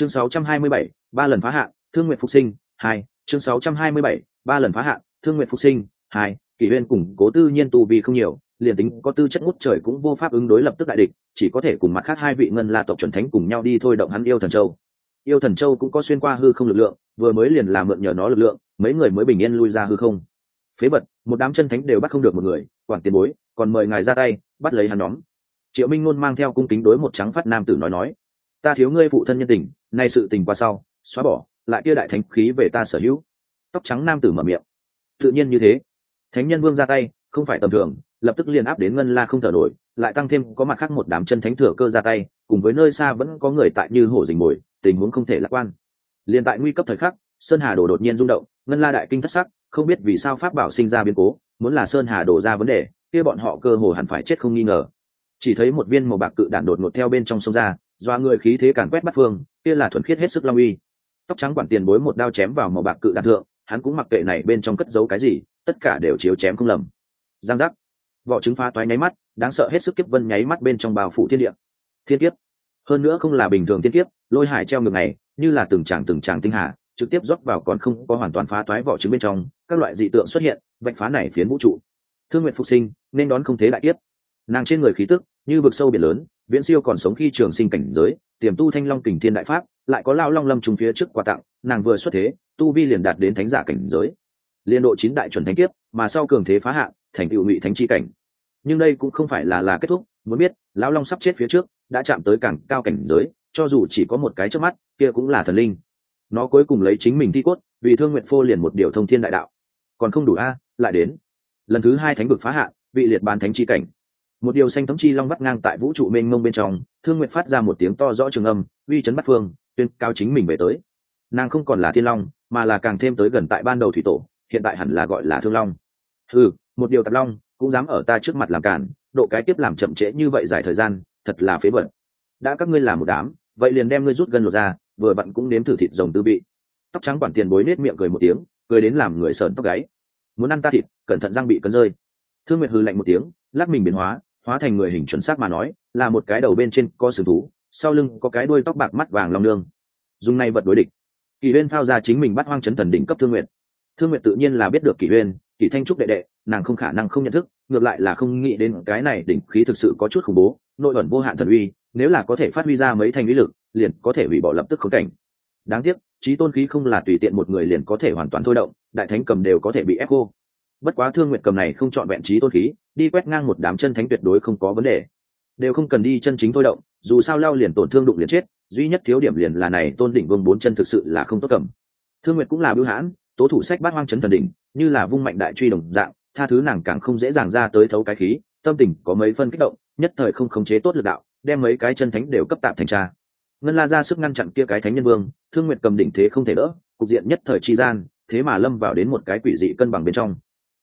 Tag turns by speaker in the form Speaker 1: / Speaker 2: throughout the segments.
Speaker 1: chương 627, ba lần phá hạn thương nguyện phục sinh hai. Chương 627, ba lần phá hạn thương nguyện phục sinh hai. Kỷ huyên cùng cố tư nhiên tu vì không nhiều liền tính có tư chất ngút trời cũng vô pháp ứng đối lập tức đại địch chỉ có thể cùng mặt khác hai vị ngân la tộc chuẩn thánh cùng nhau đi thôi động hắn yêu thần châu. Yêu thần châu cũng có xuyên qua hư không lực lượng vừa mới liền làm mượn nhờ nó lực lượng mấy người mới bình yên lui ra hư không. Phế bật một đám chân thánh đều bắt không được một người quản tiền bối còn mời ngài ra tay bắt lấy hắn nhóm. Triệu minh ngôn mang theo cung kính đối một trắng phát nam tử nói nói ta thiếu ngươi phụ thân nhân tình nay sự tình qua sau, xóa bỏ, lại kia đại thánh khí về ta sở hữu. Tóc trắng nam tử mở miệng. Tự nhiên như thế. Thánh nhân vương ra tay, không phải tầm thường, lập tức liền áp đến ngân la không thở nổi, lại tăng thêm có mặt khác một đám chân thánh thừa cơ ra tay, cùng với nơi xa vẫn có người tại như hổ dình mồi, tình huống không thể lạc quan. Liền tại nguy cấp thời khắc, sơn hà đổ đột nhiên rung động, ngân la đại kinh thất sắc, không biết vì sao pháp bảo sinh ra biến cố, muốn là sơn hà đổ ra vấn đề, kia bọn họ cơ hồ hẳn phải chết không nghi ngờ. Chỉ thấy một viên màu bạc cự đạn đột ngột theo bên trong sông ra doa người khí thế càn quét bắt phương kia là thuần khiết hết sức long uy. Tóc trắng quản tiền bối một đao chém vào màu bạc cự đạn thượng, hắn cũng mặc kệ này bên trong cất giấu cái gì, tất cả đều chiếu chém không lầm. Giang giác. Vỏ trứng phá toái nháy mắt, đáng sợ hết sức kiếp vân nháy mắt bên trong bào phủ thiên địa. Thiên kiếp. Hơn nữa không là bình thường thiên kiếp, lôi hải treo ngược này như là từng tràng từng tràng tinh hà, trực tiếp rót vào còn không có hoàn toàn phá toái vỏ trứng bên trong, các loại dị tượng xuất hiện, vạch phá này phiến vũ trụ. Thương nguyện phục sinh, nên đón không thế đại kiếp nàng trên người khí tức, như vực sâu biển lớn, viễn siêu còn sống khi trường sinh cảnh giới, tiềm tu thanh long kình thiên đại pháp, lại có lao long lâm trùng phía trước quà tặng, nàng vừa xuất thế, tu vi liền đạt đến thánh giả cảnh giới. Liên độ chín đại chuẩn thánh kiếp, mà sau cường thế phá hạn thành tựu ngụy thánh chi cảnh. Nhưng đây cũng không phải là là kết thúc, muốn biết lão long sắp chết phía trước, đã chạm tới càng cao cảnh giới, cho dù chỉ có một cái trước mắt, kia cũng là thần linh. Nó cuối cùng lấy chính mình thi cốt, vì thương nguyện phô liền một điều thông thiên đại đạo. Còn không đủ a, lại đến. Lần thứ hai thánh vực phá hạn vị liệt ban thánh chi cảnh một điều xanh thống chi long bắt ngang tại vũ trụ mênh mông bên trong, thương nguyện phát ra một tiếng to rõ trường âm, uy chấn bắt phương, tuyên cao chính mình về tới. Nàng không còn là thiên long, mà là càng thêm tới gần tại ban đầu thủy tổ, hiện tại hẳn là gọi là thương long. Ừ một điều tạp long, cũng dám ở ta trước mặt làm cản, độ cái tiếp làm chậm trễ như vậy dài thời gian, thật là phế bẩn đã các ngươi làm một đám, vậy liền đem ngươi rút gần lột ra, vừa vặn cũng nếm thử thịt rồng tư vị. Tóc trắng quản tiền bối nết miệng cười một tiếng, cười đến làm người sợn tóc gáy. Muốn ăn ta thịt, cẩn thận răng bị cấn rơi. Thương nguyệt hư lạnh một tiếng, lắc mình biến hóa hóa thành người hình chuẩn xác mà nói, là một cái đầu bên trên có sừng thú, sau lưng có cái đuôi tóc bạc mắt vàng long nương. Dùng này vật đối địch. Kỳ huyên phao ra chính mình bắt hoang chấn thần đỉnh cấp thương nguyện thương nguyện tự nhiên là biết được kỳ huyên kỳ thanh trúc đệ đệ, nàng không khả năng không nhận thức, ngược lại là không nghĩ đến cái này đỉnh khí thực sự có chút khủng bố, nội ẩn vô hạn thần uy, nếu là có thể phát huy ra mấy thành uy lực, liền có thể hủy bỏ lập tức khống cảnh. Đáng tiếc trí tôn khí không là tùy tiện một người liền có thể hoàn toàn thôi động, đại thánh cầm đều có thể bị ép cô bất quá thương nguyện cầm này không chọn vẹn trí tôn khí đi quét ngang một đám chân thánh tuyệt đối không có vấn đề. Đều không cần đi chân chính thôi động, dù sao lao liền tổn thương đụng liền chết, duy nhất thiếu điểm liền là này tôn đỉnh vương bốn chân thực sự là không tốt cầm. Thương nguyệt cũng là bưu hãn, tố thủ sách bát hoang chấn thần đỉnh, như là vung mạnh đại truy đồng dạng, tha thứ nàng càng không dễ dàng ra tới thấu cái khí, tâm tình có mấy phân kích động, nhất thời không khống chế tốt lực đạo, đem mấy cái chân thánh đều cấp tạm thành tra. Ngân la ra sức ngăn chặn kia cái thánh nhân vương, thương nguyệt cầm đỉnh thế không thể đỡ, cục diện nhất thời chi gian, thế mà lâm vào đến một cái quỷ dị cân bằng bên trong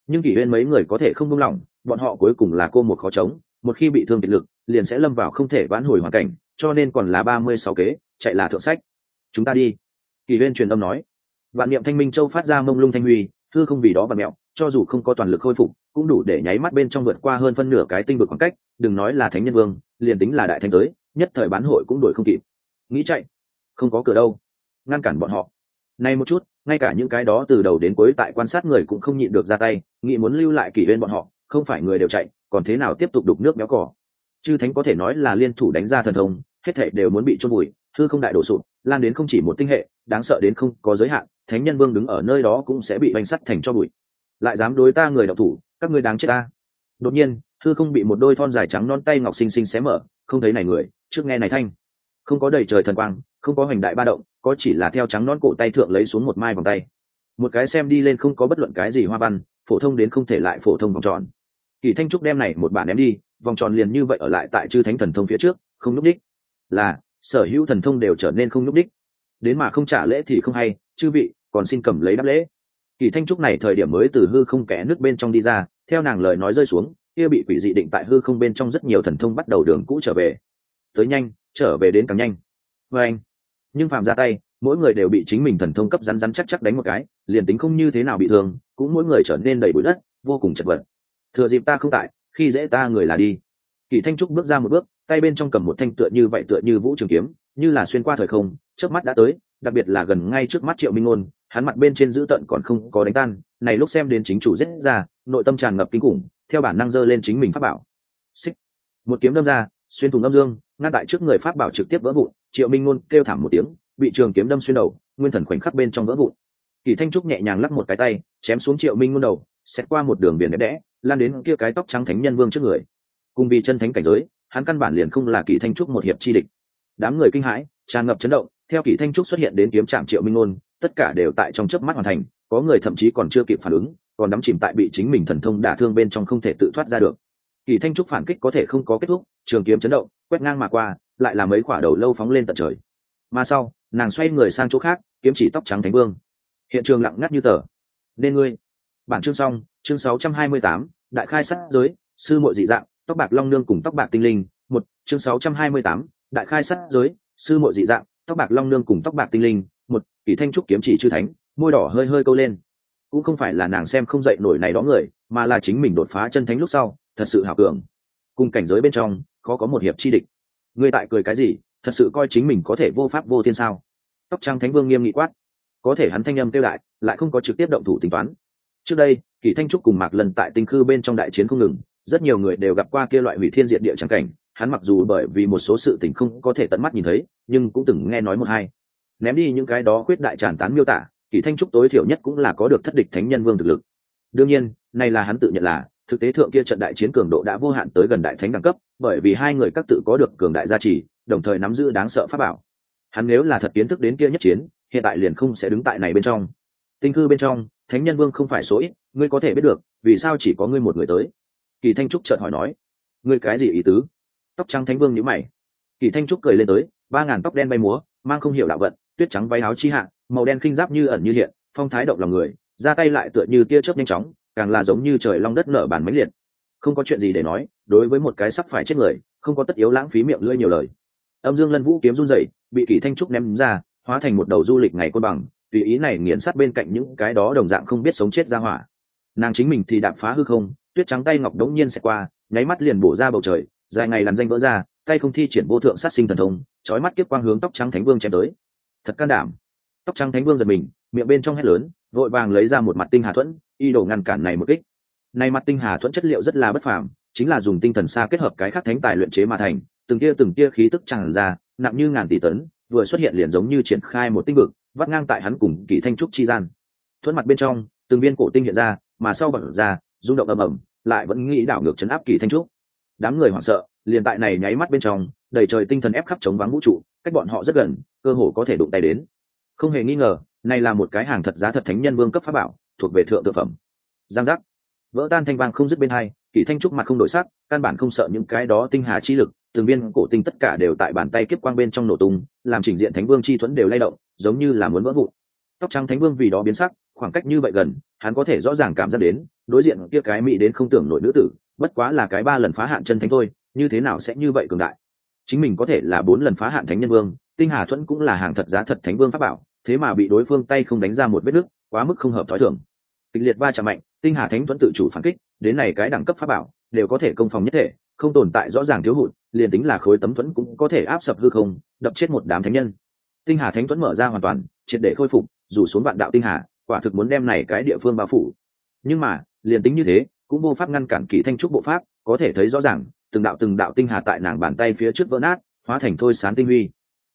Speaker 1: nhưng kỷ huyên mấy người có thể không đông lỏng, bọn họ cuối cùng là cô một khó chống, một khi bị thương kiệt lực, liền sẽ lâm vào không thể vãn hồi hoàn cảnh, cho nên còn là ba mươi sáu kế, chạy là thượng sách. Chúng ta đi. Kỳ huyên truyền âm nói. Vạn niệm thanh minh châu phát ra mông lung thanh huy thư không vì đó và mẹo, cho dù không có toàn lực khôi phục, cũng đủ để nháy mắt bên trong vượt qua hơn phân nửa cái tinh vực khoảng cách, đừng nói là thánh nhân vương, liền tính là đại thánh tới, nhất thời bán hội cũng đổi không kịp. Nghĩ chạy. Không có cửa đâu. Ngăn cản bọn họ. Nay một chút ngay cả những cái đó từ đầu đến cuối tại quan sát người cũng không nhịn được ra tay, nghĩ muốn lưu lại kỷ huyên bọn họ, không phải người đều chạy, còn thế nào tiếp tục đục nước béo cỏ. Chư thánh có thể nói là liên thủ đánh ra thần thông, hết thệ đều muốn bị trôn bụi thư không đại đổ sụt lan đến không chỉ một tinh hệ, đáng sợ đến không có giới hạn, thánh nhân vương đứng ở nơi đó cũng sẽ bị bánh sắt thành cho bụi. Lại dám đối ta người đọc thủ, các ngươi đáng chết ta. Đột nhiên, thư không bị một đôi thon dài trắng non tay ngọc xinh xinh xé mở, không thấy này người, trước nghe này thanh. Không có đầy trời thần quang, không có hoành đại ba động có chỉ là theo trắng non cổ tay thượng lấy xuống một mai vòng tay. Một cái xem đi lên không có bất luận cái gì hoa văn, phổ thông đến không thể lại phổ thông vòng tròn. Kỳ thanh trúc đem này một bản ném đi, vòng tròn liền như vậy ở lại tại chư thánh thần thông phía trước, không núp đích là, sở hữu thần thông đều trở nên không núp đích đến mà không trả lễ thì không hay, chư vị, còn xin cầm lấy đáp lễ. Kỳ thanh trúc này thời điểm mới từ hư không kẽ nước bên trong đi ra, theo nàng lời nói rơi xuống, kia bị quỷ dị định tại hư không bên trong rất nhiều thần thông bắt đầu đường cũ trở về. Tới nhanh, trở về đến càng nhanh. Vê anh nhưng phàm ra tay, mỗi người đều bị chính mình thần thông cấp rắn rắn chắc chắc đánh một cái, liền tính không như thế nào bị thương, cũng mỗi người trở nên đầy bụi đất, vô cùng chật vật. Thừa dịp ta không tại, khi dễ ta người là đi. Kỳ thanh trúc bước ra một bước, tay bên trong cầm một thanh tựa như vậy tựa như vũ trường kiếm, như là xuyên qua thời không trước mắt đã tới, đặc biệt là gần ngay trước mắt triệu minh ngôn, hắn mặt bên trên dữ tận còn không có đánh tan, này lúc xem đến chính chủ giết ra, nội tâm tràn ngập kinh khủng, theo bản năng dơ lên chính mình pháp bảo. Xích. Một kiếm đâm ra, xuyên thùng âm dương ngăn tại trước người pháp bảo trực tiếp vỡ vụn, triệu minh ngôn kêu thảm một tiếng, bị trường kiếm đâm xuyên đầu, nguyên thần khoảnh khắc bên trong vỡ vụn. Kỳ thanh trúc nhẹ nhàng lắc một cái tay, chém xuống triệu minh ngôn đầu xét qua một đường biển đẹp đẽ, lan đến kia cái tóc trắng thánh nhân vương trước người. Cùng vì chân thánh cảnh giới, hắn căn bản liền không là kỳ thanh trúc một hiệp chi địch. Đám người kinh hãi, tràn ngập chấn động, theo kỳ thanh trúc xuất hiện đến kiếm trạm triệu minh ngôn, tất cả đều tại trong chớp mắt hoàn thành, có người thậm chí còn chưa kịp phản ứng, còn đắm chìm tại bị chính mình thần thông đả thương bên trong không thể tự thoát ra được kỳ thanh trúc phản kích có thể không có kết thúc trường kiếm chấn động quét ngang mà qua lại là mấy quả đầu lâu phóng lên tận trời. Mà sau nàng xoay người sang chỗ khác kiếm chỉ tóc trắng thánh vương. Hiện trường lặng ngắt như tờ. Nên ngươi. Bản chương xong chương 628, đại khai sát giới sư muội dị dạng tóc bạc long nương cùng tóc bạc tinh linh. Một chương 628, đại khai sát giới sư muội dị dạng tóc bạc long nương cùng tóc bạc tinh linh. Một kỳ thanh trúc kiếm chỉ chư thánh môi đỏ hơi hơi câu lên. Cũng không phải là nàng xem không dậy nổi này đó người mà là chính mình đột phá chân thánh lúc sau thật sự hảo cường. Cùng cảnh giới bên trong, khó có một hiệp chi địch. Người tại cười cái gì, thật sự coi chính mình có thể vô pháp vô thiên sao? Tóc Trang thánh vương nghiêm nghị quát. Có thể hắn thanh âm kêu đại, lại không có trực tiếp động thủ tính toán. Trước đây, kỳ thanh trúc cùng mạc lần tại tinh khư bên trong đại chiến không ngừng, rất nhiều người đều gặp qua kia loại hủy thiên diện địa trắng cảnh. Hắn mặc dù bởi vì một số sự tình không có thể tận mắt nhìn thấy, nhưng cũng từng nghe nói một hai. Ném đi những cái đó khuyết đại tràn tán miêu tả, kỳ thanh trúc tối thiểu nhất cũng là có được thất địch thánh nhân vương thực lực. Đương nhiên này là hắn tự nhận là thực tế thượng kia trận đại chiến cường độ đã vô hạn tới gần đại thánh đẳng cấp, bởi vì hai người các tự có được cường đại gia trì, đồng thời nắm giữ đáng sợ pháp bảo. Hắn nếu là thật kiến thức đến kia nhất chiến, hiện tại liền không sẽ đứng tại này bên trong. Tinh cư bên trong, thánh nhân vương không phải số ít, ngươi có thể biết được, vì sao chỉ có ngươi một người tới? Kỳ thanh trúc chợt hỏi nói. Ngươi cái gì ý tứ? Tóc trắng thánh vương nhíu mày. Kỳ thanh trúc cười lên tới, ba ngàn tóc đen bay múa, mang không hiểu đạo vận, tuyết trắng váy áo chi hạ, màu đen khinh giáp như ẩn như hiện, phong thái động lòng người ra tay lại tựa như tia chớp nhanh chóng càng là giống như trời long đất nở bản mãnh liệt. Không có chuyện gì để nói, đối với một cái sắp phải chết người, không có tất yếu lãng phí miệng lưỡi nhiều lời. Âm dương lân vũ kiếm run rẩy, bị kỷ thanh trúc ném ra, hóa thành một đầu du lịch ngày côn bằng, tùy ý này nghiền sát bên cạnh những cái đó đồng dạng không biết sống chết ra hỏa. Nàng chính mình thì đạp phá hư không, tuyết trắng tay ngọc đống nhiên sẽ qua, nháy mắt liền bổ ra bầu trời, dài ngày làm danh vỡ ra, tay không thi triển vô thượng sát sinh thần thông trói mắt kiếp quang hướng tóc trắng thánh vương chém tới. Thật can đảm. Tóc trắng thánh vương giật mình, miệng bên trong hét lớn, vội vàng lấy ra một mặt tinh hà thuẫn y đồ ngăn cản này một kích. Này mặt tinh hà thuẫn chất liệu rất là bất phàm, chính là dùng tinh thần xa kết hợp cái khác thánh tài luyện chế mà thành, từng tia từng tia khí tức tràn ra, nặng như ngàn tỷ tấn, vừa xuất hiện liền giống như triển khai một tinh vực, vắt ngang tại hắn cùng kỳ thanh trúc chi gian. Thuẫn mặt bên trong, từng viên cổ tinh hiện ra, mà sau bật ra, rung động ầm ầm, lại vẫn nghĩ đảo ngược chấn áp kỳ thanh trúc. Đám người hoảng sợ, liền tại này nháy mắt bên trong, đầy trời tinh thần ép khắp chống vắng vũ trụ, cách bọn họ rất gần, cơ hồ có thể đụng tay đến. Không hề nghi ngờ, này là một cái hàng thật giá thật thánh nhân vương cấp pháp bảo thuộc về thượng tự phẩm. Giang giác. Vỡ tan thanh vang không dứt bên hai kỷ thanh trúc mặt không đổi sắc, căn bản không sợ những cái đó tinh hà chi lực, từng viên cổ tinh tất cả đều tại bàn tay kiếp quang bên trong nổ tung, làm chỉnh diện thánh vương chi thuẫn đều lay động, giống như là muốn vỡ vụn. Tóc trắng thánh vương vì đó biến sắc, khoảng cách như vậy gần, hắn có thể rõ ràng cảm giác đến, đối diện kia cái mỹ đến không tưởng nổi nữ tử, bất quá là cái ba lần phá hạn chân thánh thôi, như thế nào sẽ như vậy cường đại? Chính mình có thể là bốn lần phá hạn thánh nhân vương, tinh hà thuẫn cũng là hàng thật giá thật thánh vương pháp bảo, thế mà bị đối phương tay không đánh ra một vết nứt quá mức không hợp thói thường. Kịch liệt va chạm mạnh, tinh hà thánh thuẫn tự chủ phản kích, đến này cái đẳng cấp pháp bảo, đều có thể công phòng nhất thể, không tồn tại rõ ràng thiếu hụt, liền tính là khối tấm thuẫn cũng có thể áp sập hư không, đập chết một đám thánh nhân. Tinh hà thánh thuẫn mở ra hoàn toàn, triệt để khôi phục, dù xuống vạn đạo tinh hà, quả thực muốn đem này cái địa phương bao phủ. Nhưng mà, liền tính như thế, cũng vô pháp ngăn cản kỳ thanh trúc bộ pháp, có thể thấy rõ ràng, từng đạo từng đạo tinh hà tại nàng bàn tay phía trước vỡ nát, hóa thành thôi sán tinh huy.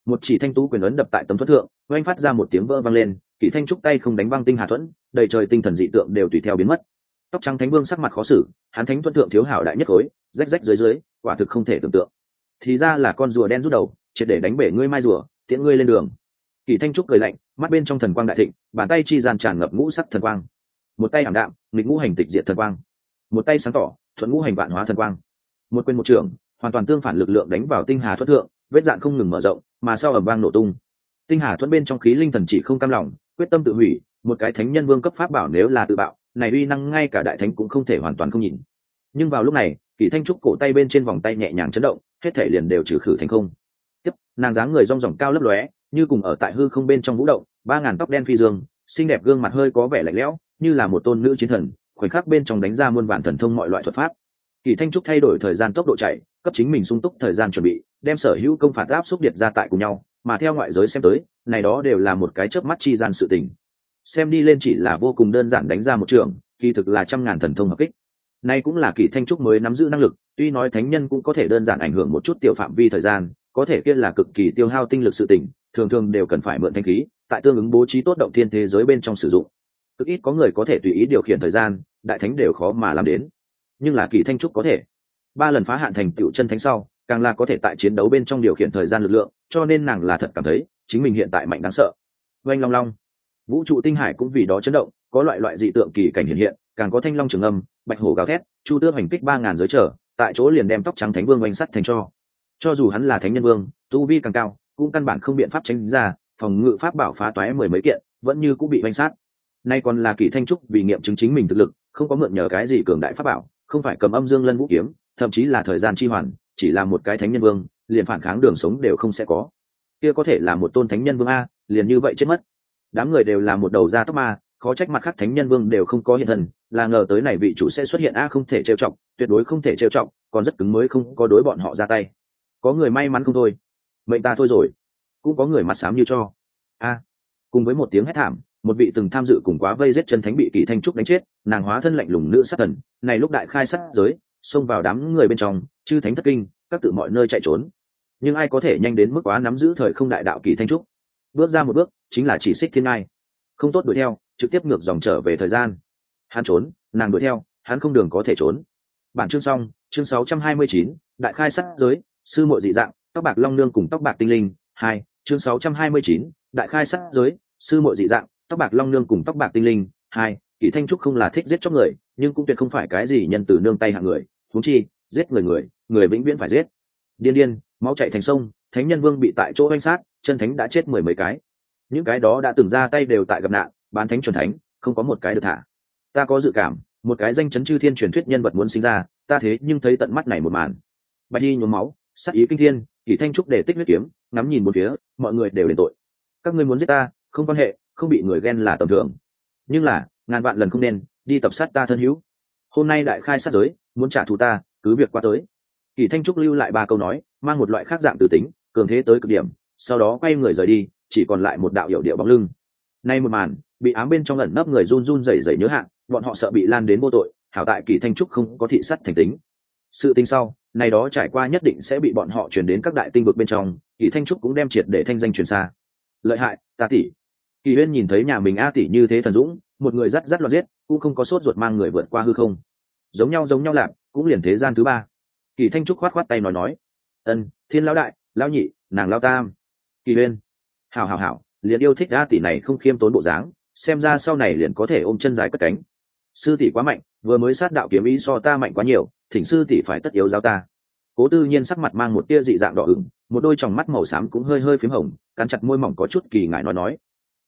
Speaker 1: Một chỉ thanh tú quyền ấn đập tại tấm thuẫn thượng, oanh phát ra một tiếng vỡ vang lên kỳ thanh trúc tay không đánh văng tinh hà thuẫn, đầy trời tinh thần dị tượng đều tùy theo biến mất. Tóc trắng thánh vương sắc mặt khó xử hắn thánh thuẫn thượng thiếu hảo đại nhất khối rách rách dưới dưới, quả thực không thể tưởng tượng. Thì ra là con rùa đen rút đầu, triệt để đánh bể ngươi mai rùa, tiễn ngươi lên đường. Kỳ thanh trúc cười lạnh, mắt bên trong thần quang đại thịnh, bàn tay chi gian tràn ngập ngũ sắc thần quang. Một tay ảm đạm, nghịch ngũ hành tịch diệt thần quang. Một tay sáng tỏ, thuận ngũ hành vạn hóa thần quang. Một quên một trưởng hoàn toàn tương phản lực lượng đánh vào tinh hà thuận thượng, vết dạn không ngừng mở rộng, mà sau ẩm vang nổ tung. Tinh hà thuận bên trong khí linh thần chỉ không cam lòng quyết tâm tự hủy, một cái thánh nhân vương cấp pháp bảo nếu là tự bạo, này uy năng ngay cả đại thánh cũng không thể hoàn toàn không nhìn. Nhưng vào lúc này, kỳ thanh trúc cổ tay bên trên vòng tay nhẹ nhàng chấn động, hết thể liền đều trừ khử thành không. Tiếp, nàng dáng người rong ròng cao lấp lóe, như cùng ở tại hư không bên trong vũ động, ba ngàn tóc đen phi dương, xinh đẹp gương mặt hơi có vẻ lạnh lẽo, như là một tôn nữ chiến thần, khoảnh khắc bên trong đánh ra muôn vạn thần thông mọi loại thuật pháp. Kỳ thanh trúc thay đổi thời gian tốc độ chạy cấp chính mình sung túc thời gian chuẩn bị, đem sở hữu công phạt áp xúc điệt ra tại cùng nhau, mà theo ngoại giới xem tới, này đó đều là một cái chớp mắt chi gian sự tình. Xem đi lên chỉ là vô cùng đơn giản đánh ra một trường, kỳ thực là trăm ngàn thần thông hợp kích. Nay cũng là kỳ thanh trúc mới nắm giữ năng lực, tuy nói thánh nhân cũng có thể đơn giản ảnh hưởng một chút tiểu phạm vi thời gian, có thể kia là cực kỳ tiêu hao tinh lực sự tỉnh thường thường đều cần phải mượn thanh khí, tại tương ứng bố trí tốt động thiên thế giới bên trong sử dụng. Cực ít có người có thể tùy ý điều khiển thời gian, đại thánh đều khó mà làm đến. Nhưng là kỳ thanh trúc có thể ba lần phá hạn thành tựu chân thánh sau, càng là có thể tại chiến đấu bên trong điều khiển thời gian lực lượng, cho nên nàng là thật cảm thấy chính mình hiện tại mạnh đáng sợ. Oanh long long, vũ trụ tinh hải cũng vì đó chấn động, có loại loại dị tượng kỳ cảnh hiện hiện, càng có thanh long trường âm, bạch hổ gào thét, chu tước hành kích ba ngàn giới trở, tại chỗ liền đem tóc trắng thánh vương oanh sắt thành cho. Cho dù hắn là thánh nhân vương, tu vi càng cao, cũng căn bản không biện pháp tránh ra, phòng ngự pháp bảo phá toái mười mấy kiện, vẫn như cũng bị oanh sát. Nay còn là kỳ thanh trúc vì nghiệm chứng chính mình thực lực, không có mượn nhờ cái gì cường đại pháp bảo, không phải cầm âm dương lân vũ kiếm thậm chí là thời gian chi hoàn, chỉ là một cái thánh nhân vương, liền phản kháng đường sống đều không sẽ có. Kia có thể là một tôn thánh nhân vương a, liền như vậy chết mất. Đám người đều là một đầu da tóc ma, khó trách mặt khác thánh nhân vương đều không có hiện thần là ngờ tới này vị chủ sẽ xuất hiện a không thể trêu chọc, tuyệt đối không thể trêu chọc, còn rất cứng mới không có đối bọn họ ra tay. Có người may mắn không thôi. Mệnh ta thôi rồi. Cũng có người mặt xám như cho. A, cùng với một tiếng hét thảm, một vị từng tham dự cùng quá vây giết chân thánh bị kỳ thanh trúc đánh chết, nàng hóa thân lạnh lùng nữ sát thần, này lúc đại khai sát giới xông vào đám người bên trong chư thánh thất kinh các tự mọi nơi chạy trốn. Nhưng ai có thể nhanh đến mức quá nắm giữ thời không đại đạo kỳ thanh trúc? Bước ra một bước chính là chỉ xích thiên ngai. Không tốt đuổi theo trực tiếp ngược dòng trở về thời gian. Hắn trốn nàng đuổi theo hắn không đường có thể trốn. Bản chương xong chương 629, đại khai sát giới sư muội dị dạng tóc bạc long nương cùng tóc bạc tinh linh. Hai chương 629, đại khai sát giới sư muội dị dạng tóc bạc long nương cùng tóc bạc tinh linh. Hai kỷ thanh trúc không là thích giết chóc người, nhưng cũng tuyệt không phải cái gì nhân từ nương tay hạng người. Thúng chi, giết người người người vĩnh viễn phải giết. Điên điên, máu chạy thành sông, thánh nhân vương bị tại chỗ oanh sát, chân thánh đã chết mười mấy cái. Những cái đó đã từng ra tay đều tại gặp nạn, bán thánh chuẩn thánh, không có một cái được thả. Ta có dự cảm, một cái danh chấn chư thiên truyền thuyết nhân vật muốn sinh ra, ta thế nhưng thấy tận mắt này một màn. Bạch đi nhuốm máu, sắc ý kinh thiên, kỷ thanh trúc để tích huyết kiếm, ngắm nhìn một phía, mọi người đều đền tội. Các ngươi muốn giết ta, không quan hệ, không bị người ghen là tầm thường. Nhưng là ngàn vạn lần không nên, đi tập sát ta thân hữu. Hôm nay đại khai sát giới, muốn trả thù ta, cứ việc qua tới. Kỳ thanh trúc lưu lại ba câu nói, mang một loại khác dạng từ tính, cường thế tới cực điểm, sau đó quay người rời đi, chỉ còn lại một đạo hiệu điệu bóng lưng. Nay một màn, bị ám bên trong lẩn nấp người run run rẩy rẩy nhớ hạn bọn họ sợ bị lan đến vô tội, hảo tại kỳ thanh trúc không có thị sắt thành tính. Sự tình sau này đó trải qua nhất định sẽ bị bọn họ chuyển đến các đại tinh vực bên trong, kỳ thanh trúc cũng đem triệt để thanh danh truyền xa. Lợi hại, ta tỷ. Kỳ huyên nhìn thấy nhà mình a tỷ như thế thần dũng một người rắt rắt loạt giết, cũng không có sốt ruột mang người vượt qua hư không. Giống nhau giống nhau lạp, cũng liền thế gian thứ ba. Kỳ thanh trúc khoát khoát tay nói nói, ân, thiên lão đại, lão nhị, nàng lao tam. Kỳ huyên hảo hảo hảo, liền yêu thích đa tỷ này không khiêm tốn bộ dáng, xem ra sau này liền có thể ôm chân dài cất cánh. Sư tỷ quá mạnh, vừa mới sát đạo kiếm ý so ta mạnh quá nhiều, thỉnh sư tỷ phải tất yếu giáo ta. Cố tư nhiên sắc mặt mang một tia dị dạng đỏ ửng, một đôi tròng mắt màu xám cũng hơi hơi p h í m hồng, cắn chặt môi mỏng có chút kỳ ngại nói nói,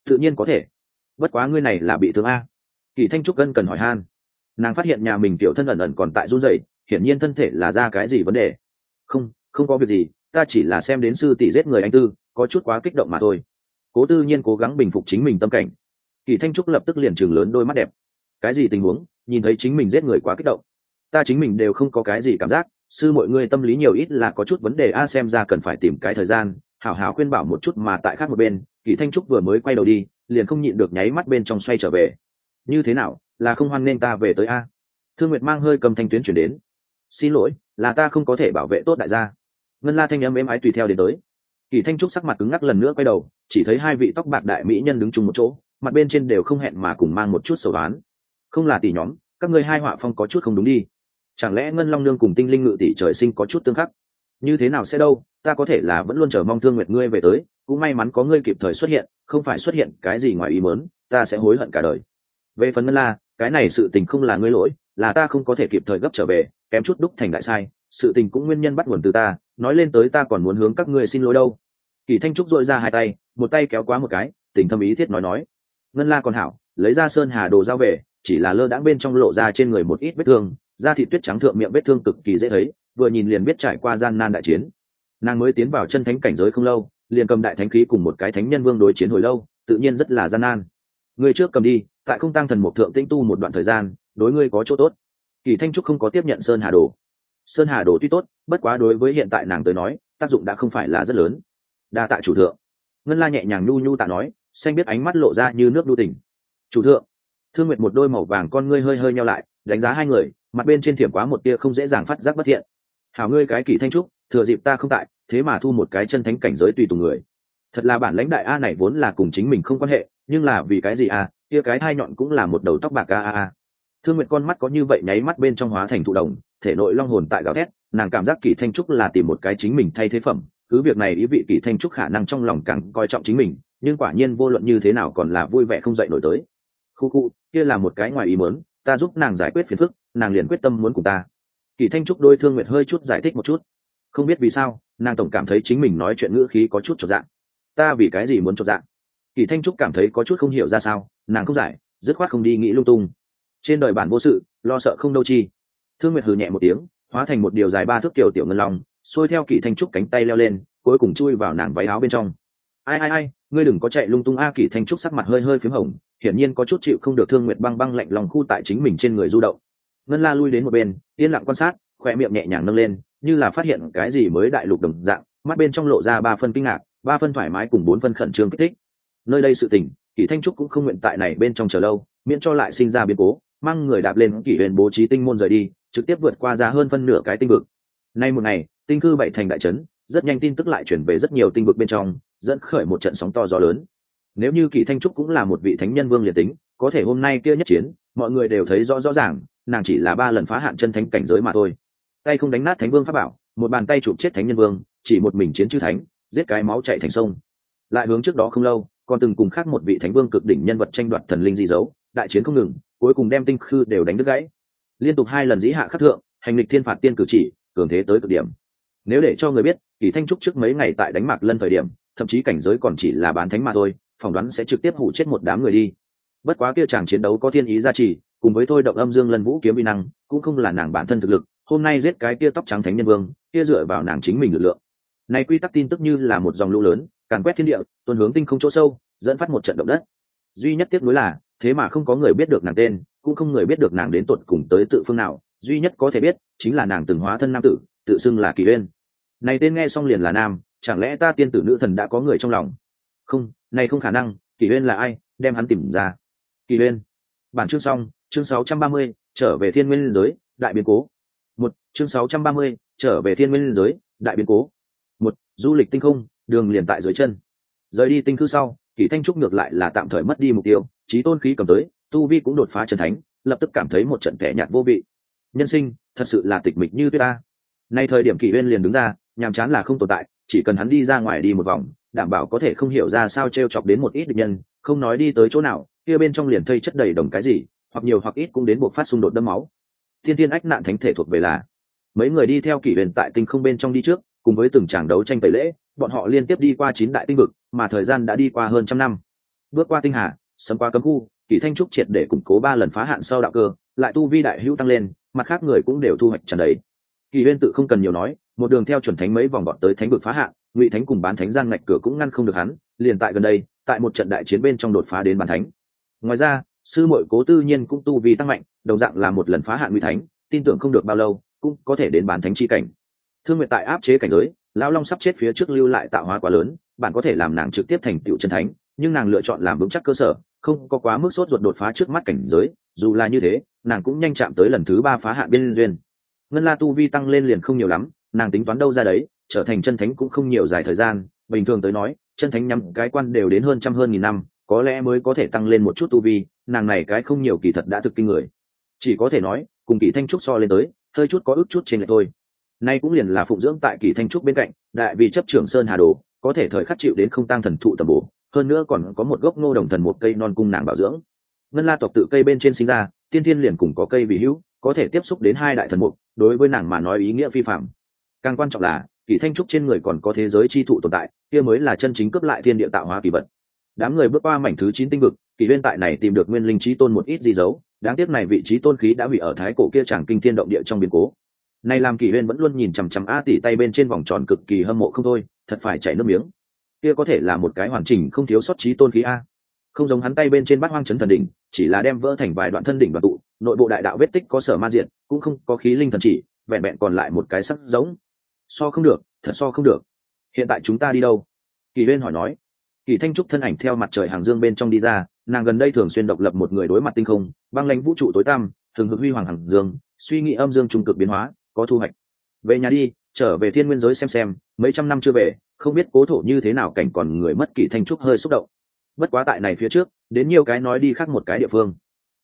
Speaker 1: tự nhiên có thể bất quá ngươi này là bị thương a. Kỳ thanh trúc cân cần hỏi han. Nàng phát hiện nhà mình tiểu thân ẩn ẩn còn tại run rẩy, hiển nhiên thân thể là ra cái gì vấn đề? Không không có việc gì, ta chỉ là xem đến sư tỷ giết người anh tư, có chút quá kích động mà thôi. Cố tư nhiên cố gắng bình phục chính mình tâm cảnh. Kỳ thanh trúc lập tức liền chừng lớn đôi mắt đẹp. Cái gì tình huống? Nhìn thấy chính mình giết người quá kích động. Ta chính mình đều không có cái gì cảm giác, sư mọi người tâm lý nhiều ít là có chút vấn đề a xem ra cần phải tìm cái thời gian, hảo hảo khuyên bảo một chút mà tại khác một bên, kỳ thanh trúc vừa mới quay đầu đi liền không nhịn được nháy mắt bên trong xoay trở về. Như thế nào, là không hoan nên ta về tới a? Thương nguyệt mang hơi cầm thanh tuyến chuyển đến. Xin lỗi, là ta không có thể bảo vệ tốt đại gia. Ngân la thanh âm êm ái tùy theo đến tới. Kỳ thanh trúc sắc mặt cứng ngắc lần nữa quay đầu, chỉ thấy hai vị tóc bạc đại mỹ nhân đứng chung một chỗ, mặt bên trên đều không hẹn mà cùng mang một chút sầu đoán. Không là tỷ nhóm, các ngươi hai họa phong có chút không đúng đi. Chẳng lẽ ngân long nương cùng tinh linh ngự tỷ trời sinh có chút tương khắc? Như thế nào sẽ đâu, ta có thể là vẫn luôn chờ mong thương nguyệt ngươi về tới, cũng may mắn có ngươi kịp thời xuất hiện, không phải xuất hiện cái gì ngoài ý mớn ta sẽ hối hận cả đời. Về phần ngân la, cái này sự tình không là ngươi lỗi, là ta không có thể kịp thời gấp trở về, kém chút đúc thành đại sai, sự tình cũng nguyên nhân bắt nguồn từ ta, nói lên tới ta còn muốn hướng các ngươi xin lỗi đâu. Kỳ thanh trúc dội ra hai tay, một tay kéo quá một cái, tình thâm ý thiết nói nói. Ngân la còn hảo, lấy ra sơn hà đồ giao về, chỉ là lơ đãng bên trong lộ ra trên người một ít vết thương, da thị tuyết trắng thượng miệng vết thương cực kỳ dễ thấy vừa nhìn liền biết trải qua gian nan đại chiến. Nàng mới tiến vào chân thánh cảnh giới không lâu, liền cầm đại thánh khí cùng một cái thánh nhân vương đối chiến hồi lâu, tự nhiên rất là gian nan. Người trước cầm đi, tại không tăng thần một thượng tĩnh tu một đoạn thời gian, đối ngươi có chỗ tốt. Kỳ thanh trúc không có tiếp nhận sơn hà đồ. Sơn hà đồ tuy tốt, bất quá đối với hiện tại nàng tới nói, tác dụng đã không phải là rất lớn. Đa tạ chủ thượng. Ngân la nhẹ nhàng nhu nhu tạ nói, xanh biết ánh mắt lộ ra như nước đu tỉnh. Chủ thượng, thương nguyệt một đôi màu vàng con ngươi hơi hơi nhau lại, đánh giá hai người, mặt bên trên thiểm quá một tia không dễ dàng phát giác bất thiện hảo ngươi cái kỳ thanh trúc, thừa dịp ta không tại, thế mà thu một cái chân thánh cảnh giới tùy tùng người. Thật là bản lãnh đại a này vốn là cùng chính mình không quan hệ, nhưng là vì cái gì a, kia cái hai nhọn cũng là một đầu tóc bạc a a a. Thương nguyệt con mắt có như vậy nháy mắt bên trong hóa thành thụ đồng thể nội long hồn tại gào thét, nàng cảm giác kỳ thanh trúc là tìm một cái chính mình thay thế phẩm, cứ việc này ý vị kỳ thanh trúc khả năng trong lòng càng coi trọng chính mình, nhưng quả nhiên vô luận như thế nào còn là vui vẻ không dậy nổi tới. Khu khu, kia là một cái ngoài ý muốn, ta giúp nàng giải quyết phiền phức, nàng liền quyết tâm muốn cùng ta kỳ thanh trúc đôi thương nguyệt hơi chút giải thích một chút. Không biết vì sao nàng tổng cảm thấy chính mình nói chuyện ngữ khí có chút trọn dạng. Ta vì cái gì muốn trọn dạng? Kỳ thanh trúc cảm thấy có chút không hiểu ra sao nàng không giải dứt khoát không đi nghĩ lung tung. Trên đời bản vô sự lo sợ không đâu chi. Thương nguyệt hừ nhẹ một tiếng hóa thành một điều dài ba thước kiểu tiểu ngân long xuôi theo kỳ thanh trúc cánh tay leo lên cuối cùng chui vào nàng váy áo bên trong. Ai ai ai ngươi đừng có chạy lung tung a à, kỳ thanh trúc sắc mặt hơi hơi p h í m hồng hiển nhiên có chút chịu không được thương nguyệt băng băng lạnh lòng khu tại chính mình trên người du động ngân la lui đến một bên, yên lặng quan sát khoe miệng nhẹ nhàng nâng lên, như là phát hiện cái gì mới đại lục đồng dạng, mắt bên trong lộ ra ba phân kinh ngạc, ba phân thoải mái cùng bốn phân khẩn trương kích thích. Nơi đây sự tình, Kỷ thanh trúc cũng không nguyện tại này bên trong chờ lâu, miễn cho lại sinh ra biến cố, mang người đạp lên kỷ huyền bố trí tinh môn rời đi, trực tiếp vượt qua ra hơn phân nửa cái tinh vực. Nay một ngày, tinh cư bảy thành đại trấn, rất nhanh tin tức lại chuyển về rất nhiều tinh vực bên trong, dẫn khởi một trận sóng to gió lớn. Nếu như kỳ thanh trúc cũng là một vị thánh nhân vương liệt tính, có thể hôm nay kia nhất chiến, mọi người đều thấy rõ rõ ràng nàng chỉ là ba lần phá hạn chân thánh cảnh giới mà thôi. Tay không đánh nát thánh vương pháp bảo, một bàn tay chụp chết thánh nhân vương, chỉ một mình chiến chư thánh, giết cái máu chạy thành sông. Lại hướng trước đó không lâu, còn từng cùng khác một vị thánh vương cực đỉnh nhân vật tranh đoạt thần linh di dấu, đại chiến không ngừng, cuối cùng đem tinh khư đều đánh đứt gãy. Liên tục hai lần dĩ hạ khắc thượng, hành lịch thiên phạt tiên cử chỉ, cường thế tới cực điểm. Nếu để cho người biết, kỳ thanh trúc trước mấy ngày tại đánh mạc lân thời điểm, thậm chí cảnh giới còn chỉ là bán thánh mà thôi, phỏng đoán sẽ trực tiếp hủ chết một đám người đi. Bất quá kia chàng chiến đấu có thiên ý gia trì cùng với thôi động âm dương lân vũ kiếm vi năng, cũng không là nàng bản thân thực lực, hôm nay giết cái kia tóc trắng thánh nhân vương, kia dựa vào nàng chính mình lực lượng. Này quy tắc tin tức như là một dòng lũ lớn, càn quét thiên địa, tuần hướng tinh không chỗ sâu, dẫn phát một trận động đất. Duy nhất tiếc nuối là, thế mà không có người biết được nàng tên, cũng không người biết được nàng đến tuột cùng tới tự phương nào. Duy nhất có thể biết, chính là nàng từng hóa thân nam tử, tự xưng là kỳ uyên. Này tên nghe xong liền là nam, chẳng lẽ ta tiên tử nữ thần đã có người trong lòng? Không, này không khả năng, kỳ uyên là ai, đem hắn tìm ra. Kỳ uyên bản chương xong chương 630, trở về thiên nguyên giới đại biến cố. Một chương 630, trở về thiên nguyên giới đại biến cố. Một du lịch tinh không đường liền tại dưới chân. Rời đi tinh khư sau kỳ thanh trúc ngược lại là tạm thời mất đi mục tiêu trí tôn khí cầm tới tu vi cũng đột phá trần thánh lập tức cảm thấy một trận thẻ nhạt vô vị. Nhân sinh thật sự là tịch mịch như tuyết ta. Nay thời điểm kỷ uyên liền đứng ra nhàm chán là không tồn tại chỉ cần hắn đi ra ngoài đi một vòng đảm bảo có thể không hiểu ra sao t r e o chọc đến một ít địch nhân không nói đi tới chỗ nào kia bên trong liền thây chất đầy đồng cái gì, hoặc nhiều hoặc ít cũng đến buộc phát xung đột đẫm máu. Thiên thiên ách nạn thánh thể thuộc về là, mấy người đi theo kỷ huyền tại tinh không bên trong đi trước, cùng với từng tràng đấu tranh tẩy lễ, bọn họ liên tiếp đi qua chín đại tinh vực, mà thời gian đã đi qua hơn trăm năm. Bước qua tinh hà, sấm qua cấm khu, Kỷ thanh trúc triệt để củng cố ba lần phá hạn sau đạo cơ, lại tu vi đại hữu tăng lên, mặt khác người cũng đều thu hoạch trần đấy. Kỳ huyên tự không cần nhiều nói, một đường theo chuẩn thánh mấy vòng bọn tới thánh vực phá hạn, ngụy thánh cùng bán thánh gian ngạch cửa cũng ngăn không được hắn, liền tại gần đây, tại một trận đại chiến bên trong đột phá đến bàn thánh ngoài ra, sư muội cố tư nhiên cũng tu vi tăng mạnh, đồng dạng là một lần phá hạn nguy thánh, tin tưởng không được bao lâu, cũng có thể đến bán thánh chi cảnh. Thương nguyện tại áp chế cảnh giới, lão long sắp chết phía trước lưu lại tạo hóa quá lớn, bạn có thể làm nàng trực tiếp thành tựu chân thánh, nhưng nàng lựa chọn làm vững chắc cơ sở, không có quá mức sốt ruột đột phá trước mắt cảnh giới, dù là như thế, nàng cũng nhanh chạm tới lần thứ ba phá hạ biên duyên. Ngân la tu vi tăng lên liền không nhiều lắm, nàng tính toán đâu ra đấy, trở thành chân thánh cũng không nhiều dài thời gian, bình thường tới nói, chân thánh nhắm cái quan đều đến hơn trăm hơn nghìn năm có lẽ mới có thể tăng lên một chút tu vi, nàng này cái không nhiều kỳ thật đã thực kinh người. Chỉ có thể nói, cùng kỳ thanh trúc so lên tới, hơi chút có ước chút trên lệ thôi. Nay cũng liền là phụng dưỡng tại kỳ thanh trúc bên cạnh, đại vì chấp trưởng sơn hà đồ, có thể thời khắc chịu đến không tăng thần thụ tầm bổ, hơn nữa còn có một gốc ngô đồng thần một cây non cung nàng bảo dưỡng. Ngân la tộc tự cây bên trên sinh ra, tiên thiên liền cùng có cây vị hữu, có thể tiếp xúc đến hai đại thần mục, đối với nàng mà nói ý nghĩa phi phạm càng quan trọng là, kỳ thanh trúc trên người còn có thế giới chi thụ tồn tại, kia mới là chân chính cướp lại thiên địa tạo hóa kỳ vật đám người bước qua mảnh thứ chín tinh vực kỳ huyên tại này tìm được nguyên linh trí tôn một ít gì giấu đáng tiếc này vị trí tôn khí đã bị ở thái cổ kia chẳng kinh thiên động địa trong biến cố. Này làm kỳ huyên vẫn luôn nhìn chằm chằm a tỷ tay bên trên vòng tròn cực kỳ hâm mộ không thôi, thật phải chảy nước miếng. Kia có thể là một cái hoàn chỉnh không thiếu sót trí tôn khí a. Không giống hắn tay bên trên bát hoang chấn thần đỉnh, chỉ là đem vỡ thành vài đoạn thân đỉnh và tụ, nội bộ đại đạo vết tích có sở ma diện, cũng không có khí linh thần chỉ, vẹn vẹn còn lại một cái sắc giống. So không được, thật so không được. Hiện tại chúng ta đi đâu? Kỳ huyên hỏi nói kỳ thanh trúc thân ảnh theo mặt trời hàng dương bên trong đi ra, nàng gần đây thường xuyên độc lập một người đối mặt tinh không, băng lãnh vũ trụ tối tăm, thường hực huy hoàng hàng dương, suy nghĩ âm dương trung cực biến hóa, có thu hoạch. Về nhà đi, trở về thiên nguyên giới xem xem, mấy trăm năm chưa về, không biết cố thổ như thế nào cảnh còn người mất kỳ thanh trúc hơi xúc động. Bất quá tại này phía trước, đến nhiều cái nói đi khác một cái địa phương.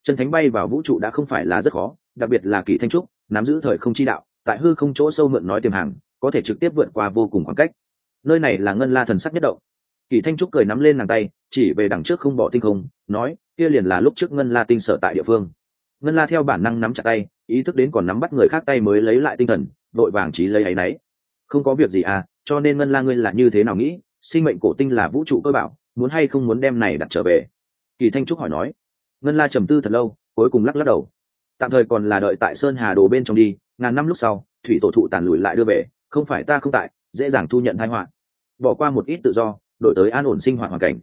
Speaker 1: Chân thánh bay vào vũ trụ đã không phải là rất khó, đặc biệt là kỳ thanh trúc, nắm giữ thời không chi đạo, tại hư không chỗ sâu mượn nói tiềm hàng, có thể trực tiếp vượt qua vô cùng khoảng cách. Nơi này là ngân la thần sắc nhất động kỳ thanh trúc cười nắm lên nàng tay, chỉ về đằng trước không bỏ tinh không, nói, kia liền là lúc trước ngân la tinh sở tại địa phương. Ngân la theo bản năng nắm chặt tay, ý thức đến còn nắm bắt người khác tay mới lấy lại tinh thần vội vàng trí lấy áy náy không có việc gì à cho nên ngân la ngươi là như thế nào nghĩ? Sinh mệnh cổ tinh là vũ trụ cơ bảo, muốn hay không muốn đem này đặt trở về? Kỳ thanh trúc hỏi nói. Ngân la trầm tư thật lâu, cuối cùng lắc lắc đầu. Tạm thời còn là đợi tại sơn hà đồ bên trong đi, ngàn năm lúc sau, thủy tổ thụ tàn lùi lại đưa về, không phải ta không tại, dễ dàng thu nhận thai họa. Bỏ qua một ít tự do đổi tới an ổn sinh hoạt hoàn cảnh.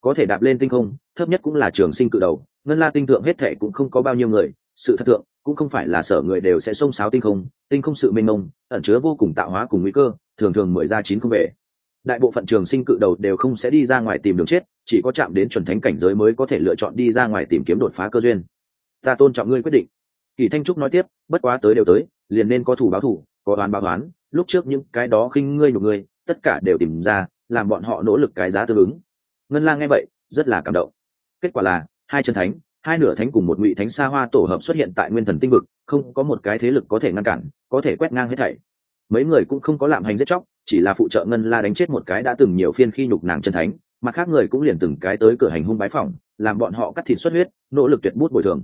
Speaker 1: Có thể đạp lên tinh không, thấp nhất cũng là trường sinh cự đầu, ngân la tinh thượng hết thệ cũng không có bao nhiêu người, sự thật thượng, cũng không phải là sở người đều sẽ xông xáo tinh không tinh không sự mênh mông, ẩn chứa vô cùng tạo hóa cùng nguy cơ, thường thường mười ra chín không về. Đại bộ phận trường sinh cự đầu đều không sẽ đi ra ngoài tìm đường chết, chỉ có chạm đến chuẩn thánh cảnh giới mới có thể lựa chọn đi ra ngoài tìm kiếm đột phá cơ duyên. Ta tôn trọng ngươi quyết định. Kỳ thanh trúc nói tiếp, bất quá tới đều tới, liền nên có thủ báo thủ, có oán báo oán, lúc trước những cái đó khinh ngươi nhục ngươi, tất cả đều tìm ra làm bọn họ nỗ lực cái giá tương ứng. Ngân lang nghe vậy, rất là cảm động. Kết quả là, hai chân thánh, hai nửa thánh cùng một ngụy thánh xa hoa tổ hợp xuất hiện tại nguyên thần tinh vực, không có một cái thế lực có thể ngăn cản, có thể quét ngang hết thảy. Mấy người cũng không có làm hành giết chóc, chỉ là phụ trợ ngân la đánh chết một cái đã từng nhiều phiên khi nhục nàng chân thánh, mà khác người cũng liền từng cái tới cửa hành hung bái phỏng, làm bọn họ cắt thịt xuất huyết, nỗ lực tuyệt bút bồi thường.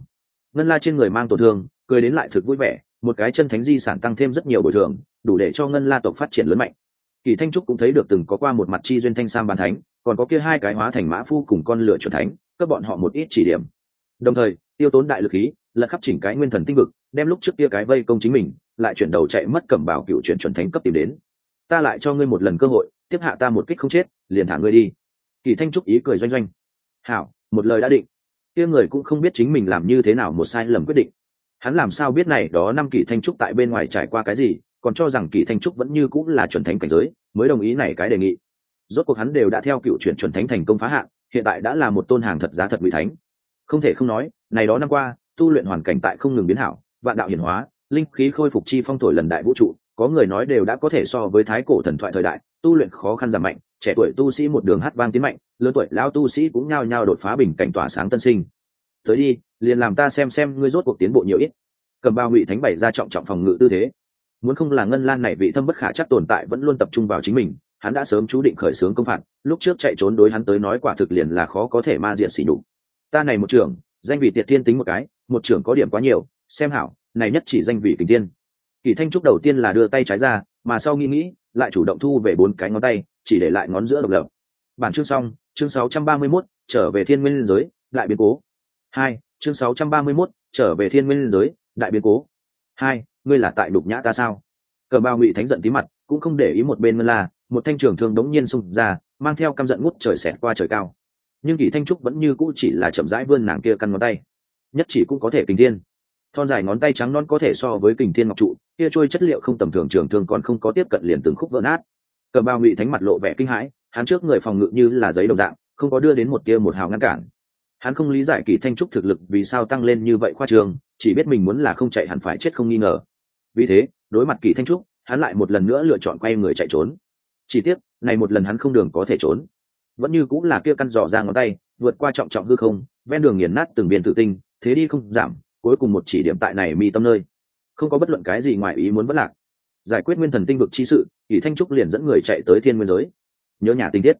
Speaker 1: Ngân la trên người mang tổn thương, cười đến lại thực vui vẻ, một cái chân thánh di sản tăng thêm rất nhiều bồi thường, đủ để cho ngân la tộc phát triển lớn mạnh kỳ thanh trúc cũng thấy được từng có qua một mặt chi duyên thanh sam bàn thánh, còn có kia hai cái hóa thành mã phu cùng con lửa chuẩn thánh, cấp bọn họ một ít chỉ điểm. Đồng thời, tiêu tốn đại lực khí, lật khắp chỉnh cái nguyên thần tinh vực, đem lúc trước kia cái vây công chính mình, lại chuyển đầu chạy mất cẩm bảo cựu chuyển chuẩn thánh cấp tìm đến. Ta lại cho ngươi một lần cơ hội, tiếp hạ ta một kích không chết, liền thả ngươi đi. Kỳ thanh trúc ý cười doanh doanh. Hảo, một lời đã định. Kia người cũng không biết chính mình làm như thế nào một sai lầm quyết định. Hắn làm sao biết này, đó năm kỳ thanh trúc tại bên ngoài trải qua cái gì còn cho rằng kỳ thanh trúc vẫn như cũng là chuẩn thánh cảnh giới, mới đồng ý này cái đề nghị. Rốt cuộc hắn đều đã theo cựu chuyển chuẩn thánh thành công phá hạn, hiện tại đã là một tôn hàng thật giá thật vị thánh. Không thể không nói, này đó năm qua, tu luyện hoàn cảnh tại không ngừng biến hảo, vạn đạo hiển hóa, linh khí khôi phục chi phong thổi lần đại vũ trụ, có người nói đều đã có thể so với thái cổ thần thoại thời đại, tu luyện khó khăn giảm mạnh, trẻ tuổi tu sĩ một đường hát vang tiến mạnh, lớn tuổi lao tu sĩ cũng nhao nhao đột phá bình cảnh tỏa sáng tân sinh. Tới đi, liền làm ta xem xem ngươi rốt cuộc tiến bộ nhiều ít. Cầm bao ngụy thánh bảy ra trọng trọng phòng ngự tư thế muốn không là ngân lan này vị thâm bất khả chắc tồn tại vẫn luôn tập trung vào chính mình hắn đã sớm chú định khởi xướng công phạt lúc trước chạy trốn đối hắn tới nói quả thực liền là khó có thể ma diện xỉ đục ta này một trưởng danh vị tiệt thiên tính một cái một trưởng có điểm quá nhiều xem hảo này nhất chỉ danh vị kình tiên kỳ thanh trúc đầu tiên là đưa tay trái ra mà sau nghĩ nghĩ lại chủ động thu về bốn cái ngón tay chỉ để lại ngón giữa độc lập. Bản chương xong chương 631, trở về thiên nguyên giới lại biến cố. Hai chương 631, trở về thiên nguyên giới đại biến cố. Hai ngươi là tại đục nhã ta sao? Cờ bao ngụy thánh giận tí mặt, cũng không để ý một bên ngân la, một thanh trường thương đống nhiên xung ra, mang theo căm giận ngút trời xẹt qua trời cao. Nhưng kỳ thanh trúc vẫn như cũ chỉ là chậm rãi vươn nàng kia căn ngón tay. Nhất chỉ cũng có thể kình thiên. Thon dài ngón tay trắng non có thể so với kình thiên ngọc trụ, kia trôi chất liệu không tầm thường trường thương còn không có tiếp cận liền từng khúc vỡ nát. Cờ bao ngụy thánh mặt lộ vẻ kinh hãi, hắn trước người phòng ngự như là giấy đồng dạng, không có đưa đến một tia một hào ngăn cản. Hắn không lý giải kỳ thanh trúc thực lực vì sao tăng lên như vậy khoa trường, chỉ biết mình muốn là không chạy hẳn phải chết không nghi ngờ vì thế, đối mặt kỳ thanh trúc, hắn lại một lần nữa lựa chọn quay người chạy trốn. Chỉ tiếc, này một lần hắn không đường có thể trốn. Vẫn như cũng là kia căn dò ra ngón tay, vượt qua trọng trọng hư không, ven đường nghiền nát từng viên tự tinh, thế đi không giảm, cuối cùng một chỉ điểm tại này mi tâm nơi. Không có bất luận cái gì ngoài ý muốn bất lạc. Giải quyết nguyên thần tinh vực chi sự, kỳ thanh trúc liền dẫn người chạy tới thiên nguyên giới. Nhớ nhà tinh tiết.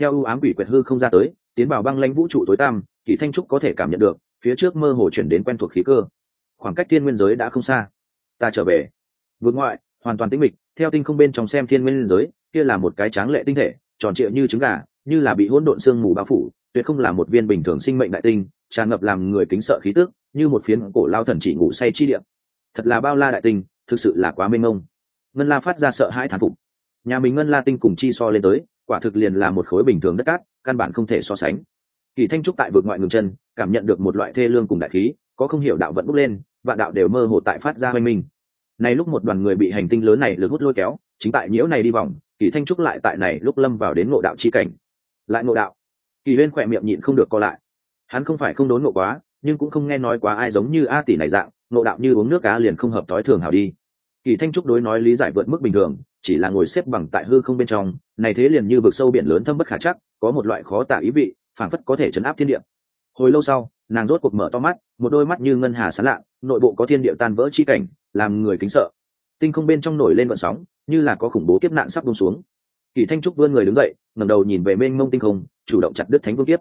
Speaker 1: Theo ưu ám quỷ quyệt hư không ra tới, tiến vào băng lãnh vũ trụ tối tăm, kỳ thanh trúc có thể cảm nhận được, phía trước mơ hồ chuyển đến quen thuộc khí cơ. Khoảng cách thiên nguyên giới đã không xa ta trở về. Vượt ngoại, hoàn toàn tĩnh mịch, theo tinh không bên trong xem thiên nguyên giới, kia là một cái tráng lệ tinh thể, tròn trịa như trứng gà, như là bị hỗn độn sương mù bao phủ, tuyệt không là một viên bình thường sinh mệnh đại tinh, tràn ngập làm người kính sợ khí tước như một phiến cổ lao thần chỉ ngủ say chi điện thật là bao la đại tinh, thực sự là quá mênh mông. Ngân la phát ra sợ hãi thán phục. Nhà mình ngân la tinh cùng chi so lên tới, quả thực liền là một khối bình thường đất cát, căn bản không thể so sánh. Kỳ thanh trúc tại vượt ngoại ngừng chân, cảm nhận được một loại thê lương cùng đại khí có không hiểu đạo vận bốc lên và đạo đều mơ hồ tại phát ra hoanh minh này lúc một đoàn người bị hành tinh lớn này lực hút lôi kéo, chính tại nhiễu này đi vòng, kỳ thanh trúc lại tại này lúc lâm vào đến ngộ đạo chi cảnh. Lại ngộ đạo. Kỳ huyên khỏe miệng nhịn không được co lại. Hắn không phải không đốn ngộ quá, nhưng cũng không nghe nói quá ai giống như a tỷ này dạng, ngộ đạo như uống nước cá liền không hợp tối thường hảo đi. Kỳ thanh trúc đối nói lý giải vượt mức bình thường, chỉ là ngồi xếp bằng tại hư không bên trong, này thế liền như vực sâu biển lớn thâm bất khả chắc, có một loại khó tả ý vị phản phất có thể chấn áp thiên địa. Hồi lâu sau nàng rốt cuộc mở to mắt, một đôi mắt như ngân hà sán lạ, nội bộ có thiên địa tan vỡ chi cảnh, làm người kính sợ. Tinh không bên trong nổi lên vận sóng, như là có khủng bố kiếp nạn sắp buông xuống. Kỳ thanh trúc vươn người đứng dậy, ngẩng đầu nhìn về mênh mông tinh không, chủ động chặt đứt thánh vương kiếp.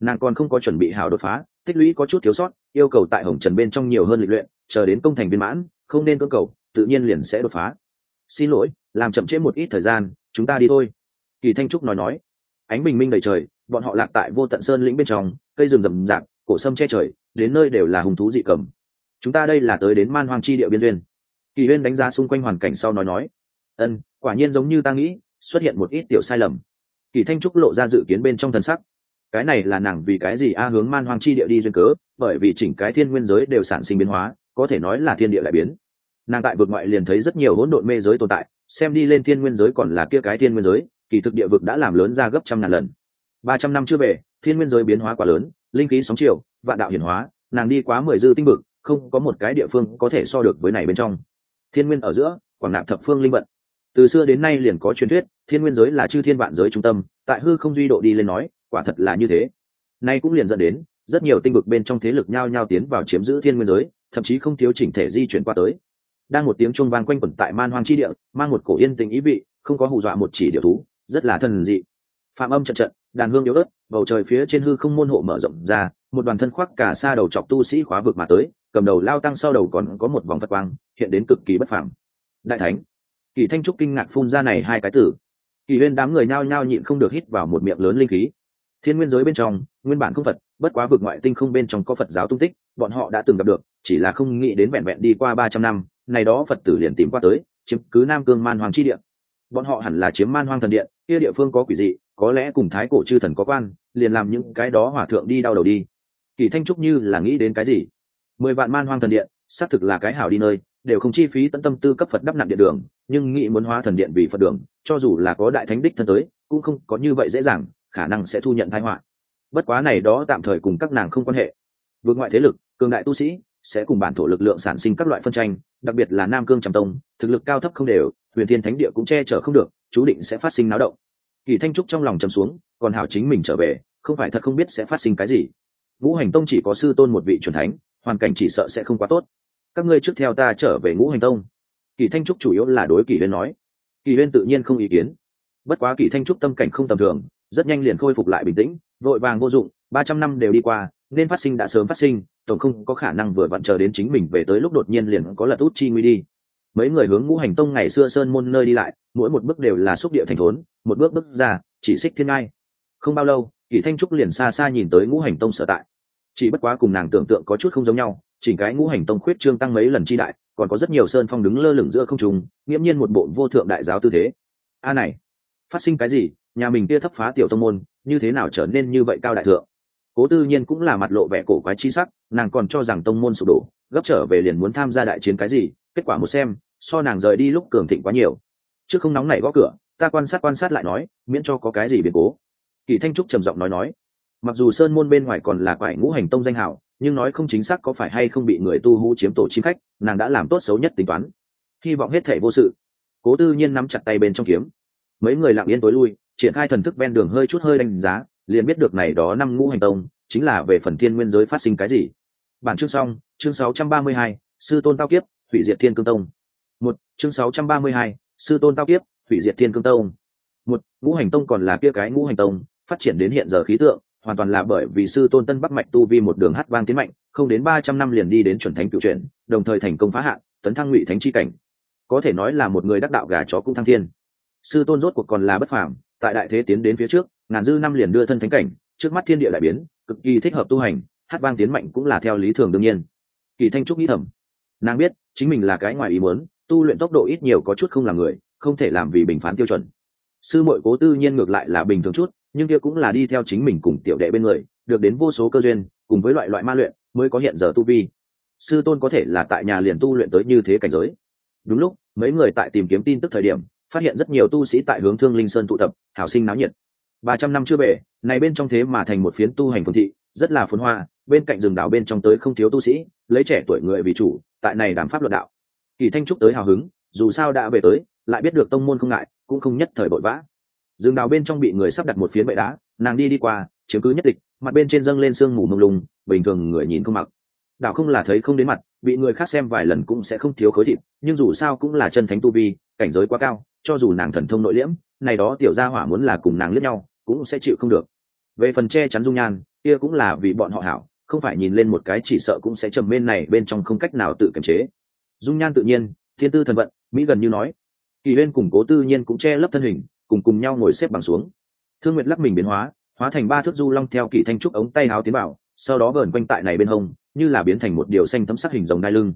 Speaker 1: Nàng còn không có chuẩn bị hảo đột phá, tích lũy có chút thiếu sót, yêu cầu tại hồng trần bên trong nhiều hơn lịch luyện, chờ đến công thành viên mãn, không nên cơ cầu, tự nhiên liền sẽ đột phá. Xin lỗi, làm chậm trễ một ít thời gian, chúng ta đi thôi. Kỳ thanh trúc nói nói. Ánh bình minh đầy trời, bọn họ lạc tại vô tận sơn lĩnh bên trong, cây rừng rậm rạp cổ sâm che trời, đến nơi đều là hùng thú dị cầm. Chúng ta đây là tới đến man hoang chi địa biên duyên. Kỳ huyên đánh giá xung quanh hoàn cảnh sau nói nói, ân, quả nhiên giống như ta nghĩ, xuất hiện một ít tiểu sai lầm. Kỳ thanh trúc lộ ra dự kiến bên trong thần sắc. Cái này là nàng vì cái gì a hướng man hoang chi địa đi duyên cớ, bởi vì chỉnh cái thiên nguyên giới đều sản sinh biến hóa, có thể nói là thiên địa lại biến. Nàng tại vực ngoại liền thấy rất nhiều hỗn độn mê giới tồn tại, xem đi lên thiên nguyên giới còn là kia cái thiên nguyên giới, kỳ thực địa vực đã làm lớn ra gấp trăm ngàn lần. Ba trăm năm chưa về thiên nguyên giới biến hóa quá lớn, linh khí sóng chiều, vạn đạo hiển hóa, nàng đi quá mười dư tinh vực, không có một cái địa phương có thể so được với này bên trong. Thiên nguyên ở giữa, quảng nạp thập phương linh vận. Từ xưa đến nay liền có truyền thuyết, thiên nguyên giới là chư thiên vạn giới trung tâm, tại hư không duy độ đi lên nói, quả thật là như thế. Nay cũng liền dẫn đến, rất nhiều tinh vực bên trong thế lực nhao nhao tiến vào chiếm giữ thiên nguyên giới, thậm chí không thiếu chỉnh thể di chuyển qua tới. Đang một tiếng chuông vang quanh quẩn tại man hoang chi địa, mang một cổ yên tình ý vị, không có hù dọa một chỉ điệu thú, rất là thần dị. Phạm âm trận trận, đàn hương yếu ớt bầu trời phía trên hư không môn hộ mở rộng ra, một đoàn thân khoác cả xa đầu chọc tu sĩ khóa vực mà tới, cầm đầu lao tăng sau đầu còn có một vòng phật quang, hiện đến cực kỳ bất phẳng đại thánh, kỳ thanh trúc kinh ngạc phun ra này hai cái tử. Kỳ huyên đám người nhao nhao nhịn không được hít vào một miệng lớn linh khí. Thiên nguyên giới bên trong, nguyên bản không phật, bất quá vực ngoại tinh không bên trong có phật giáo tung tích, bọn họ đã từng gặp được, chỉ là không nghĩ đến vẹn vẹn đi qua ba trăm năm, này đó phật tử liền tìm qua tới, chiếm cứ nam cương man hoàng chi điện bọn họ hẳn là chiếm man hoang thần điện, kia địa phương có quỷ dị, có lẽ cùng thái cổ chư thần có quan, liền làm những cái đó hỏa thượng đi đau đầu đi. Kỳ thanh trúc như là nghĩ đến cái gì? Mười vạn man hoang thần điện, xác thực là cái hảo đi nơi, đều không chi phí tận tâm tư cấp phật đắp nặng điện đường, nhưng nghĩ muốn hóa thần điện vì phật đường, cho dù là có đại thánh đích thân tới, cũng không có như vậy dễ dàng, khả năng sẽ thu nhận thái họa. Bất quá này đó tạm thời cùng các nàng không quan hệ. Vượt ngoại thế lực, cường đại tu sĩ, sẽ cùng bản thổ lực lượng sản sinh các loại phân tranh, đặc biệt là nam cương trầm tông, thực lực cao thấp không đều huyền thiên thánh địa cũng che chở không được, chú định sẽ phát sinh náo động. Kỳ thanh trúc trong lòng trầm xuống, còn hảo chính mình trở về, không phải thật không biết sẽ phát sinh cái gì. Ngũ hành tông chỉ có sư tôn một vị c thánh, hoàn cảnh chỉ sợ sẽ không quá tốt. Các ngươi trước theo ta trở về ngũ hành tông. Kỳ thanh trúc chủ yếu là đối kỳ huyên nói. Kỳ huyên tự nhiên không ý kiến. Bất quá kỳ thanh trúc tâm cảnh không tầm thường, rất nhanh liền khôi phục lại bình tĩnh, vội vàng vô dụng, ba trăm năm đều đi qua, nên phát sinh đã sớm phát sinh, tổng không có khả năng vừa vặn chờ đến chính mình về tới lúc đột nhiên liền có lật út chi nguy đi mấy người hướng ngũ hành tông ngày xưa sơn môn nơi đi lại, mỗi một bước đều là xúc địa thành thốn, một bước bước ra, chỉ xích thiên ngai. Không bao lâu, kỷ thanh trúc liền xa xa nhìn tới ngũ hành tông sở tại. Chỉ bất quá cùng nàng tưởng tượng có chút không giống nhau chỉnh cái ngũ hành tông khuyết trương tăng mấy lần chi đại, còn có rất nhiều sơn phong đứng lơ lửng giữa không trùng nghiễm nhiên một bộ vô thượng đại giáo tư thế. A này, phát sinh cái gì? Nhà mình kia thấp phá tiểu tông môn, như thế nào trở nên như vậy cao đại thượng? Cố tư nhiên cũng là mặt lộ vẻ cổ quái chi sắc, nàng còn cho rằng tông môn sụp đổ, gấp trở về liền muốn tham gia đại chiến cái gì, kết quả một xem so nàng rời đi lúc cường thịnh quá nhiều. Trước không nóng nảy gõ cửa ta quan sát quan sát lại nói miễn cho có cái gì biến cố. Kỳ thanh trúc trầm giọng nói nói mặc dù sơn môn bên ngoài còn là quải ngũ hành tông danh hào nhưng nói không chính xác có phải hay không bị người tu hú chiếm tổ chim khách nàng đã làm tốt xấu nhất tính toán. Hy vọng hết thể vô sự. Cố tư nhiên nắm chặt tay bên trong kiếm. Mấy người lặng yên tối lui triển khai thần thức ven đường hơi chút hơi đánh giá liền biết được này đó năm ngũ hành tông chính là về phần thiên nguyên giới phát sinh cái gì. Bản chương xong chương 632, sư tôn tao kiếp hủy diệt thiên cương tông một chương 632, sư tôn tao kiếp hủy diệt thiên cương tông. Một ngũ hành tông còn là kia cái ngũ hành tông phát triển đến hiện giờ khí tượng hoàn toàn là bởi vì sư tôn tân bắc mạch tu vi một đường hát vang tiến mạnh không đến ba trăm năm liền đi đến chuẩn thánh cựu chuyển đồng thời thành công phá hạn tấn thăng ngụy thánh chi cảnh. Có thể nói là một người đắc đạo gà chó cũng thăng thiên. Sư tôn rốt cuộc còn là bất phàm tại đại thế tiến đến phía trước ngàn dư năm liền đưa thân thánh cảnh trước mắt thiên địa đại biến cực kỳ thích hợp tu hành hát vang tiến mạnh cũng là theo lý thường đương nhiên. Kỳ thanh trúc nghĩ thầm nàng biết chính mình là cái ngoài ý muốn tu luyện tốc độ ít nhiều có chút không là người, không thể làm vì bình phán tiêu chuẩn. Sư muội cố tư nhiên ngược lại là bình thường chút, nhưng kia cũng là đi theo chính mình cùng tiểu đệ bên người, được đến vô số cơ duyên, cùng với loại loại ma luyện, mới có hiện giờ tu vi. Sư tôn có thể là tại nhà liền tu luyện tới như thế cảnh giới. Đúng lúc, mấy người tại tìm kiếm tin tức thời điểm, phát hiện rất nhiều tu sĩ tại hướng thương linh sơn tụ tập, hảo sinh náo nhiệt. Ba trăm năm chưa bể, này bên trong thế mà thành một phiến tu hành phương thị, rất là phồn hoa, bên cạnh rừng đảo bên trong tới không thiếu tu sĩ, lấy trẻ tuổi người vì chủ, tại này đàm pháp luận đạo kỳ thanh trúc tới hào hứng dù sao đã về tới lại biết được tông môn không ngại cũng không nhất thời bội vã. Rừng đào bên trong bị người sắp đặt một phiến bệ đá nàng đi đi qua chiếm cứ nhất địch, mặt bên trên dâng lên sương mù mông lung bình thường người nhìn không mặc. Đảo không là thấy không đến mặt bị người khác xem vài lần cũng sẽ không thiếu khối thịt nhưng dù sao cũng là chân thánh tu vi cảnh giới quá cao cho dù nàng thần thông nội liễm này đó tiểu gia hỏa muốn là cùng nàng lướt nhau cũng sẽ chịu không được. Về phần che chắn dung nhan kia cũng là vì bọn họ hảo không phải nhìn lên một cái chỉ sợ cũng sẽ trầm bên này bên trong không cách nào tự kiềm chế dung nhan tự nhiên, thiên tư thần vận, mỹ gần như nói. Kỳ huyên cùng cố tư nhiên cũng che lấp thân hình, cùng cùng nhau ngồi xếp bằng xuống. Thương nguyệt lắc mình biến hóa hóa thành ba thước du long theo kỳ thanh trúc ống tay háo tiến bảo sau đó vờn quanh tại này bên hông, như là biến thành một điều xanh thấm sắc hình rồng đai lưng.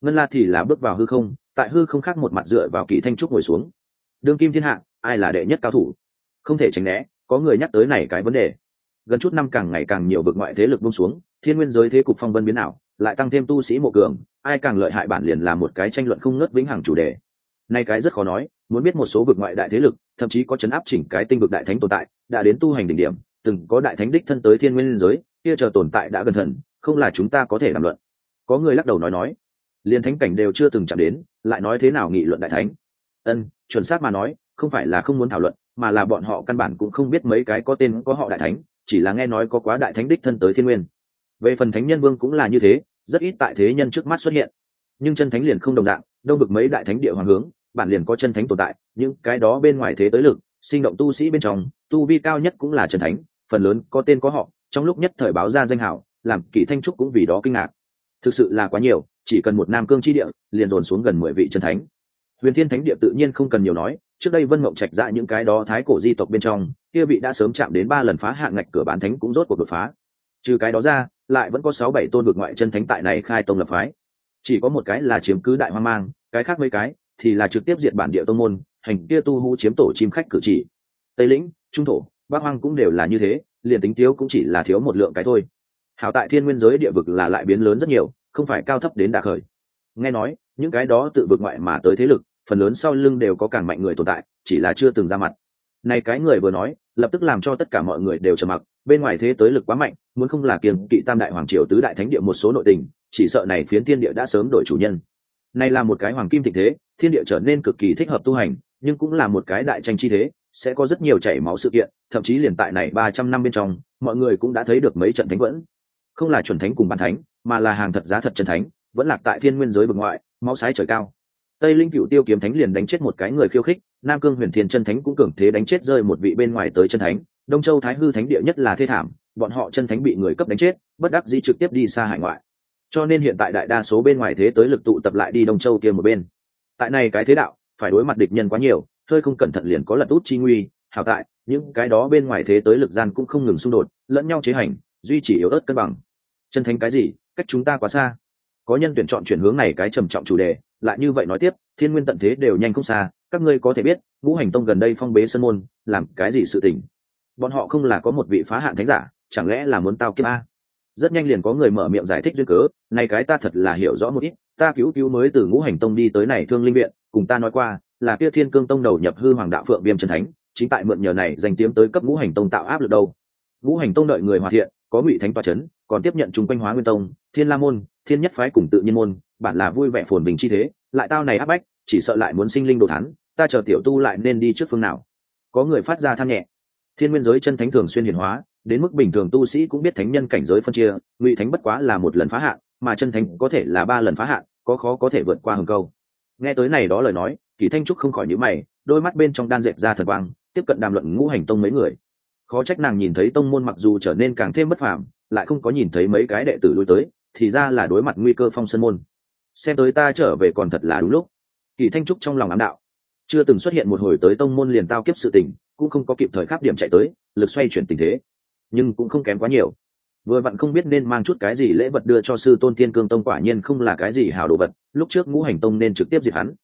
Speaker 1: Ngân la thì là bước vào hư không, tại hư không khác một mặt dựa vào kỳ thanh trúc ngồi xuống. Đương kim thiên hạ, ai là đệ nhất cao thủ? Không thể tránh né, có người nhắc tới này cái vấn đề. Gần chút năm càng ngày càng nhiều vực ngoại thế lực bung xuống, thiên nguyên giới thế cục phong vân biến ảo lại tăng thêm tu sĩ mộ cường, ai càng lợi hại bản liền là một cái tranh luận không ngớt vĩnh hằng chủ đề. Nay cái rất khó nói, muốn biết một số vực ngoại đại thế lực, thậm chí có chấn áp chỉnh cái tinh vực đại thánh tồn tại, đã đến tu hành đỉnh điểm, từng có đại thánh đích thân tới thiên nguyên giới, kia chờ tồn tại đã gần thần, không là chúng ta có thể làm luận. Có người lắc đầu nói nói liên thánh cảnh đều chưa từng chạm đến, lại nói thế nào nghị luận đại thánh? Ân, chuẩn xác mà nói, không phải là không muốn thảo luận, mà là bọn họ căn bản cũng không biết mấy cái có tên có họ đại thánh, chỉ là nghe nói có quá đại thánh đích thân tới thiên nguyên. Về phần thánh nhân vương cũng là như thế rất ít tại thế nhân trước mắt xuất hiện. Nhưng chân thánh liền không đồng dạng, đông bực mấy đại thánh địa hoàng hướng, bản liền có chân thánh tồn tại, những cái đó bên ngoài thế tới lực, sinh động tu sĩ bên trong, tu vi cao nhất cũng là chân thánh, phần lớn có tên có họ, trong lúc nhất thời báo ra danh hảo làm kỷ thanh trúc cũng vì đó kinh ngạc. Thực sự là quá nhiều, chỉ cần một nam cương chi địa, liền dồn xuống gần mười vị chân thánh. Huyền thiên thánh địa tự nhiên không cần nhiều nói, trước đây vân mộng trạch ra những cái đó thái cổ di tộc bên trong, kia vị đã sớm chạm đến ba lần phá hạng ngạch cửa bán thánh cũng rốt cuộc đột phá. Trừ cái đó ra lại vẫn có sáu bảy tôn vực ngoại chân thánh tại này khai tông lập phái. Chỉ có một cái là chiếm cứ đại hoang mang, cái khác mấy cái thì là trực tiếp diệt bản địa tông môn, hành kia tu hú chiếm tổ chim khách cử chỉ. Tây lĩnh, trung thổ, bắc hoang cũng đều là như thế, liền tính thiếu cũng chỉ là thiếu một lượng cái thôi. Hảo tại thiên nguyên giới địa vực là lại biến lớn rất nhiều, không phải cao thấp đến đà khởi. Nghe nói, những cái đó tự vực ngoại mà tới thế lực, phần lớn sau lưng đều có càng mạnh người tồn tại, chỉ là chưa từng ra mặt. Này cái người vừa nói, lập tức làm cho tất cả mọi người đều trầm mặc bên ngoài thế tới lực quá mạnh, muốn không là kiềm kỵ tam đại hoàng triều tứ đại thánh địa một số nội tình, chỉ sợ này phiến thiên địa đã sớm đổi chủ nhân. Này là một cái hoàng kim thịnh thế, thiên địa trở nên cực kỳ thích hợp tu hành, nhưng cũng là một cái đại tranh chi thế, sẽ có rất nhiều chảy máu sự kiện, thậm chí liền tại này ba trăm năm bên trong, mọi người cũng đã thấy được mấy trận thánh vẫn không là chuẩn thánh cùng bản thánh, mà là hàng thật giá thật chân thánh, vẫn lạc tại thiên nguyên giới vực ngoại, máu sái trời cao. Tây linh cựu tiêu kiếm thánh liền đánh chết một cái người khiêu khích, nam cương huyền thiên chân thánh cũng cường thế đánh chết rơi một vị bên ngoài tới chân thánh đông châu thái hư thánh địa nhất là thê thảm, bọn họ chân thánh bị người cấp đánh chết, bất đắc dĩ trực tiếp đi xa hải ngoại. Cho nên hiện tại đại đa số bên ngoài thế tới lực tụ tập lại đi đông châu kia một bên. Tại này cái thế đạo, phải đối mặt địch nhân quá nhiều, hơi không cẩn thận liền có lật út chi nguy, hảo tại, những cái đó bên ngoài thế tới lực gian cũng không ngừng xung đột, lẫn nhau chế hành, duy trì yếu ớt cân bằng. Chân thánh cái gì, cách chúng ta quá xa. Có nhân tuyển chọn chuyển hướng này cái trầm trọng chủ đề, lại như vậy nói tiếp, thiên nguyên tận thế đều nhanh không xa, các ngươi có thể biết, ngũ hành tông gần đây phong bế sân môn, làm cái gì sự tình bọn họ không là có một vị phá hạn thánh giả, chẳng lẽ là muốn tao kiếm a? Rất nhanh liền có người mở miệng giải thích duyên cớ, này cái ta thật là hiểu rõ một ít, ta cứu cứu mới từ ngũ hành tông đi tới này thương linh viện, cùng ta nói qua, là kia thiên cương tông đầu nhập hư hoàng đạo phượng viêm trần thánh, chính tại mượn nhờ này danh tiếng tới cấp ngũ hành tông tạo áp lực đâu. Ngũ hành tông đợi người hòa thiện, có ngụy thánh toa c h ấ n còn tiếp nhận chung quanh hóa nguyên tông, thiên la môn, thiên nhất phái cùng tự nhiên môn, bản là vui vẻ phồn bình chi thế, lại tao này áp bách, chỉ sợ lại muốn sinh linh đồ thắn ta chờ tiểu tu lại nên đi trước phương nào. Có người phát ra than nhẹ thiên nguyên giới chân thánh thường xuyên hiển hóa, đến mức bình thường tu sĩ cũng biết thánh nhân cảnh giới phân chia, ngụy thánh bất quá là một lần phá hạn, mà chân thánh có thể là ba lần phá hạn, có khó có thể vượt qua hầm câu. Nghe tới này đó lời nói, kỳ thanh trúc không khỏi nhíu mày, đôi mắt bên trong đan dẹp ra thật quang, tiếp cận đàm luận ngũ hành tông mấy người. Khó trách nàng nhìn thấy tông môn mặc dù trở nên càng thêm bất phàm, lại không có nhìn thấy mấy cái đệ tử lui tới, thì ra là đối mặt nguy cơ phong sân môn. Xem tới ta trở về còn thật là đúng lúc. Kỳ thanh trúc trong lòng ám đạo. Chưa từng xuất hiện một hồi tới tông môn liền tao kiếp sự tình cũng không có kịp thời khắc điểm chạy tới, lực xoay chuyển tình thế, nhưng cũng không kém quá nhiều. Vừa vặn không biết nên mang chút cái gì lễ vật đưa cho sư tôn tiên cương tông quả nhiên không là cái gì hào đồ vật, lúc trước ngũ hành tông nên trực tiếp diệt hắn.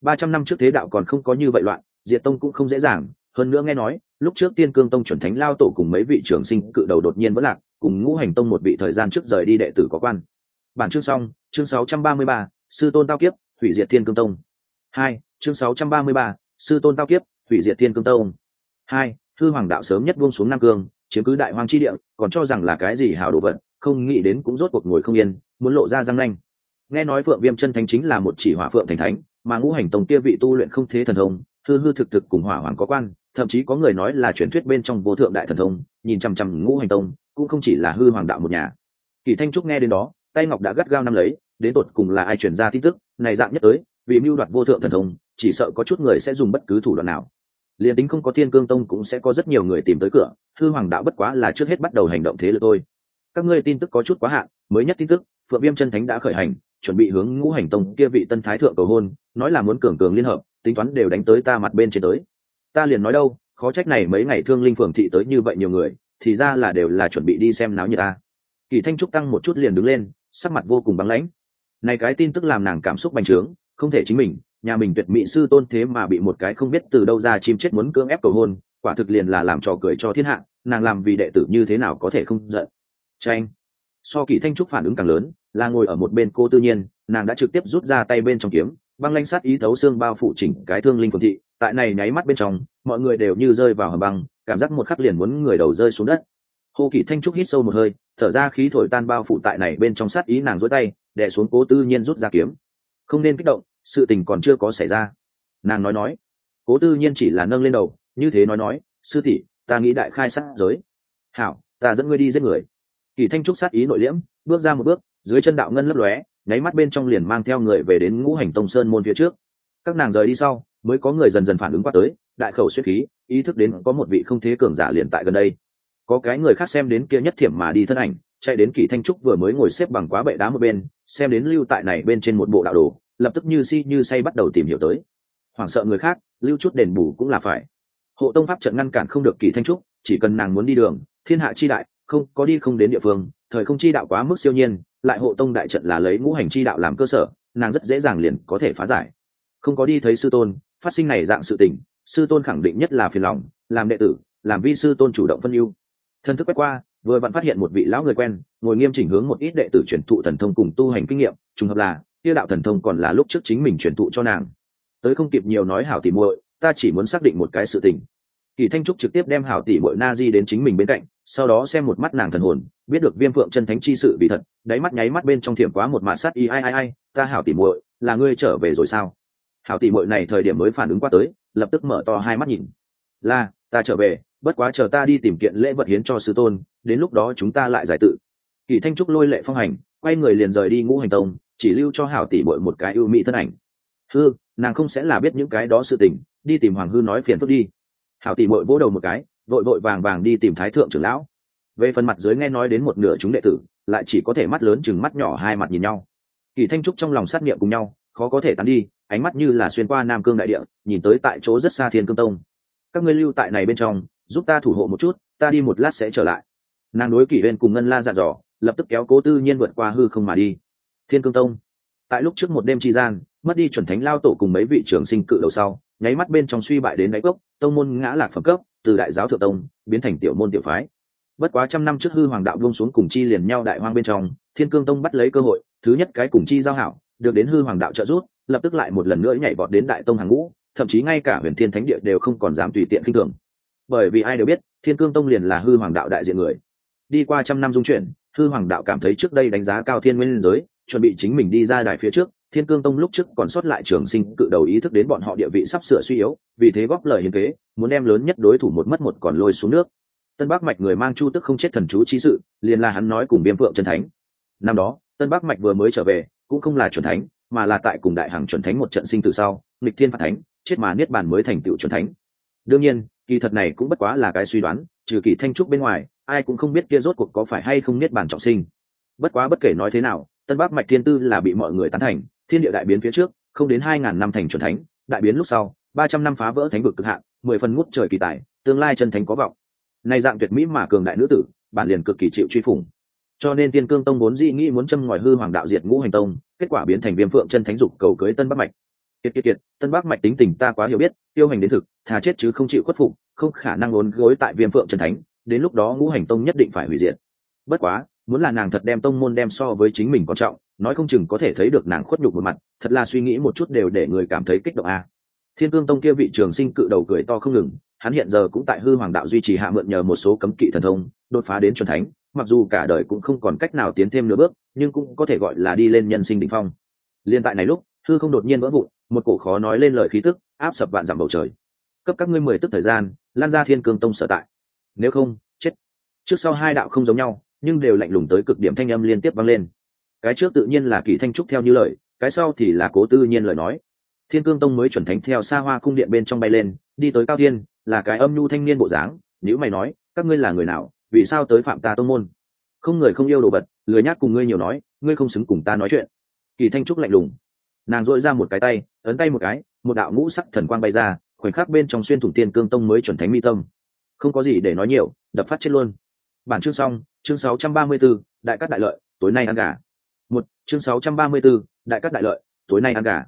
Speaker 1: Ba trăm năm trước thế đạo còn không có như vậy loạn, diệt tông cũng không dễ dàng, hơn nữa nghe nói, lúc trước tiên cương tông chuẩn thánh lao tổ cùng mấy vị trưởng sinh cự đầu đột nhiên vẫn lạc, cùng ngũ hành tông một vị thời gian trước rời đi đệ tử có quan. Bản chương xong, chương sáu trăm ba mươi ba, sư tôn tao kiếp, hủy diệt thiên cương tông. Hai, chương sáu trăm ba mươi ba, sư tôn tao kiếp, hủy diệt thiên cương tông hai, thư hoàng đạo sớm nhất buông xuống nam cương, chiếm cứ đại hoàng chi địa, còn cho rằng là cái gì hảo đồ vật, không nghĩ đến cũng rốt cuộc ngồi không yên, muốn lộ ra răng nanh. Nghe nói phượng viêm chân thánh chính là một chỉ hỏa phượng thành thánh, mà ngũ hành tông kia vị tu luyện không thế thần thông, hư hư thực thực cùng hỏa hoàng có quan, thậm chí có người nói là truyền thuyết bên trong vô thượng đại thần thông, nhìn chằm chằm ngũ hành tông, cũng không chỉ là hư hoàng đạo một nhà. Kỳ thanh trúc nghe đến đó, tay ngọc đã gắt gao năm lấy, đến tột cùng là ai truyền ra tin tức, này dạng nhất tới, vì mưu đoạt vô thượng thần thông, chỉ sợ có chút người sẽ dùng bất cứ thủ đoạn nào liền tính không có thiên cương tông cũng sẽ có rất nhiều người tìm tới cửa, hư hoàng đạo bất quá là trước hết bắt đầu hành động thế lực thôi. Các ngươi tin tức có chút quá hạn, mới nhất tin tức, phượng viêm chân thánh đã khởi hành, chuẩn bị hướng ngũ hành tông kia vị tân thái thượng cầu hôn, nói là muốn cường cường liên hợp, tính toán đều đánh tới ta mặt bên trên tới. Ta liền nói đâu, khó trách này mấy ngày thương linh phường thị tới như vậy nhiều người, thì ra là đều là chuẩn bị đi xem náo như ta. Kỳ thanh trúc tăng một chút liền đứng lên, sắc mặt vô cùng băng lãnh. Này cái tin tức làm nàng cảm xúc bành trướng, không thể chính mình nhà mình tuyệt mỹ sư tôn thế mà bị một cái không biết từ đâu ra chim chết muốn cưỡng ép cầu hôn, quả thực liền là làm trò cười cho thiên hạ, nàng làm vì đệ tử như thế nào có thể không giận. Tranh so kỳ thanh trúc phản ứng càng lớn, là ngồi ở một bên cô tư nhiên, nàng đã trực tiếp rút ra tay bên trong kiếm, băng lanh sát ý thấu xương bao phủ chỉnh cái thương linh phương thị, tại này nháy mắt bên trong, mọi người đều như rơi vào hầm băng, cảm giác một khắc liền muốn người đầu rơi xuống đất. Hồ kỳ thanh trúc hít sâu một hơi, thở ra khí thổi tan bao phủ tại này bên trong sát ý nàng dối tay, đè xuống cố tư nhiên rút ra kiếm. Không nên kích động sự tình còn chưa có xảy ra. Nàng nói nói, cố tư nhiên chỉ là nâng lên đầu, như thế nói nói, sư tỷ, ta nghĩ đại khai sát giới. Hảo, ta dẫn ngươi đi giết người. Kỳ thanh trúc sát ý nội liễm, bước ra một bước, dưới chân đạo ngân lấp lóe, nháy mắt bên trong liền mang theo người về đến ngũ hành tông sơn môn phía trước. Các nàng rời đi sau, mới có người dần dần phản ứng qua tới, đại khẩu suy khí, ý thức đến có một vị không thế cường giả liền tại gần đây. Có cái người khác xem đến kia nhất thiểm mà đi thân ảnh, chạy đến kỳ thanh trúc vừa mới ngồi xếp bằng quá bệ đá một bên, xem đến lưu tại này bên trên một bộ đạo đồ lập tức như si như say bắt đầu tìm hiểu tới. Hoảng sợ người khác, lưu chút đền bù cũng là phải. Hộ tông pháp trận ngăn cản không được kỳ thanh trúc, chỉ cần nàng muốn đi đường, thiên hạ chi đại, không, có đi không đến địa phương, thời không chi đạo quá mức siêu nhiên, lại hộ tông đại trận là lấy ngũ hành chi đạo làm cơ sở, nàng rất dễ dàng liền có thể phá giải. Không có đi thấy sư tôn, phát sinh này dạng sự tình, sư tôn khẳng định nhất là phiền lòng, làm đệ tử, làm vi sư tôn chủ động phân ưu. Thân thức quét qua, vừa vặn phát hiện một vị lão người quen, ngồi nghiêm chỉnh hướng một ít đệ tử truyền thụ thần thông cùng tu hành kinh nghiệm, trùng hợp là kia đạo thần thông còn là lúc trước chính mình truyền thụ cho nàng. Tới không kịp nhiều nói hảo tỉ muội, ta chỉ muốn xác định một cái sự tình. Kỳ thanh trúc trực tiếp đem hảo tỷ muội na di đến chính mình bên cạnh, sau đó xem một mắt nàng thần hồn, biết được viêm phượng chân thánh chi sự bị thật, đáy mắt nháy mắt bên trong thiểm quá một mạ sát y ai ai ai, ta hảo tỷ muội, là ngươi trở về rồi sao? Hảo tỷ muội này thời điểm mới phản ứng qua tới, lập tức mở to hai mắt nhìn. Là ta trở về, bất quá chờ ta đi tìm kiện lễ vật hiến cho sư tôn, đến lúc đó chúng ta lại giải tự. Kỳ thanh trúc lôi lệ phong hành, quay người liền rời đi ngũ hành tông chỉ lưu cho hảo tỷ bội một cái ưu mỹ thân ảnh. Hư, nàng không sẽ là biết những cái đó sự tình, đi tìm hoàng hư nói phiền phức đi. Hảo tỷ bội vỗ đầu một cái, vội vội vàng vàng đi tìm thái thượng trưởng lão. Về phần mặt dưới nghe nói đến một nửa chúng đệ tử, lại chỉ có thể mắt lớn chừng mắt nhỏ hai mặt nhìn nhau. Kỳ thanh trúc trong lòng sát nghiệm cùng nhau, khó có thể tán đi, ánh mắt như là xuyên qua nam cương đại địa, nhìn tới tại chỗ rất xa thiên cương tông. Các ngươi lưu tại này bên trong, giúp ta thủ hộ một chút, ta đi một lát sẽ trở lại. Nàng đối kỷ bên cùng ngân la dặn dò, lập tức kéo cố tư nhiên vượt qua hư không mà đi thiên cương tông. Tại lúc trước một đêm tri gian, mất đi chuẩn thánh lao tổ cùng mấy vị trưởng sinh cự đầu sau, nháy mắt bên trong suy bại đến đáy cốc, tông môn ngã lạc phẩm cấp, từ đại giáo thượng tông, biến thành tiểu môn tiểu phái. Bất quá trăm năm trước hư hoàng đạo buông xuống cùng chi liền nhau đại hoang bên trong, thiên cương tông bắt lấy cơ hội, thứ nhất cái cùng chi giao hảo, được đến hư hoàng đạo trợ giúp, lập tức lại một lần nữa nhảy vọt đến đại tông hàng ngũ, thậm chí ngay cả huyền thiên thánh địa đều không còn dám tùy tiện khinh thường. Bởi vì ai đều biết, thiên cương tông liền là hư hoàng đạo đại diện người. Đi qua trăm năm dung chuyển, hư hoàng đạo cảm thấy trước đây đánh giá cao thiên nguyên giới chuẩn bị chính mình đi ra đài phía trước, thiên cương tông lúc trước còn sót lại trường sinh cự đầu ý thức đến bọn họ địa vị sắp sửa suy yếu, vì thế góp lời hiến kế, muốn đem lớn nhất đối thủ một mất một còn lôi xuống nước. Tân bắc mạch người mang chu tức không chết thần chú trí sự, liền là hắn nói cùng biêm phượng chân thánh. Năm đó, tân bắc mạch vừa mới trở về, cũng không là chuẩn thánh, mà là tại cùng đại hàng chuẩn thánh một trận sinh từ sau, nghịch thiên phạt thánh, chết mà niết bàn mới thành tựu chuẩn thánh. Đương nhiên, kỳ thật này cũng bất quá là cái suy đoán, trừ kỳ thanh trúc bên ngoài, ai cũng không biết kia rốt cuộc có phải hay không niết bàn trọng sinh. Bất quá bất kể nói thế nào tân bắc mạch thiên tư là bị mọi người tán thành, thiên địa đại biến phía trước, không đến hai ngàn năm thành chuẩn thánh, đại biến lúc sau, ba trăm năm phá vỡ thánh vực cực hạn, mười phần ngút trời kỳ tài, tương lai chân thánh có vọng. Nay dạng tuyệt mỹ mà cường đại nữ tử, bản liền cực kỳ chịu truy phủng. Cho nên tiên cương tông vốn dị nghĩ muốn châm ngòi hư hoàng đạo diệt ngũ hành tông, kết quả biến thành viêm phượng chân thánh dục cầu cưới tân bắc mạch. Kiệt kiệt kiệt, tân bắc mạch tính tình ta quá hiểu biết, tiêu hành đến thực thà chết chứ không chịu khuất phục, không khả năng ốn gối tại viêm phượng chân thánh, đến lúc đó ngũ hành tông nhất định phải hủy diệt. Bất quá muốn là nàng thật đem tông môn đem so với chính mình quan trọng, nói không chừng có thể thấy được nàng khuất nhục một mặt, thật là suy nghĩ một chút đều để người cảm thấy kích động a. Thiên cương tông kia vị trường sinh cự đầu cười to không ngừng, hắn hiện giờ cũng tại hư hoàng đạo duy trì hạ mượn nhờ một số cấm kỵ thần thông, đột phá đến c thánh, mặc dù cả đời cũng không còn cách nào tiến thêm nửa bước, nhưng cũng có thể gọi là đi lên nhân sinh đ ỉ n h phong. Liên tại này lúc, hư không đột nhiên vỡ vụn, một cổ khó nói lên lời khí tức, áp sập vạn dặm bầu trời. Cấp các ngươi mười tức thời gian, lan ra thiên cương tông sở tại. Nếu không, chết. Trước sau hai đạo không giống nhau nhưng đều lạnh lùng tới cực điểm thanh âm liên tiếp vang lên. Cái trước tự nhiên là kỳ thanh trúc theo như lời, cái sau thì là cố tư nhiên lời nói. Thiên cương tông mới chuẩn thánh theo xa hoa cung điện bên trong bay lên, đi tới cao thiên, là cái âm nhu thanh niên bộ dáng, nếu mày nói, các ngươi là người nào, vì sao tới phạm ta tông môn? Không người không yêu đồ vật, lười nhác cùng ngươi nhiều nói, ngươi không xứng cùng ta nói chuyện. Kỳ thanh trúc lạnh lùng. Nàng dội ra một cái tay, ấn tay một cái, một đạo ngũ sắc thần quang bay ra, khoảnh khắc bên trong xuyên thủng tiên cương tông mới chuẩn thánh mi tâm. Không có gì để nói nhiều, đập phát chết luôn bản chương xong chương 634, đại cát đại lợi tối nay ăn gà. Một chương 634, đại cát đại lợi tối nay ăn gà.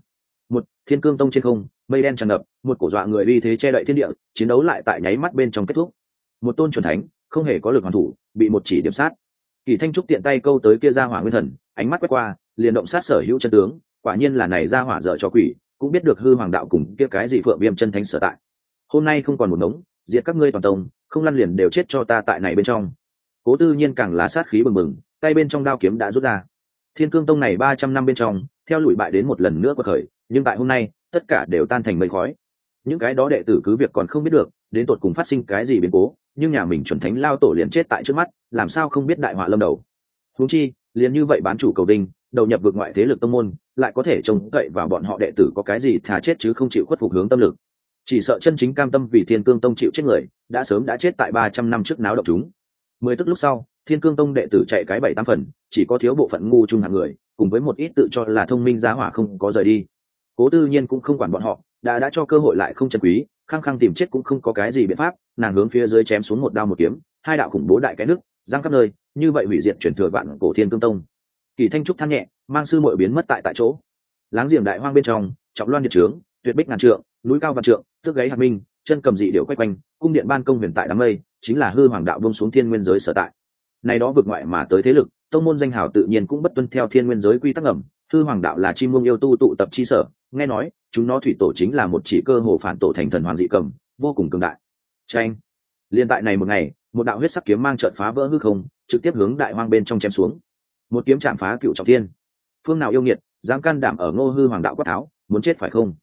Speaker 1: Một thiên cương tông trên không mây đen tràn ngập một cổ dọa người uy thế che đậy thiên địa chiến đấu lại tại nháy mắt bên trong kết thúc. Một tôn chuẩn thánh không hề có lực hoàn thủ bị một chỉ điểm sát. Kỳ thanh trúc tiện tay câu tới kia ra hỏa nguyên thần ánh mắt quét qua liền động sát sở hữu chân tướng quả nhiên là này ra hỏa dở cho quỷ cũng biết được hư hoàng đạo cùng kia cái gì phượng viêm chân thánh sở tại. Hôm nay không còn một ngống diệt các ngươi toàn tông không lăn liền đều chết cho ta tại này bên trong cố tư nhiên càng lá sát khí bừng bừng, tay bên trong đao kiếm đã rút ra. Thiên cương tông này ba trăm năm bên trong, theo lùi bại đến một lần nữa cuộc khởi, nhưng tại hôm nay, tất cả đều tan thành mây khói. Những cái đó đệ tử cứ việc còn không biết được, đến tột cùng phát sinh cái gì biến cố, nhưng nhà mình chuẩn thánh lao tổ liền chết tại trước mắt, làm sao không biết đại họa lâm đầu. Huống chi, liền như vậy bán chủ cầu đinh, đầu nhập vượt ngoại thế lực tâm môn, lại có thể trông cậy vào bọn họ đệ tử có cái gì thà chết chứ không chịu khuất phục hướng tâm lực. Chỉ sợ chân chính cam tâm vì thiên cương tông chịu chết người, đã sớm đã chết tại ba trăm năm trước náo động chúng mười tức lúc sau, thiên cương tông đệ tử chạy cái bảy tám phần, chỉ có thiếu bộ phận ngu trung hạng người, cùng với một ít tự cho là thông minh giá hỏa không có rời đi. Cố tư nhiên cũng không quản bọn họ, đã đã cho cơ hội lại không chân quý, khăng khăng tìm chết cũng không có cái gì biện pháp, nàng hướng phía dưới chém xuống một đao một kiếm, hai đạo khủng bố đại cái nước giang khắp nơi, như vậy hủy diệt chuyển thừa vạn cổ thiên cương tông. Kỳ thanh trúc than nhẹ, mang sư mội biến mất tại tại chỗ. Láng giềng đại hoang bên trong, trọng loan nhiệt trướng, tuyệt bích ngàn trượng, núi cao vạn trượng, tước gáy hạt minh chân cầm dị điệu quay quanh, cung điện ban công huyền tại đám mây, chính là hư hoàng đạo bông xuống thiên nguyên giới sở tại. Này đó vượt ngoại mà tới thế lực, tông môn danh hào tự nhiên cũng bất tuân theo thiên nguyên giới quy tắc ẩm hư hoàng đạo là chim muông yêu tu tụ tập chi sở, nghe nói, chúng nó thủy tổ chính là một chỉ cơ hồ phản tổ thành thần hoàng dị cầm, vô cùng cường đại. Tranh liên tại này một ngày, một đạo huyết sắc kiếm mang trợn phá vỡ hư không, trực tiếp hướng đại hoang bên trong chém xuống. Một kiếm chạm phá cựu trọng thiên. Phương nào yêu nghiệt, dám can đảm ở ngô hư hoàng đạo quát tháo, muốn chết phải không?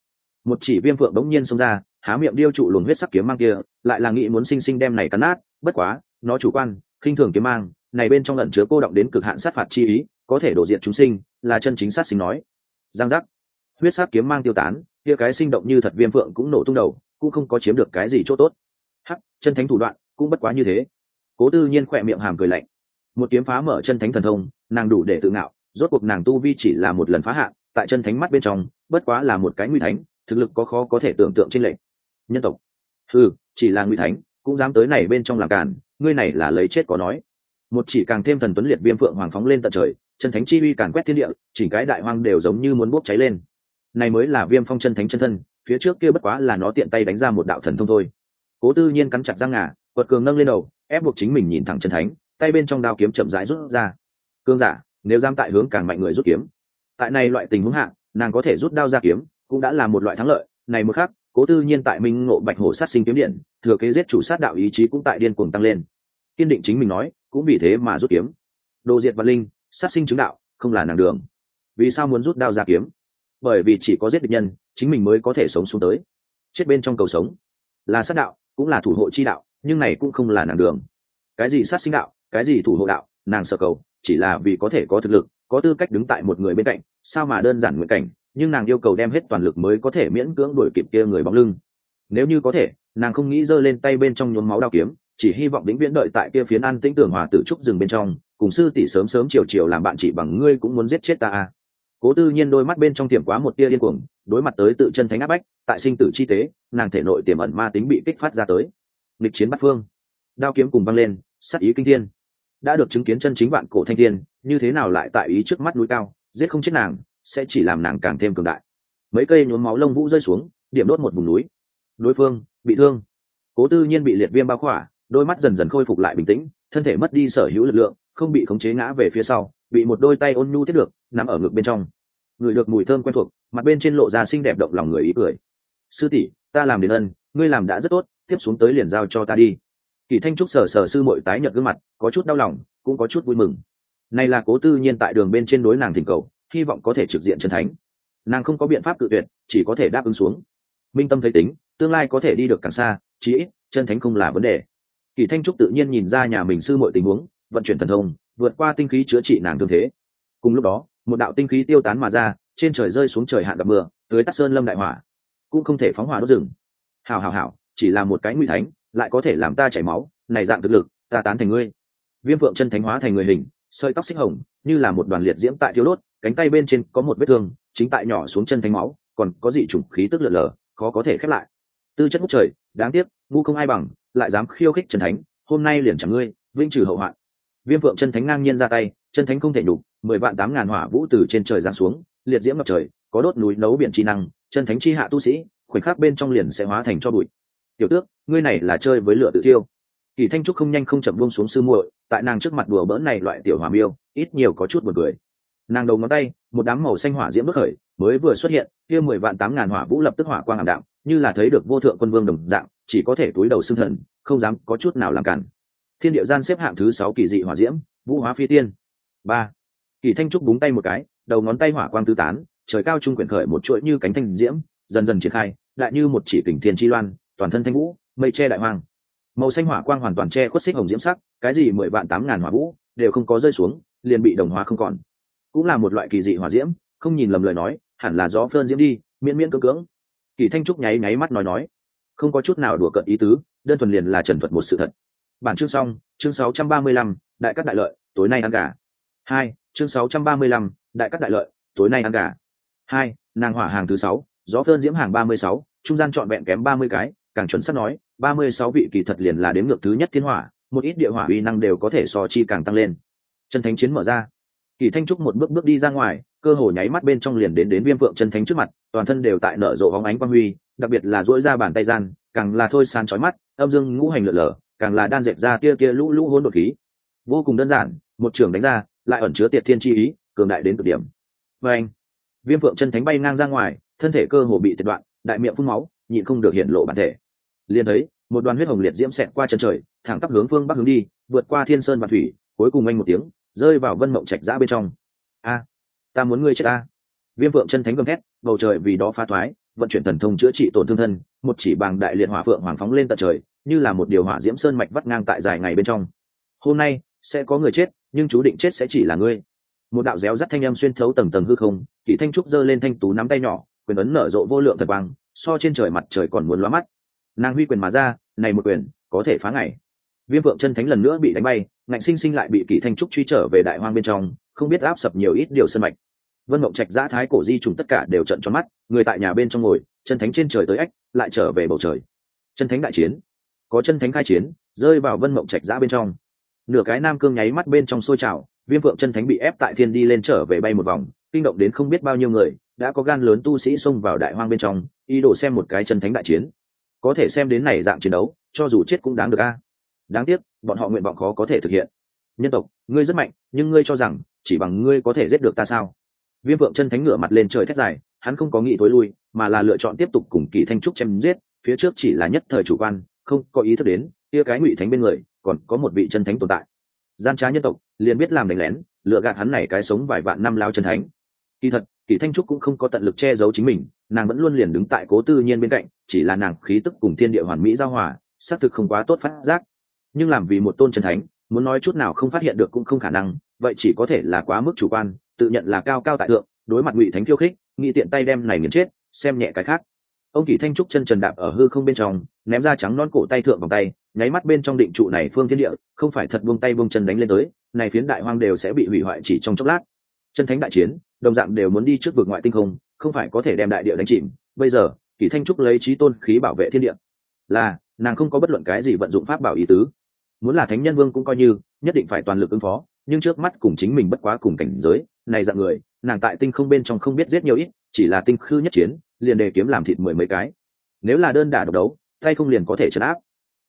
Speaker 1: Một chỉ viêm phượng đống nhiên xông ra há miệng điêu trụ luồn huyết sắc kiếm mang kia, lại là nghĩ muốn sinh sinh đem này cắn nát, bất quá, nó chủ quan, khinh thường kiếm mang, này bên trong lẩn chứa cô động đến cực hạn sát phạt chi ý, có thể đổ diện chúng sinh, là chân chính sát sinh nói. Giang giác. Huyết sát kiếm mang tiêu tán, kia cái sinh động như thật viêm phượng cũng nổ tung đầu, cũng không có chiếm được cái gì chỗ tốt. Hắc, chân thánh thủ đoạn, cũng bất quá như thế. Cố tư nhiên khỏe miệng hàm cười lạnh. Một kiếm phá mở chân thánh thần thông, nàng đủ để tự ngạo, rốt cuộc nàng tu vi chỉ là một lần phá hạn tại chân thánh mắt bên trong, bất quá là một cái nguy thánh, thực lực có khó có thể tưởng tượng trên lệnh nhân tộc. Ừ chỉ là ngụy thánh cũng dám tới này bên trong làm cản, ngươi này là lấy chết có nói. Một chỉ càng thêm thần tuấn liệt viêm phượng hoàng phóng lên tận trời chân thánh chi uy càn quét thiên địa chỉnh cái đại hoang đều giống như muốn bốc cháy lên. Này mới là viêm phong chân thánh chân thân phía trước kia bất quá là nó tiện tay đánh ra một đạo thần thông thôi. Cố tư nhiên cắn chặt răng ngà quật cường nâng lên đầu ép buộc chính mình nhìn thẳng chân thánh tay bên trong đao kiếm chậm rãi rút ra. Cương giả nếu giam tại hướng càng mạnh người rút kiếm. Tại này loại tình huống hạng nàng có thể rút đao ra kiếm cũng đã là một loại thắng lợi này một khác cố tư nhiên tại minh ngộ bạch hổ sát sinh kiếm điện, thừa kế giết chủ sát đạo ý chí cũng tại điên cuồng tăng lên. Kiên định chính mình nói, cũng vì thế mà rút kiếm. Đồ diệt văn linh, sát sinh chứng đạo, không là nàng đường. Vì sao muốn rút đao ra kiếm? Bởi vì chỉ có giết địch nhân, chính mình mới có thể sống xuống tới. Chết bên trong cầu sống. Là sát đạo, cũng là thủ hộ chi đạo, nhưng này cũng không là nàng đường. Cái gì sát sinh đạo, cái gì thủ hộ đạo, nàng sợ cầu, chỉ là vì có thể có thực lực, có tư cách đứng tại một người bên cạnh, sao mà đơn giản nguyện cảnh? Nhưng nàng yêu cầu đem hết toàn lực mới có thể miễn cưỡng đuổi kịp kia người bóng lưng. Nếu như có thể, nàng không nghĩ giơ lên tay bên trong nhuốm máu đao kiếm, chỉ hy vọng vĩnh viễn đợi tại kia phiến an tĩnh tưởng hòa tử trúc rừng bên trong, cùng sư tỷ sớm sớm chiều chiều làm bạn chỉ bằng ngươi cũng muốn giết chết ta à. cố tư nhiên đôi mắt bên trong tiềm quá một tia điên cuồng, đối mặt tới tự chân thánh áp bách, tại sinh tử chi tế, nàng thể nội tiềm ẩn ma tính bị kích phát ra tới. Nghịch chiến bắt phương. Đao kiếm cùng văng lên, sát ý kinh thiên. Đã được chứng kiến chân chính vạn cổ thanh thiên, như thế nào lại tại ý trước mắt núi cao, giết không chết nàng sẽ chỉ làm nàng càng thêm cường đại. Mấy cây nhuốm máu lông vũ rơi xuống, điểm đốt một vùng núi. Đối phương bị thương. Cố tư nhiên bị liệt viêm bao khỏa, đôi mắt dần dần khôi phục lại bình tĩnh, thân thể mất đi sở hữu lực lượng, không bị khống chế ngã về phía sau, bị một đôi tay ôn nhu tiếp được, nằm ở ngực bên trong. Người được mùi thơm quen thuộc, mặt bên trên lộ ra xinh đẹp động lòng người ý cười. Sư tỷ, ta làm đến ân, ngươi làm đã rất tốt, tiếp xuống tới liền giao cho ta đi. Kỳ thanh trúc sờ sờ sư mội tái nhợt gương mặt, có chút đau lòng, cũng có chút vui mừng. Này là cố tư nhiên tại đường bên trên đối nàng thỉnh cầu hy vọng có thể trực diện chân thánh. Nàng không có biện pháp tự tuyệt, chỉ có thể đáp ứng xuống. Minh tâm thấy tính, tương lai có thể đi được càng xa, chí ít, chân thánh không là vấn đề. Kỳ thanh trúc tự nhiên nhìn ra nhà mình sư mọi tình huống, vận chuyển thần thông, vượt qua tinh khí chữa trị nàng thương thế. Cùng lúc đó, một đạo tinh khí tiêu tán mà ra, trên trời rơi xuống trời hạn gặp mưa tới tắt sơn lâm đại hỏa, cũng không thể phóng hỏa đốt rừng. Hào hào hào chỉ là một cái nguy thánh, lại có thể làm ta chảy máu, này dạng thực lực, ta tán thành ngươi. Viêm phượng chân thánh hóa thành người hình sợi tóc xích hồng, như là một đoàn liệt diễm tại thiếu đốt, cánh tay bên trên có một vết thương, chính tại nhỏ xuống chân thanh máu, còn có dị chủng khí tức lượn lờ khó có thể khép lại. Tư chất ngút trời, đáng tiếc, ngu không ai bằng, lại dám khiêu khích chân thánh, hôm nay liền chẳng ngươi vinh trừ hậu hoạn. Viêm phượng chân thánh ngang nhiên ra tay, chân thánh không thể nhục, mười vạn tám ngàn hỏa vũ từ trên trời giáng xuống, liệt diễm ngập trời, có đốt núi nấu biển chi năng, chân thánh chi hạ tu sĩ, khoảnh khắc bên trong liền sẽ hóa thành cho bụi. Tiểu tước, ngươi này là chơi với lửa tự tiêu kỳ thanh trúc không nhanh không chậm buông xuống sư muội tại nàng trước mặt đùa bỡn này loại tiểu hỏa miêu, ít nhiều có chút buồn cười. Nàng đầu ngón tay, một đám màu xanh hỏa diễm bất khởi, mới vừa xuất hiện, kia mười vạn tám ngàn hỏa vũ lập tức hỏa quang ảm đạm, như là thấy được vô thượng quân vương đồng dạng, chỉ có thể túi đầu xưng thần, không dám có chút nào làm cản. Thiên địa gian xếp hạng thứ sáu kỳ dị hỏa diễm, vũ hóa phi tiên. Ba. Kỳ thanh trúc búng tay một cái, đầu ngón tay hỏa quang tứ tán, trời cao trung quyển khởi một chuỗi như cánh thanh diễm, dần dần triển khai, đại như một chỉ kình thiên chi loan, toàn thân thanh vũ, mây che đại hoang màu xanh hỏa quang hoàn toàn che khuất xích hồng diễm sắc cái gì mười vạn tám ngàn hỏa vũ đều không có rơi xuống liền bị đồng hóa không còn. Cũng là một loại kỳ dị hỏa diễm không nhìn lầm lời nói hẳn là gió phơn diễm đi miễn miễn cưỡng cưỡng. Kỳ thanh trúc nháy nháy mắt nói nói không có chút nào đùa cợt ý tứ đơn thuần liền là trần thuật một sự thật. Bản chương xong chương 635, đại cắt đại lợi tối nay ăn gà. Hai chương 635, đại cắt đại lợi tối nay ăn gà. Hai nàng hỏa hàng thứ sáu gió phơn diễm hàng ba mươi sáu trung gian trọn vẹn kém ba mươi cái càng chuẩn xác nói ba mươi sáu vị kỳ thật liền là đến ngược thứ nhất thiên hỏa, một ít địa hỏa uy năng đều có thể so chi càng tăng lên. Chân thánh chiến mở ra. Kỳ thanh trúc một bước bước đi ra ngoài, cơ hồ nháy mắt bên trong liền đến đến viêm phượng chân thánh trước mặt, toàn thân đều tại nở rộ bóng ánh quang huy, đặc biệt là dỗi ra bàn tay gian, càng là thôi sàn chói mắt, âm dương ngũ hành lượn lờ, càng là đan dẹp ra tia kia lũ lũ hỗn đột khí. Vô cùng đơn giản, một trường đánh ra, lại ẩn chứa tiệt thiên chi ý, cường đại đến cực điểm. Và anh, viêm phượng chân thánh bay ngang ra ngoài, thân thể cơ hồ bị tiệt đoạn, đại miệng phun máu, nhịn không được hiện lộ bản thể liền thấy một đoàn huyết hồng liệt diễm xẹt qua chân trời thẳng tắp hướng phương bắc hướng đi vượt qua thiên sơn và thủy cuối cùng anh một tiếng rơi vào vân mộng trạch giã bên trong. A ta muốn ngươi chết ta. Viêm phượng chân thánh gầm thét bầu trời vì đó phá thoái vận chuyển thần thông chữa trị tổn thương thân một chỉ bằng đại liệt hỏa phượng hoàng phóng lên tận trời như là một điều hỏa diễm sơn mạch vắt ngang tại dài ngày bên trong. Hôm nay sẽ có người chết nhưng chú định chết sẽ chỉ là ngươi. Một đạo réo rắt thanh âm xuyên thấu tầng tầng hư không kỷ thanh trúc giơ lên thanh tú nắm tay nhỏ quyền ấn nở rộ vô lượng thật băng, so trên trời mặt trời còn muốn lóa mắt nàng huy quyền mà ra, này một quyền, có thể phá ngày. Viêm vượng chân thánh lần nữa bị đánh bay, ngạnh sinh sinh lại bị kỷ thanh trúc truy trở về đại hoang bên trong, không biết áp sập nhiều ít điều sân mạch. Vân mộng trạch, giã thái, cổ di trùng tất cả đều trận tròn mắt, người tại nhà bên trong ngồi, chân thánh trên trời tới ách, lại trở về bầu trời. Chân thánh đại chiến. Có chân thánh khai chiến, rơi vào vân mộng trạch, giã bên trong. Nửa cái nam cương nháy mắt bên trong sôi trào, viêm phượng chân thánh bị ép tại thiên đi lên trở về bay một vòng, kinh động đến không biết bao nhiêu người, đã có gan lớn tu sĩ xông vào đại hoang bên trong, ý đồ xem một cái chân thánh đại chiến có thể xem đến này dạng chiến đấu, cho dù chết cũng đáng được a. Đáng tiếc, bọn họ nguyện vọng khó có thể thực hiện. Nhân tộc, ngươi rất mạnh, nhưng ngươi cho rằng, chỉ bằng ngươi có thể giết được ta sao? Viêm vượng chân thánh ngửa mặt lên trời thét dài, hắn không có nghĩ thối lui, mà là lựa chọn tiếp tục cùng kỳ thanh trúc chém giết, phía trước chỉ là nhất thời chủ quan, không có ý thức đến, kia cái ngụy thánh bên người, còn có một vị chân thánh tồn tại. Gian trá nhân tộc, liền biết làm đánh lén, lựa gạt hắn này cái sống vài vạn năm lao chân thánh. Kỳ thật, kỳ thanh trúc cũng không có tận lực che giấu chính mình nàng vẫn luôn liền đứng tại cố tư nhiên bên cạnh, chỉ là nàng khí tức cùng thiên địa hoàn mỹ giao hòa, xác thực không quá tốt phát giác. Nhưng làm vì một tôn chân thánh, muốn nói chút nào không phát hiện được cũng không khả năng, vậy chỉ có thể là quá mức chủ quan, tự nhận là cao cao tại thượng, đối mặt ngụy thánh khiêu khích, nghĩ tiện tay đem này nghiền chết, xem nhẹ cái khác. Ông kỳ thanh trúc chân trần đạp ở hư không bên trong, ném ra trắng non cổ tay thượng vòng tay, nháy mắt bên trong định trụ này phương thiên địa, không phải thật buông tay buông chân đánh lên tới, này phiến đại hoang đều sẽ bị hủy hoại chỉ trong chốc lát. Chân thánh đại chiến, đồng dạng đều muốn đi trước vực ngoại tinh không không phải có thể đem đại địa đánh chìm, bây giờ, kỳ thanh trúc lấy trí tôn khí bảo vệ thiên địa. Là, nàng không có bất luận cái gì vận dụng pháp bảo ý tứ. Muốn là thánh nhân vương cũng coi như, nhất định phải toàn lực ứng phó, nhưng trước mắt cùng chính mình bất quá cùng cảnh giới, này dạng người, nàng tại tinh không bên trong không biết giết nhiều ít, chỉ là tinh khư nhất chiến, liền đề kiếm làm thịt mười mấy cái. Nếu là đơn đả độc đấu, tay không liền có thể chấn áp.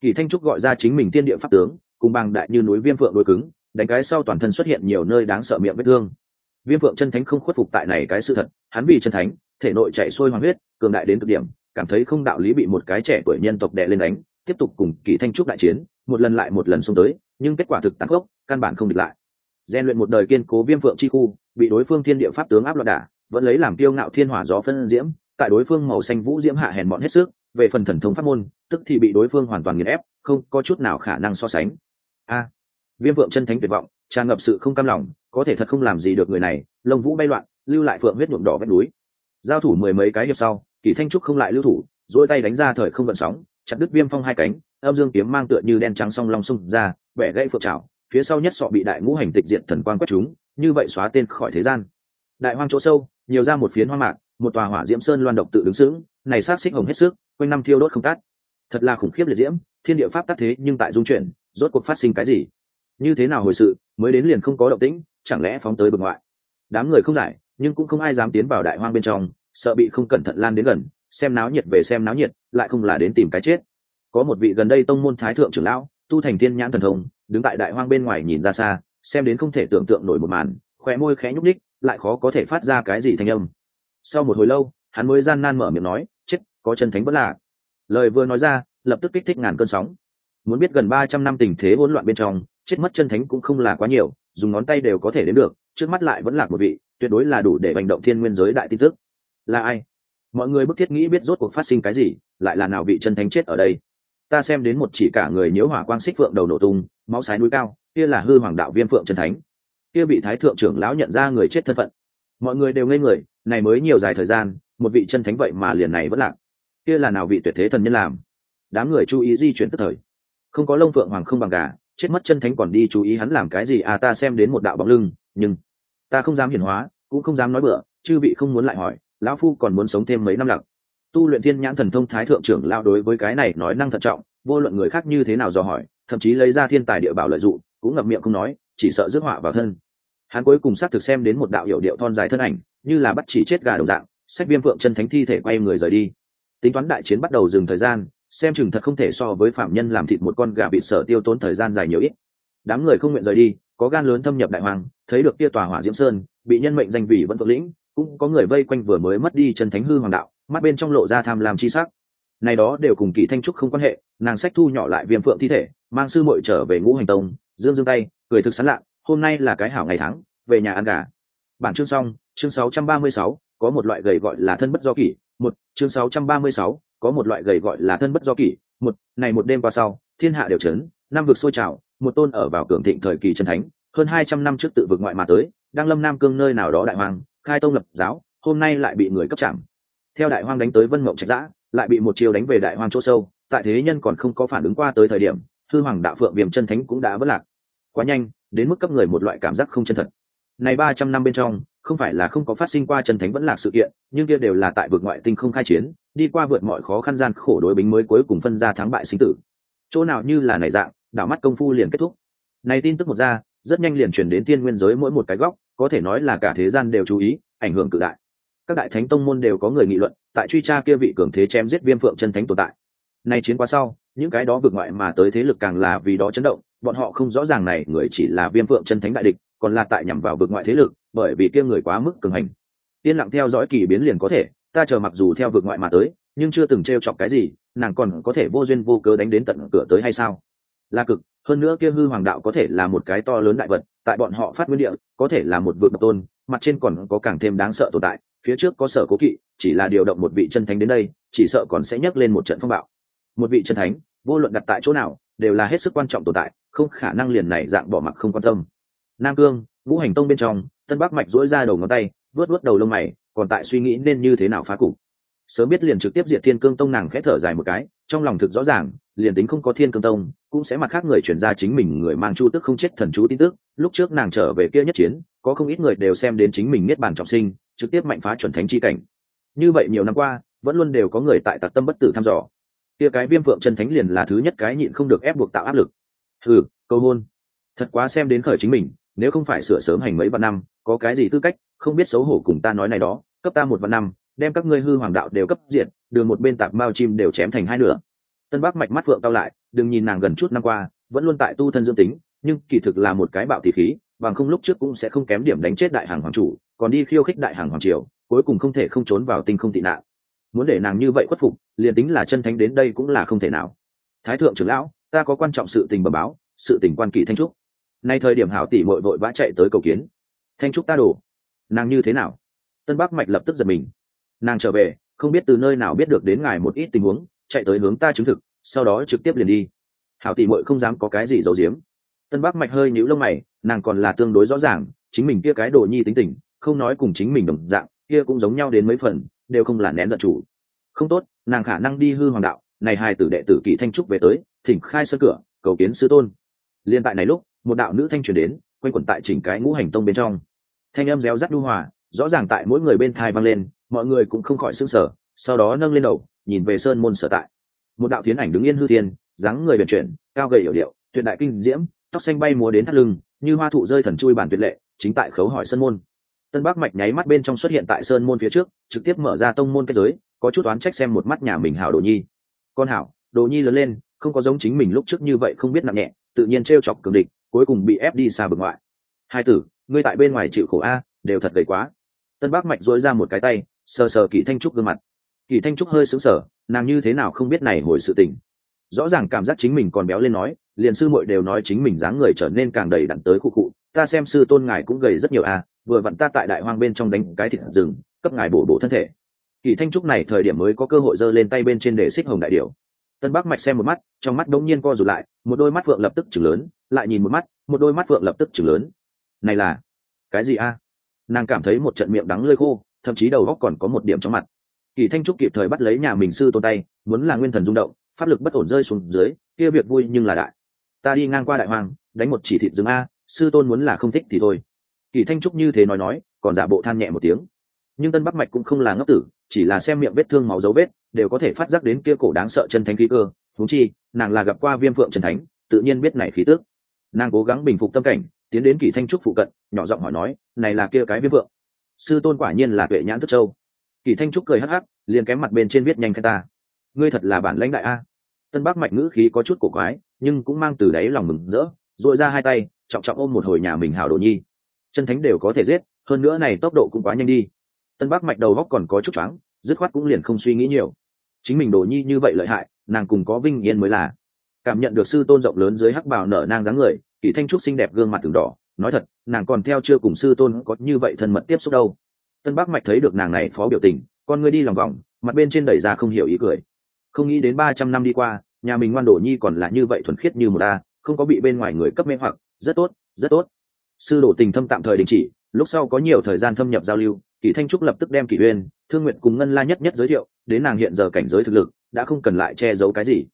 Speaker 1: Kỳ thanh trúc gọi ra chính mình tiên địa pháp tướng, cùng bằng đại như núi viêm phượng đôi cứng, đánh cái sau toàn thân xuất hiện nhiều nơi đáng sợ miệng vết thương viêm phượng chân thánh không khuất phục tại này cái sự thật, hắn vì chân thánh, thể nội chạy xuôi hoàng huyết, cường đại đến cực điểm, cảm thấy không đạo lý bị một cái trẻ tuổi nhân tộc đè lên đánh, tiếp tục cùng kỳ thanh trúc đại chiến, một lần lại một lần xông tới, nhưng kết quả thực tàn gốc căn bản không địch lại. Gian luyện một đời kiên cố viêm phượng chi khu, bị đối phương thiên địa pháp tướng áp loạn đả, vẫn lấy làm tiêu ngạo thiên hỏa gió phân diễm, tại đối phương màu xanh vũ diễm hạ hèn bọn hết sức, về phần thần thông pháp môn, tức thì bị đối phương hoàn toàn nghiền ép, không có chút nào khả năng so sánh. A! Viêm vượng chân thánh tuyệt vọng, tràn ngập sự không cam lòng có thể thật không làm gì được người này, lông vũ bay loạn, lưu lại phượng huyết nhuộm đỏ vách núi. Giao thủ mười mấy cái hiệp sau, kỳ thanh trúc không lại lưu thủ dỗi tay đánh ra thời không vận sóng, chặt đứt viêm phong hai cánh, âm dương kiếm mang tựa như đen trắng song long xung ra, bẻ gãy phượng trào phía sau nhất sọ bị đại ngũ hành tịch diện thần quan quét chúng như vậy xóa tên khỏi thế gian. Đại hoang chỗ sâu, nhiều ra một phiến hoang mạc, một tòa hỏa diễm sơn loan độc tự đứng sững, này sát xích hồng hết sức, quanh năm thiêu đốt không tắt. thật là khủng khiếp liệt diễm, thiên địa pháp tắt thế nhưng tại dung chuyển, rốt cuộc phát sinh cái gì? Như thế nào hồi sự, mới đến liền không có động tĩnh chẳng lẽ phóng tới bực ngoại? Đám người không giải, nhưng cũng không ai dám tiến vào đại hoang bên trong, sợ bị không cẩn thận lan đến gần, xem náo nhiệt về xem náo nhiệt, lại không là đến tìm cái chết. Có một vị gần đây tông môn thái thượng trưởng lão, tu thành thiên nhãn thần thông, đứng tại đại hoang bên ngoài nhìn ra xa, xem đến không thể tưởng tượng nổi một màn, khóe môi khẽ nhúc ních lại khó có thể phát ra cái gì thanh âm. Sau một hồi lâu, hắn mới gian nan mở miệng nói, chết, có chân thánh bất lạc lời vừa nói ra, lập tức kích thích ngàn cơn sóng. Muốn biết gần ba trăm năm tình thế hỗn loạn bên trong chết mất chân thánh cũng không là quá nhiều, dùng ngón tay đều có thể đến được, trước mắt lại vẫn lạc một vị, tuyệt đối là đủ để hành động thiên nguyên giới đại tin tức. Là ai? Mọi người bức thiết nghĩ biết rốt cuộc phát sinh cái gì, lại là nào vị chân thánh chết ở đây? Ta xem đến một chỉ cả người nhiễu hỏa quang xích phượng đầu nổ tung, máu sái núi cao, kia là hư hoàng đạo viêm phượng chân thánh. Kia bị thái thượng trưởng lão nhận ra người chết thân phận. Mọi người đều ngây người, này mới nhiều dài thời gian, một vị chân thánh vậy mà liền này vẫn lạc. Kia là nào vị tuyệt thế thần nhân làm? Đám người chú ý di chuyển tức thời. Không có lông phượng hoàng không bằng gà chết mất chân thánh còn đi chú ý hắn làm cái gì? À ta xem đến một đạo bóng lưng, nhưng ta không dám hiển hóa, cũng không dám nói bựa chư vị không muốn lại hỏi, lão phu còn muốn sống thêm mấy năm lặng. Tu luyện thiên nhãn thần thông thái thượng trưởng lao đối với cái này nói năng thận trọng, vô luận người khác như thế nào dò hỏi, thậm chí lấy ra thiên tài địa bảo lợi dụng, cũng ngậm miệng không nói, chỉ sợ rước họa vào thân. Hắn cuối cùng xác thực xem đến một đạo hiệu điệu thon dài thân ảnh, như là bắt chỉ chết gà đầu dạng, sách viêm phượng chân thánh thi thể quay người rời đi. Tính toán đại chiến bắt đầu dừng thời gian xem chừng thật không thể so với phạm nhân làm thịt một con gà bị sở tiêu tốn thời gian dài nhiều ít. Đám người không nguyện rời đi có gan lớn thâm nhập đại hoàng thấy được kia tòa hỏa diễm sơn bị nhân mệnh danh vị vẫn vượng lĩnh cũng có người vây quanh vừa mới mất đi chân thánh hư hoàng đạo mắt bên trong lộ ra tham lam chi sắc. Này đó đều cùng kỳ thanh trúc không quan hệ nàng sách thu nhỏ lại viêm phượng thi thể mang sư muội trở về ngũ hành tông dương dương tay cười thực sán lạ hôm nay là cái hảo ngày tháng về nhà ăn gà. Bản chương xong chương 636, có một loại gầy gọi là thân bất do kỷ một chương 636, có một loại gầy gọi là thân bất do kỷ, một, này một đêm qua sau, thiên hạ đều chấn, năm vực sôi trào, một tôn ở vào cường thịnh thời kỳ chân thánh, hơn hai trăm năm trước tự vực ngoại mà tới, đang lâm nam cương nơi nào đó đại hoàng, khai tông lập giáo, hôm nay lại bị người cấp chạm. Theo đại hoang đánh tới vân mộng trạch giã, lại bị một chiều đánh về đại hoang chỗ sâu, tại thế nhân còn không có phản ứng qua tới thời điểm thư hoàng đạo phượng viêm chân thánh cũng đã vất lạc. Quá nhanh, đến mức cấp người một loại cảm giác không chân thật. Này ba trăm năm bên trong, không phải là không có phát sinh qua chân thánh vẫn lạc sự kiện, nhưng kia đều là tại vực ngoại tinh không khai chiến đi qua vượt mọi khó khăn gian khổ đối bính mới cuối cùng phân ra thắng bại sinh tử. Chỗ nào như là này dạng, đảo mắt công phu liền kết thúc. Này tin tức một ra, rất nhanh liền truyền đến thiên nguyên giới mỗi một cái góc, có thể nói là cả thế gian đều chú ý, ảnh hưởng cự đại. Các đại thánh tông môn đều có người nghị luận, tại truy tra kia vị cường thế chém giết viêm phượng chân thánh tồn tại. Nay chiến qua sau, những cái đó vượt ngoại mà tới thế lực càng là vì đó chấn động, bọn họ không rõ ràng này người chỉ là viêm phượng chân thánh đại địch, còn là tại nhằm vào vượt ngoại thế lực, bởi vì kia người quá mức cường hành. Yên lặng theo dõi kỳ biến liền có thể ta chờ mặc dù theo vượt ngoại mà tới, nhưng chưa từng t chọc cái gì, nàng còn có thể vô duyên vô cớ đánh đến tận cửa tới hay sao? Là cực, hơn nữa kia hư hoàng đạo có thể là một cái to lớn đại vật, tại bọn họ phát nguyên địa, có thể là một vực độc tôn, mặt trên còn có càng thêm đáng sợ tồn tại, phía trước có sở cố kỵ, chỉ là điều động một vị chân thánh đến đây, chỉ sợ còn sẽ nhấc lên một trận phong bạo. Một vị chân thánh, vô luận đặt tại chỗ nào, đều là hết sức quan trọng tồn tại, không khả năng liền này dạng bỏ mặc không quan tâm. Nam cương, ngũ hành tông bên trong, tân bắc mạch dỗi ra đầu ngón tay vớt vớt đầu lông mày còn tại suy nghĩ nên như thế nào phá cục. Sớm biết liền trực tiếp diệt thiên cương tông nàng khẽ thở dài một cái, trong lòng thực rõ ràng, liền tính không có thiên cương tông, cũng sẽ mặt khác người chuyển ra chính mình người mang chu tức không chết thần chú tin tức. Lúc trước nàng trở về kia nhất chiến, có không ít người đều xem đến chính mình niết bàn trọng sinh, trực tiếp mạnh phá chuẩn thánh chi cảnh. Như vậy nhiều năm qua, vẫn luôn đều có người tại tạc tâm bất tử thăm dò. Kia cái viêm phượng chân thánh liền là thứ nhất cái nhịn không được ép buộc tạo áp lực. Ừ câu hôn. Thật quá xem đến khởi chính mình, nếu không phải sửa sớm hành mấy vạn năm, có cái gì tư cách, không biết xấu hổ cùng ta nói này đó cấp ta một vạn năm, đem các ngươi hư hoàng đạo đều cấp diện đường một bên tạp mao chim đều chém thành hai nửa. Tân bắc mạch mắt phượng cao lại, đừng nhìn nàng gần chút năm qua, vẫn luôn tại tu thân dương tính, nhưng kỳ thực là một cái bạo thị khí, bằng không lúc trước cũng sẽ không kém điểm đánh chết đại hàng hoàng chủ, còn đi khiêu khích đại hàng hoàng triều, cuối cùng không thể không trốn vào tinh không tị nạn. Muốn để nàng như vậy khuất phục, liền tính là chân thánh đến đây cũng là không thể nào. Thái thượng trưởng lão, ta có quan trọng sự tình bẩm báo, sự tình quan kỳ thanh trúc. Nay thời điểm hảo tỷ mội vội vã chạy tới cầu kiến. Thanh trúc ta đổ. Nàng như thế nào? Tân bắc mạch lập tức giật mình. Nàng trở về, không biết từ nơi nào biết được đến ngài một ít tình huống, chạy tới hướng ta chứng thực, sau đó trực tiếp liền đi. Hảo tỷ mội không dám có cái gì giấu giếm. Tân bắc mạch hơi nhíu lông mày, nàng còn là tương đối rõ ràng, chính mình kia cái đồ nhi tính tình, không nói cùng chính mình đồng dạng, kia cũng giống nhau đến mấy phần, đều không là nén giận chủ. Không tốt, nàng khả năng đi hư hoàng đạo, này hai tử đệ tử kỳ thanh trúc về tới, thỉnh khai sơ cửa, cầu kiến sư tôn. Liên tại này lúc, một đạo nữ thanh truyền đến, quanh quẩn tại chỉnh cái ngũ hành tông bên trong. Thanh âm réo rắt đu hòa rõ ràng tại mỗi người bên thai vang lên, mọi người cũng không khỏi s ư n g sở sau đó nâng lên đầu, nhìn về sơn môn sở tại. Một đạo tiến ảnh đứng yên hư thiên, dáng người vận chuyển, cao gầy hiểu điệu, tuyệt đại kinh diễm, tóc xanh bay múa đến thắt lưng, như hoa thụ rơi thần chui bản tuyệt lệ, chính tại khấu hỏi sơn môn. Tân bắc mạch nháy mắt bên trong xuất hiện tại sơn môn phía trước, trực tiếp mở ra tông môn kết giới, có chút oán trách xem một mắt nhà mình hảo đồ nhi. Con hảo, đồ nhi lớn lên, không có giống chính mình lúc trước như vậy không biết nặng nhẹ, tự nhiên t r e o chọc cường địch, cuối cùng bị ép đi xa vực ngoại. Hai tử, ngươi tại bên ngoài chịu khổ a, đều thật gầy quá tân bắc mạch dỗi ra một cái tay, sờ sờ kỳ thanh trúc gương mặt. Kỳ thanh trúc hơi sững sờ, nàng như thế nào không biết này hồi sự tình. Rõ ràng cảm giác chính mình còn béo lên nói, liền sư muội đều nói chính mình dáng người trở nên càng đầy đặn tới khu cụ ta xem sư tôn ngài cũng gầy rất nhiều a vừa vặn ta tại đại hoang bên trong đánh cái thịt rừng, cấp ngài bổ bổ thân thể. Kỳ thanh trúc này thời điểm mới có cơ hội giơ lên tay bên trên để xích hồng đại điệu tân bắc mạch xem một mắt, trong mắt đống nhiên co rụt lại, một đôi mắt phượng lập tức chừng lớn, lại nhìn một mắt, một đôi mắt phượng lập tức chừng lớn. Này là cái gì a? Nàng cảm thấy một trận miệng đắng lơi khô, thậm chí đầu góc còn có một điểm trong mặt. Kỳ thanh trúc kịp thời bắt lấy nhà mình sư tôn tay, muốn là nguyên thần rung động, pháp lực bất ổn rơi xuống dưới, kia việc vui nhưng là đại. Ta đi ngang qua đại hoàng, đánh một chỉ thịt rừng a, sư tôn muốn là không thích thì thôi. Kỳ thanh trúc như thế nói nói, còn giả bộ than nhẹ một tiếng. Nhưng tân bắc mạch cũng không là ngốc tử, chỉ là xem miệng vết thương máu dấu vết, đều có thể phát giác đến kia cổ đáng sợ chân thánh khí cơ. Thú chi, nàng là gặp qua viêm phượng trần thánh, tự nhiên biết này khí tước nàng cố gắng bình phục tâm cảnh tiến đến kỳ thanh trúc phụ cận, nhỏ giọng hỏi nói, này là kia cái viêm vượng. sư tôn quả nhiên là tuệ nhãn tức châu. Kỳ thanh trúc cười hắc hắc, liền kém mặt bên trên viết nhanh khen ta. Ngươi thật là bản lãnh đại a. Tân bắc mạch ngữ khí có chút cổ quái, nhưng cũng mang từ đáy lòng mừng rỡ dội ra hai tay, trọng trọng ôm một hồi nhà mình hảo đồ nhi. Chân thánh đều có thể giết, hơn nữa này tốc độ cũng quá nhanh đi. Tân bắc mạch đầu góc còn có chút choáng, dứt khoát cũng liền không suy nghĩ nhiều. Chính mình đồ nhi như vậy lợi hại, nàng cùng có vinh yên mới là cảm nhận được sư tôn rộng lớn dưới hắc bào nở nang dáng người, kỳ thanh trúc xinh đẹp gương mặt từng đỏ, nói thật, nàng còn theo chưa cùng sư tôn có như vậy thân mật tiếp xúc đâu. Tân bắc mạch thấy được nàng này phó biểu tình, con ngươi đi lòng vòng, mặt bên trên đẩy ra không hiểu ý cười. Không nghĩ đến ba trăm năm đi qua, nhà mình ngoan đổ nhi còn là như vậy thuần khiết như một ta, không có bị bên ngoài người cấp mê hoặc, rất tốt rất tốt. Sư đổ tình thâm tạm thời đình chỉ, lúc sau có nhiều thời gian thâm nhập giao lưu, kỳ thanh trúc lập tức đem kỷ uyên, thương nguyện cùng ngân la nhất nhất giới thiệu, đến nàng hiện giờ cảnh giới thực lực, đã không cần lại che giấu cái gì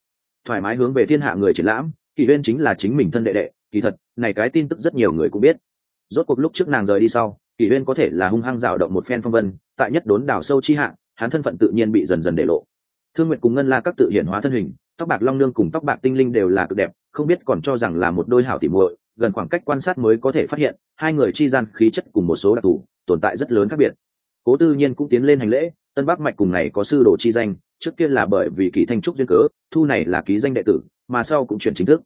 Speaker 1: thoải mái hướng về thiên hạ người triển lãm kỳ uyên chính là chính mình thân đệ đệ, kỳ thật, này cái tin tức rất nhiều người cũng biết. Rốt cuộc lúc trước nàng rời đi sau kỳ uyên có thể là hung hăng rào động một phen phong vân, tại nhất đốn đảo sâu chi hạng hắn thân phận tự nhiên bị dần dần để lộ. Thương nguyện cùng ngân la các tự hiển hóa thân hình, tóc bạc long nương cùng tóc bạc tinh linh đều là cực đẹp, không biết còn cho rằng là một đôi hảo tỉ muội, gần khoảng cách quan sát mới có thể phát hiện, hai người chi gian khí chất cùng một số đặc thù, tồn tại rất lớn khác biệt. Cố tư nhiên cũng tiến lên hành lễ tân bắc mạch cùng này có sư đồ chi danh trước kia là bởi vì kỳ thanh trúc duyên cớ thu này là ký danh đệ tử mà sau cũng chuyển chính thức.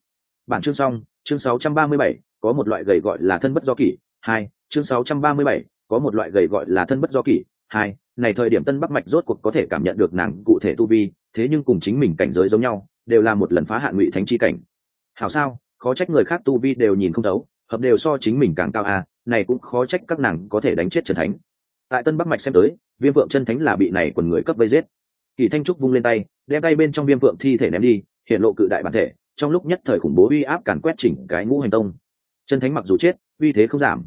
Speaker 1: Bản chương xong chương 637, có một loại gầy gọi là thân bất do kỷ hai chương 637, có một loại gầy gọi là thân bất do kỷ hai này thời điểm tân bắc mạch rốt cuộc có thể cảm nhận được nàng cụ thể tu vi thế nhưng cùng chính mình cảnh giới giống nhau đều là một lần phá hạn ngụy thánh chi cảnh. Hảo sao khó trách người khác tu vi đều nhìn không thấu hợp đều so chính mình càng cao à này cũng khó trách các nàng có thể đánh chết trần thánh. Tại tân bắc mạch xem tới viêm vượng chân thánh là bị này quần người cấp vây giết. Kỳ thanh trúc vung lên tay, đem tay bên trong viêm vượng thi thể ném đi, hiện lộ cự đại bản thể, trong lúc nhất thời khủng bố uy áp càn quét chỉnh cái ngũ hành tông. Chân thánh mặc dù chết, uy thế không giảm.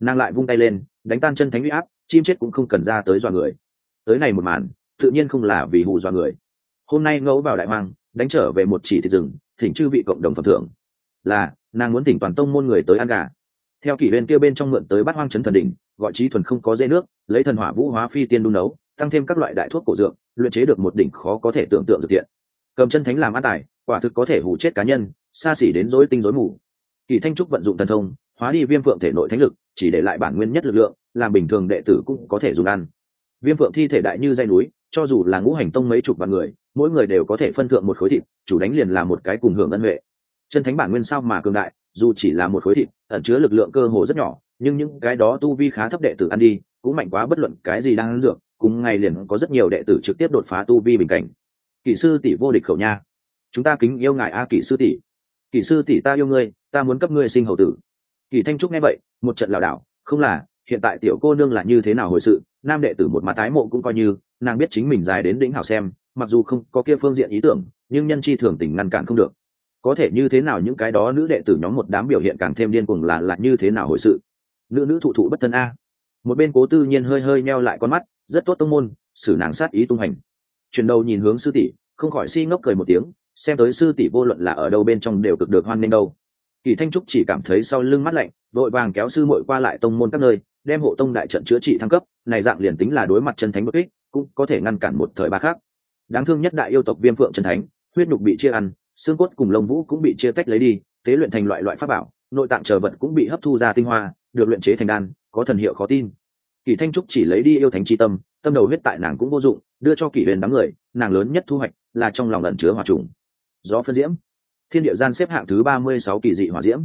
Speaker 1: Nàng lại vung tay lên, đánh tan chân thánh uy áp, chim chết cũng không cần ra tới dọa người. Tới này một màn, tự nhiên không là vì hù dọa người. Hôm nay ngẫu vào đại hoang đánh trở về một chỉ thịt rừng, thỉnh chư vị cộng đồng phẩm thưởng. Là, nàng muốn thỉnh toàn tông môn người tới ăn gà. Theo kỷ bên kia bên trong mượn tới bát hoang trấn thần đỉnh gọi trí thuần không có dây nước, lấy thần hỏa vũ hóa phi tiên đun nấu, tăng thêm các loại đại thuốc cổ dược, luyện chế được một đỉnh khó có thể tưởng tượng dược tiện cầm chân thánh làm an tài, quả thực có thể hủ chết cá nhân, xa xỉ đến dối tinh dối mù. Kỳ thanh trúc vận dụng thần thông, hóa đi viêm phượng thể nội thánh lực, chỉ để lại bản nguyên nhất lực lượng, làm bình thường đệ tử cũng có thể dùng ăn. Viêm phượng thi thể đại như dây núi, cho dù là ngũ hành tông mấy chục vạn người, mỗi người đều có thể phân thượng một khối thịt, chủ đánh liền là một cái cùng hưởng ân huệ. Chân thánh bản nguyên sao mà cường đại, dù chỉ là một khối thịt, ẩn chứa lực lượng cơ hồ rất nhỏ nhưng những cái đó tu vi khá thấp đệ tử ăn đi, cũng mạnh quá bất luận cái gì đang ăn dược, cùng ngày liền có rất nhiều đệ tử trực tiếp đột phá tu vi bình cảnh. Kỹ sư tỷ vô địch khẩu nha. Chúng ta kính yêu ngài a kỹ sư tỷ. Kỹ sư tỷ ta yêu ngươi, ta muốn cấp ngươi sinh hậu tử. Kỳ thanh trúc nghe vậy, một trận lảo đảo, không là, hiện tại tiểu cô nương là như thế nào hồi sự, nam đệ tử một mặt tái mộ cũng coi như, nàng biết chính mình dài đến đỉnh hảo xem, mặc dù không có kia phương diện ý tưởng, nhưng nhân chi thường tình ngăn cản không được. Có thể như thế nào những cái đó nữ đệ tử nhóm một đám biểu hiện càng thêm điên cuồng là là như thế nào hồi sự? Nữ nữ thụ thụ bất thân a. Một bên cố tư nhiên hơi hơi neo lại con mắt, rất tốt tông môn, xử nàng sát ý tung hành. Chuyển đầu nhìn hướng sư tỷ, không khỏi si ngốc cười một tiếng, xem tới sư tỷ vô luận là ở đâu bên trong đều cực được hoan nghênh đâu. Kỳ thanh trúc chỉ cảm thấy sau lưng mắt lạnh, vội vàng kéo sư muội qua lại tông môn các nơi, đem hộ tông đại trận chữa trị thăng cấp, này dạng liền tính là đối mặt chân thánh bất kích, cũng có thể ngăn cản một thời ba khác. Đáng thương nhất đại yêu tộc viêm phượng chân thánh, huyết nhục bị chia ăn, xương cốt cùng lông vũ cũng bị chia tách lấy đi, tế luyện thành loại loại pháp bảo, nội tạng chờ vật cũng bị hấp thu ra tinh hoa được luyện chế thành đan, có thần hiệu khó tin. Kỳ thanh trúc chỉ lấy đi yêu thánh chi tâm tâm đầu huyết tại nàng cũng vô dụng, đưa cho kỷ huyền đám người, nàng lớn nhất thu hoạch là trong lòng lẩn chứa hòa trùng. Do phân diễm. Thiên địa gian xếp hạng thứ ba mươi sáu kỳ dị hỏa diễm.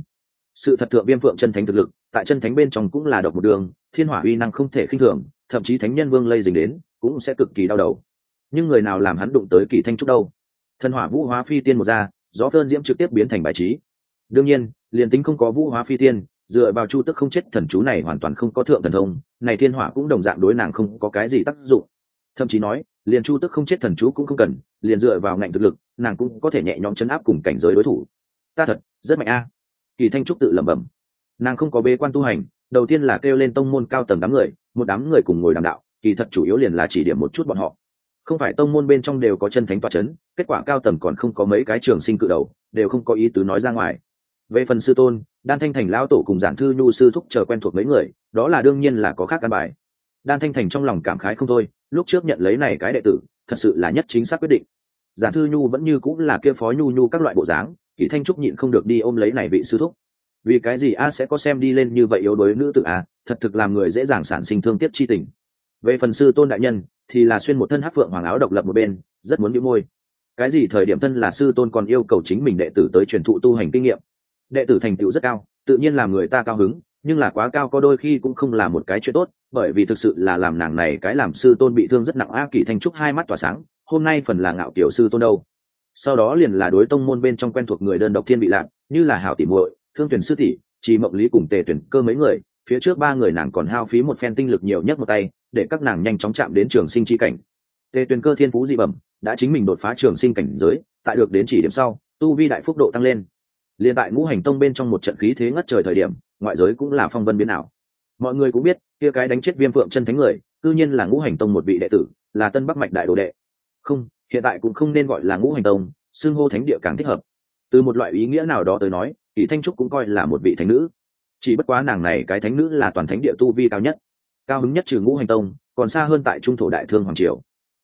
Speaker 1: Sự thật thượng viêm phượng chân thánh thực lực, tại chân thánh bên trong cũng là độc một đường, thiên hỏa uy năng không thể khinh thường, thậm chí thánh nhân vương lây dính đến, cũng sẽ cực kỳ đau đầu. Nhưng người nào làm hắn đụng tới kỳ thanh trúc đâu? Thần hỏa vũ hóa phi tiên một ra, gió phơn diễm trực tiếp biến thành bài trí. Đương nhiên, liền tính không có vũ hóa phi tiên dựa vào chu tức không chết, thần chú này hoàn toàn không có thượng thần thông, này thiên hỏa cũng đồng dạng đối nàng không có cái gì tác dụng. Thậm chí nói, liền chu tức không chết, thần chú cũng không cần, liền dựa vào ngạnh thực lực, nàng cũng có thể nhẹ nhõm chấn áp cùng cảnh giới đối thủ. Ta thật, rất mạnh a. Kỳ thanh trúc tự lẩm bẩm. Nàng không có bế quan tu hành, đầu tiên là kêu lên tông môn cao tầng đám người, một đám người cùng ngồi đàm đạo, kỳ thật chủ yếu liền là chỉ điểm một chút bọn họ. Không phải tông môn bên trong đều có chân thánh toa c h ấ n kết quả cao tầng còn không có mấy cái trường sinh cự đầu, đều không có ý tứ nói ra ngoài về phần sư tôn, đan thanh thành lão tổ cùng giản thư nhu sư thúc chờ quen thuộc mấy người, đó là đương nhiên là có khác căn bài. Đan thanh thành trong lòng cảm khái không thôi, lúc trước nhận lấy này cái đệ tử, thật sự là nhất chính xác quyết định. Giản thư nhu vẫn như cũng là kia phó nhu nhu các loại bộ dáng kỷ thanh trúc nhịn không được đi ôm lấy này vị sư thúc. Vì cái gì a sẽ có xem đi lên như vậy yếu đuối nữ tự a, thật thực làm người dễ dàng sản sinh thương tiếc chi tình. Về phần sư tôn đại nhân, thì là xuyên một thân hát phượng hoàng áo độc lập một bên, rất muốn bị môi. Cái gì thời điểm thân là sư tôn còn yêu cầu chính mình đệ tử tới truyền thụ tu hành kinh nghiệm đệ tử thành tựu rất cao, tự nhiên làm người ta cao hứng, nhưng là quá cao có đôi khi cũng không là một cái chuyện tốt, bởi vì thực sự là làm nàng này cái làm sư tôn bị thương rất nặng. A kỳ thanh trúc hai mắt tỏa sáng, hôm nay phần là ngạo kiểu sư tôn đâu? Sau đó liền là đối tông môn bên trong quen thuộc người đơn độc thiên bị lạc, như là hảo tỷ muội, thương tuyển sư tỷ chỉ mộng lý cùng tề tuyển cơ mấy người, phía trước ba người nàng còn hao phí một phen tinh lực nhiều nhất một tay, để các nàng nhanh chóng chạm đến trường sinh chi cảnh. Tề tuyển cơ thiên phú dị bẩm, đã chính mình đột phá trường sinh cảnh giới, tại được đến chỉ điểm sau, tu vi đại phúc độ tăng lên liền tại ngũ hành tông bên trong một trận khí thế ngất trời thời điểm, ngoại giới cũng là phong vân biến ảo. Mọi người cũng biết, kia cái đánh chết viêm phượng chân thánh người, cư nhiên là ngũ hành tông một vị đệ tử, là tân bắc mạch đại đồ đệ. Không, hiện tại cũng không nên gọi là ngũ hành tông, xưng hô thánh địa càng thích hợp. Từ một loại ý nghĩa nào đó tới nói kỷ thanh trúc cũng coi là một vị thánh nữ. Chỉ bất quá nàng này cái thánh nữ là toàn thánh địa tu vi cao nhất, cao hứng nhất trừ ngũ hành tông, còn xa hơn tại trung thổ đại thương hoàng triều.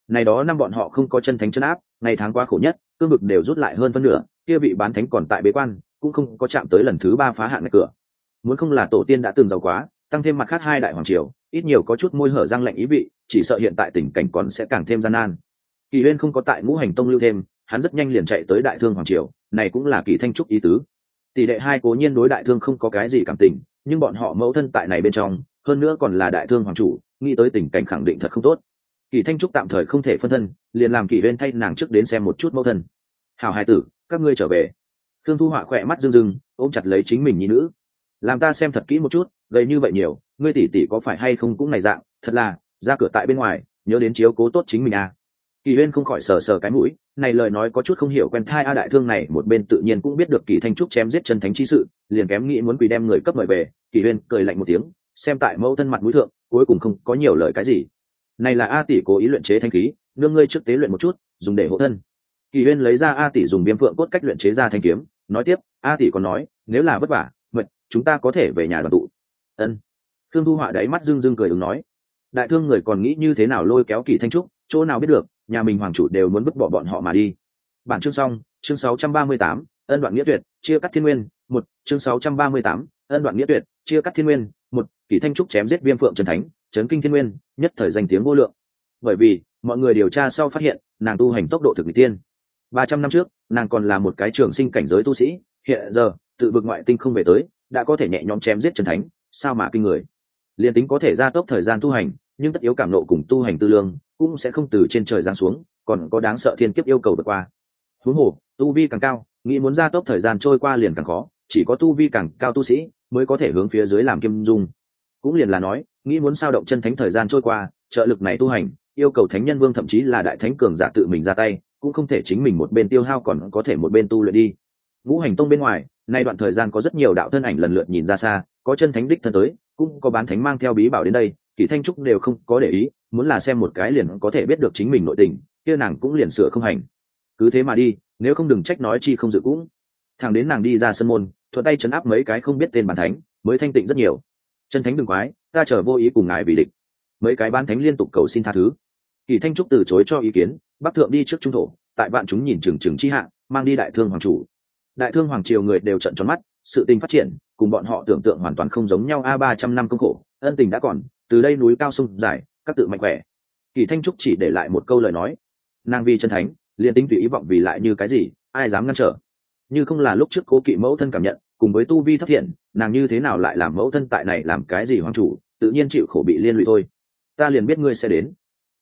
Speaker 1: Này đó năm bọn họ không có chân thánh chân áp, ngày tháng quá khổ nhất, cương bực đều rút lại hơn phân nửa kia vị bán thánh còn tại bế quan, cũng không có chạm tới lần thứ ba phá hạn ngạch cửa. Muốn không là tổ tiên đã từng giàu quá, tăng thêm mặt khác hai đại hoàng triều, ít nhiều có chút môi hở răng lạnh ý vị, chỉ sợ hiện tại tình cảnh còn sẽ càng thêm gian nan. Kỳ huyên không có tại ngũ hành tông lưu thêm, hắn rất nhanh liền chạy tới đại thương hoàng triều, này cũng là kỳ thanh trúc ý tứ. Tỷ đệ hai cố nhiên đối đại thương không có cái gì cảm tình, nhưng bọn họ mẫu thân tại này bên trong, hơn nữa còn là đại thương hoàng chủ, nghĩ tới tình cảnh khẳng định thật không tốt. Kỳ thanh trúc tạm thời không thể phân thân, liền làm kỳ huyên thay nàng trước đến xem một chút mẫu thân. Hào hai tử các ngươi trở về. Thương thu họa khỏe mắt rưng rưng, ôm chặt lấy chính mình nhi nữ. Làm ta xem thật kỹ một chút, gầy như vậy nhiều, ngươi tỷ tỷ có phải hay không cũng này dạng, thật là, ra cửa tại bên ngoài, nhớ đến chiếu cố tốt chính mình à. Kỳ huyên không khỏi sờ sờ cái mũi, này lời nói có chút không hiểu quen thai a đại thương này, một bên tự nhiên cũng biết được kỳ thanh trúc chém giết chân thánh chi sự, liền kém nghĩ muốn quỳ đem người cấp mời về, kỳ huyên cười lạnh một tiếng, xem tại mẫu thân mặt mũi thượng, cuối cùng không có nhiều lời cái gì. Này là a tỷ cố ý luyện chế thanh khí, nương ngươi trước tế luyện một chút, dùng để hộ thân kỳ huyên lấy ra a tỷ dùng biếm phượng cốt cách luyện chế ra thanh kiếm nói tiếp a tỷ còn nói nếu là vất vả mệt chúng ta có thể về nhà đoàn tụ. Ân. Thương thu họa đáy mắt dưng dưng cười ứng nói. Đại thương người còn nghĩ như thế nào lôi kéo kỳ thanh trúc chỗ nào biết được nhà mình hoàng chủ đều muốn vứt bỏ bọn họ mà đi. Bản chương xong chương 638, ân đoạn nghĩa tuyệt chia cắt thiên nguyên một chương 638, ân đoạn nghĩa tuyệt chia cắt thiên nguyên một kỳ thanh trúc chém giết viêm phượng trần thánh chấn kinh thiên nguyên nhất thời danh tiếng vô lượng. Bởi vì mọi người điều tra sau phát hiện nàng tu hành tốc độ thực vị tiên ba trăm năm trước, nàng còn là một cái trường sinh cảnh giới tu sĩ, hiện giờ, tự vực ngoại tinh không về tới, đã có thể nhẹ nhõm chém giết chân thánh, sao mà kinh người. Liền tính có thể gia tốc thời gian tu hành, nhưng tất yếu cảm nộ cùng tu hành tư lương cũng sẽ không từ trên trời giáng xuống, còn có đáng sợ thiên kiếp yêu cầu vượt qua. Huống hồ, tu vi càng cao, nghĩ muốn gia tốc thời gian trôi qua liền càng khó, chỉ có tu vi càng cao tu sĩ mới có thể hướng phía dưới làm kim dung. Cũng liền là nói, nghĩ muốn sao động chân thánh thời gian trôi qua, trợ lực này tu hành, yêu cầu thánh nhân vương thậm chí là đại thánh cường giả tự mình ra tay cũng không thể chính mình một bên tiêu hao còn có thể một bên tu luyện đi. Ngũ hành tông bên ngoài, nay đoạn thời gian có rất nhiều đạo thân ảnh lần lượt nhìn ra xa, có chân thánh đích thân tới, cũng có bán thánh mang theo bí bảo đến đây, kỳ thanh trúc đều không có để ý, muốn là xem một cái liền có thể biết được chính mình nội tình, kia nàng cũng liền sửa không hành. Cứ thế mà đi, nếu không đừng trách nói chi không dự cũng. Thằng đến nàng đi ra sân môn, thuận tay chấn áp mấy cái không biết tên bàn thánh, mới thanh tịnh rất nhiều. Chân thánh đừng quái, ta chờ vô ý cùng ngài bị địch. Mấy cái bán thánh liên tục cầu xin tha thứ. Kỳ thanh trúc từ chối cho ý kiến bắc thượng đi trước trung thổ, tại vạn chúng nhìn trừng trừng chi hạ, mang đi đại thương hoàng chủ. Đại thương hoàng triều người đều trận tròn mắt, sự tình phát triển, cùng bọn họ tưởng tượng hoàn toàn không giống nhau, a ba trăm năm công khổ, ân tình đã còn, từ đây núi cao sông dài, các tự mạnh khỏe. Kỳ thanh trúc chỉ để lại một câu lời nói. Nàng vi chân thánh, liền tính tùy ý vọng vì lại như cái gì, ai dám ngăn trở? Như không là lúc trước cố kỵ mẫu thân cảm nhận, cùng với tu vi thấp thiện, nàng như thế nào lại làm mẫu thân tại này làm cái gì hoàng chủ, tự nhiên chịu khổ bị liên lụy thôi. Ta liền biết ngươi sẽ đến.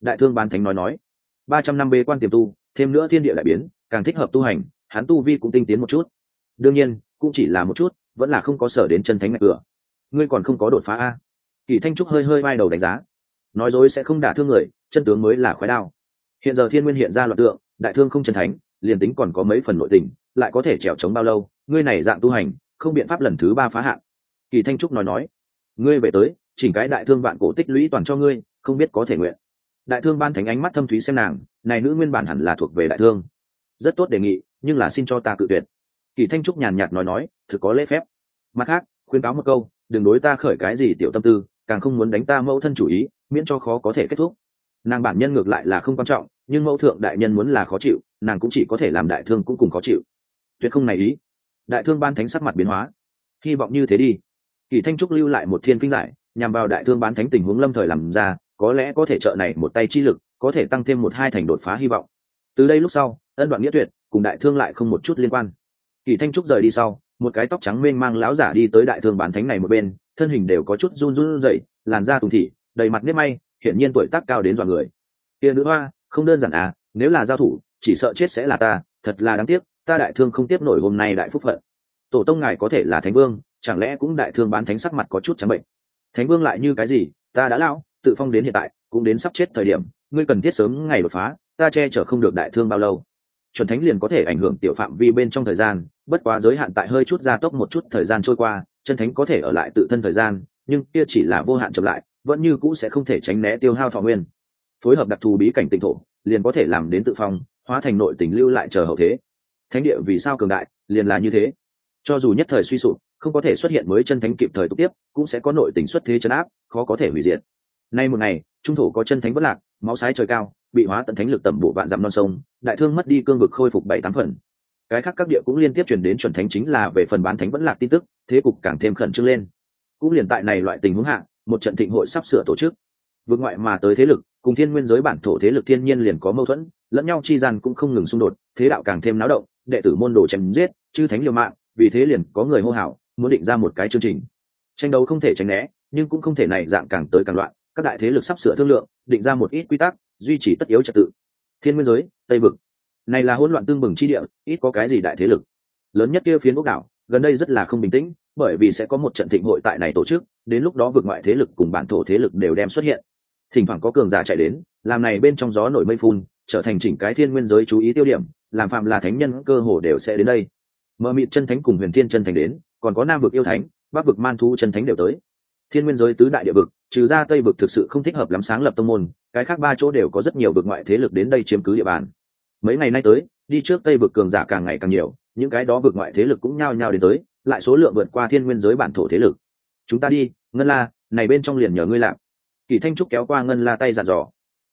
Speaker 1: Đại thương ban thánh nói nói ba trăm năm bê quan tiềm tu, thêm nữa thiên địa đại biến, càng thích hợp tu hành, hắn tu vi cũng tinh tiến một chút. Đương nhiên, cũng chỉ là một chút, vẫn là không có sở đến chân thánh ngạch cửa. Ngươi còn không có đột phá a? Kỳ thanh trúc hơi hơi vai đầu đánh giá. Nói dối sẽ không đả thương người, chân tướng mới là khói đao. Hiện giờ thiên nguyên hiện ra loạt tượng, đại thương không chân thánh, liền tính còn có mấy phần nội tình, lại có thể trèo trống bao lâu, ngươi này dạng tu hành, không biện pháp lần thứ ba phá hạn. Kỳ thanh trúc nói nói, ngươi về tới, chỉnh cái đại thương vạn cổ tích lũy toàn cho ngươi, không biết có thể nguyện đại thương ban thánh ánh mắt thâm thúy xem nàng, này nữ nguyên bản hẳn là thuộc về đại thương. Rất tốt đề nghị, nhưng là xin cho ta cự tuyệt. Kỳ thanh trúc nhàn nhạt nói nói, thực có lễ phép. Mặt khác, khuyên cáo một câu, đừng đối ta khởi cái gì tiểu tâm tư, càng không muốn đánh ta mẫu thân chủ ý, miễn cho khó có thể kết thúc. Nàng bản nhân ngược lại là không quan trọng, nhưng mẫu thượng đại nhân muốn là khó chịu, nàng cũng chỉ có thể làm đại thương cũng cùng khó chịu. Tuyệt không này ý. Đại thương ban thánh sắc mặt biến hóa. Hy vọng như thế đi. Kỳ thanh trúc lưu lại một thiên kinh giải, nhằm vào đại thương bán thánh tình huống lâm thời làm ra có lẽ có thể trợ này một tay chi lực, có thể tăng thêm một hai thành đột phá hy vọng. Từ đây lúc sau, ân đoạn nghĩa tuyệt, cùng đại thương lại không một chút liên quan. Kỳ thanh trúc rời đi sau, một cái tóc trắng mênh mang lão giả đi tới đại thương bán thánh này một bên, thân hình đều có chút run run rẩy, làn da tùng thị, đầy mặt nếp may, hiển nhiên tuổi tác cao đến dọa người. Kia nữ hoa, không đơn giản à nếu là giao thủ, chỉ sợ chết sẽ là ta, thật là đáng tiếc, ta đại thương không tiếp nổi hôm nay đại phúc phận. Tổ tông ngài có thể là thánh vương, chẳng lẽ cũng đại thương bán thánh sắc mặt có chút trắng bệnh. Thánh vương lại như cái gì, ta đã lão tự phong đến hiện tại, cũng đến sắp chết thời điểm, ngươi cần thiết sớm ngày đột phá, ta che chở không được đại thương bao lâu. Chuẩn thánh liền có thể ảnh hưởng tiểu phạm vi bên trong thời gian, bất quá giới hạn tại hơi chút gia tốc một chút thời gian trôi qua, chân thánh có thể ở lại tự thân thời gian, nhưng kia chỉ là vô hạn chậm lại, vẫn như cũ sẽ không thể tránh né tiêu hao thọ nguyên. Phối hợp đặc thù bí cảnh tỉnh thổ, liền có thể làm đến tự phong, hóa thành nội tình lưu lại chờ hậu thế. Thánh địa vì sao cường đại, liền là như thế. Cho dù nhất thời suy sụp, không có thể xuất hiện mới chân thánh kịp thời tục tiếp, cũng sẽ có nội tình xuất thế chấn áp, khó có thể hủy diệt nay một ngày, trung thổ có chân thánh bất lạc, máu sái trời cao, bị hóa tận thánh lực tẩm bộ vạn dặm non sông, đại thương mất đi cương vực khôi phục bảy tám phần. Cái khác các địa cũng liên tiếp truyền đến chuẩn thánh chính là về phần bán thánh vẫn lạc tin tức, thế cục càng thêm khẩn trương lên. Cũng liền tại này loại tình huống hạ, một trận thịnh hội sắp sửa tổ chức. Vượt ngoại mà tới thế lực, cùng thiên nguyên giới bản thổ thế lực thiên nhiên liền có mâu thuẫn, lẫn nhau chi gian cũng không ngừng xung đột, thế đạo càng thêm náo động, đệ tử môn đồ chém giết, chư thánh liều mạng, vì thế liền có người hô hào, muốn định ra một cái chương trình. Tranh đấu không thể tránh né, nhưng cũng không thể này dạng càng tới càng loạn các đại thế lực sắp sửa thương lượng, định ra một ít quy tắc, duy trì tất yếu trật tự. Thiên nguyên giới, tây vực. Này là hỗn loạn tương bừng chi địa, ít có cái gì đại thế lực. Lớn nhất kia phiến quốc đảo, gần đây rất là không bình tĩnh, bởi vì sẽ có một trận thịnh hội tại này tổ chức, đến lúc đó vượt ngoại thế lực cùng bản thổ thế lực đều đem xuất hiện. Thỉnh thoảng có cường giả chạy đến, làm này bên trong gió nổi mây phun, trở thành chỉnh cái thiên nguyên giới chú ý tiêu điểm, làm phạm là thánh nhân cơ hồ đều sẽ đến đây. Mờ mịt chân thánh cùng huyền thiên chân thánh đến, còn có nam vực yêu thánh, bắc vực man thu chân thánh đều tới thiên nguyên giới tứ đại địa vực, trừ ra tây vực thực sự không thích hợp lắm sáng lập tông môn, cái khác ba chỗ đều có rất nhiều vực ngoại thế lực đến đây chiếm cứ địa bàn. Mấy ngày nay tới, đi trước tây vực cường giả càng ngày càng nhiều, những cái đó vực ngoại thế lực cũng nhao nhao đến tới, lại số lượng vượt qua thiên nguyên giới bản thổ thế lực. Chúng ta đi, ngân la, này bên trong liền nhờ ngươi làm. Kỳ thanh trúc kéo qua ngân la tay giàn dò.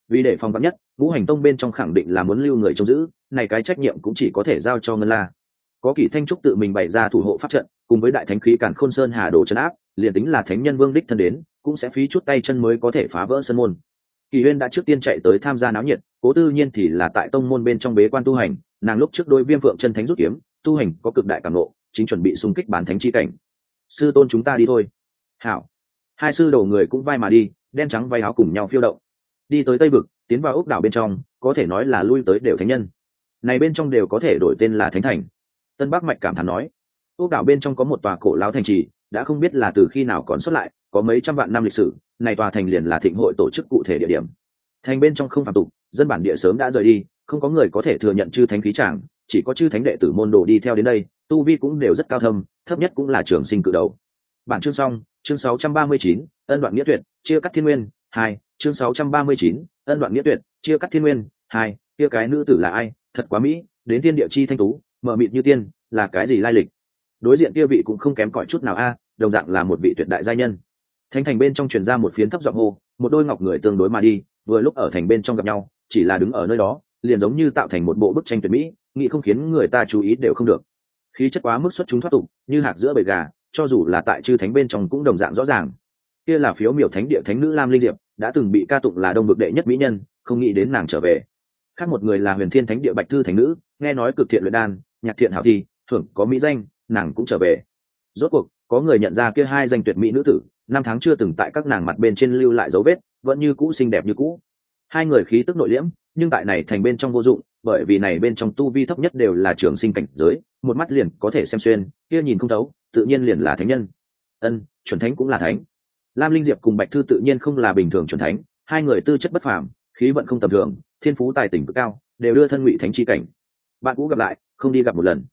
Speaker 1: Vì để phòng vắn nhất, ngũ hành tông bên trong khẳng định là muốn lưu người trông giữ, này cái trách nhiệm cũng chỉ có thể giao cho ngân la. Có kỳ thanh trúc tự mình bày ra thủ hộ pháp trận, cùng với đại thánh khí cản khôn sơn hà đồ trấn áp liền tính là thánh nhân vương đích thân đến, cũng sẽ phí chút tay chân mới có thể phá vỡ sân môn. Kỳ huyên đã trước tiên chạy tới tham gia náo nhiệt, cố tư nhiên thì là tại tông môn bên trong bế quan tu hành, nàng lúc trước đôi viêm phượng chân thánh rút kiếm, tu hành có cực đại cảm nộ, chính chuẩn bị xung kích bán thánh chi cảnh. Sư tôn chúng ta đi thôi. Hảo. Hai sư đầu người cũng vai mà đi, đen trắng vai áo cùng nhau phiêu động. Đi tới tây vực, tiến vào ốc đảo bên trong, có thể nói là lui tới đều thánh nhân. Này bên trong đều có thể đổi tên là thánh thành. Tân bắc mạch cảm thán nói, ốc đảo bên trong có một tòa cổ lao thành trì đã không biết là từ khi nào còn xuất lại có mấy trăm vạn năm lịch sử này tòa thành liền là thịnh hội tổ chức cụ thể địa điểm. Thành bên trong không phạm tục dân bản địa sớm đã rời đi không có người có thể thừa nhận chư thánh khí tràng chỉ có chư thánh đệ tử môn đồ đi theo đến đây tu vi cũng đều rất cao thâm thấp nhất cũng là trường sinh cự đầu. Bản chương xong chương 639, ân đoạn nghĩa tuyệt chia cắt thiên nguyên hai chương 639, ân đoạn nghĩa tuyệt chia cắt thiên nguyên hai kia cái nữ tử là ai thật quá mỹ đến thiên địa chi thanh tú mở mịt như tiên là cái gì lai lịch? Đối diện kia vị cũng không kém cỏi chút nào a à, đồng dạng là một vị tuyệt đại gia nhân. Thánh thành bên trong truyền ra một phiến thấp giọng hô, một đôi ngọc người tương đối mà đi, vừa lúc ở thành bên trong gặp nhau, chỉ là đứng ở nơi đó, liền giống như tạo thành một bộ bức tranh tuyệt mỹ, nghĩ không khiến người ta chú ý đều không được. Khí chất quá mức xuất chúng thoát tục, như hạt giữa bầy gà, cho dù là tại chư thánh bên trong cũng đồng dạng rõ ràng. Kia là phiếu miểu thánh địa thánh nữ lam linh diệp, đã từng bị ca tụng là đông bực đệ nhất mỹ nhân, không nghĩ đến nàng trở về. Khác một người là huyền thiên thánh địa bạch thư thánh nữ, nghe nói cực thiện luyện đan, nhạc thiện hảo thi, thưởng có mỹ danh nàng cũng trở về. Rốt cuộc, có người nhận ra kia hai danh tuyệt mỹ nữ tử, năm tháng chưa từng tại các nàng mặt bên trên lưu lại dấu vết, vẫn như cũ xinh đẹp như cũ. Hai người khí tức nội liễm, nhưng tại này thành bên trong vô dụng, bởi vì này bên trong tu vi thấp nhất đều là trường sinh cảnh giới, một mắt liền có thể xem xuyên, kia nhìn không thấu, tự nhiên liền là thánh nhân. Ân, chuẩn thánh cũng là thánh. Lam linh diệp cùng bạch thư tự nhiên không là bình thường chuẩn thánh, hai người tư chất bất phàm, khí vận không tầm thường, thiên phú tài tình cực cao, đều đưa thân ngụy thánh chi cảnh. Bạn cũ gặp lại, không đi gặp một lần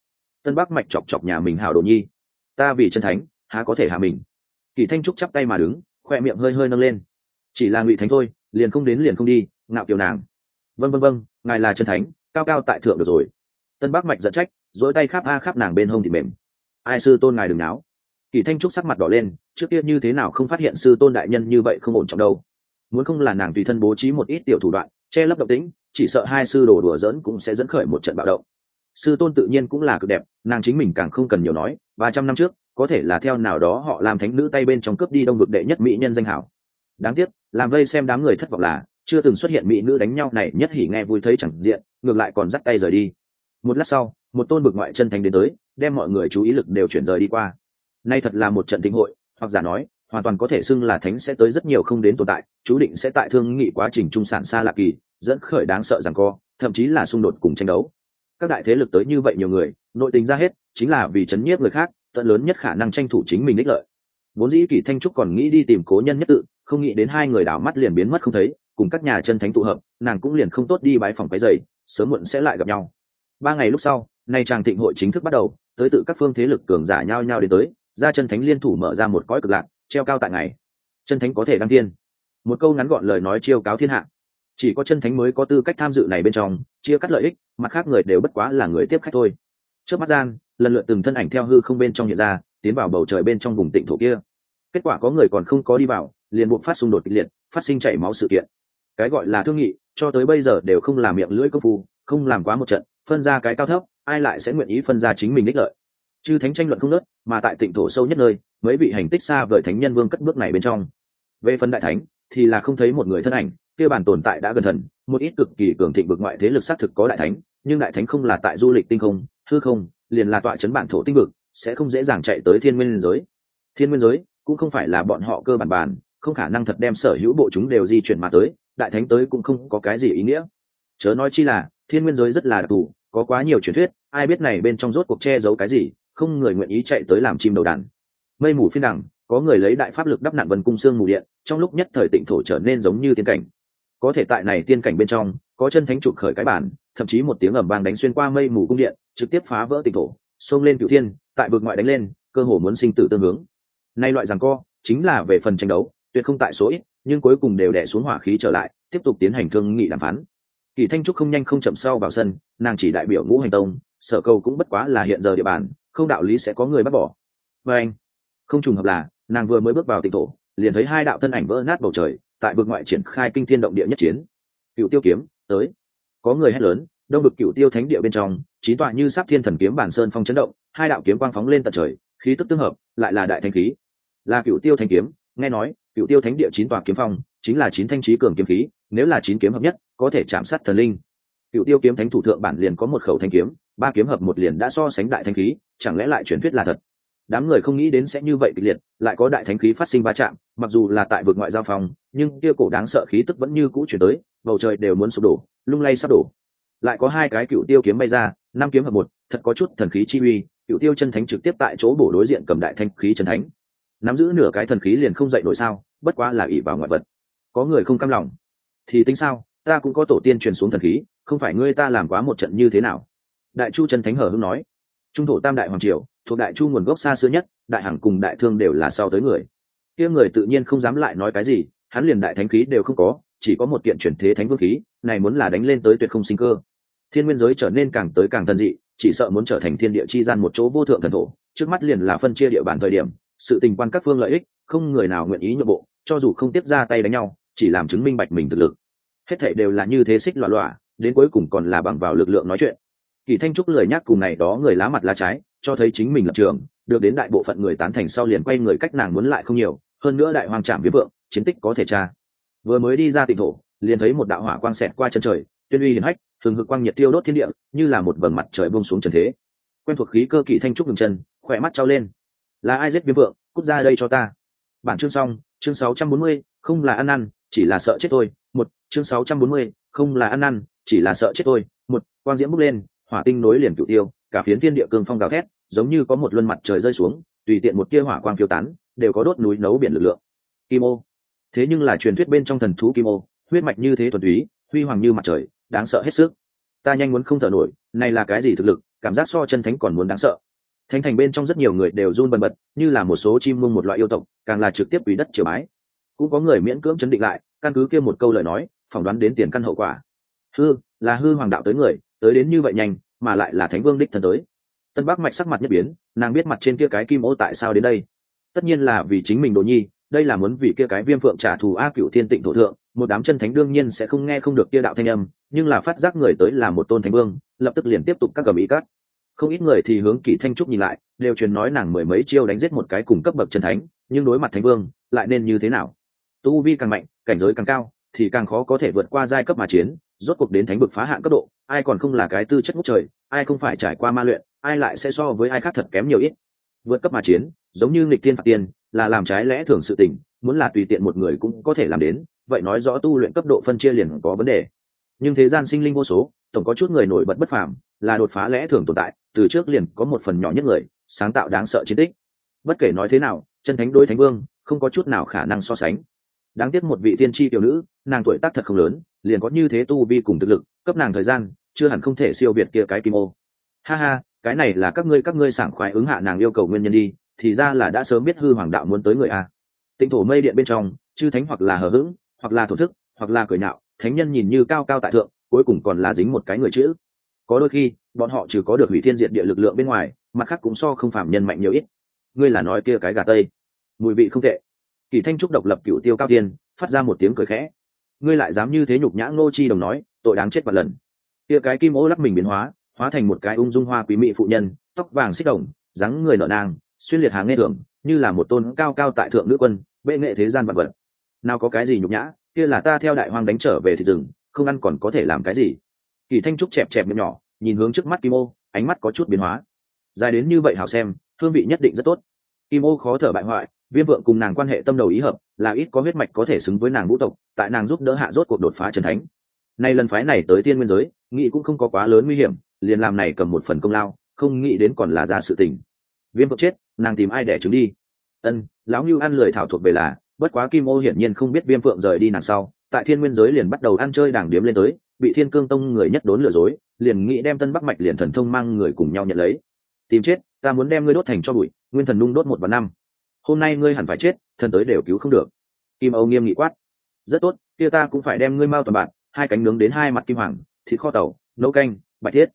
Speaker 1: tân bắc mạch chọc chọc nhà mình hảo đồ nhi. Ta vì chân thánh, há có thể hạ mình. Kỳ thanh trúc chắp tay mà đứng, khoe miệng hơi hơi nâng lên. Chỉ là ngụy thánh thôi, liền không đến liền không đi, ngạo kiều nàng. Vân vân vân ngài là chân thánh, cao cao tại thượng được rồi. Tân bắc mạch dẫn trách, dỗi tay khắp a khắp nàng bên hông thì mềm. Ai sư tôn ngài đừng náo. Kỳ thanh trúc sắc mặt đỏ lên, trước kia như thế nào không phát hiện sư tôn đại nhân như vậy không ổn trọng đâu. Muốn không là nàng tùy thân bố trí một ít tiểu thủ đoạn, che lấp độc tính chỉ sợ hai sư đồ đùa dỡn cũng sẽ dẫn khởi một trận bạo động sư tôn tự nhiên cũng là cực đẹp, nàng chính mình càng không cần nhiều nói, ba trăm năm trước, có thể là theo nào đó họ làm thánh nữ tay bên trong cướp đi đông vực đệ nhất mỹ nhân danh hảo. Đáng tiếc, làm vây xem đám người thất vọng là, chưa từng xuất hiện mỹ nữ đánh nhau này, nhất hỉ nghe vui thấy chẳng diện, ngược lại còn dắt tay rời đi. Một lát sau, một tôn bực ngoại chân thành đến tới, đem mọi người chú ý lực đều chuyển rời đi qua. Nay thật là một trận tinh hội, hoặc giả nói, hoàn toàn có thể xưng là thánh sẽ tới rất nhiều không đến tồn tại, chú định sẽ tại thương nghị quá trình trung sản xa lạ kỳ, dẫn khởi đáng sợ rằng co, thậm chí là xung đột cùng tranh đấu các đại thế lực tới như vậy nhiều người, nội tình ra hết, chính là vì chấn nhiếp người khác, tận lớn nhất khả năng tranh thủ chính mình ích lợi. Vốn dĩ kỳ thanh trúc còn nghĩ đi tìm cố nhân nhất tự, không nghĩ đến hai người đảo mắt liền biến mất không thấy, cùng các nhà chân thánh tụ hợp, nàng cũng liền không tốt đi bãi phòng cái giày, sớm muộn sẽ lại gặp nhau. Ba ngày lúc sau, nay tràng thịnh hội chính thức bắt đầu, tới tự các phương thế lực cường giả nhau nhau đến tới ra chân thánh liên thủ mở ra một cõi cực lạc, treo cao tại ngày. Chân thánh có thể đăng thiên. Một câu ngắn gọn lời nói chiêu cáo thiên hạ chỉ có chân thánh mới có tư cách tham dự này bên trong, chia cắt lợi ích, mặt khác người đều bất quá là người tiếp khách thôi. Trước mắt gian, lần lượt từng thân ảnh theo hư không bên trong hiện ra, tiến vào bầu trời bên trong vùng tịnh thổ kia. Kết quả có người còn không có đi vào, liền buộc phát xung đột kịch liệt, phát sinh chảy máu sự kiện. Cái gọi là thương nghị, cho tới bây giờ đều không làm miệng lưỡi công phu, không làm quá một trận, phân ra cái cao thấp, ai lại sẽ nguyện ý phân ra chính mình đích lợi? Chư thánh tranh luận không nớt mà tại tịnh thổ sâu nhất nơi, mới bị hành tích xa vời thánh nhân vương cất bước này bên trong. Về phần đại thánh thì là không thấy một người thân ảnh, kia bản tồn tại đã gần thần, một ít cực kỳ cường thịnh vực ngoại thế lực xác thực có đại thánh, nhưng đại thánh không là tại du lịch tinh không, hư không, liền là tọa chấn bản thổ tinh vực, sẽ không dễ dàng chạy tới thiên nguyên giới. Thiên nguyên giới cũng không phải là bọn họ cơ bản bản không khả năng thật đem sở hữu bộ chúng đều di chuyển mà tới, đại thánh tới cũng không có cái gì ý nghĩa. Chớ nói chi là, thiên nguyên giới rất là đặc thù, có quá nhiều truyền thuyết, ai biết này bên trong rốt cuộc che giấu cái gì, không người nguyện ý chạy tới làm chim đầu đàn. Mây mù phiên đẳng có người lấy đại pháp lực đắp nạn vân cung xương mù điện, trong lúc nhất thời tịnh thổ trở nên giống như tiên cảnh. Có thể tại này tiên cảnh bên trong, có chân thánh trục khởi cái bản, thậm chí một tiếng ầm vang đánh xuyên qua mây mù cung điện, trực tiếp phá vỡ tịnh thổ, xông lên cựu thiên, tại vực ngoại đánh lên, cơ hồ muốn sinh tử tương hướng. Nay loại rằng co, chính là về phần tranh đấu, tuyệt không tại số ít, nhưng cuối cùng đều đẻ xuống hỏa khí trở lại, tiếp tục tiến hành thương nghị đàm phán. Kỳ thanh trúc không nhanh không chậm sau vào sân, nàng chỉ đại biểu ngũ hành tông, sở cầu cũng bất quá là hiện giờ địa bàn, không đạo lý sẽ có người bắt bỏ. Và anh. Không trùng hợp là nàng vừa mới bước vào tịnh thổ, liền thấy hai đạo thân ảnh vỡ nát bầu trời, tại vực ngoại triển khai kinh thiên động địa nhất chiến. Cựu tiêu kiếm, tới. Có người hét lớn, đông bực cựu tiêu thánh địa bên trong, chín tọa như sắp thiên thần kiếm bản sơn phong chấn động, hai đạo kiếm quang phóng lên tận trời, khí tức tương hợp, lại là đại thanh khí. Là cựu tiêu thanh kiếm, nghe nói, cựu tiêu thánh địa chín tòa kiếm phong, chính là chín thanh trí cường kiếm khí, nếu là chín kiếm hợp nhất, có thể chạm sát thần linh. Cựu tiêu kiếm thánh thủ thượng bản liền có một khẩu thanh kiếm, ba kiếm hợp một liền đã so sánh đại thanh khí, chẳng lẽ lại truyền thuyết là thật? Đám người không nghĩ đến sẽ như vậy kịch liệt, lại có đại thánh khí phát sinh va chạm, mặc dù là tại vực ngoại giao phòng, nhưng kia cổ đáng sợ khí tức vẫn như cũ chuyển tới, bầu trời đều muốn sụp đổ, lung lay sắp đổ. Lại có hai cái cựu tiêu kiếm bay ra, năm kiếm hợp một, thật có chút thần khí chi uy, cựu tiêu chân thánh trực tiếp tại chỗ bổ đối diện cầm đại thanh khí chân thánh. Nắm giữ nửa cái thần khí liền không dậy nổi sao, bất quá là ỷ vào ngoại vật. Có người không cam lòng. Thì tính sao, ta cũng có tổ tiên truyền xuống thần khí, không phải ngươi ta làm quá một trận như thế nào? Đại chu chân thánh hở hưng nói. Trung thổ tam đại hoàng triều thuộc đại chu nguồn gốc xa xưa nhất, đại hằng cùng đại thương đều là sau tới người. Kia người tự nhiên không dám lại nói cái gì, hắn liền đại thánh khí đều không có, chỉ có một kiện chuyển thế thánh vương khí, này muốn là đánh lên tới tuyệt không sinh cơ. Thiên nguyên giới trở nên càng tới càng thần dị, chỉ sợ muốn trở thành thiên địa chi gian một chỗ vô thượng thần thổ, trước mắt liền là phân chia địa bàn thời điểm, sự tình quan các phương lợi ích, không người nào nguyện ý nhượng bộ, cho dù không tiếp ra tay đánh nhau, chỉ làm chứng minh bạch mình thực lực. Hết thảy đều là như thế xích loạn loạn, đến cuối cùng còn là bằng vào lực lượng nói chuyện kỳ thanh trúc lời nhắc cùng này đó người lá mặt lá trái cho thấy chính mình lập trường được đến đại bộ phận người tán thành sau liền quay người cách nàng muốn lại không nhiều hơn nữa đại hoàng trạm với vượng chiến tích có thể tra. Vừa mới đi ra tỉnh thổ liền thấy một đạo hỏa quang xẹt qua chân trời tuyên uy hiển hách thường hực quang nhiệt tiêu đốt thiên địa như là một vầng mặt trời buông xuống trần thế. Quen thuộc khí cơ kỳ thanh trúc ngừng chân khỏe mắt trao lên. Là ai giết viêm vượng? Cút ra đây cho ta. Bản chương xong chương 640, không là ăn ăn chỉ là sợ chết tôi. Một chương 640, không là ăn ăn chỉ là sợ chết tôi. Một quang diễm bước lên hỏa tinh nối liền cựu tiêu, cả phiến thiên địa cương phong gào thét, giống như có một luân mặt trời rơi xuống, tùy tiện một tia hỏa quang phiêu tán, đều có đốt núi nấu biển lực lượng. Kim ô. Thế nhưng là truyền thuyết bên trong thần thú kim ô, huyết mạch như thế thuần túy, huy hoàng như mặt trời, đáng sợ hết sức. Ta nhanh muốn không thở nổi, này là cái gì thực lực, cảm giác so chân thánh còn muốn đáng sợ. Thánh thành bên trong rất nhiều người đều run bần bật, như là một số chim mông một loại yêu tộc, càng là trực tiếp ủy đất triều bái. Cũng có người miễn cưỡng chấn định lại, căn cứ kia một câu lời nói, phỏng đoán đến tiền căn hậu quả. Hư, là hư hoàng đạo tới người tới đến như vậy nhanh, mà lại là thánh vương đích thân tới. Tân bắc mạch sắc mặt nhất biến, nàng biết mặt trên kia cái kim ô tại sao đến đây. Tất nhiên là vì chính mình đồ nhi, đây là muốn vì kia cái viêm phượng trả thù a cựu thiên tịnh thổ thượng, một đám chân thánh đương nhiên sẽ không nghe không được kia đạo thanh âm, nhưng là phát giác người tới là một tôn thánh vương, lập tức liền tiếp tục các gầm ý cắt không ít người thì hướng kỷ thanh trúc nhìn lại, đều truyền nói nàng mười mấy chiêu đánh giết một cái cùng cấp bậc chân thánh, nhưng đối mặt thánh vương, lại nên như thế nào? Tu vi càng mạnh, cảnh giới càng cao, thì càng khó có thể vượt qua giai cấp mà chiến, rốt cuộc đến thánh vực phá hạn cấp độ ai còn không là cái tư chất ngút trời, ai không phải trải qua ma luyện, ai lại sẽ so với ai khác thật kém nhiều ít. Vượt cấp mà chiến, giống như nghịch thiên phạt tiên là làm trái lẽ thường sự tình, muốn là tùy tiện một người cũng có thể làm đến, vậy nói rõ tu luyện cấp độ phân chia liền có vấn đề. Nhưng thế gian sinh linh vô số, tổng có chút người nổi bật bất phàm, là đột phá lẽ thường tồn tại, từ trước liền có một phần nhỏ nhất người, sáng tạo đáng sợ chiến tích. Bất kể nói thế nào, chân thánh đối thánh vương, không có chút nào khả năng so sánh. Đáng tiếc một vị tiên tri tiểu nữ, nàng tuổi tác thật không lớn liền có như thế tu vi cùng thực lực, cấp nàng thời gian, chưa hẳn không thể siêu việt kia cái kim ô. Ha ha, cái này là các ngươi các ngươi sảng khoái ứng hạ nàng yêu cầu nguyên nhân đi, thì ra là đã sớm biết hư hoàng đạo muốn tới người a. Tịnh thổ mây điện bên trong, chư thánh hoặc là hờ hững, hoặc là thổ thức, hoặc là cười nạo thánh nhân nhìn như cao cao tại thượng, cuối cùng còn là dính một cái người chữ. Có đôi khi, bọn họ trừ có được hủy thiên diện địa lực lượng bên ngoài, mặt khác cũng so không phạm nhân mạnh nhiều ít. Ngươi là nói kia cái gà tây. Mùi vị không tệ. Kỳ thanh trúc độc lập cựu tiêu cao tiên, phát ra một tiếng cười khẽ ngươi lại dám như thế nhục nhã ngô chi đồng nói, tội đáng chết vạn lần. Kia cái kim ô lắc mình biến hóa hóa thành một cái ung dung hoa quý mỹ phụ nhân, tóc vàng xích đồng, dáng người nở nang, xuyên liệt hàng nghe thường, như là một tôn cao cao tại thượng nữ quân, bệ nghệ thế gian vật vật. Nào có cái gì nhục nhã, kia là ta theo đại hoang đánh trở về thì rừng không ăn còn có thể làm cái gì. Kỳ thanh trúc chẹp chẹp miệng nhỏ, nhìn hướng trước mắt kim ô, ánh mắt có chút biến hóa. Dài đến như vậy hào xem, hương vị nhất định rất tốt. Kim ô khó thở bại hoại viêm vượng cùng nàng quan hệ tâm đầu ý hợp, là ít có huyết mạch có thể xứng với nàng vũ tộc, tại nàng giúp đỡ hạ rốt cuộc đột phá trần thánh. Nay lần phái này tới tiên nguyên giới nghị cũng không có quá lớn nguy hiểm, liền làm này cầm một phần công lao, không nghĩ đến còn là ra sự tình. Viêm vượng chết, nàng tìm ai để chứng đi? Ân, lão ngưu ăn lời thảo thuộc về là, bất quá kim ô hiển nhiên không biết viêm phượng rời đi nàng sau, tại thiên nguyên giới liền bắt đầu ăn chơi đảng điếm lên tới, bị thiên cương tông người nhất đốn lừa dối, liền nghĩ đem tân bắc mạch liền thần thông mang người cùng nhau nhận lấy. Tìm chết, ta muốn đem ngươi đốt thành cho bụi, nguyên thần nung đốt một và năm hôm nay ngươi hẳn phải chết, thần tới đều cứu không được. Kim âu nghiêm nghị quát. Rất tốt, kia ta cũng phải đem ngươi mau toàn bạn, hai cánh nướng đến hai mặt kim hoàng, thịt kho tàu, nấu canh, bạch thiết.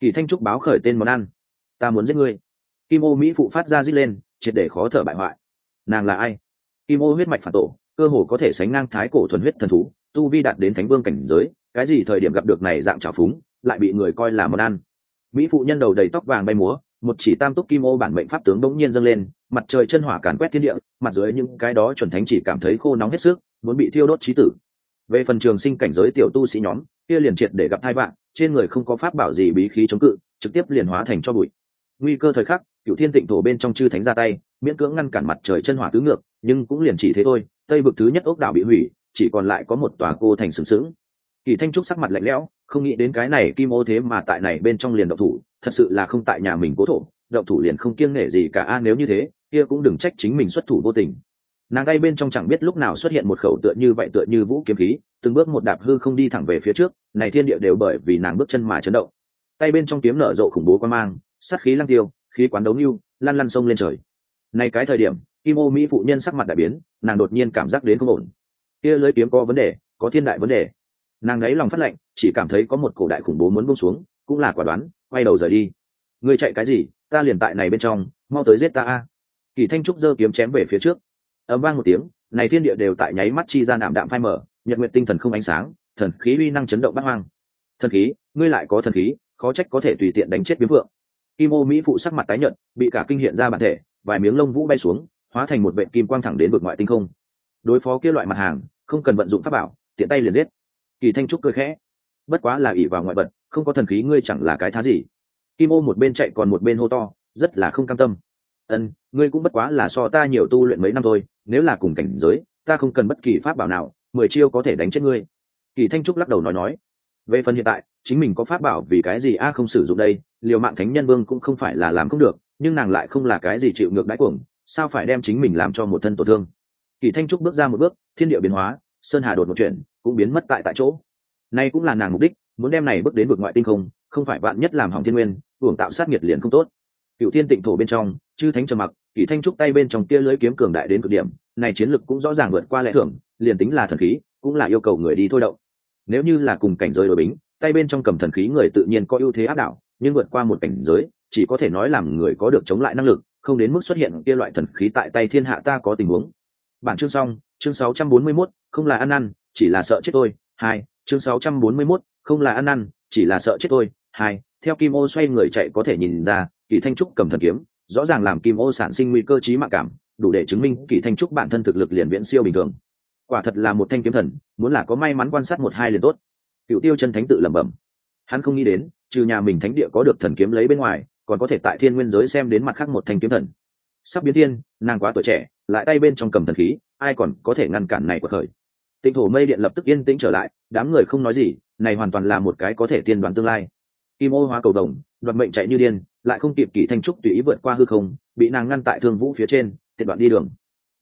Speaker 1: Kỳ thanh trúc báo khởi tên món ăn. Ta muốn giết ngươi. Kim ô mỹ phụ phát ra rít lên, triệt để khó thở bại hoại. Nàng là ai? Kim ô huyết mạch phản tổ, cơ hồ có thể sánh ngang thái cổ thuần huyết thần thú, tu vi đạt đến thánh vương cảnh giới, cái gì thời điểm gặp được này dạng trào phúng, lại bị người coi là món ăn. Mỹ phụ nhân đầu đầy tóc vàng bay múa, một chỉ tam túc kim ô bản mệnh pháp tướng bỗng nhiên dâng lên mặt trời chân hỏa càn quét thiên địa, mặt dưới những cái đó chuẩn thánh chỉ cảm thấy khô nóng hết sức, muốn bị thiêu đốt trí tử. Về phần trường sinh cảnh giới tiểu tu sĩ nhóm, kia liền triệt để gặp hai bạn trên người không có pháp bảo gì bí khí chống cự, trực tiếp liền hóa thành cho bụi. Nguy cơ thời khắc cựu thiên tịnh thổ bên trong chư thánh ra tay, miễn cưỡng ngăn cản mặt trời chân hỏa tứ ngược, nhưng cũng liền chỉ thế thôi, tây vực thứ nhất ốc đảo bị hủy, chỉ còn lại có một tòa cô thành sừng sững. Kỳ thanh trúc sắc mặt lạnh lẽo, không nghĩ đến cái này kim ô thế mà tại này bên trong liền độc thủ, thật sự là không tại nhà mình cố thổ động thủ liền không kiêng nể gì cả. A nếu như thế kia cũng đừng trách chính mình xuất thủ vô tình. Nàng tay bên trong chẳng biết lúc nào xuất hiện một khẩu tựa như vậy tựa như vũ kiếm khí từng bước một đạp hư không đi thẳng về phía trước. Này thiên địa đều bởi vì nàng bước chân mà chấn động. Tay bên trong kiếm nở rộ khủng bố quan mang sát khí lăng tiêu khí quán đấu lưu, lăn lăn sông lên trời. Này cái thời điểm kim ô mỹ phụ nhân sắc mặt đại biến nàng đột nhiên cảm giác đến không ổn. Kia lưới kiếm có vấn đề có thiên đại vấn đề. Nàng ấy lòng phát lệnh chỉ cảm thấy có một cổ đại khủng bố muốn buông xuống cũng là quả đoán quay đầu rời đi. Người chạy cái gì? Ta liền tại này bên trong, mau tới giết ta a. Kỳ thanh trúc giơ kiếm chém về phía trước. Ấm vang một tiếng, này thiên địa đều tại nháy mắt chi ra nạm đạm phai mở nhật nguyện tinh thần không ánh sáng, thần khí uy năng chấn động bát hoang. Thần khí, ngươi lại có thần khí, khó trách có thể tùy tiện đánh chết biếm vượng. Kim ô mỹ phụ sắc mặt tái nhợt, bị cả kinh hiện ra bản thể, vài miếng lông vũ bay xuống, hóa thành một vệ kim quang thẳng đến vực ngoại tinh không. Đối phó kia loại mặt hàng, không cần vận dụng pháp bảo, tiện tay liền giết. Kỳ thanh trúc cười khẽ. Bất quá là ỷ vào ngoại vật, không có thần khí ngươi chẳng là cái thá gì kim ô một bên chạy còn một bên hô to, rất là không cam tâm. Ân, ngươi cũng bất quá là so ta nhiều tu luyện mấy năm thôi, nếu là cùng cảnh giới, ta không cần bất kỳ pháp bảo nào, mười chiêu có thể đánh chết ngươi. Kỳ thanh trúc lắc đầu nói nói. Về phần hiện tại, chính mình có pháp bảo vì cái gì a không sử dụng đây, liều mạng thánh nhân vương cũng không phải là làm không được, nhưng nàng lại không là cái gì chịu ngược đãi cuồng, sao phải đem chính mình làm cho một thân tổn thương? Kỳ thanh trúc bước ra một bước, thiên địa biến hóa, sơn hà đột một chuyện cũng biến mất tại tại chỗ. Nay cũng là nàng mục đích, muốn đem này bước đến vực ngoại tinh không không phải bạn nhất làm hỏng thiên nguyên hưởng tạo sát nghiệt liền không tốt. Cựu thiên tịnh thổ bên trong chư thánh trầm mặc Kỷ thanh trúc tay bên trong kia lưới kiếm cường đại đến cực điểm này chiến lực cũng rõ ràng vượt qua lẽ thưởng liền tính là thần khí cũng là yêu cầu người đi thôi động. Nếu như là cùng cảnh giới đội bính tay bên trong cầm thần khí người tự nhiên có ưu thế áp đảo nhưng vượt qua một cảnh giới chỉ có thể nói làm người có được chống lại năng lực không đến mức xuất hiện kia loại thần khí tại tay thiên hạ ta có tình huống. Bản chương xong chương 641, không là ăn năn chỉ là sợ chết tôi hai chương 641, không là ăn năn chỉ là sợ chết tôi hai theo kim ô xoay người chạy có thể nhìn ra, kỳ thanh trúc cầm thần kiếm, rõ ràng làm kim ô sản sinh nguy cơ trí mạng cảm, đủ để chứng minh kỳ thanh trúc bản thân thực lực liền viễn siêu bình thường. Quả thật là một thanh kiếm thần, muốn là có may mắn quan sát một hai liền tốt. Cựu tiêu chân thánh tự lẩm bẩm. Hắn không nghĩ đến, trừ nhà mình thánh địa có được thần kiếm lấy bên ngoài, còn có thể tại thiên nguyên giới xem đến mặt khác một thanh kiếm thần. Sắp biến thiên, nàng quá tuổi trẻ, lại tay bên trong cầm thần khí, ai còn có thể ngăn cản này của khởi. Tinh thổ mây điện lập tức yên tĩnh trở lại, đám người không nói gì, này hoàn toàn là một cái có thể tiên đoán tương lai kim ô hóa cầu đồng, đoạt mệnh chạy như điên, lại không kịp kỳ thanh trúc tùy ý vượt qua hư không, bị nàng ngăn tại thương vũ phía trên, tiện đoạn đi đường.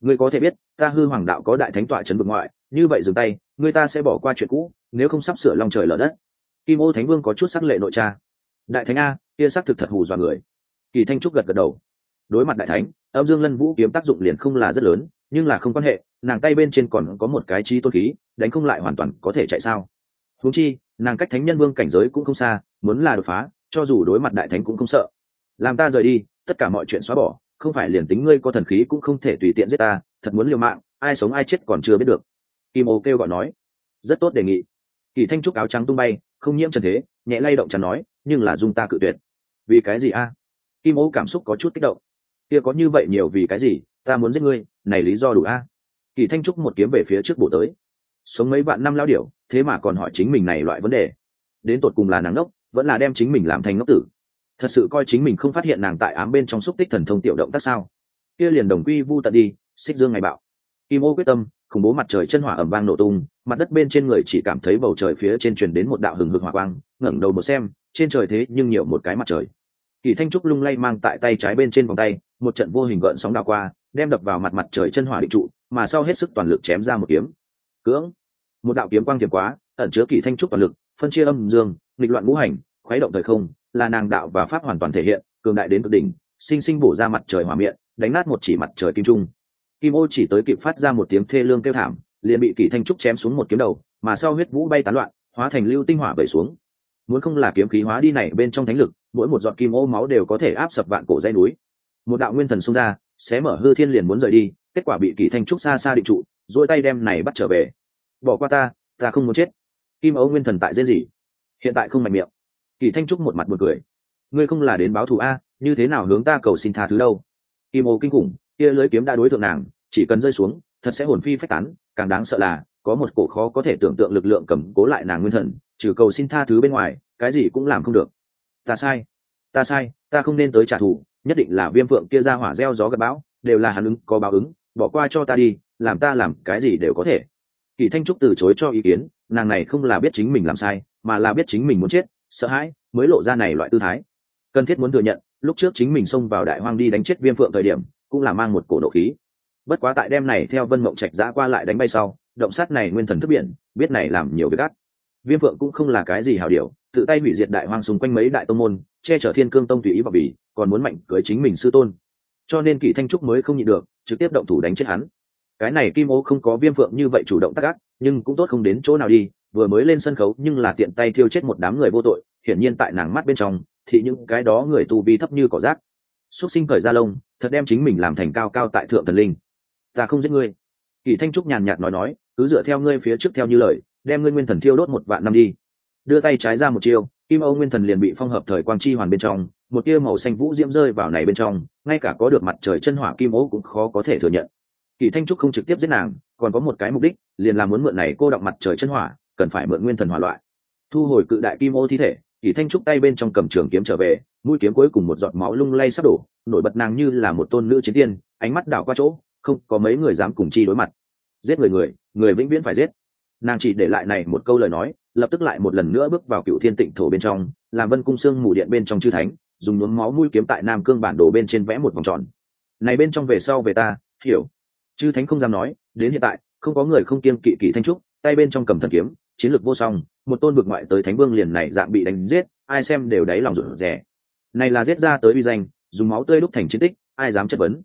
Speaker 1: Ngươi có thể biết, ta hư hoàng đạo có đại thánh tọa trấn vực ngoại, như vậy dừng tay, người ta sẽ bỏ qua chuyện cũ, nếu không sắp sửa lòng trời lở đất. Kim ô thánh vương có chút sắc lệ nội cha đại thánh a, kia sắc thực thật hù dọa người. Kỳ thanh trúc gật gật đầu. Đối mặt đại thánh, âm dương lân vũ kiếm tác dụng liền không là rất lớn, nhưng là không quan hệ, nàng tay bên trên còn có một cái chi tôn khí, đánh không lại hoàn toàn có thể chạy sao? Húng chi nàng cách thánh nhân vương cảnh giới cũng không xa, muốn là đột phá, cho dù đối mặt đại thánh cũng không sợ. Làm ta rời đi, tất cả mọi chuyện xóa bỏ, không phải liền tính ngươi có thần khí cũng không thể tùy tiện giết ta, thật muốn liều mạng, ai sống ai chết còn chưa biết được. Kim ô kêu gọi nói. Rất tốt đề nghị. Kỳ thanh trúc áo trắng tung bay, không nhiễm trần thế, nhẹ lay động chắn nói, nhưng là dung ta cự tuyệt. Vì cái gì a? Kim ô cảm xúc có chút kích động. Kia có như vậy nhiều vì cái gì, ta muốn giết ngươi, này lý do đủ a? Kỳ thanh trúc một kiếm về phía trước bổ tới. Sống mấy vạn năm lao điểu thế mà còn hỏi chính mình này loại vấn đề. Đến tột cùng là nàng ngốc, vẫn là đem chính mình làm thành ngốc tử. Thật sự coi chính mình không phát hiện nàng tại ám bên trong xúc tích thần thông tiểu động tác sao? Kia liền đồng quy vu tận đi, xích dương ngày bạo. Kim ô quyết tâm, khủng bố mặt trời chân hỏa ẩm vang nổ tung, mặt đất bên trên người chỉ cảm thấy bầu trời phía trên truyền đến một đạo hừng hực hỏa quang, ngẩng đầu một xem, trên trời thế nhưng nhiều một cái mặt trời. Kỳ thanh trúc lung lay mang tại tay trái bên trên vòng tay, một trận vô hình gợn sóng đào qua, đem đập vào mặt mặt trời chân hỏa định trụ, mà sau hết sức toàn lực chém ra một kiếm. Cưỡng một đạo kiếm quang tiềm quá, ẩn chứa kỳ thanh trúc toàn lực, phân chia âm dương, nghịch loạn ngũ hành, khuấy động thời không, là nàng đạo và pháp hoàn toàn thể hiện, cường đại đến cực đỉnh, sinh sinh bổ ra mặt trời hỏa miệng, đánh nát một chỉ mặt trời kim trung. Kim ô chỉ tới kịp phát ra một tiếng thê lương kêu thảm, liền bị kỳ thanh trúc chém xuống một kiếm đầu, mà sau huyết vũ bay tán loạn, hóa thành lưu tinh hỏa bẩy xuống. Muốn không là kiếm khí hóa đi này bên trong thánh lực, mỗi một giọt kim ô máu đều có thể áp sập vạn cổ dây núi. Một đạo nguyên thần xông ra, xé mở hư thiên liền muốn rời đi, kết quả bị kỳ thanh trúc xa xa định trụ dỗi tay đem này bắt trở về bỏ qua ta ta không muốn chết. Kim ấu nguyên thần tại dễ gì? Hiện tại không mạnh miệng. Kỳ thanh trúc một mặt một cười. Ngươi không là đến báo thù a, như thế nào hướng ta cầu xin tha thứ đâu? Kim ấu kinh khủng, kia lưới kiếm đã đối tượng nàng, chỉ cần rơi xuống, thật sẽ hồn phi phách tán, càng đáng sợ là, có một cổ khó có thể tưởng tượng lực lượng cầm cố lại nàng nguyên thần, trừ cầu xin tha thứ bên ngoài, cái gì cũng làm không được. Ta sai ta sai, ta không nên tới trả thù, nhất định là viêm phượng kia ra hỏa gieo gió gặp bão, đều là hắn ứng, có báo ứng, bỏ qua cho ta đi, làm ta làm cái gì đều có thể kỳ thanh trúc từ chối cho ý kiến, nàng này không là biết chính mình làm sai, mà là biết chính mình muốn chết, sợ hãi, mới lộ ra này loại tư thái. Cần thiết muốn thừa nhận, lúc trước chính mình xông vào đại hoang đi đánh chết viêm phượng thời điểm, cũng là mang một cổ nộ khí. Bất quá tại đêm này theo vân mộng trạch giã qua lại đánh bay sau, động sát này nguyên thần thức biển, biết này làm nhiều việc gắt viêm phượng cũng không là cái gì hảo điều, tự tay hủy diệt đại hoang xung quanh mấy đại tông môn, che chở thiên cương tông tùy ý và bỉ, còn muốn mạnh cưới chính mình sư tôn. Cho nên kỷ thanh trúc mới không nhịn được, trực tiếp động thủ đánh chết hắn cái này kim ô không có viêm phượng như vậy chủ động tác ác, nhưng cũng tốt không đến chỗ nào đi, vừa mới lên sân khấu nhưng là tiện tay thiêu chết một đám người vô tội, hiển nhiên tại nàng mắt bên trong, thì những cái đó người tu vi thấp như cỏ rác. Xuất sinh khởi ra lông thật đem chính mình làm thành cao cao tại thượng thần linh. Ta không giết ngươi. Kỳ thanh trúc nhàn nhạt nói nói, cứ dựa theo ngươi phía trước theo như lời, đem ngươi nguyên thần thiêu đốt một vạn năm đi. Đưa tay trái ra một chiêu, kim âu nguyên thần liền bị phong hợp thời quang chi hoàn bên trong, một tia màu xanh vũ diễm rơi vào này bên trong, ngay cả có được mặt trời chân hỏa kim ố cũng khó có thể thừa nhận kỳ thanh trúc không trực tiếp giết nàng, còn có một cái mục đích, liền là muốn mượn này cô đọng mặt trời chân hỏa, cần phải mượn nguyên thần hỏa loại. Thu hồi cự đại kim ô thi thể, kỳ thanh trúc tay bên trong cầm trường kiếm trở về, mũi kiếm cuối cùng một giọt máu lung lay sắp đổ, nổi bật nàng như là một tôn nữ chiến tiên, ánh mắt đảo qua chỗ, không có mấy người dám cùng chi đối mặt. Giết người người người vĩnh viễn phải giết. Nàng chỉ để lại này một câu lời nói, lập tức lại một lần nữa bước vào cựu thiên tịnh thổ bên trong, làm vân cung xương mù điện bên trong chư thánh, dùng nhuốm máu mũi kiếm tại nam cương bản đồ bên trên vẽ một vòng tròn. Này bên trong về sau về ta, hiểu chư thánh không dám nói, đến hiện tại, không có người không kiên kỵ kỵ thanh trúc, tay bên trong cầm thần kiếm, chiến lược vô song, một tôn bực ngoại tới thánh vương liền này dạng bị đánh giết, ai xem đều đáy lòng rủ rẻ này là giết ra tới uy danh, dùng máu tươi đúc thành chiến tích, ai dám chất vấn?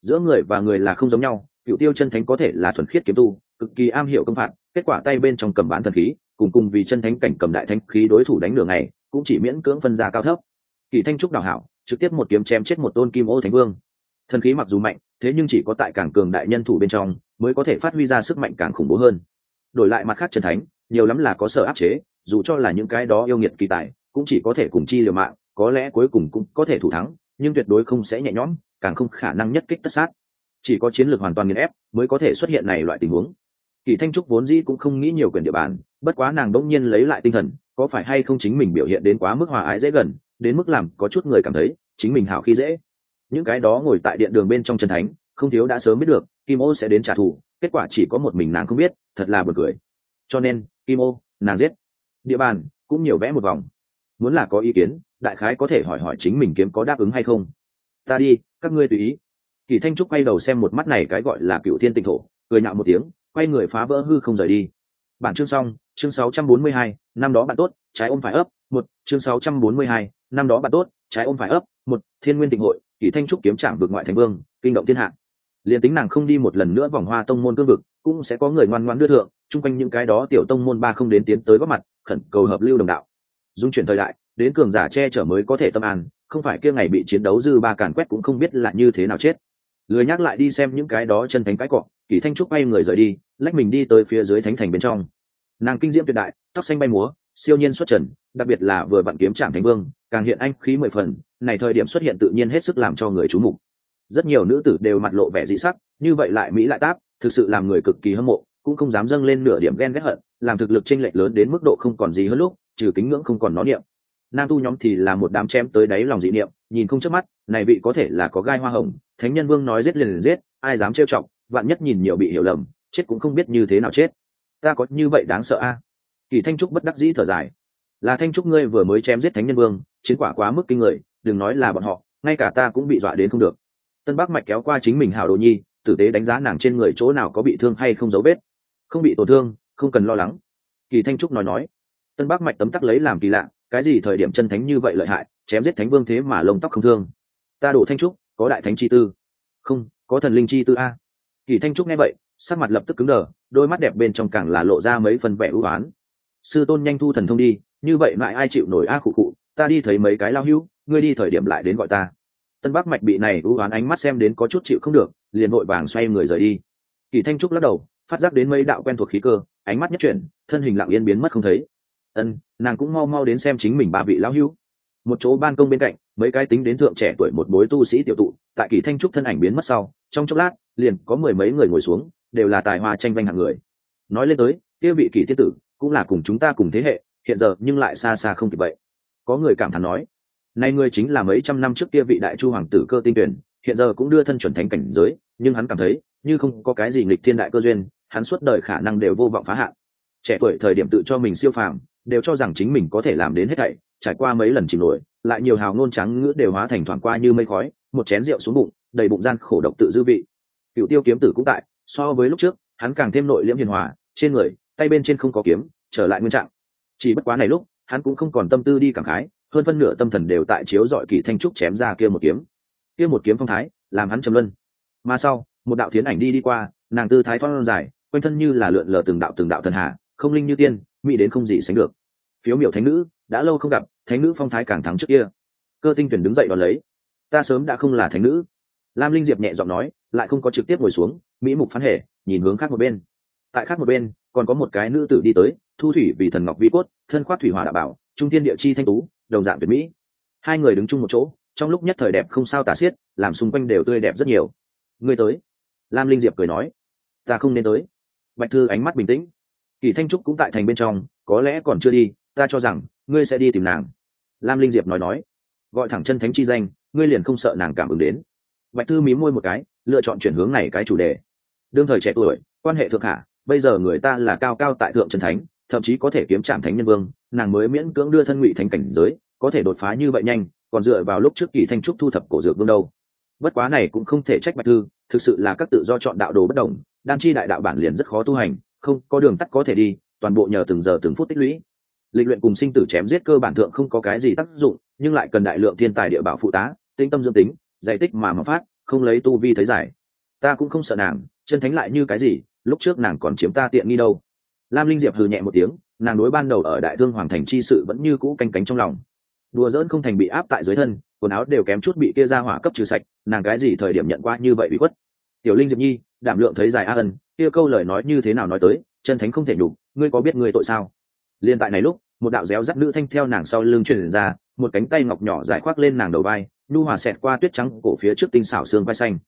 Speaker 1: Giữa người và người là không giống nhau, cựu tiêu chân thánh có thể là thuần khiết kiếm tu, cực kỳ am hiểu công phạt, kết quả tay bên trong cầm bán thần khí, cùng cùng vì chân thánh cảnh cầm đại thánh khí đối thủ đánh đường này cũng chỉ miễn cưỡng phân ra cao thấp. Kỳ thanh trúc đào hảo, trực tiếp một kiếm chém chết một tôn kim ô thánh vương thần khí mặc dù mạnh, thế nhưng chỉ có tại càng cường đại nhân thủ bên trong mới có thể phát huy ra sức mạnh càng khủng bố hơn. Đổi lại mặt khác chân thánh, nhiều lắm là có sở áp chế, dù cho là những cái đó yêu nghiệt kỳ tài, cũng chỉ có thể cùng chi liều mạng, có lẽ cuối cùng cũng có thể thủ thắng, nhưng tuyệt đối không sẽ nhẹ nhõm, càng không khả năng nhất kích tất sát. Chỉ có chiến lược hoàn toàn nghiền ép mới có thể xuất hiện này loại tình huống. Kỳ thanh trúc vốn dĩ cũng không nghĩ nhiều quyền địa bàn, bất quá nàng đỗng nhiên lấy lại tinh thần, có phải hay không chính mình biểu hiện đến quá mức hòa ái dễ gần, đến mức làm có chút người cảm thấy chính mình hảo khi dễ những cái đó ngồi tại điện đường bên trong chân thánh không thiếu đã sớm biết được kim ô sẽ đến trả thù kết quả chỉ có một mình nàng không biết thật là buồn cười. Cho nên kim ô nàng giết. Địa bàn cũng nhiều vẽ một vòng. Muốn là có ý kiến đại khái có thể hỏi hỏi chính mình kiếm có đáp ứng hay không. Ta đi các ngươi tùy ý. Kỳ thanh trúc quay đầu xem một mắt này cái gọi là cựu thiên tịnh thổ cười nhạo một tiếng quay người phá vỡ hư không rời đi. Bản chương xong chương 642, năm đó bạn tốt trái ôm phải ấp một chương 642, năm đó bạn tốt trái ôm phải ấp một thiên nguyên tịnh hội kỳ thanh trúc kiếm trạm vượt ngoại thành vương, kinh động thiên hạ. Liền tính nàng không đi một lần nữa vòng hoa tông môn cương vực, cũng sẽ có người ngoan ngoãn đưa thượng, chung quanh những cái đó tiểu tông môn ba không đến tiến tới góp mặt, khẩn cầu hợp lưu đồng đạo. Dung chuyển thời đại, đến cường giả che chở mới có thể tâm an, không phải kia ngày bị chiến đấu dư ba càn quét cũng không biết là như thế nào chết. Lười nhắc lại đi xem những cái đó chân thánh cái cọ, kỳ thanh trúc bay người rời đi, lách mình đi tới phía dưới thánh thành bên trong. Nàng kinh diễm tuyệt đại, tóc xanh bay múa, siêu nhiên xuất trần đặc biệt là vừa vặn kiếm trạm thánh vương, càng hiện anh khí mười phần, này thời điểm xuất hiện tự nhiên hết sức làm cho người chú mục. Rất nhiều nữ tử đều mặt lộ vẻ dị sắc, như vậy lại mỹ lại táp, thực sự làm người cực kỳ hâm mộ, cũng không dám dâng lên nửa điểm ghen ghét hận, làm thực lực chênh lệch lớn đến mức độ không còn gì hơn lúc, trừ kính ngưỡng không còn nó niệm. Nam tu nhóm thì là một đám chém tới đáy lòng dị niệm, nhìn không chớp mắt, này vị có thể là có gai hoa hồng, thánh nhân vương nói giết liền liền giết, ai dám trêu chọc, vạn nhất nhìn nhiều bị hiểu lầm, chết cũng không biết như thế nào chết. Ta có như vậy đáng sợ a. Kỳ thanh trúc bất đắc dĩ thở dài là thanh trúc ngươi vừa mới chém giết thánh nhân vương, chiến quả quá mức kinh người, đừng nói là bọn họ, ngay cả ta cũng bị dọa đến không được. Tân bắc mạch kéo qua chính mình hảo đồ nhi, tử tế đánh giá nàng trên người chỗ nào có bị thương hay không dấu vết. Không bị tổn thương, không cần lo lắng. Kỳ thanh trúc nói nói. Tân bắc mạch tấm tắc lấy làm kỳ lạ, cái gì thời điểm chân thánh như vậy lợi hại, chém giết thánh vương thế mà lông tóc không thương. Ta đổ thanh trúc, có đại thánh chi tư. Không, có thần linh chi tư a. Kỳ thanh trúc nghe vậy, sắc mặt lập tức cứng đờ, đôi mắt đẹp bên trong càng là lộ ra mấy phần vẻ ưu oán sư tôn nhanh thu thần thông đi như vậy lại ai chịu nổi a khụ khụ, ta đi thấy mấy cái lao hưu, ngươi đi thời điểm lại đến gọi ta. Tân bắc mạch bị này ưu oán ánh mắt xem đến có chút chịu không được, liền vội vàng xoay người rời đi. Kỳ thanh trúc lắc đầu, phát giác đến mấy đạo quen thuộc khí cơ, ánh mắt nhất chuyển, thân hình lặng yên biến mất không thấy. Ân, nàng cũng mau mau đến xem chính mình ba vị lão hưu. Một chỗ ban công bên cạnh, mấy cái tính đến thượng trẻ tuổi một bối tu sĩ tiểu tụ, tại kỳ thanh trúc thân ảnh biến mất sau, trong chốc lát, liền có mười mấy người ngồi xuống, đều là tài hoa tranh vanh hạng người. Nói lên tới, kia vị kỳ tiết tử, cũng là cùng chúng ta cùng thế hệ hiện giờ nhưng lại xa xa không kịp vậy. Có người cảm thán nói, nay ngươi chính là mấy trăm năm trước kia vị đại chu hoàng tử cơ tinh tuyển, hiện giờ cũng đưa thân chuẩn thánh cảnh giới, nhưng hắn cảm thấy, như không có cái gì nghịch thiên đại cơ duyên, hắn suốt đời khả năng đều vô vọng phá hạn. Trẻ tuổi thời điểm tự cho mình siêu phàm, đều cho rằng chính mình có thể làm đến hết thảy, trải qua mấy lần chìm nổi, lại nhiều hào ngôn trắng ngữ đều hóa thành thoảng qua như mây khói, một chén rượu xuống bụng, đầy bụng gian khổ độc tự dư vị. Cựu tiêu kiếm tử cũng tại, so với lúc trước, hắn càng thêm nội liễm hiền hòa, trên người, tay bên trên không có kiếm, trở lại nguyên trạng chỉ bất quá này lúc, hắn cũng không còn tâm tư đi cảm khái, hơn phân nửa tâm thần đều tại chiếu dọi kỳ thanh trúc chém ra kia một kiếm. Kia một kiếm phong thái, làm hắn trầm luân. Mà sau, một đạo thiến ảnh đi đi qua, nàng tư thái thon dài, quanh thân như là lượn lờ từng đạo từng đạo thần hạ không linh như tiên, mỹ đến không gì sánh được. Phiếu miểu thánh nữ, đã lâu không gặp, thánh nữ phong thái càng thắng trước kia. Cơ tinh tuyển đứng dậy đón lấy. Ta sớm đã không là thánh nữ. Lam linh diệp nhẹ giọng nói, lại không có trực tiếp ngồi xuống, mỹ mục phán hệ, nhìn hướng khác một bên tại khác một bên, còn có một cái nữ tử đi tới, thu thủy vì thần ngọc vi cốt, thân khoác thủy hỏa đạo bảo, trung thiên địa chi thanh tú, đồng dạng việt mỹ. Hai người đứng chung một chỗ, trong lúc nhất thời đẹp không sao tả xiết, làm xung quanh đều tươi đẹp rất nhiều. Ngươi tới. Lam linh diệp cười nói. Ta không nên tới. Bạch thư ánh mắt bình tĩnh. Kỳ thanh trúc cũng tại thành bên trong, có lẽ còn chưa đi, ta cho rằng, ngươi sẽ đi tìm nàng. Lam linh diệp nói nói. Gọi thẳng chân thánh chi danh, ngươi liền không sợ nàng cảm ứng đến. Bạch thư mí môi một cái, lựa chọn chuyển hướng này cái chủ đề. Đương thời trẻ tuổi, quan hệ thượng hạ bây giờ người ta là cao cao tại thượng chân thánh, thậm chí có thể kiếm trạm thánh nhân vương, nàng mới miễn cưỡng đưa thân ngụy thành cảnh giới, có thể đột phá như vậy nhanh, còn dựa vào lúc trước kỳ thanh trúc thu thập cổ dược vương đâu. Bất quá này cũng không thể trách bạch thư, thực sự là các tự do chọn đạo đồ bất đồng, đan chi đại đạo bản liền rất khó tu hành, không, có đường tắt có thể đi, toàn bộ nhờ từng giờ từng phút tích lũy. Lịch luyện cùng sinh tử chém giết cơ bản thượng không có cái gì tác dụng, nhưng lại cần đại lượng thiên tài địa bảo phụ tá, tinh tâm dương tính, giải tích mà mà phát, không lấy tu vi thấy giải. Ta cũng không sợ nàng, chân thánh lại như cái gì lúc trước nàng còn chiếm ta tiện nghi đâu. Lam linh diệp hừ nhẹ một tiếng, nàng đối ban đầu ở đại thương hoàng thành chi sự vẫn như cũ canh cánh trong lòng. Đùa dỡn không thành bị áp tại dưới thân, quần áo đều kém chút bị kia ra hỏa cấp trừ sạch, nàng cái gì thời điểm nhận qua như vậy bị khuất. Tiểu linh diệp nhi, đảm lượng thấy dài a ân, kia câu lời nói như thế nào nói tới, chân thánh không thể nhục, ngươi có biết ngươi tội sao? Liên tại này lúc, một đạo réo rắt nữ thanh theo nàng sau lưng truyền ra, một cánh tay ngọc nhỏ dài khoác lên nàng đầu vai, nhu hòa xẹt qua tuyết trắng cổ phía trước tinh xảo xương vai xanh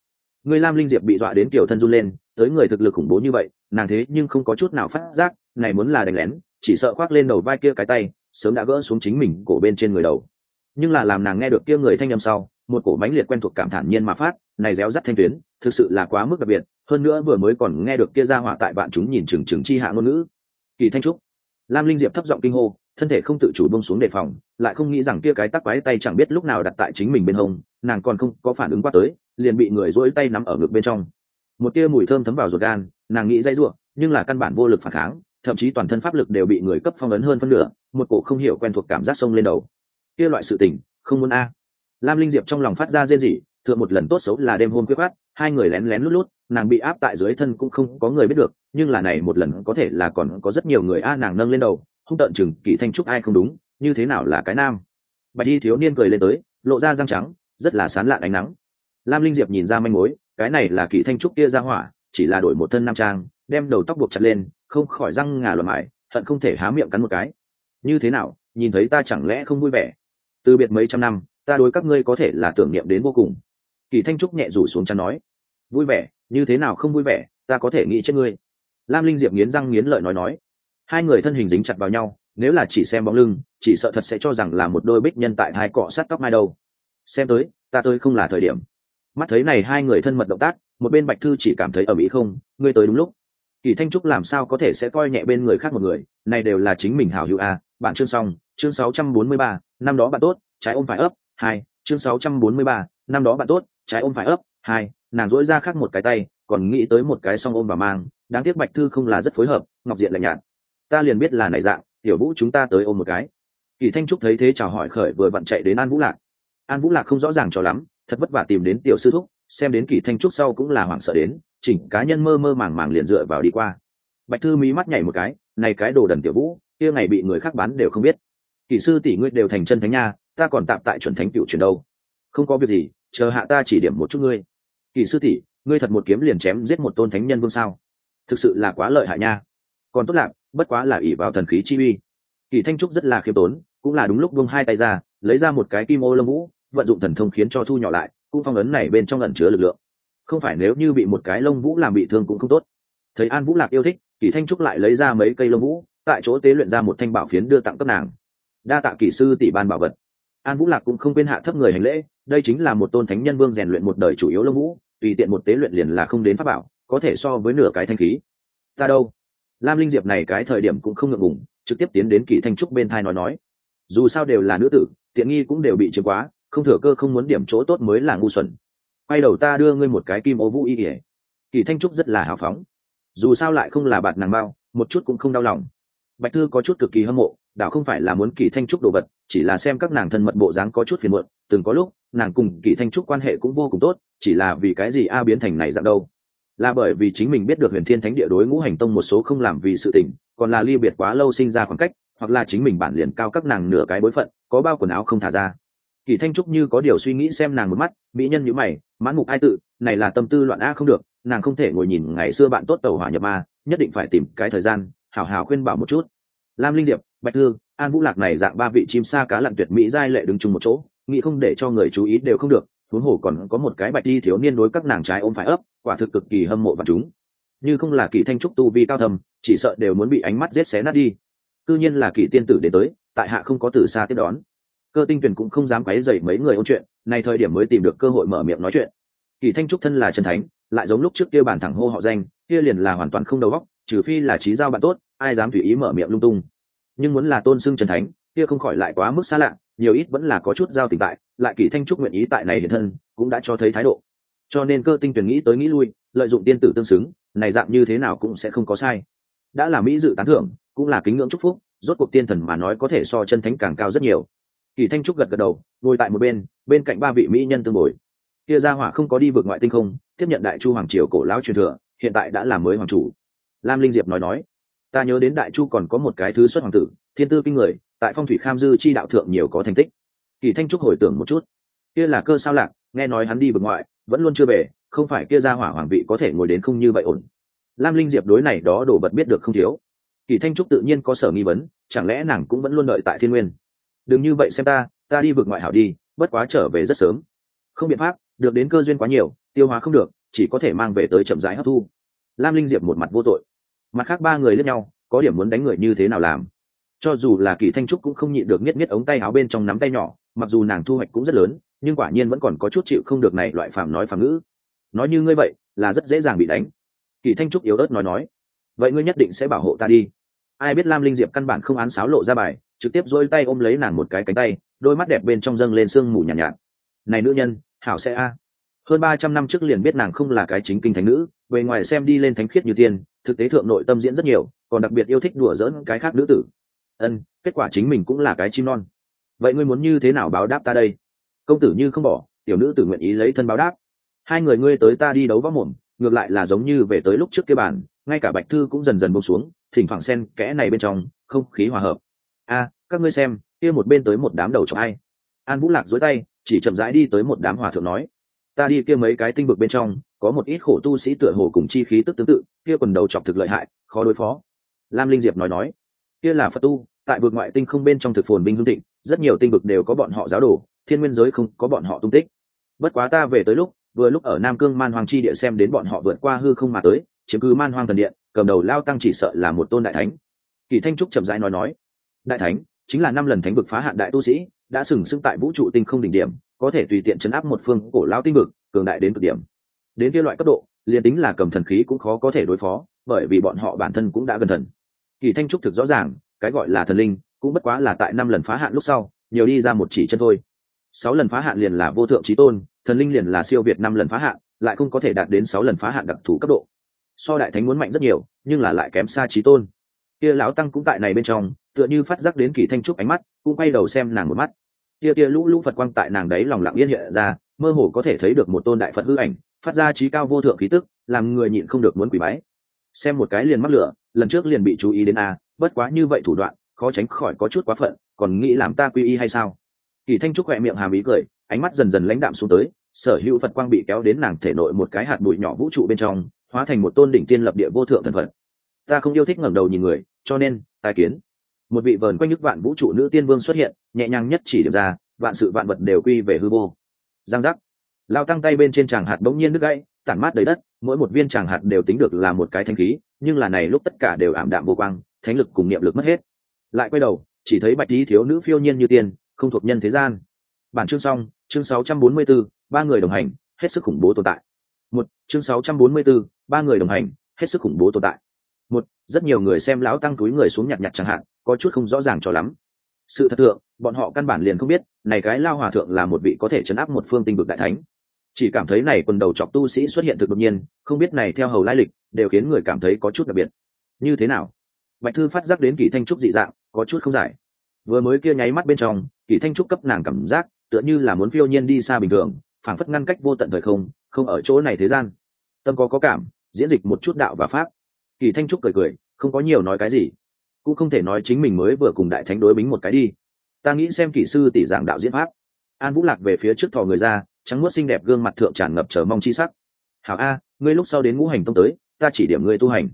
Speaker 1: người lam linh diệp bị dọa đến kiểu thân run lên, tới người thực lực khủng bố như vậy, nàng thế nhưng không có chút nào phát giác, này muốn là đánh lén, chỉ sợ khoác lên đầu vai kia cái tay, sớm đã gỡ xuống chính mình cổ bên trên người đầu. Nhưng là làm nàng nghe được kia người thanh âm sau, một cổ mãnh liệt quen thuộc cảm thản nhiên mà phát, này réo rắt thanh tuyến, thực sự là quá mức đặc biệt, hơn nữa vừa mới còn nghe được kia ra hỏa tại bạn chúng nhìn chừng chừng chi hạ ngôn ngữ. Kỳ thanh trúc. Lam linh diệp thấp giọng kinh hô thân thể không tự chủ bông xuống đề phòng, lại không nghĩ rằng kia cái tắc quái tay chẳng biết lúc nào đặt tại chính mình bên hông, nàng còn không có phản ứng qua tới, liền bị người dỗi tay nắm ở ngực bên trong. Một tia mùi thơm thấm vào ruột gan, nàng nghĩ dây ruộng, nhưng là căn bản vô lực phản kháng, thậm chí toàn thân pháp lực đều bị người cấp phong ấn hơn phân nửa, một cổ không hiểu quen thuộc cảm giác sông lên đầu. Kia loại sự tình, không muốn a. Lam linh diệp trong lòng phát ra rên rỉ, thượng một lần tốt xấu là đêm hôm quyết phát hai người lén lén lút lút, nàng bị áp tại dưới thân cũng không có người biết được, nhưng là này một lần có thể là còn có rất nhiều người a nàng nâng lên đầu không tận chừng kỷ thanh trúc ai không đúng, như thế nào là cái nam? Bạch y thiếu niên cười lên tới, lộ ra răng trắng, rất là sán lạn ánh nắng. Lam linh diệp nhìn ra manh mối, cái này là kỷ thanh trúc kia ra hỏa, chỉ là đổi một thân nam trang, đem đầu tóc buộc chặt lên, không khỏi răng ngà loạn mải, hận không thể há miệng cắn một cái. Như thế nào, nhìn thấy ta chẳng lẽ không vui vẻ? Từ biệt mấy trăm năm, ta đối các ngươi có thể là tưởng niệm đến vô cùng. Kỳ thanh trúc nhẹ rủ xuống chăn nói, vui vẻ, như thế nào không vui vẻ, ta có thể nghĩ chết ngươi. Lam linh diệp nghiến răng nghiến lợi nói nói hai người thân hình dính chặt vào nhau nếu là chỉ xem bóng lưng chỉ sợ thật sẽ cho rằng là một đôi bích nhân tại hai cọ sát tóc mai đâu. Xem tới ta tới không là thời điểm. Mắt thấy này hai người thân mật động tác một bên bạch thư chỉ cảm thấy ở mỹ không ngươi tới đúng lúc. Kỳ thanh trúc làm sao có thể sẽ coi nhẹ bên người khác một người này đều là chính mình hảo hữu a à. bạn chương xong chương 643, năm đó bạn tốt trái ôm phải ấp hai chương 643, năm đó bạn tốt trái ôm phải ấp hai nàng dỗi ra khác một cái tay còn nghĩ tới một cái song ôm và mang đáng tiếc bạch thư không là rất phối hợp ngọc diện lạnh nhạt ta liền biết là này dạng, tiểu vũ chúng ta tới ôm một cái. Kỳ thanh trúc thấy thế chào hỏi khởi vừa vặn chạy đến an vũ lạc. An vũ lạc không rõ ràng cho lắm, thật vất vả tìm đến tiểu sư thúc, xem đến kỳ thanh trúc sau cũng là hoảng sợ đến, chỉnh cá nhân mơ mơ màng màng liền dựa vào đi qua. Bạch thư mí mắt nhảy một cái, này cái đồ đần tiểu vũ, kia ngày bị người khác bán đều không biết. Kỳ sư tỷ ngươi đều thành chân thánh nha, ta còn tạm tại chuẩn thánh cựu chuyển đâu. Không có việc gì, chờ hạ ta chỉ điểm một chút ngươi. Kỳ sư tỷ, ngươi thật một kiếm liền chém giết một tôn thánh nhân vương sao? Thực sự là quá lợi hại nha còn tốt lạc bất quá là ỷ vào thần khí chi uy. Kỳ thanh trúc rất là khiêm tốn, cũng là đúng lúc vung hai tay ra, lấy ra một cái kim ô lâm vũ, vận dụng thần thông khiến cho thu nhỏ lại, cũng phong ấn này bên trong ẩn chứa lực lượng. Không phải nếu như bị một cái lông vũ làm bị thương cũng không tốt. Thấy an vũ lạc yêu thích, kỳ thanh trúc lại lấy ra mấy cây lông vũ, tại chỗ tế luyện ra một thanh bảo phiến đưa tặng cấp nàng. Đa tạ kỳ sư tỷ ban bảo vật. An vũ lạc cũng không quên hạ thấp người hành lễ, đây chính là một tôn thánh nhân vương rèn luyện một đời chủ yếu lông vũ, tùy tiện một tế luyện liền là không đến pháp bảo, có thể so với nửa cái thanh khí. Ta đâu? Lam linh diệp này cái thời điểm cũng không ngượng ngùng, trực tiếp tiến đến kỳ thanh trúc bên thai nói nói, dù sao đều là nữ tử, tiện nghi cũng đều bị chiếm quá, không thừa cơ không muốn điểm chỗ tốt mới là ngu xuẩn. Quay đầu ta đưa ngươi một cái kim ô vũ y ỉa kỳ thanh trúc rất là hào phóng. Dù sao lại không là bạt nàng bao, một chút cũng không đau lòng. Bạch thư có chút cực kỳ hâm mộ, đảo không phải là muốn kỳ thanh trúc đồ vật, chỉ là xem các nàng thân mật bộ dáng có chút phiền muộn, từng có lúc, nàng cùng kỳ thanh trúc quan hệ cũng vô cùng tốt, chỉ là vì cái gì a biến thành này dạng đâu? Là bởi vì chính mình biết được huyền thiên thánh địa đối ngũ hành tông một số không làm vì sự tình, còn là ly biệt quá lâu sinh ra khoảng cách, hoặc là chính mình bản liền cao các nàng nửa cái bối phận, có bao quần áo không thả ra. Kỳ thanh trúc như có điều suy nghĩ xem nàng một mắt, mỹ nhân nhữ mày, mãn mục ai tự, này là tâm tư loạn a không được, nàng không thể ngồi nhìn ngày xưa bạn tốt tàu hỏa nhập ma, nhất định phải tìm cái thời gian, hảo hảo khuyên bảo một chút. Lam linh diệp, bạch thư an vũ lạc này dạng ba vị chim sa cá lặn tuyệt mỹ giai lệ đứng chung một chỗ, nghĩ không để cho người chú ý đều không được huống hồ còn có một cái bạch đi thiếu niên đối các nàng trái ôm phải ấp, quả thực cực kỳ hâm mộ và chúng. Như không là kỳ thanh trúc tu vi cao thầm chỉ sợ đều muốn bị ánh mắt giết xé nát đi. Cứ nhiên là kỳ tiên tử đến tới, tại hạ không có từ xa tiếp đón. Cơ tinh tuyển cũng không dám quấy dậy mấy người ôn chuyện, nay thời điểm mới tìm được cơ hội mở miệng nói chuyện. Kỳ thanh trúc thân là chân thánh, lại giống lúc trước kia bản thẳng hô họ danh, kia liền là hoàn toàn không đầu óc, trừ phi là trí giao bạn tốt, ai dám tùy ý mở miệng lung tung. Nhưng muốn là tôn xưng trần thánh, kia không khỏi lại quá mức xa lạ nhiều ít vẫn là có chút giao tình tại, lại kỷ thanh trúc nguyện ý tại này hiện thân, cũng đã cho thấy thái độ. Cho nên cơ tinh tuyển nghĩ tới nghĩ lui, lợi dụng tiên tử tương xứng, này dạng như thế nào cũng sẽ không có sai. Đã là mỹ dự tán thưởng, cũng là kính ngưỡng chúc phúc, rốt cuộc tiên thần mà nói có thể so chân thánh càng cao rất nhiều. Kỳ thanh trúc gật gật đầu, ngồi tại một bên bên cạnh ba vị mỹ nhân tương bồi. Kia gia hỏa không có đi vượt ngoại tinh không, tiếp nhận đại chu hoàng triều cổ lão truyền thừa, hiện tại đã là mới hoàng chủ. Lam linh diệp nói nói, ta nhớ đến đại chu còn có một cái thứ xuất hoàng tử, thiên tư kinh người tại phong thủy kham dư chi đạo thượng nhiều có thành tích. Kỳ thanh trúc hồi tưởng một chút. Kia là cơ sao lạc, nghe nói hắn đi vượt ngoại, vẫn luôn chưa về, không phải kia gia hỏa hoàng vị có thể ngồi đến không như vậy ổn. Lam linh diệp đối này đó đồ vật biết được không thiếu. Kỳ thanh trúc tự nhiên có sở nghi vấn, chẳng lẽ nàng cũng vẫn luôn đợi tại thiên nguyên? Đừng như vậy xem ta ta đi vượt ngoại hảo đi, bất quá trở về rất sớm. Không biện pháp, được đến cơ duyên quá nhiều, tiêu hóa không được, chỉ có thể mang về tới chậm rãi hấp thu. Lam linh diệp một mặt vô tội. Mặt khác ba người lẫn nhau, có điểm muốn đánh người như thế nào làm? Cho dù là kỳ thanh trúc cũng không nhịn được nhất nhất ống tay áo bên trong nắm tay nhỏ mặc dù nàng thu hoạch cũng rất lớn nhưng quả nhiên vẫn còn có chút chịu không được này loại phàm nói phàm ngữ. Nói như ngươi vậy là rất dễ dàng bị đánh. Kỳ thanh trúc yếu ớt nói nói. Vậy ngươi nhất định sẽ bảo hộ ta đi. Ai biết lam linh diệp căn bản không án sáo lộ ra bài trực tiếp dôi tay ôm lấy nàng một cái cánh tay đôi mắt đẹp bên trong dâng lên sương mù nhàn nhạt, nhạt. Này nữ nhân hảo sẽ a. Hơn ba trăm năm trước liền biết nàng không là cái chính kinh thánh nữ bề ngoài xem đi lên thánh khiết như tiên thực tế thượng nội tâm diễn rất nhiều còn đặc biệt yêu thích đùa dỡn cái khác nữ tử ân, kết quả chính mình cũng là cái chim non. Vậy ngươi muốn như thế nào báo đáp ta đây? Công tử như không bỏ, tiểu nữ tự nguyện ý lấy thân báo đáp. Hai người ngươi tới ta đi đấu võ mồm, ngược lại là giống như về tới lúc trước kia bàn, ngay cả bạch thư cũng dần dần bông xuống, thỉnh thoảng sen kẽ này bên trong, không khí hòa hợp. A, các ngươi xem, kia một bên tới một đám đầu cho ai? An vũ lạc dối tay, chỉ chậm rãi đi tới một đám hòa thượng nói, ta đi kia mấy cái tinh vực bên trong, có một ít khổ tu sĩ tựa hồ cùng chi khí tức tương tự, kia quần đầu chọc thực lợi hại, khó đối phó. Lam linh diệp nói nói, kia là phật tu tại vực ngoại tinh không bên trong thực phồn binh hương thịnh, rất nhiều tinh vực đều có bọn họ giáo đồ, thiên nguyên giới không có bọn họ tung tích. Bất quá ta về tới lúc, vừa lúc ở nam cương man hoàng chi địa xem đến bọn họ vượt qua hư không mà tới, chiếm cứ man hoang thần điện, cầm đầu lao tăng chỉ sợ là một tôn đại thánh. Kỳ thanh trúc chậm rãi nói nói, đại thánh, chính là năm lần thánh vực phá hạn đại tu sĩ, đã sừng sững tại vũ trụ tinh không đỉnh điểm, có thể tùy tiện chấn áp một phương cổ lao tinh vực, cường đại đến cực điểm. Đến kia loại cấp độ, liền tính là cầm thần khí cũng khó có thể đối phó, bởi vì bọn họ bản thân cũng đã gần thần. Kỳ thanh trúc thực rõ ràng cái gọi là thần linh, cũng bất quá là tại năm lần phá hạn lúc sau, nhiều đi ra một chỉ chân thôi. Sáu lần phá hạn liền là vô thượng trí tôn, thần linh liền là siêu việt năm lần phá hạn, lại không có thể đạt đến sáu lần phá hạn đặc thù cấp độ. So đại thánh muốn mạnh rất nhiều, nhưng là lại kém xa trí tôn. Kia lão tăng cũng tại này bên trong, tựa như phát giác đến kỳ thanh trúc ánh mắt, cũng quay đầu xem nàng một mắt. Kia kia lũ lũ phật quang tại nàng đấy lòng lặng yên hiện ra, mơ hồ có thể thấy được một tôn đại phật hư ảnh, phát ra trí cao vô thượng khí tức, làm người nhịn không được muốn quỷ bái. Xem một cái liền mắc lửa, lần trước liền bị chú ý đến a bất quá như vậy thủ đoạn, khó tránh khỏi có chút quá phận, còn nghĩ làm ta quy y hay sao? Kỳ thanh trúc khỏe miệng hàm ý cười, ánh mắt dần dần lãnh đạm xuống tới, sở hữu phật quang bị kéo đến nàng thể nội một cái hạt bụi nhỏ vũ trụ bên trong, hóa thành một tôn đỉnh tiên lập địa vô thượng thần phật. Ta không yêu thích ngẩng đầu nhìn người, cho nên, tai kiến. Một vị vờn quanh nước vạn vũ trụ nữ tiên vương xuất hiện, nhẹ nhàng nhất chỉ điểm ra, vạn sự vạn vật đều quy về hư vô. Giang giác. Lao tăng tay bên trên tràng hạt bỗng nhiên nước gãy, tản mát đầy đất mỗi một viên tràng hạt đều tính được là một cái thanh khí nhưng là này lúc tất cả đều ảm đạm vô quang thánh lực cùng niệm lực mất hết. Lại quay đầu chỉ thấy bạch lý thiếu nữ phiêu nhiên như tiên không thuộc nhân thế gian. Bản chương xong chương 644, ba người đồng hành hết sức khủng bố tồn tại. Một chương 644, ba người đồng hành hết sức khủng bố tồn tại. Một rất nhiều người xem lão tăng túi người xuống nhặt nhặt chẳng hạn có chút không rõ ràng cho lắm. Sự thật thượng bọn họ căn bản liền không biết này cái lao hòa thượng là một vị có thể chấn áp một phương tinh vực đại thánh chỉ cảm thấy này quần đầu chọc tu sĩ xuất hiện thực đột nhiên, không biết này theo hầu lai lịch, đều khiến người cảm thấy có chút đặc biệt. Như thế nào? Bạch thư phát giác đến kỳ thanh trúc dị dạng, có chút không giải. Vừa mới kia nháy mắt bên trong kỳ thanh trúc cấp nàng cảm giác, tựa như là muốn phiêu nhiên đi xa bình thường, phảng phất ngăn cách vô tận thời không không ở chỗ này thế gian. Tâm có có cảm, diễn dịch một chút đạo và pháp. Kỳ thanh trúc cười cười, không có nhiều nói cái gì. Cũng không thể nói chính mình mới vừa cùng đại thánh đối bính một cái đi. Ta nghĩ xem kỹ sư tỷ giảng đạo diễn pháp. An vũ lạc về phía trước thò người ra trắng nuốt xinh đẹp gương mặt thượng tràn ngập chờ mong chi sắc. Hảo a, ngươi lúc sau đến ngũ hành tông tới, ta chỉ điểm ngươi tu hành.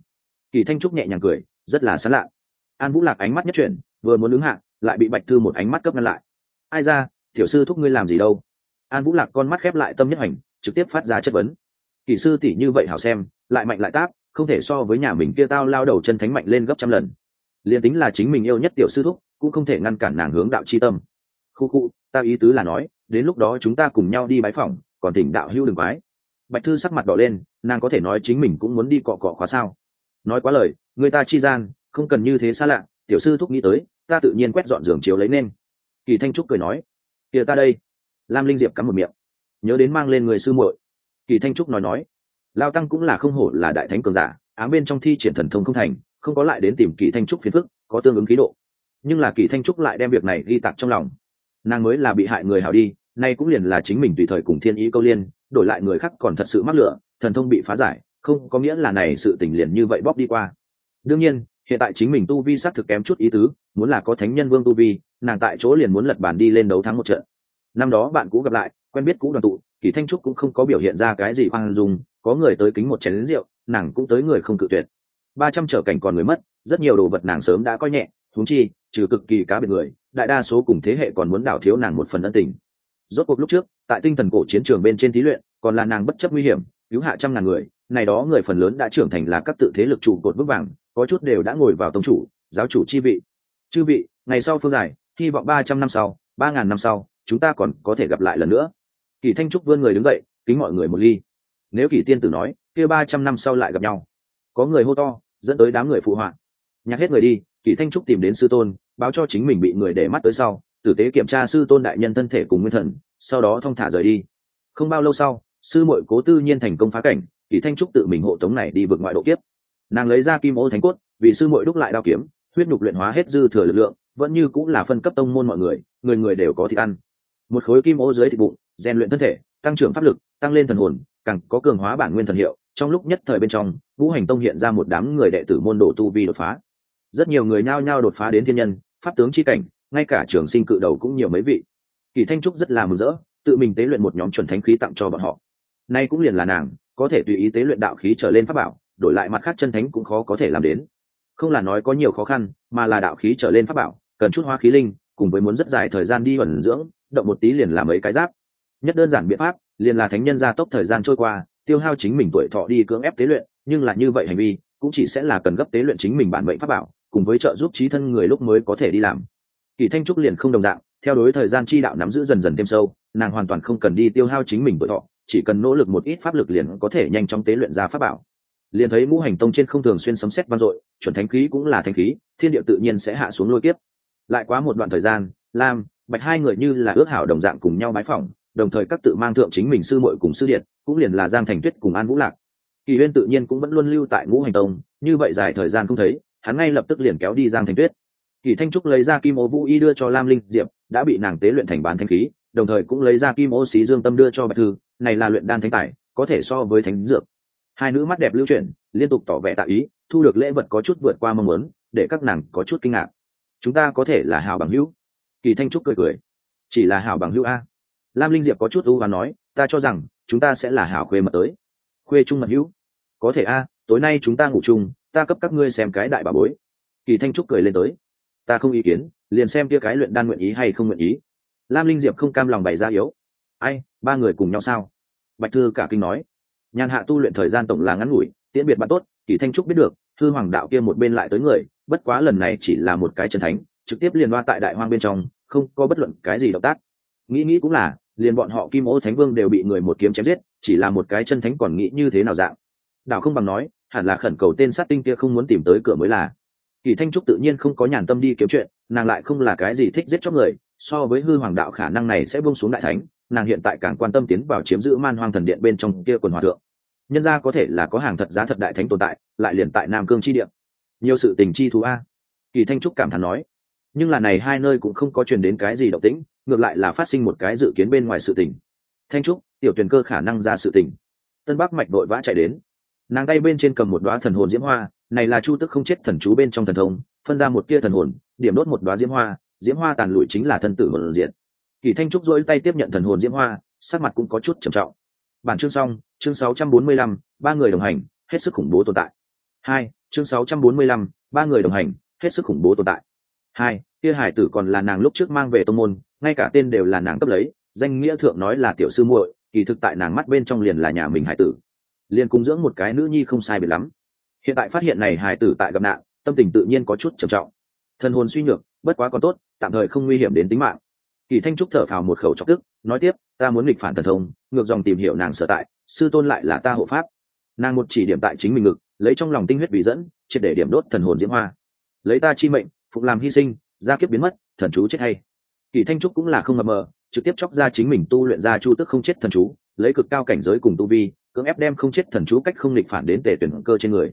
Speaker 1: Kỳ thanh trúc nhẹ nhàng cười, rất là sán lạ. An vũ lạc ánh mắt nhất chuyển, vừa muốn đứng hạ, lại bị bạch thư một ánh mắt cấp ngăn lại. Ai ra, tiểu sư thúc ngươi làm gì đâu? An vũ lạc con mắt khép lại tâm nhất hành, trực tiếp phát ra chất vấn. Kỳ sư tỷ như vậy hảo xem, lại mạnh lại táp, không thể so với nhà mình kia tao lao đầu chân thánh mạnh lên gấp trăm lần. Liền tính là chính mình yêu nhất tiểu sư thúc, cũng không thể ngăn cản nàng hướng đạo chi tâm. Khu khu, ta ý tứ là nói đến lúc đó chúng ta cùng nhau đi bái phỏng, còn thỉnh đạo hữu đừng bái bạch thư sắc mặt đỏ lên, nàng có thể nói chính mình cũng muốn đi cọ cọ khóa sao? Nói quá lời, người ta chi gian, không cần như thế xa lạ, tiểu sư thúc nghĩ tới, ta tự nhiên quét dọn giường chiếu lấy nên. Kỳ thanh trúc cười nói, kìa ta đây. Lam linh diệp cắm một miệng, nhớ đến mang lên người sư muội. Kỳ thanh trúc nói nói, lao tăng cũng là không hổ là đại thánh cường giả, ám bên trong thi triển thần thông không thành, không có lại đến tìm kỳ thanh trúc phiền phức, có tương ứng khí độ. Nhưng là kỳ thanh trúc lại đem việc này ghi tạc trong lòng nàng mới là bị hại người hảo đi, nay cũng liền là chính mình tùy thời cùng thiên ý câu liên, đổi lại người khác còn thật sự mắc lửa, thần thông bị phá giải, không có nghĩa là này sự tình liền như vậy bóp đi qua. Đương nhiên, hiện tại chính mình tu vi s thực kém chút ý tứ, muốn là có thánh nhân vương tu vi, nàng tại chỗ liền muốn lật bàn đi lên đấu thắng một trận. Năm đó bạn cũ gặp lại, quen biết cũ đoàn tụ, kỳ thanh trúc cũng không có biểu hiện ra cái gì khoan dung, có người tới kính một chén lính rượu, nàng cũng tới người không cự tuyệt. Ba trăm trở cảnh còn người mất, rất nhiều đồ vật nàng sớm đã coi nhẹ huống chi, trừ cực kỳ cá biệt người, đại đa số cùng thế hệ còn muốn đảo thiếu nàng một phần ân tình. Rốt cuộc lúc trước, tại tinh thần cổ chiến trường bên trên thí luyện, còn là nàng bất chấp nguy hiểm, cứu hạ trăm ngàn người, này đó người phần lớn đã trưởng thành là các tự thế lực trụ cột vững vàng, có chút đều đã ngồi vào tông chủ, giáo chủ chi vị. Chư vị, ngày sau phương giải, hy vọng ba trăm năm sau, ba ngàn năm sau, chúng ta còn có thể gặp lại lần nữa. Kỳ thanh trúc vươn người đứng dậy, kính mọi người một ly. Nếu kỳ tiên tử nói, kia ba trăm năm sau lại gặp nhau. Có người hô to, dẫn tới đám người phụ họa. Nhắc hết người đi kỳ thanh trúc tìm đến sư tôn, báo cho chính mình bị người để mắt tới sau, tử tế kiểm tra sư tôn đại nhân thân thể cùng nguyên thần, sau đó thong thả rời đi. Không bao lâu sau, sư muội cố tư nhiên thành công phá cảnh, kỳ thanh trúc tự mình hộ tống này đi vượt ngoại độ kiếp. Nàng lấy ra kim ô thánh cốt, vì sư muội đúc lại đao kiếm, huyết nhục luyện hóa hết dư thừa lực lượng, vẫn như cũng là phân cấp tông môn mọi người người người đều có thịt ăn. Một khối kim ô dưới thịt bụng, rèn luyện thân thể, tăng trưởng pháp lực, tăng lên thần hồn, càng có cường hóa bản nguyên thần hiệu, trong lúc nhất thời bên trong vũ hành tông hiện ra một đám người đệ tử môn đồ tu vi đột phá rất nhiều người nhao nhao đột phá đến thiên nhân, pháp tướng chi cảnh, ngay cả trường sinh cự đầu cũng nhiều mấy vị. Kỳ thanh trúc rất là mừng rỡ, tự mình tế luyện một nhóm chuẩn thánh khí tặng cho bọn họ. Nay cũng liền là nàng, có thể tùy ý tế luyện đạo khí trở lên pháp bảo, đổi lại mặt khác chân thánh cũng khó có thể làm đến. Không là nói có nhiều khó khăn, mà là đạo khí trở lên pháp bảo, cần chút hoa khí linh, cùng với muốn rất dài thời gian đi ẩn dưỡng, động một tí liền làm mấy cái giáp. Nhất đơn giản biện pháp, liền là thánh nhân gia tốc thời gian trôi qua, tiêu hao chính mình tuổi thọ đi cưỡng ép tế luyện, nhưng là như vậy hành vi cũng chỉ sẽ là cần gấp tế luyện chính mình bản mệnh pháp bảo, cùng với trợ giúp trí thân người lúc mới có thể đi làm. Kỳ thanh trúc liền không đồng dạng, theo đối thời gian chi đạo nắm giữ dần dần thêm sâu, nàng hoàn toàn không cần đi tiêu hao chính mình bởi thọ, chỉ cần nỗ lực một ít pháp lực liền có thể nhanh chóng tế luyện ra pháp bảo. Liền thấy ngũ hành tông trên không thường xuyên sấm xét vang dội, chuẩn thánh khí cũng là thánh khí, thiên địa tự nhiên sẽ hạ xuống lôi kiếp. Lại quá một đoạn thời gian, lam, bạch hai người như là ước hảo đồng dạng cùng nhau bái phỏng, đồng thời các tự mang thượng chính mình sư muội cùng sư điện, cũng liền là giang thành tuyết cùng an vũ lạc kỳ huyên tự nhiên cũng vẫn luôn lưu tại ngũ hành tông, như vậy dài thời gian không thấy, hắn ngay lập tức liền kéo đi giang thành tuyết. Kỳ thanh trúc lấy ra kim ô vũ y đưa cho lam linh diệp, đã bị nàng tế luyện thành bán thanh khí, đồng thời cũng lấy ra kim ô xí dương tâm đưa cho bạch thư, này là luyện đan thánh tài, có thể so với thánh dược. Hai nữ mắt đẹp lưu chuyển, liên tục tỏ vẻ tạ ý, thu được lễ vật có chút vượt qua mong muốn, để các nàng có chút kinh ngạc. Chúng ta có thể là hào bằng hữu. Kỳ thanh trúc cười cười. Chỉ là hảo bằng hữu a. Lam linh diệp có chút ưu và nói, ta cho rằng, chúng ta sẽ là hảo khuê mật tới. Khuê trung mật hữu có thể a, tối nay chúng ta ngủ chung, ta cấp các ngươi xem cái đại bà bối. Kỳ thanh trúc cười lên tới. Ta không ý kiến, liền xem kia cái luyện đan nguyện ý hay không nguyện ý. Lam linh diệp không cam lòng bày ra yếu. Ai, ba người cùng nhau sao? Bạch thư cả kinh nói. Nhàn hạ tu luyện thời gian tổng là ngắn ngủi, tiễn biệt bạn tốt, kỳ thanh trúc biết được, thư hoàng đạo kia một bên lại tới người, bất quá lần này chỉ là một cái chân thánh, trực tiếp liền loa tại đại hoang bên trong, không có bất luận cái gì động tác. Nghĩ nghĩ cũng là, liền bọn họ kim ô thánh vương đều bị người một kiếm chém giết, chỉ là một cái chân thánh còn nghĩ như thế nào dạng đảo không bằng nói, hẳn là khẩn cầu tên sát tinh kia không muốn tìm tới cửa mới là. Kỳ thanh trúc tự nhiên không có nhàn tâm đi kiếm chuyện, nàng lại không là cái gì thích giết chóc người, so với hư hoàng đạo khả năng này sẽ buông xuống đại thánh, nàng hiện tại càng quan tâm tiến vào chiếm giữ man hoang thần điện bên trong kia quần hòa thượng. Nhân ra có thể là có hàng thật giá thật đại thánh tồn tại, lại liền tại nam cương chi điện nhiều sự tình chi thú a. Kỳ thanh trúc cảm thán nói. Nhưng là này hai nơi cũng không có truyền đến cái gì động tĩnh, ngược lại là phát sinh một cái dự kiến bên ngoài sự tình. Thanh trúc, tiểu tuyển cơ khả năng ra sự tình. Tân bắc mạch đội vã chạy đến nàng tay bên trên cầm một đoá thần hồn diễm hoa này là chu tức không chết thần chú bên trong thần thông phân ra một tia thần hồn điểm đốt một đoá diễm hoa diễm hoa tàn lụi chính là thân tử hồn diện kỳ thanh trúc dỗi tay tiếp nhận thần hồn diễm hoa sắc mặt cũng có chút trầm trọng. Bản chương xong chương 645, ba người đồng hành hết sức khủng bố tồn tại. Hai chương 645, ba người đồng hành hết sức khủng bố tồn tại. Hai tia hải tử còn là nàng lúc trước mang về tông môn ngay cả tên đều là nàng cấp lấy danh nghĩa thượng nói là tiểu sư muội kỳ thực tại nàng mắt bên trong liền là nhà mình hải tử liền cung dưỡng một cái nữ nhi không sai biệt lắm. Hiện tại phát hiện này hải tử tại gặp nạn, tâm tình tự nhiên có chút trầm trọng. Thân hồn suy nhược, bất quá còn tốt, tạm thời không nguy hiểm đến tính mạng. Kỳ thanh trúc thở phào một khẩu chọc tức, nói tiếp, ta muốn nghịch phản thần thông, ngược dòng tìm hiểu nàng sở tại, sư tôn lại là ta hộ pháp. Nàng một chỉ điểm tại chính mình ngực, lấy trong lòng tinh huyết vì dẫn, triệt để điểm đốt thần hồn diễm hoa. Lấy ta chi mệnh, phục làm hy sinh, gia kiếp biến mất, thần chú chết hay. Kỳ thanh trúc cũng là không mờ mờ, trực tiếp chóc ra chính mình tu luyện ra chu tức không chết thần chú, lấy cực cao cảnh giới cùng tu vi cưỡng ép đem không chết thần chú cách không nghịch phản đến tề tuyển cơ trên người.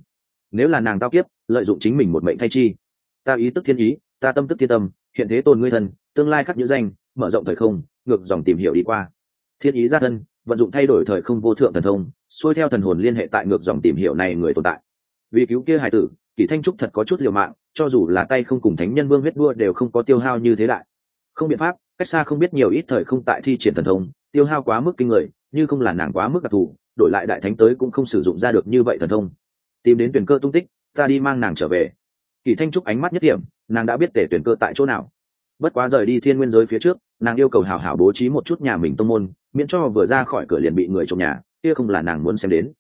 Speaker 1: Nếu là nàng tao kiếp, lợi dụng chính mình một mệnh thay chi. Ta ý tức thiên ý, ta tâm tức thiên tâm, hiện thế tồn ngươi thân, tương lai khắc nhữ danh, mở rộng thời không, ngược dòng tìm hiểu đi qua. Thiên ý gia thân, vận dụng thay đổi thời không vô thượng thần thông, xuôi theo thần hồn liên hệ tại ngược dòng tìm hiểu này người tồn tại. Vì cứu kia hải tử, kỷ thanh trúc thật có chút liều mạng, cho dù là tay không cùng thánh nhân vương huyết đua đều không có tiêu hao như thế đại. Không biện pháp, cách xa không biết nhiều ít thời không tại thi triển thần thông, tiêu hao quá mức kinh người, như không là nàng quá mức đặc thù đổi lại đại thánh tới cũng không sử dụng ra được như vậy thần thông. Tìm đến tuyển cơ tung tích, ta đi mang nàng trở về. Kỳ thanh trúc ánh mắt nhất điểm, nàng đã biết để tuyển cơ tại chỗ nào. Bất quá rời đi thiên nguyên giới phía trước, nàng yêu cầu hảo hảo bố trí một chút nhà mình tông môn, miễn cho vừa ra khỏi cửa liền bị người trong nhà, kia không là nàng muốn xem đến.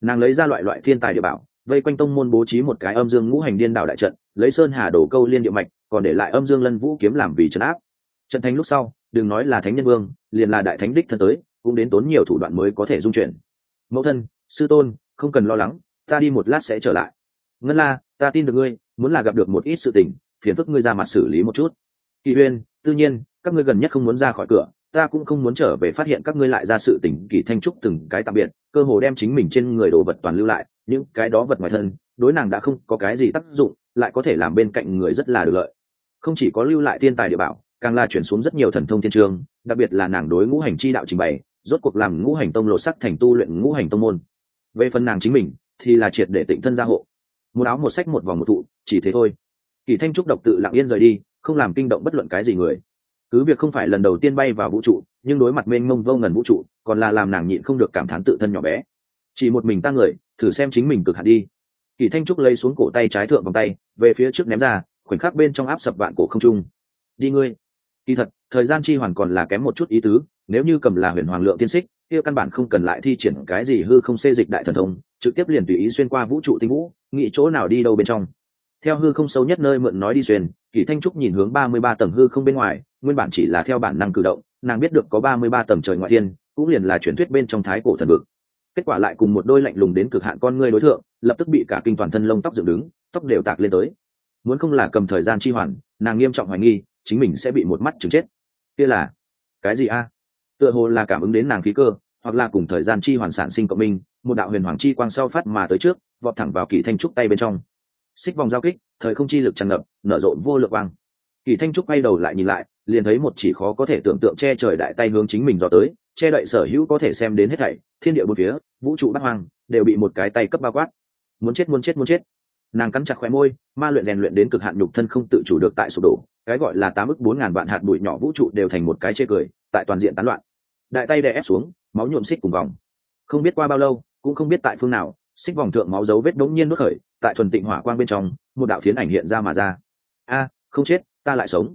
Speaker 1: Nàng lấy ra loại loại thiên tài địa bảo, vây quanh tông môn bố trí một cái âm dương ngũ hành điên đảo đại trận, lấy sơn hà đổ câu liên địa mạch, còn để lại âm dương lân vũ kiếm làm vì trấn áp. Trận thánh lúc sau, đừng nói là thánh nhân vương, liền là đại thánh đích thân tới, cũng đến tốn nhiều thủ đoạn mới có thể dung chuyển mẫu thân, sư tôn, không cần lo lắng, ta đi một lát sẽ trở lại. Ngân la, ta tin được ngươi, muốn là gặp được một ít sự tình, phiền phức ngươi ra mặt xử lý một chút. Kỳ huyên tự nhiên, các ngươi gần nhất không muốn ra khỏi cửa, ta cũng không muốn trở về phát hiện các ngươi lại ra sự tình, kỳ thanh trúc từng cái tạm biệt, cơ hồ đem chính mình trên người đồ vật toàn lưu lại, những cái đó vật ngoài thân, đối nàng đã không có cái gì tác dụng, lại có thể làm bên cạnh người rất là được lợi. Không chỉ có lưu lại thiên tài địa bảo, càng là chuyển xuống rất nhiều thần thông thiên trường, đặc biệt là nàng đối ngũ hành chi đạo trình bày rốt cuộc làm ngũ hành tông lộ sắc thành tu luyện ngũ hành tông môn. Về phần nàng chính mình, thì là triệt để tịnh thân gia hộ. Một áo một sách một vòng một thụ, chỉ thế thôi. Kỳ thanh trúc độc tự lặng yên rời đi, không làm kinh động bất luận cái gì người. Cứ việc không phải lần đầu tiên bay vào vũ trụ, nhưng đối mặt mênh mông vô ngần vũ trụ, còn là làm nàng nhịn không được cảm thán tự thân nhỏ bé. Chỉ một mình ta người, thử xem chính mình cực hạn đi. Kỳ thanh trúc lấy xuống cổ tay trái thượng vòng tay, về phía trước ném ra, khoảnh khắc bên trong áp sập vạn cổ không trung. Đi ngươi. Kỳ thật, thời gian chi hoàn còn là kém một chút ý tứ nếu như cầm là huyền hoàng lượng tiên xích, kia căn bản không cần lại thi triển cái gì hư không xê dịch đại thần thông, trực tiếp liền tùy ý xuyên qua vũ trụ tinh vũ, nghĩ chỗ nào đi đâu bên trong. Theo hư không sâu nhất nơi mượn nói đi xuyên, kỳ thanh trúc nhìn hướng ba mươi ba tầng hư không bên ngoài, nguyên bản chỉ là theo bản năng cử động, nàng biết được có ba mươi ba tầng trời ngoại thiên, cũng liền là truyền thuyết bên trong thái cổ thần vực. Kết quả lại cùng một đôi lạnh lùng đến cực hạn con ngươi đối tượng lập tức bị cả kinh toàn thân lông tóc dựng đứng, tóc đều tạc lên tới. Muốn không là cầm thời gian chi hoàn, nàng nghiêm trọng hoài nghi, chính mình sẽ bị một mắt chứng chết. Kia là cái gì a? Tựa hồ là cảm ứng đến nàng khí cơ, hoặc là cùng thời gian chi hoàn sản sinh cộng minh, một đạo huyền hoàng chi quang sau phát mà tới trước, vọt thẳng vào kỳ thanh trúc tay bên trong. Xích vòng giao kích, thời không chi lực tràn ngập, nở rộ vô lượng quang. Kỳ thanh trúc quay đầu lại nhìn lại, liền thấy một chỉ khó có thể tưởng tượng che trời đại tay hướng chính mình dò tới, che đậy sở hữu có thể xem đến hết thảy, thiên địa bốn phía, vũ trụ bắc hoang, đều bị một cái tay cấp bao quát. Muốn chết muốn chết muốn chết. Nàng cắn chặt khóe môi, ma luyện rèn luyện đến cực hạn nhục thân không tự chủ được tại sụp đổ, cái gọi là tám ức bốn ngàn vạn hạt bụi nhỏ vũ trụ đều thành một cái chê cười, tại toàn diện tán loạn đại tay đè ép xuống, máu nhuộm xích cùng vòng. Không biết qua bao lâu, cũng không biết tại phương nào, xích vòng thượng máu dấu vết đống nhiên nuốt khởi, tại thuần tịnh hỏa quang bên trong, một đạo thiến ảnh hiện ra mà ra. A, không chết, ta lại sống.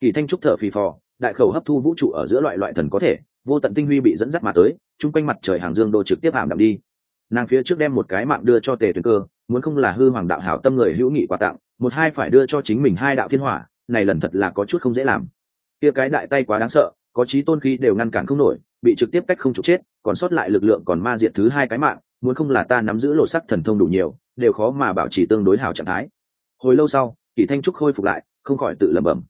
Speaker 1: Kỳ thanh trúc thở phì phò, đại khẩu hấp thu vũ trụ ở giữa loại loại thần có thể, vô tận tinh huy bị dẫn dắt mà tới, chung quanh mặt trời hàng dương đô trực tiếp hàm đạm đi. Nàng phía trước đem một cái mạng đưa cho tề tuyền cơ, muốn không là hư hoàng đạo hảo tâm người hữu nghị quà tặng, một hai phải đưa cho chính mình hai đạo thiên hỏa, này lần thật là có chút không dễ làm. Kia cái đại tay quá đáng sợ có trí tôn khí đều ngăn cản không nổi, bị trực tiếp cách không trục chết, còn sót lại lực lượng còn ma diện thứ hai cái mạng, muốn không là ta nắm giữ lộ sắc thần thông đủ nhiều, đều khó mà bảo trì tương đối hào trạng thái. Hồi lâu sau kỷ thanh trúc khôi phục lại, không khỏi tự lẩm bẩm.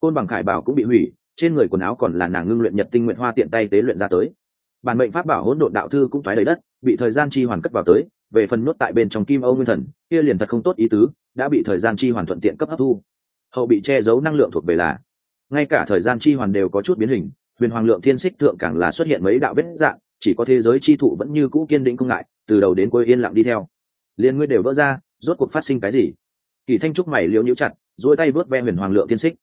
Speaker 1: Côn bằng khải bảo cũng bị hủy, trên người quần áo còn là nàng ngưng luyện nhật tinh nguyện hoa tiện tay tế luyện ra tới. Bản mệnh pháp bảo hỗn độn đạo thư cũng thoái đầy đất, bị thời gian chi hoàn cất vào tới, về phần nốt tại bên trong kim âu nguyên thần, kia liền thật không tốt ý tứ, đã bị thời gian chi hoàn thuận tiện cấp hấp thu. Hậu bị che giấu năng lượng thuộc về là ngay cả thời gian chi hoàn đều có chút biến hình, huyền hoàng lượng thiên xích thượng càng là xuất hiện mấy đạo vết dạng, chỉ có thế giới chi thụ vẫn như cũ kiên định không ngại, từ đầu đến cuối yên lặng đi theo. Liền ngươi đều vỡ ra, rốt cuộc phát sinh cái gì? Kỳ thanh trúc mày liễu nhũ chặt, duỗi tay vớt ve huyền hoàng lượng thiên xích.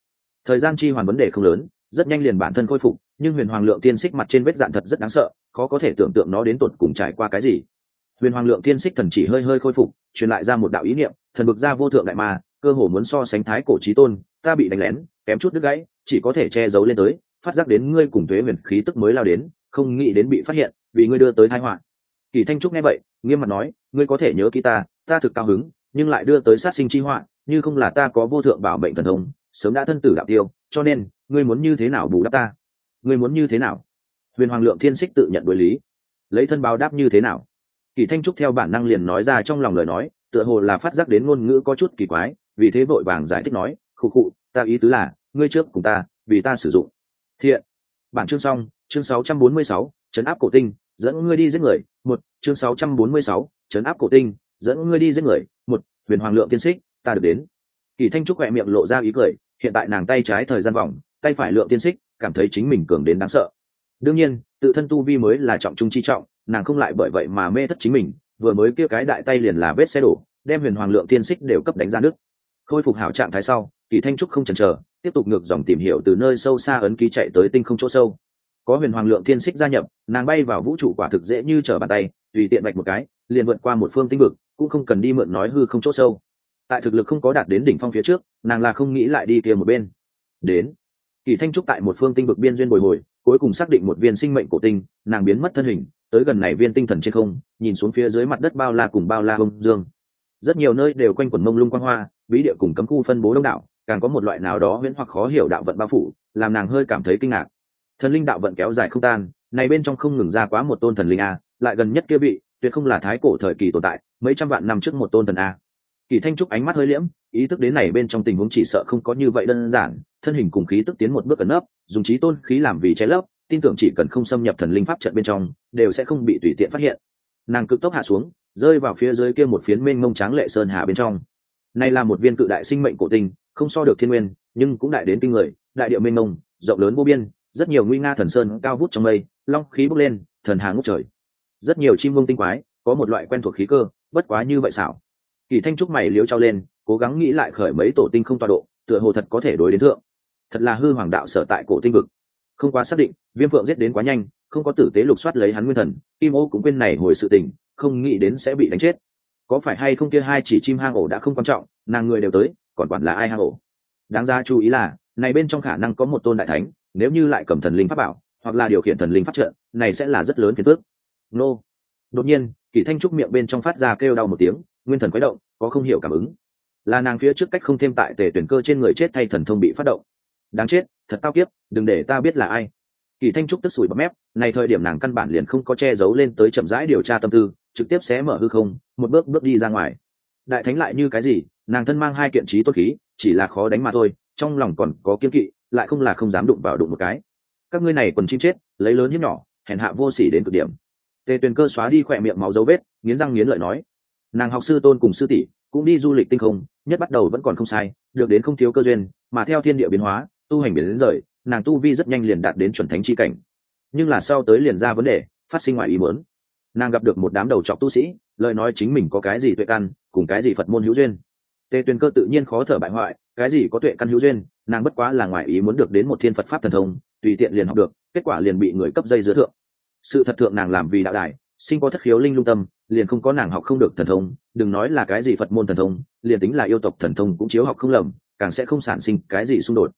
Speaker 1: Thời gian chi hoàn vấn đề không lớn, rất nhanh liền bản thân khôi phục, nhưng huyền hoàng lượng tiên xích mặt trên vết dạn thật rất đáng sợ, khó có thể tưởng tượng nó đến tột cùng trải qua cái gì. Huyền hoàng lượng tiên xích thần chỉ hơi hơi khôi phục, truyền lại ra một đạo ý niệm, thần bực ra vô thượng đại ma cơ hồ muốn so sánh thái cổ trí tôn, ta bị đánh lén, kém chút đứt gãy, chỉ có thể che giấu lên tới, phát giác đến ngươi cùng thuế huyền khí tức mới lao đến, không nghĩ đến bị phát hiện, vì ngươi đưa tới thái họa. Kỳ thanh trúc nghe vậy, nghiêm mặt nói, ngươi có thể nhớ kỹ ta ta thực cao hứng, nhưng lại đưa tới sát sinh chi họa, như không là ta có vô thượng bảo mệnh thần thông, sớm đã thân tử đạo tiêu, cho nên, ngươi muốn như thế nào bù đắp ta? Ngươi muốn như thế nào? Huyền hoàng lượng thiên xích tự nhận đối lý. Lấy thân báo đáp như thế nào? Kỳ thanh trúc theo bản năng liền nói ra trong lòng lời nói, tựa hồ là phát giác đến ngôn ngữ có chút kỳ quái vì thế vội vàng giải thích nói khụ khụ ta ý tứ là ngươi trước cùng ta vì ta sử dụng. Thiện. Bản chương xong chương 646, chấn áp cổ tinh dẫn ngươi đi giết người. Một chương 646, chấn áp cổ tinh dẫn ngươi đi giết người. Một huyền hoàng lượng tiên xích ta được đến. Kỳ thanh trúc khỏe miệng lộ ra ý cười hiện tại nàng tay trái thời gian vòng tay phải lượng tiên xích cảm thấy chính mình cường đến đáng sợ. Đương nhiên tự thân tu vi mới là trọng trung chi trọng nàng không lại bởi vậy mà mê thất chính mình vừa mới kia cái đại tay liền là vết xe đổ đem huyền hoàng lượng tiên xích đều cấp đánh ra nước khôi phục hảo trạng thái sau, kỳ thanh trúc không chần chờ, tiếp tục ngược dòng tìm hiểu từ nơi sâu xa ấn ký chạy tới tinh không chỗ sâu. Có huyền hoàng lượng thiên xích gia nhập, nàng bay vào vũ trụ quả thực dễ như trở bàn tay, tùy tiện vạch một cái, liền vượt qua một phương tinh vực, cũng không cần đi mượn nói hư không chỗ sâu. Tại thực lực không có đạt đến đỉnh phong phía trước, nàng là không nghĩ lại đi kia một bên. Đến, kỳ thanh trúc tại một phương tinh vực biên duyên bồi hồi, cuối cùng xác định một viên sinh mệnh cổ tinh, nàng biến mất thân hình, tới gần này viên tinh thần trên không, nhìn xuống phía dưới mặt đất bao la cùng bao la bông dương. Rất nhiều nơi đều quanh quẩn mông lung quang hoa bí địa cùng cấm khu phân bố đông đảo, càng có một loại nào đó huyễn hoặc khó hiểu đạo vận bao phủ, làm nàng hơi cảm thấy kinh ngạc. Thần linh đạo vận kéo dài không tan, này bên trong không ngừng ra quá một tôn thần linh a, lại gần nhất kia vị, tuyệt không là thái cổ thời kỳ tồn tại, mấy trăm vạn năm trước một tôn thần a. Kỳ thanh trúc ánh mắt hơi liễm, ý thức đến này bên trong tình huống chỉ sợ không có như vậy đơn giản, thân hình cùng khí tức tiến một bước ẩn nấp, dùng trí tôn khí làm vì che lấp, tin tưởng chỉ cần không xâm nhập thần linh pháp trận bên trong, đều sẽ không bị tùy tiện phát hiện. Nàng cực tốc hạ xuống, rơi vào phía dưới kia một phiến mênh mông tráng lệ sơn hà bên trong này là một viên cự đại sinh mệnh cổ tinh, không so được thiên nguyên, nhưng cũng đại đến kinh người, đại địa mênh mông, rộng lớn vô biên, rất nhiều nguy nga thần sơn cao vút trong mây, long khí bốc lên, thần hà ngút trời. Rất nhiều chim vương tinh quái, có một loại quen thuộc khí cơ, bất quá như vậy xảo. Kỳ thanh trúc mày liếu trao lên, cố gắng nghĩ lại khởi mấy tổ tinh không tọa độ, tựa hồ thật có thể đối đến thượng. Thật là hư hoàng đạo sở tại cổ tinh vực. Không quá xác định, viêm phượng giết đến quá nhanh, không có tử tế lục soát lấy hắn nguyên thần, kim ô cũng quên này hồi sự tình, không nghĩ đến sẽ bị đánh chết có phải hay không kia hai chỉ chim hang ổ đã không quan trọng, nàng người đều tới, còn quản là ai hang ổ? Đáng ra chú ý là, này bên trong khả năng có một tôn đại thánh, nếu như lại cầm thần linh pháp bảo, hoặc là điều khiển thần linh phát trợ này sẽ là rất lớn phiền phước nô. Đột nhiên, kỳ thanh trúc miệng bên trong phát ra kêu đau một tiếng, nguyên thần quấy động, có không hiểu cảm ứng. Là nàng phía trước cách không thêm tại tề tuyển cơ trên người chết thay thần thông bị phát động. Đáng chết, thật tao kiếp, đừng để ta biết là ai. Kỳ thanh trúc tức sủi bấm mép, này thời điểm nàng căn bản liền không có che giấu lên tới chậm rãi điều tra tâm tư trực tiếp xé mở hư không, một bước bước đi ra ngoài. Đại thánh lại như cái gì? Nàng thân mang hai kiện trí tốt khí, chỉ là khó đánh mà thôi, trong lòng còn có kiên kỵ, lại không là không dám đụng vào đụng một cái. Các ngươi này quần chim chết, lấy lớn hiếp nhỏ, hèn hạ vô sỉ đến cực điểm. Tề tuyền cơ xóa đi khỏe miệng máu dấu vết, nghiến răng nghiến lợi nói. Nàng học sư tôn cùng sư tỷ cũng đi du lịch tinh không, nhất bắt đầu vẫn còn không sai, được đến không thiếu cơ duyên, mà theo thiên địa biến hóa, tu hành biến đến rời, nàng tu vi rất nhanh liền đạt đến chuẩn thánh chi cảnh. Nhưng là sau tới liền ra vấn đề, phát sinh ngoài ý muốn nàng gặp được một đám đầu trọc tu sĩ, lời nói chính mình có cái gì tuệ căn, cùng cái gì phật môn hữu duyên. Tề tuyền cơ tự nhiên khó thở bại hoại, cái gì có tuệ căn hữu duyên, nàng bất quá là ngoài ý muốn được đến một thiên phật pháp thần thông, tùy tiện liền học được, kết quả liền bị người cấp dây giữa thượng. Sự thật thượng nàng làm vì đạo đài, sinh có thất khiếu linh lung tâm, liền không có nàng học không được thần thông, đừng nói là cái gì phật môn thần thông, liền tính là yêu tộc thần thông cũng chiếu học không lầm, càng sẽ không sản sinh cái gì xung đột.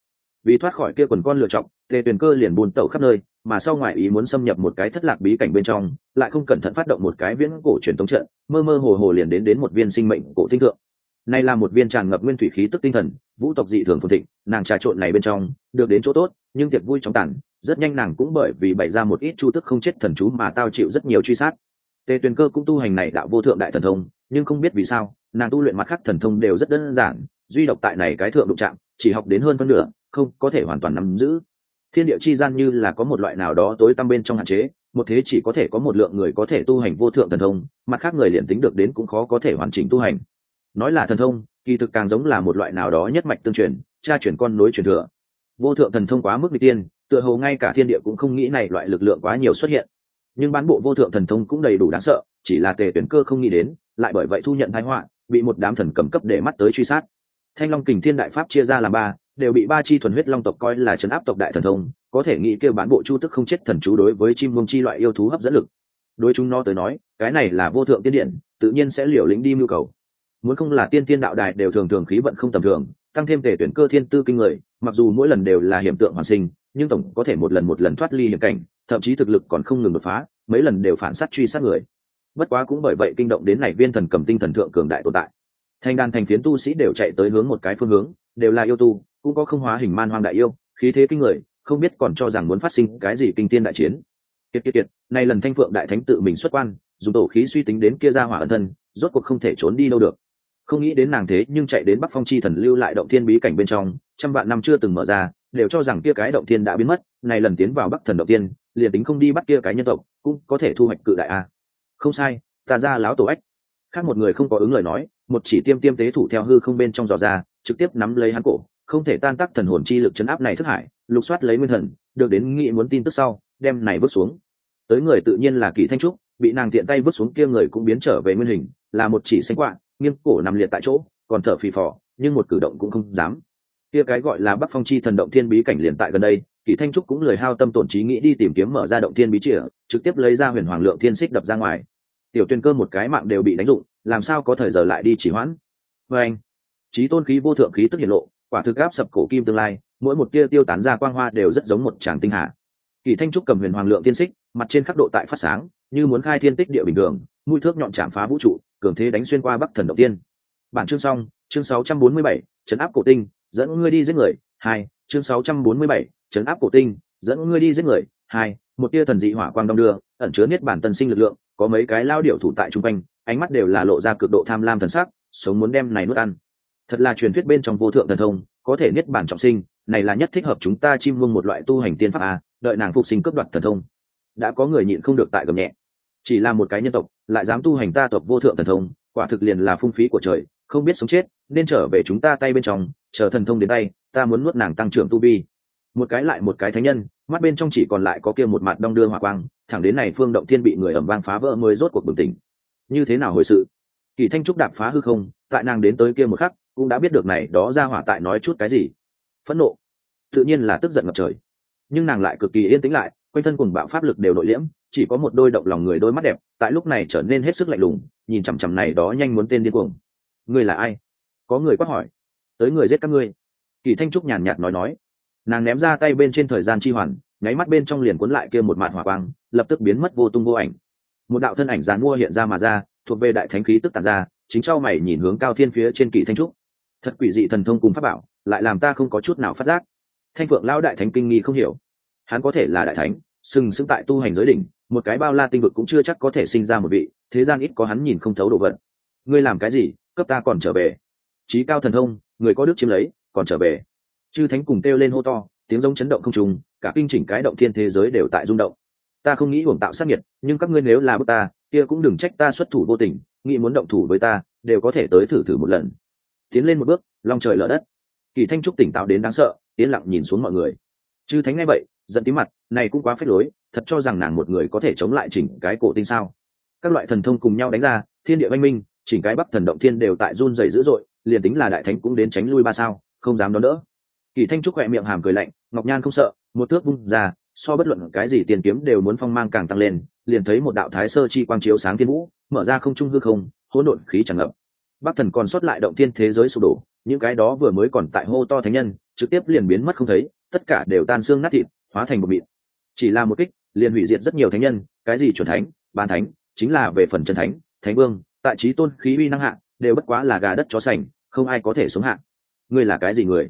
Speaker 1: Vì thoát khỏi kia quần con lựa chọn tề tuyền cơ liền buôn tẩu khắp nơi, mà sau ngoại ý muốn xâm nhập một cái thất lạc bí cảnh bên trong, lại không cẩn thận phát động một cái viễn cổ truyền thống trận, mơ mơ hồ hồ liền đến đến một viên sinh mệnh cổ tinh thượng. Nay là một viên tràn ngập nguyên thủy khí tức tinh thần, vũ tộc dị thường phồn thịnh, nàng trà trộn này bên trong, được đến chỗ tốt, nhưng tiệc vui trong tàn, rất nhanh nàng cũng bởi vì bày ra một ít chu tức không chết thần chú mà tao chịu rất nhiều truy sát. Tề tuyền cơ cũng tu hành này đạo vô thượng đại thần thông, nhưng không biết vì sao, nàng tu luyện mặt khác thần thông đều rất đơn giản, duy độc tại này cái thượng đụng chạm, chỉ học đến hơn phân nửa, không có thể hoàn toàn nắm giữ thiên địa chi gian như là có một loại nào đó tối tăm bên trong hạn chế, một thế chỉ có thể có một lượng người có thể tu hành vô thượng thần thông, mặt khác người liền tính được đến cũng khó có thể hoàn chỉnh tu hành. Nói là thần thông, kỳ thực càng giống là một loại nào đó nhất mạch tương truyền cha chuyển con nối truyền thừa. Vô thượng thần thông quá mức bị tiên, tựa hồ ngay cả thiên địa cũng không nghĩ này loại lực lượng quá nhiều xuất hiện. Nhưng bán bộ vô thượng thần thông cũng đầy đủ đáng sợ, chỉ là tề tuyển cơ không nghĩ đến, lại bởi vậy thu nhận thái họa, bị một đám thần cầm cấp để mắt tới truy sát. Thanh long kình thiên đại pháp chia ra làm ba đều bị ba chi thuần huyết long tộc coi là trấn áp tộc đại thần thông, có thể nghĩ kêu bán bộ chu tức không chết thần chú đối với chim mông chi loại yêu thú hấp dẫn lực. Đối chúng nó tới nói, cái này là vô thượng tiên điện tự nhiên sẽ liều lĩnh đi mưu cầu. Muốn không là tiên tiên đạo đài đều thường thường khí vận không tầm thường, tăng thêm thể tuyển cơ thiên tư kinh người, mặc dù mỗi lần đều là hiểm tượng hoàn sinh, nhưng tổng có thể một lần một lần thoát ly hiểm cảnh, thậm chí thực lực còn không ngừng đột phá, mấy lần đều phản sát truy sát người. Bất quá cũng bởi vậy kinh động đến này viên thần cầm tinh thần thượng cường đại tồn tại. Thành đàn thành phiến tu sĩ đều chạy tới hướng một cái phương hướng đều là yêu tu, cũng có không hóa hình man hoang đại yêu, khí thế kinh người, không biết còn cho rằng muốn phát sinh cái gì kinh tiên đại chiến. Kiệt kiệt kiệt này lần thanh phượng đại thánh tự mình xuất quan, dùng tổ khí suy tính đến kia ra hỏa ân thân, rốt cuộc không thể trốn đi đâu được. Không nghĩ đến nàng thế nhưng chạy đến bắc phong chi thần lưu lại động thiên bí cảnh bên trong, trăm vạn năm chưa từng mở ra, đều cho rằng kia cái động thiên đã biến mất này lần tiến vào bắc thần động tiên liền tính không đi bắt kia cái nhân tộc, cũng có thể thu hoạch cự đại a. Không sai, ta ra láo tổ ếch khác một người không có ứng lời nói, một chỉ tiêm tiêm tế thủ theo hư không bên trong dò ra trực tiếp nắm lấy hắn cổ, không thể tan tác thần hồn chi lực chấn áp này thức hải, lục soát lấy nguyên thần, được đến nghĩ muốn tin tức sau, đem này vứt xuống. Tới người tự nhiên là kỳ thanh trúc, bị nàng tiện tay vứt xuống kia người cũng biến trở về nguyên hình, là một chỉ xanh quạ, nghiêng cổ nằm liệt tại chỗ, còn thở phì phò, nhưng một cử động cũng không dám. Kia cái gọi là bắc phong chi thần động thiên bí cảnh liền tại gần đây kỳ thanh trúc cũng lười hao tâm tổn trí nghĩ đi tìm kiếm mở ra động thiên bí chìa, trực tiếp lấy ra huyền hoàng lượng thiên xích đập ra ngoài. Tiểu tuyên cơ một cái mạng đều bị đánh dụng, làm sao có thời giờ lại đi chỉ hoãn? Vê anh trí tôn khí vô thượng khí tức hiện lộ quả thực áp sập cổ kim tương lai mỗi một tia tiêu tán ra quang hoa đều rất giống một tràng tinh hạ kỳ thanh trúc cầm huyền hoàng lượng tiên xích mặt trên khắc độ tại phát sáng như muốn khai thiên tích địa bình thường mũi thước nhọn chạm phá vũ trụ cường thế đánh xuyên qua bắc thần đầu tiên. Bản chương xong chương 647, chấn áp cổ tinh dẫn ngươi đi giết người hai chương 647, chấn áp cổ tinh dẫn ngươi đi giết người hai một tia thần dị hỏa quang đông đưa ẩn chứa niết bản tân sinh lực lượng có mấy cái lao điệu thủ tại trung quanh ánh mắt đều là lộ ra cực độ tham lam thần sắc sống muốn đem này nuốt ăn thật là truyền thuyết bên trong vô thượng thần thông, có thể niết bản trọng sinh, này là nhất thích hợp chúng ta chim vương một loại tu hành tiên pháp à đợi nàng phục sinh cướp đoạt thần thông. Đã có người nhịn không được tại gầm nhẹ. Chỉ là một cái nhân tộc, lại dám tu hành ta tộc vô thượng thần thông, quả thực liền là phung phí của trời, không biết sống chết, nên trở về chúng ta tay bên trong, chờ thần thông đến tay, ta muốn nuốt nàng tăng trưởng tu vi. Một cái lại một cái thánh nhân, mắt bên trong chỉ còn lại có kia một mặt đong đưa hỏa quang, thẳng đến này phương động thiên bị người ẩm vang phá vỡ mới rốt cuộc bừng tỉnh. Như thế nào hồi sự? Kỳ thanh trúc đạp phá hư không, tại nàng đến tới kia một khắc cũng đã biết được này, đó ra hỏa tại nói chút cái gì. Phẫn nộ. Tự nhiên là tức giận ngập trời. Nhưng nàng lại cực kỳ yên tĩnh lại, quanh thân cùng bạo pháp lực đều nội liễm, chỉ có một đôi động lòng người đôi mắt đẹp, tại lúc này trở nên hết sức lạnh lùng, nhìn chằm chằm này đó nhanh muốn tên điên cuồng. Ngươi là ai? Có người quát hỏi. Tới người giết các ngươi. Kỳ thanh trúc nhàn nhạt nói nói. Nàng ném ra tay bên trên thời gian chi hoàn, nháy mắt bên trong liền cuốn lại kia một mạt hỏa quang, lập tức biến mất vô tung vô ảnh. Một đạo thân ảnh dàn mua hiện ra mà ra, thuộc về đại thánh khí tức tàn ra, chính trao mày nhìn hướng cao thiên phía trên kỳ thanh trúc thật quỷ dị thần thông cùng pháp bảo, lại làm ta không có chút nào phát giác. Thanh phượng lão đại thánh kinh nghi không hiểu. Hắn có thể là đại thánh, sừng sững tại tu hành giới đỉnh, một cái bao la tinh vực cũng chưa chắc có thể sinh ra một vị, thế gian ít có hắn nhìn không thấu đồ vật. Ngươi làm cái gì, cấp ta còn trở về. Trí cao thần thông, người có đức chiếm lấy, còn trở về. Chư thánh cùng kêu lên hô to, tiếng giống chấn động không trùng, cả kinh chỉnh cái động thiên thế giới đều tại rung động. Ta không nghĩ uổng tạo sát nhiệt nhưng các ngươi nếu là bức ta, kia cũng đừng trách ta xuất thủ vô tình, nghĩ muốn động thủ với ta, đều có thể tới thử thử một lần tiến lên một bước, long trời lở đất. Kỳ thanh trúc tỉnh táo đến đáng sợ, yên lặng nhìn xuống mọi người. Chư thánh ngay vậy, giận tí mặt, này cũng quá phết lối, thật cho rằng nàng một người có thể chống lại chỉnh cái cổ tinh sao? Các loại thần thông cùng nhau đánh ra, thiên địa văn minh, chỉnh cái bắc thần động thiên đều tại run dày dữ dội, liền tính là đại thánh cũng đến tránh lui ba sao, không dám đón đỡ. Kỳ thanh trúc khỏe miệng hàm cười lạnh, ngọc nhan không sợ, một thước bung ra, so bất luận cái gì tiền kiếm đều muốn phong mang càng tăng lên, liền thấy một đạo thái sơ chi quang chiếu sáng thiên vũ, mở ra không trung hư không, hỗn độn khí tràn ngập bắc thần còn sót lại động thiên thế giới sụp đổ, những cái đó vừa mới còn tại hô to thánh nhân, trực tiếp liền biến mất không thấy, tất cả đều tan xương nát thịt, hóa thành một mịn. Chỉ là một kích, liền hủy diệt rất nhiều thánh nhân, cái gì chuẩn thánh ban thánh, chính là về phần chân thánh thánh vương, tại trí tôn khí uy năng hạ, đều bất quá là gà đất chó sành, không ai có thể sống hạ. Ngươi là cái gì người?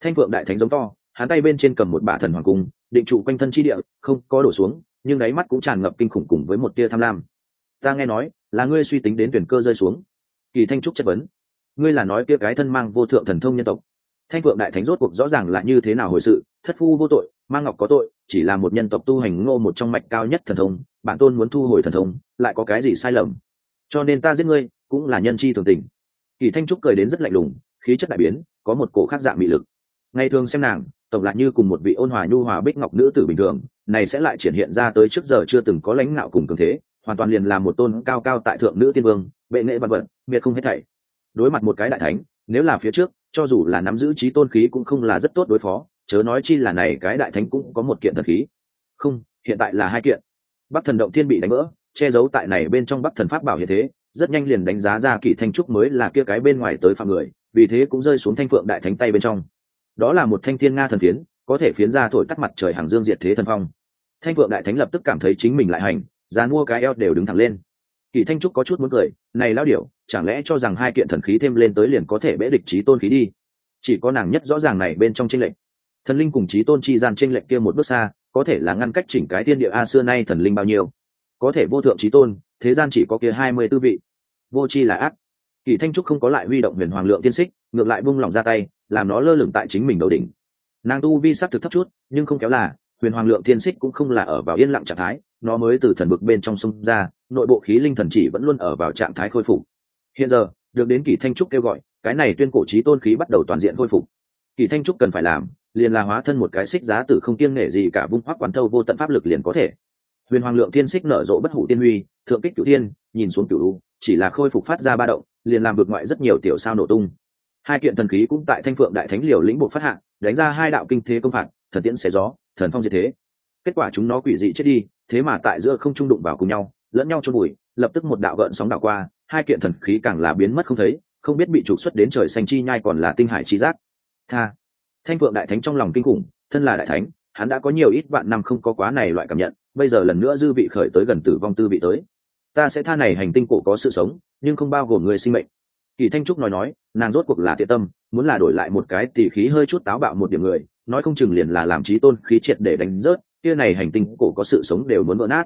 Speaker 1: Thanh phượng đại thánh giống to, hắn tay bên trên cầm một bả thần hoàng cung, định trụ quanh thân chi địa, không có đổ xuống, nhưng đáy mắt cũng tràn ngập kinh khủng cùng với một tia tham lam. Ta nghe nói, là ngươi suy tính đến tuyển cơ rơi xuống kỳ thanh trúc chất vấn. Ngươi là nói kia cái thân mang vô thượng thần thông nhân tộc. Thanh phượng đại thánh rốt cuộc rõ ràng là như thế nào hồi sự, thất phu vô tội, mang ngọc có tội, chỉ là một nhân tộc tu hành ngô một trong mạch cao nhất thần thông, bản tôn muốn thu hồi thần thông, lại có cái gì sai lầm? Cho nên ta giết ngươi, cũng là nhân chi thường tình. Kỳ thanh trúc cười đến rất lạnh lùng, khí chất đại biến, có một cổ khác dạng mị lực. Ngày thường xem nàng, tổng lại như cùng một vị ôn hòa nhu hòa bích ngọc nữ tử bình thường, này sẽ lại triển hiện ra tới trước giờ chưa từng có lãnh nạo cùng cường thế hoàn toàn liền là một tôn cao cao tại thượng nữ tiên vương, bệ nghệ văn vật, miệt không hết thảy. Đối mặt một cái đại thánh, nếu là phía trước, cho dù là nắm giữ trí tôn khí cũng không là rất tốt đối phó, chớ nói chi là này cái đại thánh cũng có một kiện thần khí. Không, hiện tại là hai kiện. Bắc thần động thiên bị đánh vỡ, che giấu tại này bên trong bắc thần pháp bảo hiện thế, rất nhanh liền đánh giá ra kỳ thanh trúc mới là kia cái bên ngoài tới phạm người, vì thế cũng rơi xuống thanh phượng đại thánh tay bên trong. Đó là một thanh thiên nga thần phiến, có thể phiến ra thổi tắt mặt trời hàng dương diệt thế thần phong. Thanh phượng đại thánh lập tức cảm thấy chính mình lại hành dàn mua cái eo đều đứng thẳng lên. Kỳ thanh trúc có chút muốn cười, này lao điểu, chẳng lẽ cho rằng hai kiện thần khí thêm lên tới liền có thể bẽ địch trí tôn khí đi? Chỉ có nàng nhất rõ ràng này bên trong tranh lệnh thần linh cùng trí tôn chi gian tranh lệnh kia một bước xa, có thể là ngăn cách chỉnh cái thiên địa a xưa nay thần linh bao nhiêu? Có thể vô thượng trí tôn, thế gian chỉ có kia hai mươi tư vị. Vô chi là ác. Kỳ thanh trúc không có lại huy động huyền hoàng lượng tiên xích, ngược lại bung lỏng ra tay, làm nó lơ lửng tại chính mình đầu đỉnh. Nàng tu vi sắc thực thấp chút, nhưng không kéo là huyền hoàng lượng Thiên xích cũng không là ở vào yên lặng trạng thái nó mới từ thần vực bên trong sông ra nội bộ khí linh thần chỉ vẫn luôn ở vào trạng thái khôi phục. Hiện giờ được đến kỳ thanh trúc kêu gọi cái này tuyên cổ trí tôn khí bắt đầu toàn diện khôi phục. Kỳ thanh trúc cần phải làm liền là hóa thân một cái xích giá tử không kiêng nể gì cả vung hoác quán thâu vô tận pháp lực liền có thể. Huyền hoàng lượng thiên xích nở rộ bất hủ tiên huy thượng kích cửu thiên, nhìn xuống cửu u chỉ là khôi phục phát ra ba động liền làm vượt ngoại rất nhiều tiểu sao nổ tung. Hai kiện thần khí cũng tại thanh phượng đại thánh liều lĩnh bộ phát hạ đánh ra hai đạo kinh thế công phạt thần tiễn xé gió, thần phong diệt thế. Kết quả chúng nó quỷ dị chết đi, thế mà tại giữa không trung đụng vào cùng nhau, lẫn nhau trôn bụi lập tức một đạo gợn sóng đảo qua, hai kiện thần khí càng là biến mất không thấy, không biết bị trục xuất đến trời xanh chi nhai còn là tinh hải chi giác. Tha. Thanh phượng đại thánh trong lòng kinh khủng, thân là đại thánh, hắn đã có nhiều ít vạn năm không có quá này loại cảm nhận, bây giờ lần nữa dư vị khởi tới gần tử vong tư vị tới. Ta sẽ tha này hành tinh cổ có sự sống, nhưng không bao gồm người sinh mệnh. Kỳ thanh trúc nói nói, nàng rốt cuộc là thiện tâm, muốn là đổi lại một cái tỉ khí hơi chút táo bạo một điểm người nói không chừng liền là làm trí tôn khí triệt để đánh rớt, kia này hành tinh cổ có sự sống đều muốn vỡ nát.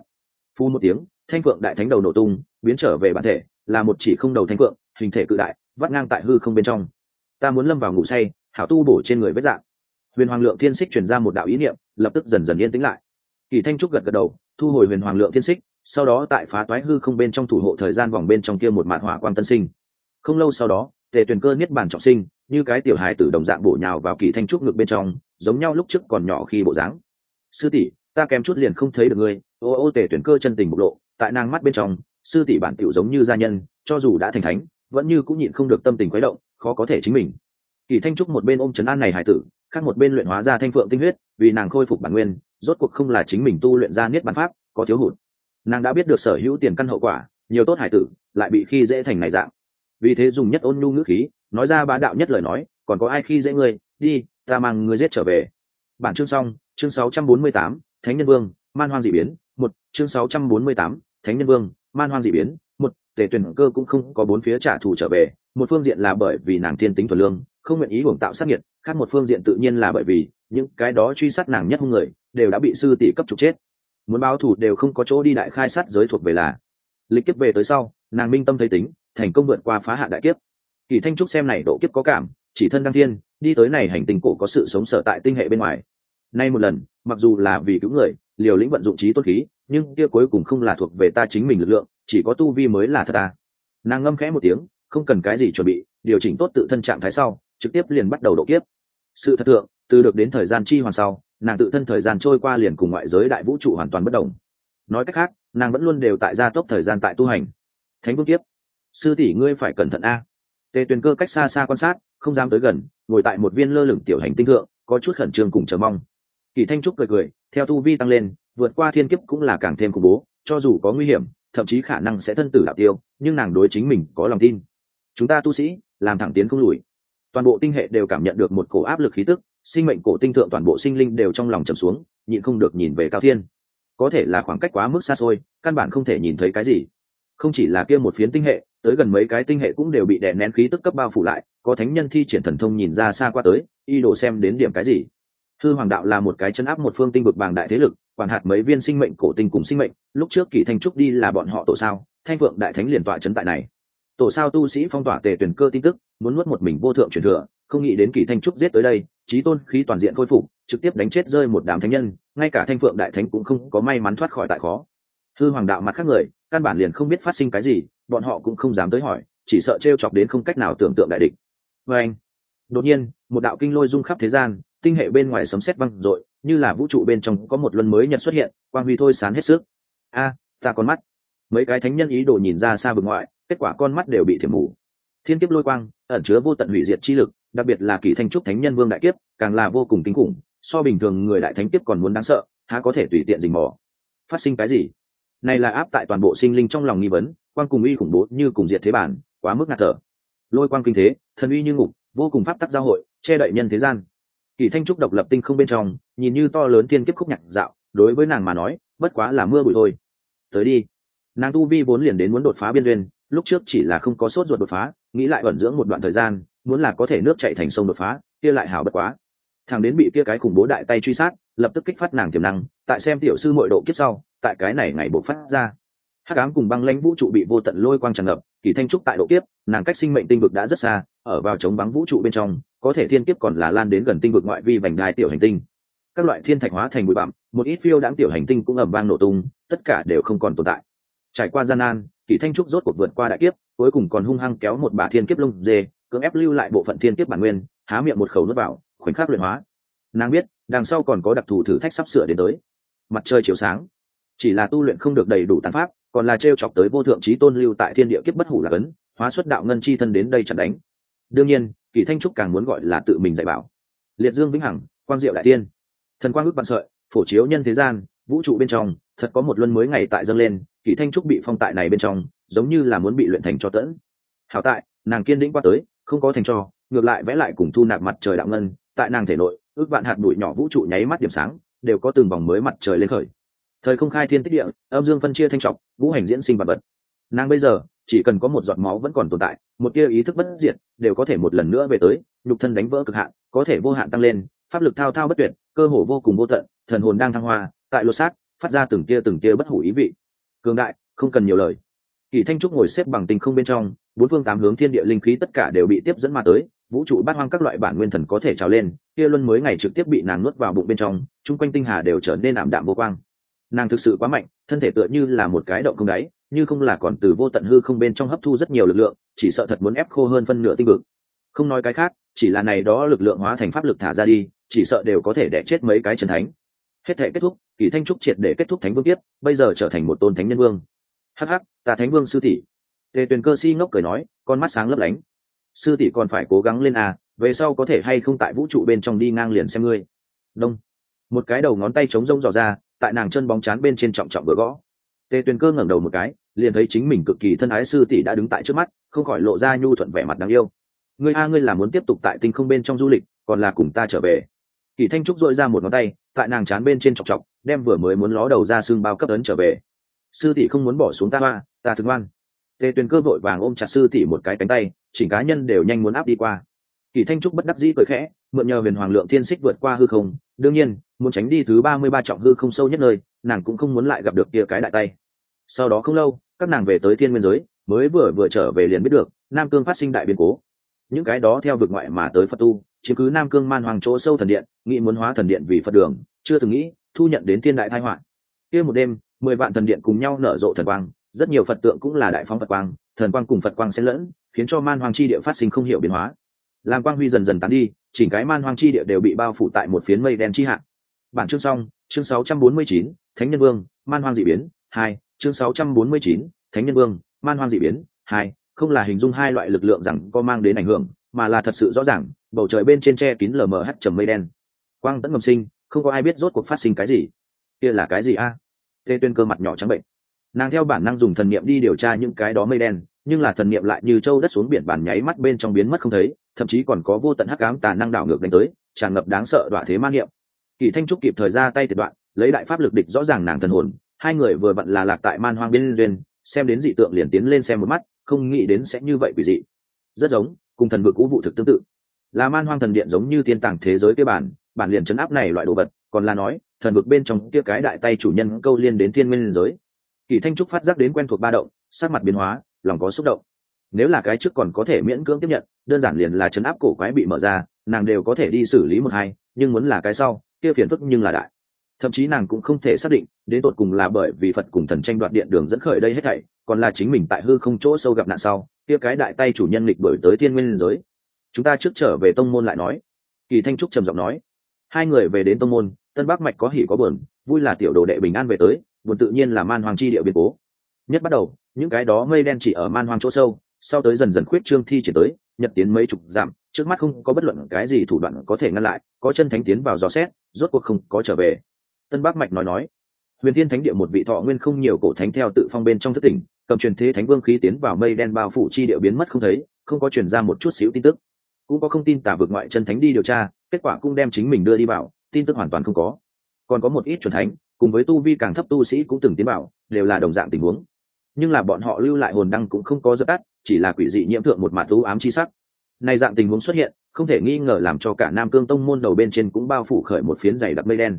Speaker 1: Phu một tiếng, thanh phượng đại thánh đầu nổ tung, biến trở về bản thể, là một chỉ không đầu thanh phượng, hình thể cự đại, vắt ngang tại hư không bên trong. Ta muốn lâm vào ngủ say, hảo tu bổ trên người vết dạng. Huyền hoàng lượng thiên xích chuyển ra một đạo ý niệm, lập tức dần dần yên tĩnh lại. Kỳ thanh trúc gật gật đầu, thu hồi huyền hoàng lượng thiên xích sau đó tại phá toái hư không bên trong thủ hộ thời gian vòng bên trong kia một mạn hỏa quang tân sinh. Không lâu sau đó tề tuyền cơ niết bàn trọng sinh, như cái tiểu hài tử đồng dạng bổ nhào vào kỳ thanh trúc ngực bên trong, giống nhau lúc trước còn nhỏ khi bộ dáng. Sư tỷ, ta kém chút liền không thấy được ngươi. Ô ô tề tuyển cơ chân tình bộc lộ, tại nàng mắt bên trong, sư tỷ bản tiểu giống như gia nhân, cho dù đã thành thánh, vẫn như cũng nhịn không được tâm tình khuấy động, khó có thể chính mình. Kỳ thanh trúc một bên ôm trấn an này hải tử, khác một bên luyện hóa ra thanh phượng tinh huyết, vì nàng khôi phục bản nguyên, rốt cuộc không là chính mình tu luyện ra niết bản pháp, có thiếu hụt. Nàng đã biết được sở hữu tiền căn hậu quả, nhiều tốt hải tử, lại bị khi dễ thành này dạng vì thế dùng nhất ôn nhu ngữ khí nói ra bá đạo nhất lời nói còn có ai khi dễ ngươi đi ta mang ngươi giết trở về. Bản chương xong chương 648, thánh nhân vương man hoang dị biến một chương 648, thánh nhân vương man hoang dị biến một tề tuyển cơ cũng không có bốn phía trả thù trở về một phương diện là bởi vì nàng thiên tính thuần lương không nguyện ý hưởng tạo sát nhiệt khác một phương diện tự nhiên là bởi vì những cái đó truy sát nàng nhất hung người đều đã bị sư tỷ cấp trục chết. Muốn báo thù đều không có chỗ đi đại khai sát giới thuộc về là. Lịch kiếp về tới sau nàng minh tâm thấy tính thành công vượt qua phá hạ đại kiếp. Kỳ thanh trúc xem này độ kiếp có cảm, chỉ thân đăng thiên, đi tới này hành tinh cổ có sự sống sở tại tinh hệ bên ngoài. Nay một lần, mặc dù là vì cứu người, liều lĩnh vận dụng trí tôn khí, nhưng kia cuối cùng không là thuộc về ta chính mình lực lượng, chỉ có tu vi mới là thật ta. Nàng ngâm khẽ một tiếng, không cần cái gì chuẩn bị, điều chỉnh tốt tự thân trạng thái sau, trực tiếp liền bắt đầu độ kiếp. Sự thật thượng, từ được đến thời gian chi hoàn sau, nàng tự thân thời gian trôi qua liền cùng ngoại giới đại vũ trụ hoàn toàn bất đồng. Nói cách khác, nàng vẫn luôn đều tại gia tốc thời gian tại tu hành. Thánh vương kiếp sư tỷ ngươi phải cẩn thận a. Tề tuyền cơ cách xa xa quan sát, không dám tới gần, ngồi tại một viên lơ lửng tiểu hành tinh thượng, có chút khẩn trương cùng chờ mong. Kỳ thanh trúc cười cười, theo tu vi tăng lên, vượt qua thiên kiếp cũng là càng thêm khủng bố, cho dù có nguy hiểm, thậm chí khả năng sẽ thân tử đạo tiêu, nhưng nàng đối chính mình có lòng tin. Chúng ta tu sĩ, làm thẳng tiến không lùi. Toàn bộ tinh hệ đều cảm nhận được một cổ áp lực khí tức, sinh mệnh cổ tinh thượng toàn bộ sinh linh đều trong lòng trầm xuống, nhịn không được nhìn về cao thiên. Có thể là khoảng cách quá mức xa xôi, căn bản không thể nhìn thấy cái gì. Không chỉ là kia một phiến tinh hệ tới gần mấy cái tinh hệ cũng đều bị đè nén khí tức cấp bao phủ lại, có thánh nhân thi triển thần thông nhìn ra xa qua tới y đồ xem đến điểm cái gì. Hư hoàng đạo là một cái chân áp một phương tinh vực bàng đại thế lực, quản hạt mấy viên sinh mệnh, cổ tinh cùng sinh mệnh, lúc trước kỳ thanh trúc đi là bọn họ tổ sao, thanh vượng đại thánh liền tọa chấn tại này. Tổ sao tu sĩ phong tỏa tề tuyển cơ tin tức, muốn nuốt một mình vô thượng truyền thừa, không nghĩ đến kỳ thanh trúc giết tới đây, trí tôn khí toàn diện khôi phục, trực tiếp đánh chết rơi một đám thánh nhân, ngay cả thanh phượng đại thánh cũng không có may mắn thoát khỏi tại khó. Hư hoàng đạo mặt khác người, căn bản liền không biết phát sinh cái gì bọn họ cũng không dám tới hỏi, chỉ sợ t r e o chọc đến không cách nào tưởng tượng đại địch. Vê anh, đột nhiên, một đạo kinh lôi rung khắp thế gian, tinh hệ bên ngoài sấm sét văng r ộ i như là vũ trụ bên trong có một luân mới nhật xuất hiện, quang huy thôi sán hết sức. A, ta con mắt. Mấy cái thánh nhân ý đồ nhìn ra xa vực ngoại, kết quả con mắt đều bị thiểm mù. Thiên kiếp lôi quang, ẩn chứa vô tận hủy diệt chi lực, đặc biệt là kỳ thanh trúc thánh nhân vương đại kiếp, càng là vô cùng kinh khủng, so bình thường người đại thánh kiếp còn muốn đáng sợ, há có thể tùy tiện dình mò. Phát sinh cái gì? Này là áp tại toàn bộ sinh linh trong lòng nghi vấn quang cùng uy khủng bố như cùng diệt thế bản, quá mức ngạt thở. Lôi quang kinh thế, thần uy như ngục, vô cùng pháp tắc giao hội, che đậy nhân thế gian. Kỳ thanh trúc độc lập tinh không bên trong, nhìn như to lớn thiên kiếp khúc nhạc dạo, đối với nàng mà nói, bất quá là mưa bụi thôi. Tới đi. Nàng tu vi vốn liền đến muốn đột phá biên duyên, lúc trước chỉ là không có sốt ruột đột phá, nghĩ lại ẩn dưỡng một đoạn thời gian, muốn là có thể nước chạy thành sông đột phá, kia lại hảo bất quá. Thằng đến bị kia cái khủng bố đại tay truy sát, lập tức kích phát nàng tiềm năng, tại xem tiểu sư mội độ kiếp sau, tại cái này ngày bộ phát ra hắc ám cùng băng lãnh vũ trụ bị vô tận lôi quang tràn ngập, kỳ thanh trúc tại độ kiếp, nàng cách sinh mệnh tinh vực đã rất xa, ở vào chống bắn vũ trụ bên trong, có thể thiên kiếp còn là lan đến gần tinh vực ngoại vi vành đai tiểu hành tinh. Các loại thiên thạch hóa thành bụi bặm, một ít phiêu đáng tiểu hành tinh cũng ầm vang nổ tung, tất cả đều không còn tồn tại. Trải qua gian nan, kỳ thanh trúc rốt cuộc vượt qua đại kiếp, cuối cùng còn hung hăng kéo một bà thiên kiếp lông dê, cưỡng ép lưu lại bộ phận thiên kiếp bản nguyên, há miệng một khẩu nuốt vào, khoảnh khắc luyện hóa. Nàng biết, đằng sau còn có đặc thù thử thách sắp sửa đến tới. Mặt trời chiều sáng. Chỉ là tu luyện không được đầy đủ tàn pháp còn là t chọc tới vô thượng trí tôn lưu tại thiên địa kiếp bất hủ là cấn, hóa xuất đạo ngân chi thân đến đây chặn đánh. Đương nhiên, kỳ thanh trúc càng muốn gọi là tự mình dạy bảo. Liệt dương vĩnh hằng, quang diệu đại tiên. Thần quang ước vạn sợi, phổ chiếu nhân thế gian, vũ trụ bên trong, thật có một luân mới ngày tại dâng lên, kỳ thanh trúc bị phong tại này bên trong, giống như là muốn bị luyện thành cho tẫn. Hảo tại, nàng kiên định qua tới, không có thành cho, ngược lại vẽ lại cùng thu nạp mặt trời đạo ngân, tại nàng thể nội, ước vạn hạt bụi nhỏ vũ trụ nháy mắt điểm sáng, đều có từng vòng mới mặt trời lên khởi thời không khai thiên tích địa, âm dương phân chia thanh trọc vũ hành diễn sinh vật vật. Nàng bây giờ, chỉ cần có một giọt máu vẫn còn tồn tại, một tia ý thức bất diệt, đều có thể một lần nữa về tới, nhục thân đánh vỡ cực hạn, có thể vô hạn tăng lên, pháp lực thao thao bất tuyệt, cơ hồ vô cùng vô tận, thần hồn đang thăng hoa, tại lô sát phát ra từng tia từng tia bất hủ ý vị. Cường đại, không cần nhiều lời. Kỳ thanh trúc ngồi xếp bằng tình không bên trong, bốn phương tám hướng thiên địa linh khí tất cả đều bị tiếp dẫn mà tới, vũ trụ bát hoang các loại bản nguyên thần có thể trào lên, kia luân mới ngày trực tiếp bị nàng nuốt vào bụng bên trong, chung quanh tinh hà đều trở nên ảm đạm vô quang nàng thực sự quá mạnh, thân thể tựa như là một cái động không đáy, như không là còn từ vô tận hư không bên trong hấp thu rất nhiều lực lượng, chỉ sợ thật muốn ép khô hơn phân nửa tinh vực. Không nói cái khác, chỉ là này đó lực lượng hóa thành pháp lực thả ra đi, chỉ sợ đều có thể đẻ chết mấy cái trần thánh. Hết thể kết thúc, kỳ thanh trúc triệt để kết thúc thánh vương tiếp, bây giờ trở thành một tôn thánh nhân vương. Hh ta thánh vương sư tỷ. Tề tuyền cơ si ngốc cười nói, con mắt sáng lấp lánh. Sư tỷ còn phải cố gắng lên à về sau có thể hay không tại vũ trụ bên trong đi ngang liền xem ngươi. Đông. Một cái đầu ngón tay trống rông dò ra tại nàng chân bóng chán bên trên trọng trọng vừa gõ. Tề tuyền cơ ngẩng đầu một cái, liền thấy chính mình cực kỳ thân ái sư tỷ đã đứng tại trước mắt, không khỏi lộ ra nhu thuận vẻ mặt đáng yêu. Ngươi a, ngươi là muốn tiếp tục tại tinh không bên trong du lịch, còn là cùng ta trở về? Kỳ thanh trúc dội ra một ngón tay, tại nàng chán bên trên chọc chọc, đem vừa mới muốn ló đầu ra xương bao cấp ấn trở về. Sư tỷ không muốn bỏ xuống ta hoa, ta thực ngoan. Tề tuyền cơ vội vàng ôm chặt sư tỷ một cái cánh tay, chỉnh cá nhân đều nhanh muốn áp đi qua. Kỳ thanh trúc bất đắc dĩ cười khẽ mượn nhờ huyền hoàng lượng thiên xích vượt qua hư không, đương nhiên, muốn tránh đi thứ ba mươi ba trọng hư không sâu nhất nơi, nàng cũng không muốn lại gặp được kia cái đại tay. Sau đó không lâu, các nàng về tới thiên nguyên giới, mới vừa vừa trở về liền biết được, nam cương phát sinh đại biến cố. Những cái đó theo vực ngoại mà tới phật tu, chiếm cứ nam cương man hoàng chỗ sâu thần điện, nghĩ muốn hóa thần điện vì phật đường, chưa từng nghĩ, thu nhận đến thiên đại thái họa. Kia một đêm, mười vạn thần điện cùng nhau nở rộ thần quang, rất nhiều phật tượng cũng là đại phóng phật quang, thần quang cùng phật quang xen lẫn, khiến cho man hoàng chi địa phát sinh không hiểu biến hóa làm quang huy dần dần tán đi chỉnh cái man hoang chi địa đều bị bao phủ tại một phiến mây đen chi hạ. bản chương xong chương 649, thánh nhân vương man hoang dị biến hai chương 649, thánh nhân vương man hoang dị biến hai không là hình dung hai loại lực lượng rằng có mang đến ảnh hưởng mà là thật sự rõ ràng bầu trời bên trên tre kín lờ mờ hắt trầm mây đen. Quang tẫn ngầm sinh không có ai biết rốt cuộc phát sinh cái gì. Kia là cái gì a? Tê tuyên cơ mặt nhỏ trắng bệnh. Nàng theo bản năng dùng thần niệm đi điều tra những cái đó mây đen nhưng là thần niệm lại như trâu đất xuống biển bản nháy mắt bên trong biến mất không thấy, thậm chí còn có vô tận hắc ám tà năng đảo ngược đánh tới, tràn ngập đáng sợ đoạn thế man niệm. Kỳ thanh trúc kịp thời ra tay tiệt đoạn, lấy đại pháp lực địch rõ ràng nàng thần hồn, hai người vừa vặn là lạc tại man hoang biên duyên, xem đến dị tượng liền tiến lên xem một mắt, không nghĩ đến sẽ như vậy quỷ dị. Rất giống, cùng thần vực cũ vụ thực tương tự. Là man hoang thần điện giống như tiên tàng thế giới kia bản bản liền chấn áp này loại đồ vật, còn là nói, thần vực bên trong kia cái đại tay chủ nhân câu liên đến thiên nguyên giới. Kỳ thanh trúc phát giác đến quen thuộc ba động, sắc mặt biến hóa lòng có xúc động. Nếu là cái trước còn có thể miễn cưỡng tiếp nhận, đơn giản liền là chấn áp cổ quái bị mở ra, nàng đều có thể đi xử lý một hai, nhưng muốn là cái sau, kia phiền phức nhưng là đại. Thậm chí nàng cũng không thể xác định, đến tột cùng là bởi vì phật cùng thần tranh đoạt điện đường dẫn khởi đây hết thảy, còn là chính mình tại hư không chỗ sâu gặp nạn sau, kia cái đại tay chủ nhân lịch đổi tới thiên nguyên giới. Chúng ta trước trở về tông môn lại nói. Kỳ thanh trúc trầm giọng nói. Hai người về đến tông môn, tân bắc mạch có hỉ có buồn, vui là tiểu đồ đệ bình an về tới, buồn tự nhiên là man hoàng chi địa biến cố nhất bắt đầu, những cái đó mây đen chỉ ở man hoang chỗ sâu, sau tới dần dần khuyết trương thi triển tới, nhật tiến mấy chục giảm trước mắt không có bất luận cái gì thủ đoạn có thể ngăn lại, có chân thánh tiến vào dò xét, rốt cuộc không có trở về. Tân bắc mạch nói nói, huyền thiên thánh địa một vị thọ nguyên không nhiều cổ thánh theo tự phong bên trong thất tỉnh, cầm truyền thế thánh vương khí tiến vào mây đen bao phủ chi địa biến mất không thấy, không có truyền ra một chút xíu tin tức, cũng có không tin tả vượt ngoại chân thánh đi điều tra, kết quả cũng đem chính mình đưa đi vào tin tức hoàn toàn không có. Còn có một ít chuẩn thánh, cùng với tu vi càng thấp tu sĩ cũng từng tiến bảo đều là đồng dạng tình huống nhưng là bọn họ lưu lại hồn đăng cũng không có dập tắt, chỉ là quỷ dị nhiễm thượng một mặt thú ám chi sắc. Này dạng tình huống xuất hiện, không thể nghi ngờ làm cho cả nam cương tông môn đầu bên trên cũng bao phủ khởi một phiến dày đặc mây đen.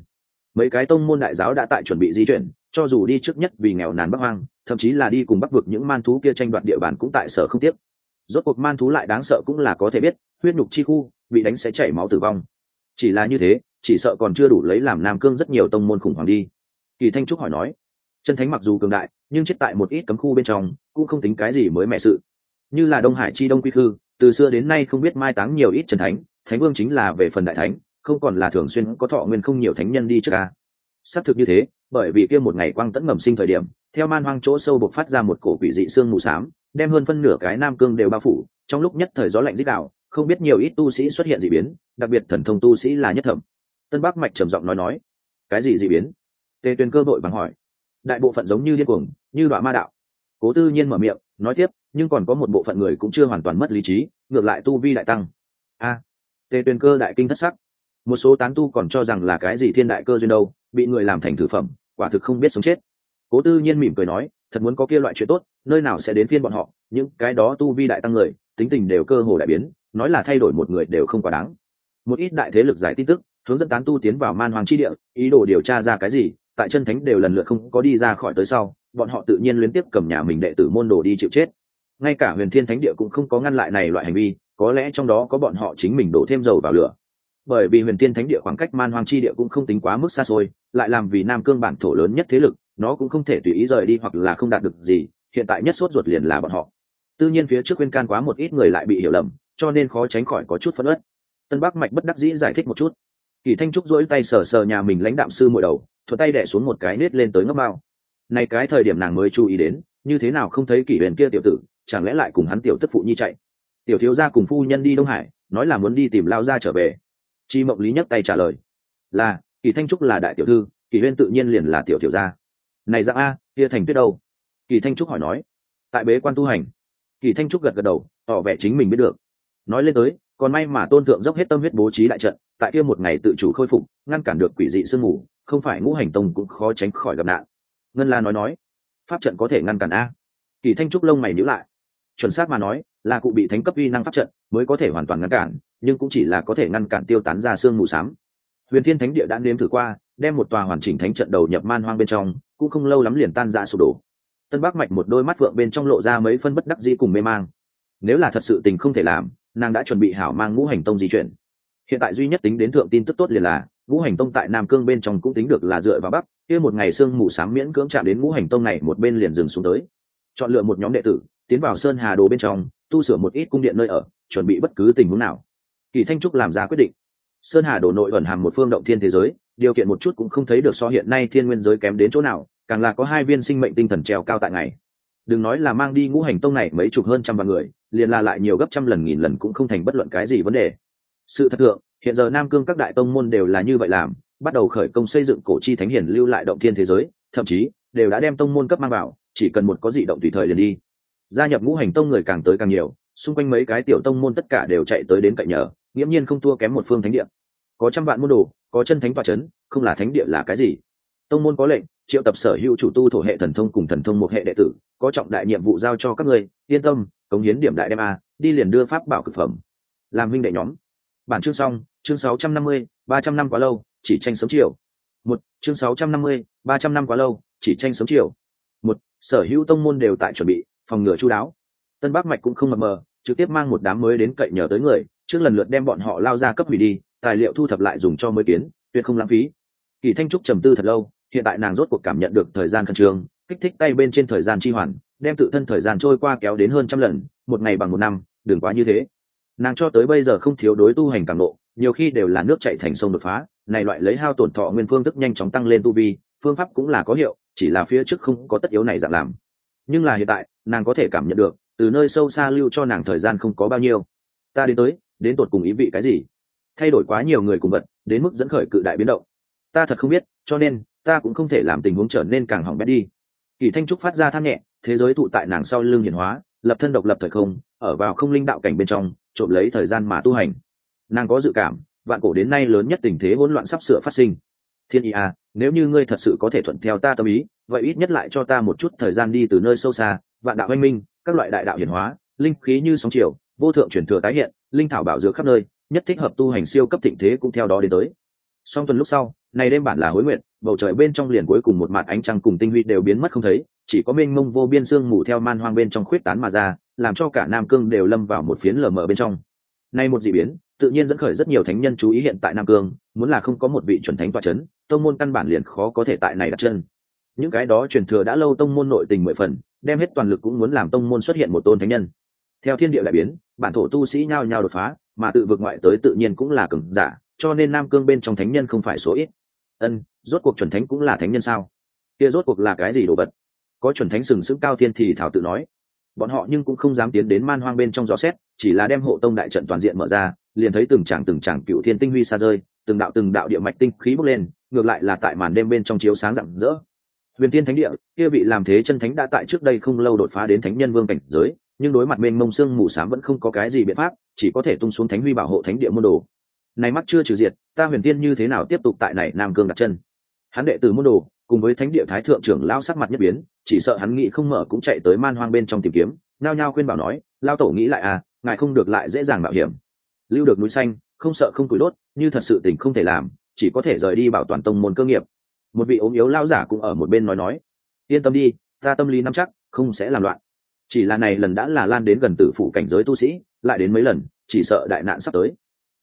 Speaker 1: Mấy cái tông môn đại giáo đã tại chuẩn bị di chuyển, cho dù đi trước nhất vì nghèo nàn bắc hoang, thậm chí là đi cùng bắc vực những man thú kia tranh đoạt địa bàn cũng tại sở không tiếp. Rốt cuộc man thú lại đáng sợ cũng là có thể biết, huyết nhục chi khu, bị đánh sẽ chảy máu tử vong. Chỉ là như thế, chỉ sợ còn chưa đủ lấy làm nam cương rất nhiều tông môn khủng hoảng đi. Kỳ thanh trúc hỏi nói chân thánh mặc dù cường đại, nhưng chết tại một ít cấm khu bên trong, cũng không tính cái gì mới mẹ sự. Như là đông hải chi đông quy khư, từ xưa đến nay không biết mai táng nhiều ít trần thánh thánh vương chính là về phần đại thánh, không còn là thường xuyên có thọ nguyên không nhiều thánh nhân đi trước ca xác thực như thế, bởi vì kia một ngày quang tẫn ngầm sinh thời điểm, theo man hoang chỗ sâu bộc phát ra một cổ quỷ dị xương mù xám, đem hơn phân nửa cái nam cương đều bao phủ, trong lúc nhất thời gió lạnh dích đạo không biết nhiều ít tu sĩ xuất hiện dị biến, đặc biệt thần thông tu sĩ là nhất thẩm. Tân bắc mạch trầm giọng nói nói, cái gì dị biến? Tề tuyền cơ đội bằng hỏi đại bộ phận giống như điên cuồng, như đoạn ma đạo. Cố tư nhiên mở miệng, nói tiếp, nhưng còn có một bộ phận người cũng chưa hoàn toàn mất lý trí, ngược lại tu vi đại tăng. A tề tuyền cơ đại kinh thất sắc. Một số tán tu còn cho rằng là cái gì thiên đại cơ duyên đâu, bị người làm thành thử phẩm, quả thực không biết sống chết. Cố tư nhiên mỉm cười nói, thật muốn có kia loại chuyện tốt, nơi nào sẽ đến phiên bọn họ, những cái đó tu vi đại tăng người, tính tình đều cơ hồ đại biến, nói là thay đổi một người đều không quá đáng. Một ít đại thế lực giải tin tức, hướng dẫn tán tu tiến vào man hoàng chi địa, ý đồ điều tra ra cái gì tại chân thánh đều lần lượt không có đi ra khỏi tới sau, bọn họ tự nhiên liên tiếp cầm nhà mình đệ tử môn đồ đi chịu chết. Ngay cả huyền thiên thánh địa cũng không có ngăn lại này loại hành vi, có lẽ trong đó có bọn họ chính mình đổ thêm dầu vào lửa. Bởi vì huyền thiên thánh địa khoảng cách man hoang chi địa cũng không tính quá mức xa xôi, lại làm vì nam cương bản thổ lớn nhất thế lực, nó cũng không thể tùy ý rời đi hoặc là không đạt được gì, hiện tại nhất sốt ruột liền là bọn họ. Tự nhiên phía trước khuyên can quá một ít người lại bị hiểu lầm, cho nên khó tránh khỏi có chút phân ớt tân bắc mạch bất đắc dĩ giải thích một chút. Kỳ thanh trúc dỗi tay sờ sờ nhà mình lãnh đạm sư mỗi đầu thuận tay đẻ xuống một cái nết lên tới ngấp bao. Này cái thời điểm nàng mới chú ý đến, như thế nào không thấy kỷ huyền kia tiểu tử, chẳng lẽ lại cùng hắn tiểu tức phụ nhi chạy? Tiểu thiếu gia cùng phu nhân đi đông hải, nói là muốn đi tìm lao ra trở về. Chi mộng lý nhấc tay trả lời, là, kỳ thanh trúc là đại tiểu thư, kỳ huyên tự nhiên liền là tiểu tiểu gia. Này dạng a, kia thành tuyết đâu? Kỳ thanh trúc hỏi nói. Tại bế quan tu hành. Kỳ thanh trúc gật gật đầu, tỏ vẻ chính mình biết được. Nói lên tới, còn may mà tôn thượng dốc hết tâm huyết bố trí đại trận, tại kia một ngày tự chủ khôi phục, ngăn cản được quỷ dị sương mù không phải ngũ hành tông cũng khó tránh khỏi gặp nạn. Ngân la nói nói, pháp trận có thể ngăn cản a. Kỳ thanh trúc lông mày nhữ lại. Chuẩn xác mà nói, là cụ bị thánh cấp uy năng pháp trận, mới có thể hoàn toàn ngăn cản, nhưng cũng chỉ là có thể ngăn cản tiêu tán ra sương mù xám. Huyền thiên thánh địa đã nếm thử qua, đem một tòa hoàn chỉnh thánh trận đầu nhập man hoang bên trong, cũng không lâu lắm liền tan ra sụp đổ. Tân bắc mạch một đôi mắt vượng bên trong lộ ra mấy phân bất đắc dĩ cùng mê mang. Nếu là thật sự tình không thể làm, nàng đã chuẩn bị hảo mang ngũ hành tông di chuyển. Hiện tại duy nhất tính đến thượng tin tức tốt liền là ngũ hành tông tại nam cương bên trong cũng tính được là dựa vào bắc. Kia một ngày sương mù sám miễn cưỡng chạm đến ngũ hành tông này, một bên liền dừng xuống tới. Chọn lựa một nhóm đệ tử, tiến vào sơn hà đồ bên trong, tu sửa một ít cung điện nơi ở, chuẩn bị bất cứ tình huống nào. Kỳ thanh trúc làm ra quyết định. Sơn hà đồ nội ẩn hàm một phương động thiên thế giới, điều kiện một chút cũng không thấy được so hiện nay thiên nguyên giới kém đến chỗ nào, càng là có hai viên sinh mệnh tinh thần treo cao tại ngày. Đừng nói là mang đi ngũ hành tông này mấy chục hơn trăm vạn người, liền là lại nhiều gấp trăm lần, nghìn lần cũng không thành bất luận cái gì vấn đề. Sự thật thượng hiện giờ nam cương các đại tông môn đều là như vậy làm, bắt đầu khởi công xây dựng cổ chi thánh hiển lưu lại động thiên thế giới, thậm chí, đều đã đem tông môn cấp mang vào, chỉ cần một có dị động tùy thời liền đi. Gia nhập ngũ hành tông người càng tới càng nhiều, xung quanh mấy cái tiểu tông môn tất cả đều chạy tới đến cạnh nhờ, nghiễm nhiên không thua kém một phương thánh địa. Có trăm vạn môn đồ, có chân thánh tòa c h ấ n không là thánh địa là cái gì? Tông môn có lệnh, triệu tập sở hữu chủ tu thổ hệ thần thông cùng thần thông một hệ đệ tử, có trọng đại nhiệm vụ giao cho các ngươi, yên tâm, cống hiến điểm đại đem a, đi liền đưa pháp bảo cực phẩm. Làm minh đệ nhóm. Bản chương xong chương 650, 300 năm quá lâu chỉ tranh sớm chiều. Một chương 650, 300 năm quá lâu chỉ tranh sớm chiều. Một sở hữu tông môn đều tại chuẩn bị phòng ngừa chu đáo. Tân bắc mạch cũng không mập mờ trực tiếp mang một đám mới đến cậy nhờ tới người trước lần lượt đem bọn họ lao ra cấp hủy đi tài liệu thu thập lại dùng cho mới kiến tuyệt không lãng phí. Kỳ thanh trúc trầm tư thật lâu hiện tại nàng rốt cuộc cảm nhận được thời gian khẩn trương kích thích tay bên trên thời gian chi hoàn đem tự thân thời gian trôi qua kéo đến hơn trăm lần một ngày bằng một năm đừng quá như thế. Nàng cho tới bây giờ không thiếu đối tu hành cảm ngộ, nhiều khi đều là nước chạy thành sông đột phá, này loại lấy hao tổn thọ nguyên phương thức nhanh chóng tăng lên tu vi, phương pháp cũng là có hiệu, chỉ là phía trước không có tất yếu này dạng làm. Nhưng là hiện tại, nàng có thể cảm nhận được, từ nơi sâu xa lưu cho nàng thời gian không có bao nhiêu. Ta đến tới, đến tột cùng ý vị cái gì? Thay đổi quá nhiều người cùng vật, đến mức dẫn khởi cự đại biến động. Ta thật không biết, cho nên, ta cũng không thể làm tình huống trở nên càng hỏng bét đi. Kỳ thanh trúc phát ra than nhẹ, thế giới tụ tại nàng sau lưng hiển hóa, lập thân độc lập thời không, ở vào không linh đạo cảnh bên trong, trộm lấy thời gian mà tu hành nàng có dự cảm, vạn cổ đến nay lớn nhất tình thế hỗn loạn sắp sửa phát sinh. Thiên ý à nếu như ngươi thật sự có thể thuận theo ta tâm ý, vậy ít nhất lại cho ta một chút thời gian đi từ nơi sâu xa, vạn đạo anh minh, các loại đại đạo hiển hóa, linh khí như sóng chiều, vô thượng chuyển thừa tái hiện, linh thảo bảo dược khắp nơi, nhất thích hợp tu hành siêu cấp thịnh thế cũng theo đó đến tới. Song tuần lúc sau, này đêm bản là hối nguyện, bầu trời bên trong liền cuối cùng một mặt ánh trăng cùng tinh huy đều biến mất không thấy, chỉ có mênh mông vô biên sương mù theo man hoang bên trong khuyết tán mà ra, làm cho cả nam cương đều lâm vào một phiến lờ mờ bên trong. Nay một dị biến tự nhiên dẫn khởi rất nhiều thánh nhân chú ý hiện tại nam cương, muốn là không có một vị chuẩn thánh toa c h ấ n tông môn căn bản liền khó có thể tại này đặt chân. Những cái đó truyền thừa đã lâu tông môn nội tình mười phần, đem hết toàn lực cũng muốn làm tông môn xuất hiện một tôn thánh nhân. Theo thiên địa đại biến, bản thổ tu sĩ nhao nhao đột phá, mà tự vượt ngoại tới tự nhiên cũng là cường giả, cho nên nam cương bên trong thánh nhân không phải số ít. Ân, rốt cuộc chuẩn thánh cũng là thánh nhân sao? Kia rốt cuộc là cái gì đồ vật? Có chuẩn thánh sừng sững cao thiên thì thảo tự nói. Bọn họ nhưng cũng không dám tiến đến man hoang bên trong gió xét, chỉ là đem hộ tông đại trận toàn diện mở ra liền thấy từng tràng từng tràng cựu thiên tinh huy xa rơi, từng đạo từng đạo địa mạch tinh khí bốc lên, ngược lại là tại màn đêm bên trong chiếu sáng rạng rỡ. Huyền tiên thánh địa, kia bị làm thế chân thánh đã tại trước đây không lâu đột phá đến thánh nhân vương cảnh giới, nhưng đối mặt bên mông xương mù s vẫn không có cái gì biện pháp, chỉ có thể tung xuống thánh huy bảo hộ thánh địa môn đồ. Này mắt chưa trừ diệt, ta huyền tiên như thế nào tiếp tục tại này nam cương đặt chân? Hắn đệ từ môn đồ, cùng với thánh địa thái thượng trưởng lao sắc mặt nhất biến, chỉ sợ hắn nghĩ không mở cũng chạy tới man hoang bên trong tìm kiếm nao nhao khuyên bảo nói lao tổ nghĩ lại à ngài không được lại dễ dàng mạo hiểm lưu được núi xanh, không sợ không củi đốt, như thật sự tình không thể làm, chỉ có thể rời đi bảo toàn tông môn cơ nghiệp. Một vị ốm yếu lao giả cũng ở một bên nói nói, yên tâm đi, ta tâm lý nắm chắc, không sẽ làm loạn. Chỉ là này lần đã là lan đến gần tử phủ cảnh giới tu sĩ, lại đến mấy lần, chỉ sợ đại nạn sắp tới.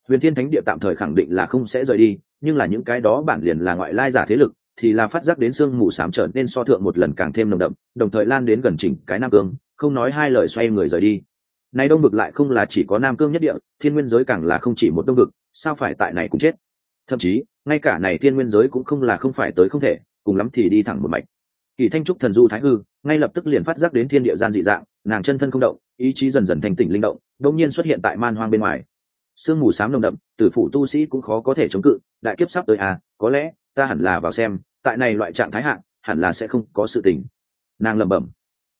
Speaker 1: Huyền thiên thánh địa tạm thời khẳng định là không sẽ rời đi, nhưng là những cái đó bản liền là ngoại lai giả thế lực, thì là phát giác đến sương mù sám trở nên so thượng một lần càng thêm nồng đậm, đồng thời lan đến gần chỉnh cái nam cương, không nói hai lời xoay người rời đi này đông vực lại không là chỉ có nam cương nhất địa, thiên nguyên giới càng là không chỉ một đông vực, sao phải tại này cũng chết? Thậm chí, ngay cả này thiên nguyên giới cũng không là không phải tới không thể, cùng lắm thì đi thẳng một mạch. Kỳ thanh trúc thần du thái hư, ngay lập tức liền phát giác đến thiên địa gian dị dạng, nàng chân thân không động, ý chí dần dần thành tỉnh linh động, đột nhiên xuất hiện tại man hoang bên ngoài. Sương mù sám nồng đậm, tử phụ tu sĩ cũng khó có thể chống cự, đại kiếp sắp tới à có lẽ, ta hẳn là vào xem, tại này loại trạng thái hạn hẳn là sẽ không có sự tình. Nàng lẩm bẩm.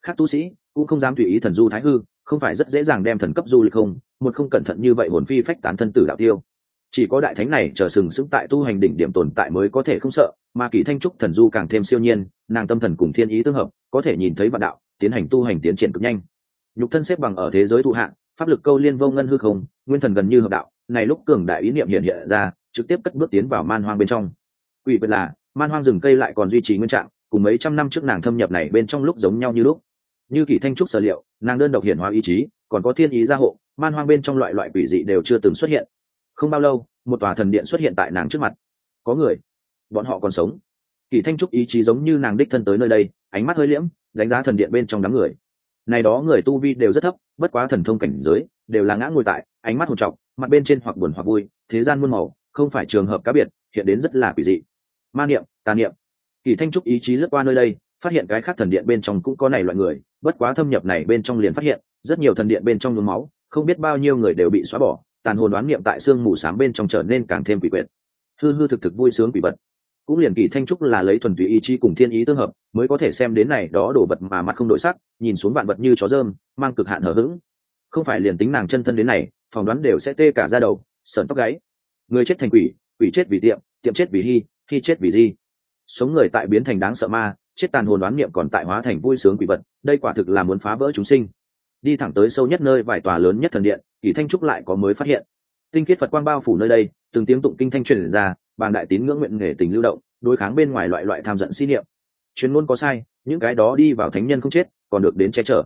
Speaker 1: Khác tu sĩ cũng không dám tùy ý thần du thái hư, không phải rất dễ dàng đem thần cấp du lịch không, một không cẩn thận như vậy hồn phi phách tán thân tử đạo tiêu. Chỉ có đại thánh này chờ sừng sững tại tu hành đỉnh điểm tồn tại mới có thể không sợ, mà kỳ thanh trúc thần du càng thêm siêu nhiên, nàng tâm thần cùng thiên ý tương hợp, có thể nhìn thấy vạn đạo, tiến hành tu hành tiến triển cực nhanh. Nhục thân xếp bằng ở thế giới thụ hạng, pháp lực câu liên vô ngân hư không, nguyên thần gần như hợp đạo, này lúc cường đại ý niệm hiện hiện ra, trực tiếp cất bước tiến vào man hoang bên trong. Quỷ vật là, man hoang rừng cây lại còn duy trì nguyên trạng, cùng mấy trăm năm trước nàng thâm nhập này bên trong lúc giống nhau như lúc như kỷ thanh trúc sở liệu, nàng đơn độc hiển hóa ý chí, còn có thiên ý gia hộ, man hoang bên trong loại loại quỷ dị đều chưa từng xuất hiện. Không bao lâu, một tòa thần điện xuất hiện tại nàng trước mặt. Có người. Bọn họ còn sống. Kỷ thanh trúc ý chí giống như nàng đích thân tới nơi đây, ánh mắt hơi liễm, đánh giá thần điện bên trong đám người. Này đó người tu vi đều rất thấp, bất quá thần thông cảnh giới, đều là ngã ngồi tại, ánh mắt hồn trọng, mặt bên trên hoặc buồn hoặc vui, thế gian muôn màu, không phải trường hợp cá biệt, hiện đến rất là quỷ dị. Ma niệm, tà niệm. Kỳ thanh trúc ý chí lướt qua nơi đây, phát hiện cái khác thần điện bên trong cũng có này loại người bất quá thâm nhập này bên trong liền phát hiện, rất nhiều thần điện bên trong nhuốm máu, không biết bao nhiêu người đều bị xóa bỏ, tàn hồn đoán niệm tại xương mù sám bên trong trở nên càng thêm quỷ quyệt. Hư hư thực thực vui sướng quỷ vật. Cũng liền kỳ thanh trúc là lấy thuần túy ý chí cùng thiên ý tương hợp, mới có thể xem đến này đó đổ vật mà mặt không đổi sắc, nhìn xuống vạn vật như chó dơm mang cực hạn hở h không phải liền tính nàng chân thân đến này, phỏng đoán đều sẽ tê cả ra đầu sởn tóc gáy. Người chết thành quỷ quỷ chết vì tiệm tiệm chết vì hy hy chết vì di. Sống người tại biến thành đáng sợ ma chết tàn hồn đoán niệm còn tại hóa thành vui sướng quỷ vật, đây quả thực là muốn phá vỡ chúng sinh. Đi thẳng tới sâu nhất nơi vài tòa lớn nhất thần điện, kỳ thanh trúc lại có mới phát hiện. Tinh khiết phật quang bao phủ nơi đây, từng tiếng tụng kinh thanh truyền ra bàn đại tín ngưỡng nguyện nghề tình lưu động, đối kháng bên ngoài loại loại tham giận si niệm. Chuyên môn có sai, những cái đó đi vào thánh nhân không chết, còn được đến che chở.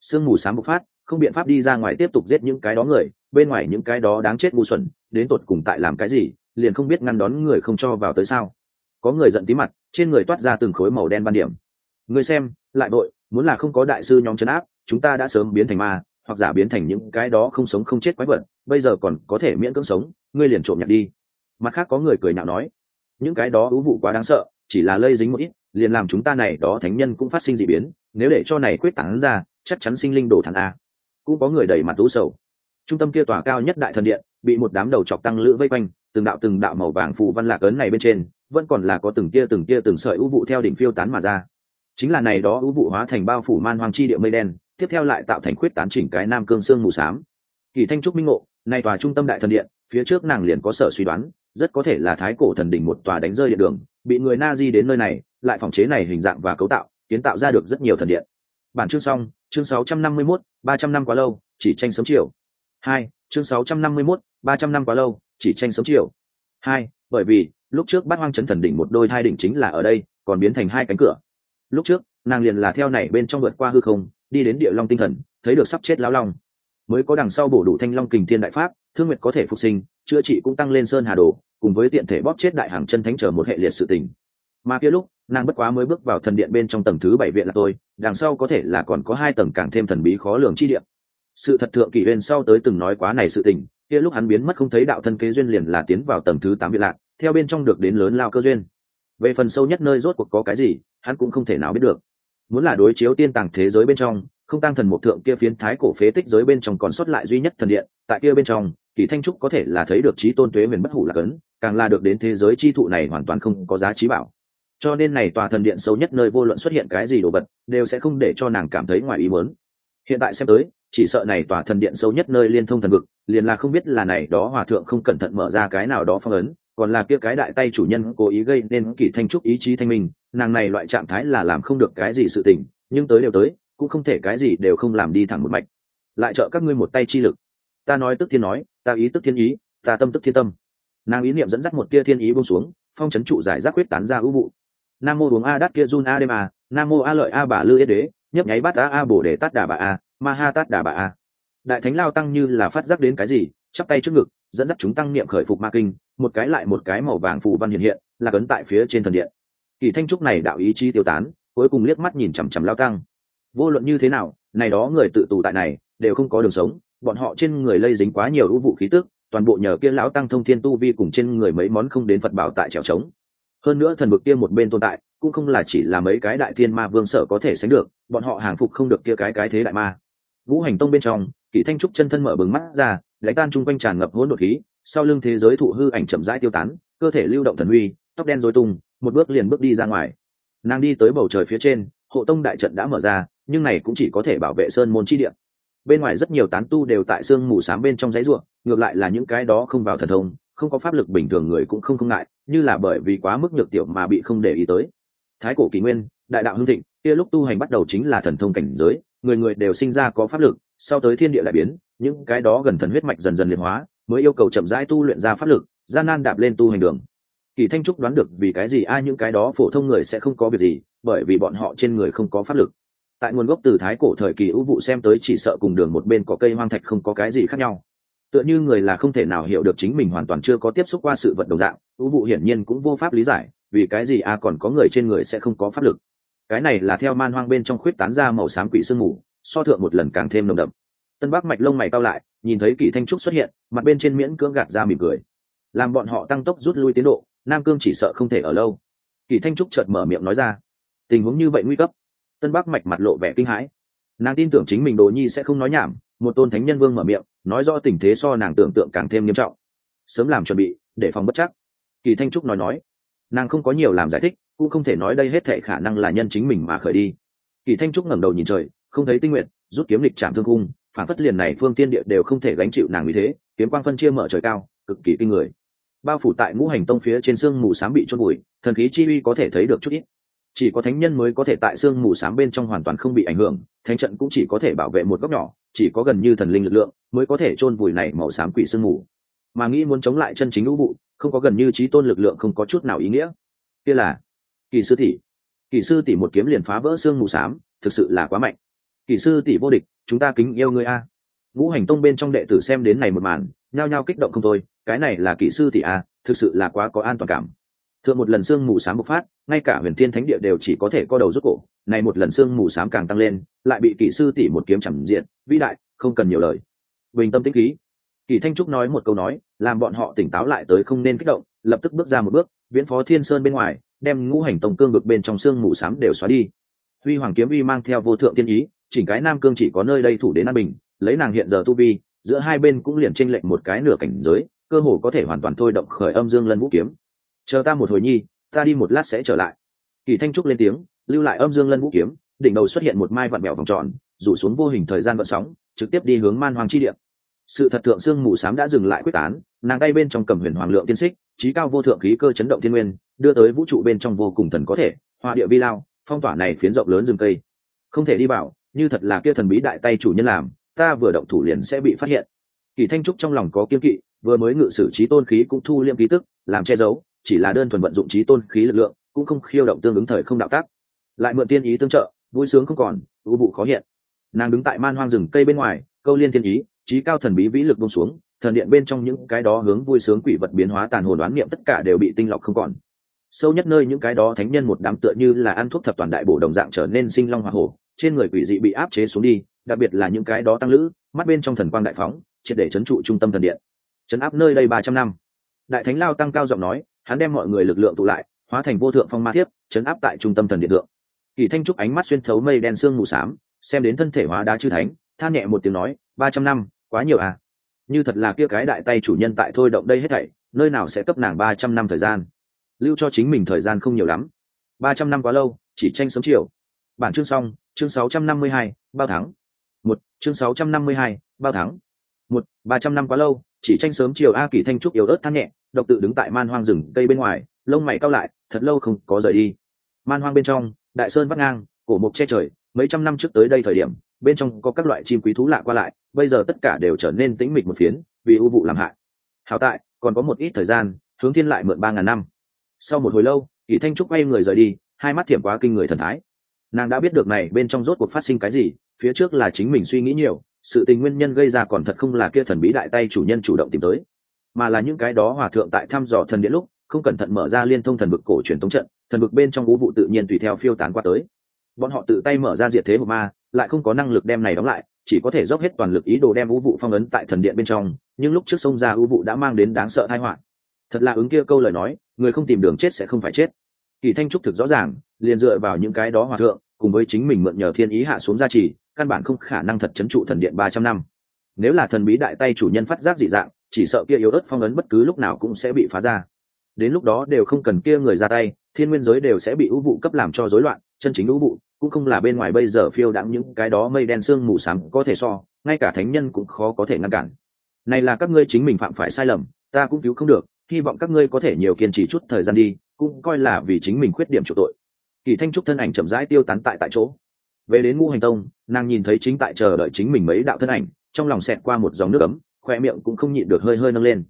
Speaker 1: Sương mù sáng bộc phát, không biện pháp đi ra ngoài tiếp tục giết những cái đó người, bên ngoài những cái đó đáng chết ngu xuẩn, đến tột cùng tại làm cái gì, liền không biết ngăn đón người không cho vào tới sao. Có người giận tí mặt trên người toát ra từng khối màu đen ban điểm. Người xem, lại đội muốn là không có đại sư nhóm chấn áp, chúng ta đã sớm biến thành ma, hoặc giả biến thành những cái đó không sống không chết quái vật, bây giờ còn có thể miễn cưỡng sống, ngươi liền trộm nhặt đi. Mặt khác có người cười nhạo nói, những cái đó ưu vụ quá đáng sợ, chỉ là lây dính một ít, liền làm chúng ta này đó thánh nhân cũng phát sinh d ị biến, nếu để cho này quyết tán ra, chắc chắn sinh linh đổ thằng a. Cũng có người đầy mặt lũ sầu. Trung tâm kia tòa cao nhất đại thần điện, bị một đám đầu chọc tăng lữ vây quanh, từng đạo từng đạo màu vàng phù văn lạc ấn này bên trên vẫn còn là có từng tia từng tia từng sợi ưu vụ theo đỉnh phiêu tán mà ra. Chính là này đó ưu vụ hóa thành bao phủ man hoang chi địa mây đen tiếp theo lại tạo thành khuyết tán chỉnh cái nam cương xương mù xám. Kỳ thanh trúc minh ngộ này tòa trung tâm đại thần điện phía trước nàng liền có sở suy đoán rất có thể là thái cổ thần đỉnh một tòa đánh rơi điện đường bị người na di đến nơi này lại phòng chế này hình dạng và cấu tạo kiến tạo ra được rất nhiều thần điện. Bản chương xong chương 651, 300 năm quá lâu chỉ tranh sớm chiều. Hai chương 651, 300 năm quá lâu chỉ tranh sớm chiều. Hai bởi vì lúc trước bát hoang chấn thần đỉnh một đôi hai đỉnh chính là ở đây, còn biến thành hai cánh cửa. Lúc trước, nàng liền là theo này bên trong vượt qua hư không, đi đến địa long tinh thần, thấy được sắp chết lão long. Mới có đằng sau bổ đủ thanh long kình thiên đại pháp, thương nguyệt có thể phục sinh, chữa trị cũng tăng lên sơn hà đồ, cùng với tiện thể bóp chết đại hàng chân thánh trở một hệ liệt sự tình. Mà kia lúc, nàng bất quá mới bước vào thần điện bên trong tầng thứ bảy viện là tôi, đằng sau có thể là còn có hai tầng càng thêm thần bí khó lường chi điện sự thật thượng kỷ bên sau tới từng nói quá này sự tình kia lúc hắn biến mất không thấy đạo thân kế duyên liền là tiến vào tầng thứ tám viện lạc, theo bên trong được đến lớn lao cơ duyên. Về phần sâu nhất nơi rốt cuộc có cái gì, hắn cũng không thể nào biết được. Muốn là đối chiếu tiên tàng thế giới bên trong, không tăng thần một thượng kia phiến thái cổ phế tích giới bên trong còn sót lại duy nhất thần điện, tại kia bên trong, kỳ thanh trúc có thể là thấy được trí tôn tuế huyền bất hủ là cấn càng là được đến thế giới chi thụ này hoàn toàn không có giá trí bảo. Cho nên này tòa thần điện sâu nhất nơi vô luận xuất hiện cái gì đồ vật, đều sẽ không để cho nàng cảm thấy ngoài ý muốn. Hiện tại xem tới chỉ sợ này tòa thần điện sâu nhất nơi liên thông thần vực, liền là không biết là này đó hòa thượng không cẩn thận mở ra cái nào đó phong ấn, còn là kia cái đại tay chủ nhân cố ý gây nên kỳ thanh trúc ý chí thanh minh, nàng này loại trạng thái là làm không được cái gì sự tình, nhưng tới đều tới, cũng không thể cái gì đều không làm đi thẳng một mạch. Lại trợ các ngươi một tay chi lực. Ta nói tức thiên nói, ta ý tức thiên ý, ta tâm tức thiên tâm. Nàng ý niệm dẫn dắt một tia thiên ý bông xuống, phong trấn trụ giải rác quyết tán ra ưu vụ nam mô uống a đắt kia run a đêm a, nam mô a lợi a bà lư yết đế, nhấp nháy bát a a bổ để tát đà bà a ma ha tát đà bà a. Đại thánh lao tăng như là phát giác đến cái gì, chắp tay trước ngực, dẫn dắt chúng tăng niệm khởi phục ma kinh, một cái lại một cái màu vàng phù văn hiện hiện, là cấn tại phía trên thần điện. Kỳ thanh trúc này đạo ý chí tiêu tán, cuối cùng liếc mắt nhìn chằm chằm lao tăng. Vô luận như thế nào, này đó người tự tù tại này, đều không có đường sống, bọn họ trên người lây dính quá nhiều u vụ khí tức, toàn bộ nhờ kia lão tăng thông thiên tu vi cùng trên người mấy món không đến phật bảo tại trèo trống. Hơn nữa thần vực kia một bên tồn tại, cũng không là chỉ là mấy cái đại thiên ma vương sở có thể sánh được, bọn họ hàng phục không được kia cái cái thế đại ma ngũ hành tông bên trong kỷ thanh trúc chân thân mở bừng mắt ra lãnh tan chung quanh tràn ngập hỗn độn khí sau lưng thế giới thụ hư ảnh chậm rãi tiêu tán cơ thể lưu động thần huy, tóc đen rối tung một bước liền bước đi ra ngoài. Nàng đi tới bầu trời phía trên hộ tông đại trận đã mở ra nhưng này cũng chỉ có thể bảo vệ sơn môn chi địa. Bên ngoài rất nhiều tán tu đều tại sương mù s bên trong giấy ruộng ngược lại là những cái đó không vào thần thông không có pháp lực bình thường người cũng không không ngại như là bởi vì quá mức nhược tiểu mà bị không để ý tới. Thái cổ kỷ nguyên đại đạo hưng thịnh kia lúc tu hành bắt đầu chính là thần thông cảnh giới người người đều sinh ra có pháp lực, sau tới thiên địa lại biến, những cái đó gần thần huyết mạch dần dần liệt hóa, mới yêu cầu chậm rãi tu luyện ra pháp lực, gian nan đạp lên tu hành đường. Kỳ thanh trúc đoán được vì cái gì ai những cái đó phổ thông người sẽ không có việc gì, bởi vì bọn họ trên người không có pháp lực. Tại nguồn gốc từ thái cổ thời kỳ ưu vụ xem tới chỉ sợ cùng đường một bên có cây hoang thạch không có cái gì khác nhau. Tựa như người là không thể nào hiểu được chính mình hoàn toàn chưa có tiếp xúc qua sự vận động dạng ưu vụ hiển nhiên cũng vô pháp lý giải, vì cái gì a còn có người trên người sẽ không có pháp lực cái này là theo man hoang bên trong khuyết tán ra màu xám quỷ sương mù, so thượng một lần càng thêm nồng đậm. Tân bắc mạch lông mày cao lại, nhìn thấy kỷ thanh trúc xuất hiện, mặt bên trên miễn cưỡng gạt ra mỉm cười. Làm bọn họ tăng tốc rút lui tiến độ, nam cương chỉ sợ không thể ở lâu. Kỷ thanh trúc chợt mở miệng nói ra, tình huống như vậy nguy cấp. Tân bắc mạch mặt lộ vẻ kinh hãi. Nàng tin tưởng chính mình đồ nhi sẽ không nói nhảm, một tôn thánh nhân vương mở miệng, nói rõ tình thế so nàng tưởng tượng càng thêm nghiêm trọng. Sớm làm chuẩn bị, để phòng bất chắc. Kỳ thanh trúc nói nói. Nàng không có nhiều làm giải thích cũng không thể nói đây hết thệ khả năng là nhân chính mình mà khởi đi. Kỳ thanh trúc ngẩng đầu nhìn trời không thấy tinh nguyện rút kiếm lịch chạm thương cung phản phất liền này phương tiên địa đều không thể gánh chịu nàng như thế kiếm quang phân chia mở trời cao cực kỳ kinh người. Bao phủ tại ngũ hành tông phía trên xương mù sám bị chôn bụi, thần khí chi uy có thể thấy được chút ít. Chỉ có thánh nhân mới có thể tại xương mù sám bên trong hoàn toàn không bị ảnh hưởng thánh trận cũng chỉ có thể bảo vệ một góc nhỏ chỉ có gần như thần linh lực lượng mới có thể chôn vùi này màu xám quỷ sương mù. Mà nghĩ muốn chống lại chân chính lũ vụ không có gần như trí tôn lực lượng không có chút nào ý nghĩa. Kia là kỳ sư tỷ. Kỳ sư tỷ một kiếm liền phá vỡ xương mù xám, thực sự là quá mạnh. Kỳ sư tỷ vô địch, chúng ta kính yêu ngươi a. Ngũ hành tông bên trong đệ tử xem đến này một màn, nhao nhao kích động không thôi, cái này là kỳ sư tỷ a, thực sự là quá có an toàn cảm. Thượng một lần xương mù xám bộc phát, ngay cả huyền thiên thánh địa đều chỉ có thể co đầu rút cổ, này một lần xương mù xám càng tăng lên, lại bị kỹ sư tỷ một kiếm chẳng diện, vĩ đại, không cần nhiều lời. Bình tâm tĩnh khí. Kỳ thanh trúc nói một câu nói, làm bọn họ tỉnh táo lại tới không nên kích động, lập tức bước ra một bước, viễn phó thiên sơn bên ngoài đem ngũ hành tổng cương vực bên trong xương mù xám đều xóa đi. Huy hoàng kiếm uy mang theo vô thượng tiên ý, chỉnh cái nam cương chỉ có nơi đây thủ đến an bình, lấy nàng hiện giờ tu vi, giữa hai bên cũng liền tranh lệnh một cái nửa cảnh giới, cơ hồ có thể hoàn toàn thôi động khởi âm dương lân vũ kiếm. Chờ ta một hồi nhi, ta đi một lát sẽ trở lại. Kỳ thanh trúc lên tiếng, lưu lại âm dương lân vũ kiếm, đỉnh đầu xuất hiện một mai vạn mèo vòng tròn, rủ xuống vô hình thời gian vận sóng, trực tiếp đi hướng man hoàng chi địa. Sự thật thượng xương mù xám đã dừng lại quyết tán, nàng tay bên trong cầm huyền hoàng lượng tiên xích trí cao vô thượng khí cơ chấn động thiên nguyên, đưa tới vũ trụ bên trong vô cùng thần có thể, hoa địa vi lao, phong tỏa này phiến rộng lớn rừng cây. Không thể đi bảo như thật là kia thần bí đại tay chủ nhân làm, ta vừa động thủ liền sẽ bị phát hiện. Kỳ thanh trúc trong lòng có kiên kỵ, vừa mới ngự sử trí tôn khí cũng thu liêm ký tức, làm che giấu, chỉ là đơn thuần vận dụng trí tôn khí lực lượng, cũng không khiêu động tương ứng thời không đạo tác. Lại mượn tiên ý tương trợ, vui sướng không còn ưu vụ khó hiện. Nàng đứng tại man hoang rừng cây bên ngoài, câu liên thiên ý, trí cao thần bí vĩ lực bông xuống thần điện bên trong những cái đó hướng vui sướng quỷ vật biến hóa tàn hồn đoán niệm tất cả đều bị tinh lọc không còn. Sâu nhất nơi những cái đó thánh nhân một đám tựa như là ăn thuốc thập toàn đại bổ đồng dạng trở nên sinh long hoa hổ, trên người quỷ dị bị áp chế xuống đi, đặc biệt là những cái đó tăng lữ, mắt bên trong thần quang đại phóng, triệt để chấn trụ trung tâm thần điện. Chấn áp nơi đây ba trăm năm. Đại thánh lao tăng cao giọng nói, hắn đem mọi người lực lượng tụ lại, hóa thành vô thượng phong ma thiếp, chấn áp tại trung tâm thần điện thượng. Kỳ thanh trúc ánh mắt xuyên thấu mây đen sương mù xám, xem đến thân thể hóa đá chư thánh, than nhẹ một tiếng nói, ba trăm năm, quá nhiều à? Như thật là kia cái đại tay chủ nhân tại thôi động đây hết thảy, nơi nào sẽ cấp nàng ba trăm năm thời gian? Lưu cho chính mình thời gian không nhiều lắm. Ba trăm năm quá lâu, chỉ tranh sớm chiều. Bản chương xong, chương sáu trăm năm mươi hai, bao tháng một, chương sáu trăm năm mươi hai, bao tháng một, ba trăm năm quá lâu, chỉ tranh sớm chiều a kỳ thanh trúc yếu ớt than nhẹ, độc tự đứng tại man hoang rừng cây bên ngoài, lông mày cao lại, thật lâu không có rời đi. Man hoang bên trong, đại sơn vắt ngang, cổ mục che trời, mấy trăm năm trước tới đây thời điểm, bên trong có các loại chim quý thú lạ qua lại bây giờ tất cả đều trở nên tĩnh mịch một phiến, vì ưu vụ làm hại. Hảo tại, còn có một ít thời gian, hướng thiên lại mượn ba ngàn năm. Sau một hồi lâu kỷ thanh trúc quay người rời đi, hai mắt thiểm quá kinh người thần thái. Nàng đã biết được này bên trong rốt cuộc phát sinh cái gì, phía trước là chính mình suy nghĩ nhiều, sự tình nguyên nhân gây ra còn thật không là kia thần bí đại tay chủ nhân chủ động tìm tới, mà là những cái đó hòa thượng tại thăm dò thần điện lúc, không cẩn thận mở ra liên thông thần vực cổ truyền tống trận, thần vực bên trong vũ vụ tự nhiên tùy theo phiêu tán qua tới. Bọn họ tự tay mở ra diệt thế một ma lại không có năng lực đem này đóng lại, chỉ có thể dốc hết toàn lực ý đồ đem vũ vụ phong ấn tại thần điện bên trong, nhưng lúc trước sông ra vũ vụ đã mang đến đáng sợ tai họa. Thật là ứng kia câu lời nói, người không tìm đường chết sẽ không phải chết. Kỳ thanh trúc thực rõ ràng, liền dựa vào những cái đó hòa thượng, cùng với chính mình mượn nhờ thiên ý hạ xuống gia trì, căn bản không khả năng thật chấn trụ thần điện ba trăm năm. Nếu là thần bí đại tay chủ nhân phát giác dị dạng, chỉ sợ kia yếu ớt phong ấn bất cứ lúc nào cũng sẽ bị phá ra. Đến lúc đó đều không cần kia người ra tay, thiên nguyên giới đều sẽ bị ưu vụ cấp làm cho rối loạn, chân chính ưu vụ cũng không là bên ngoài bây giờ phiêu đãng những cái đó mây đen sương mù sáng có thể so, ngay cả thánh nhân cũng khó có thể ngăn cản. Này là các ngươi chính mình phạm phải sai lầm, ta cũng cứu không được, hy vọng các ngươi có thể nhiều kiên trì chút thời gian đi, cũng coi là vì chính mình khuyết điểm chủ tội. Kỳ thanh trúc thân ảnh chậm rãi tiêu tán tại tại chỗ. Về đến ngũ hành tông, nàng nhìn thấy chính tại chờ đợi chính mình mấy đạo thân ảnh, trong lòng xẹt qua một dòng nước ấm, khoe miệng cũng không nhịn được hơi hơi nâng lên.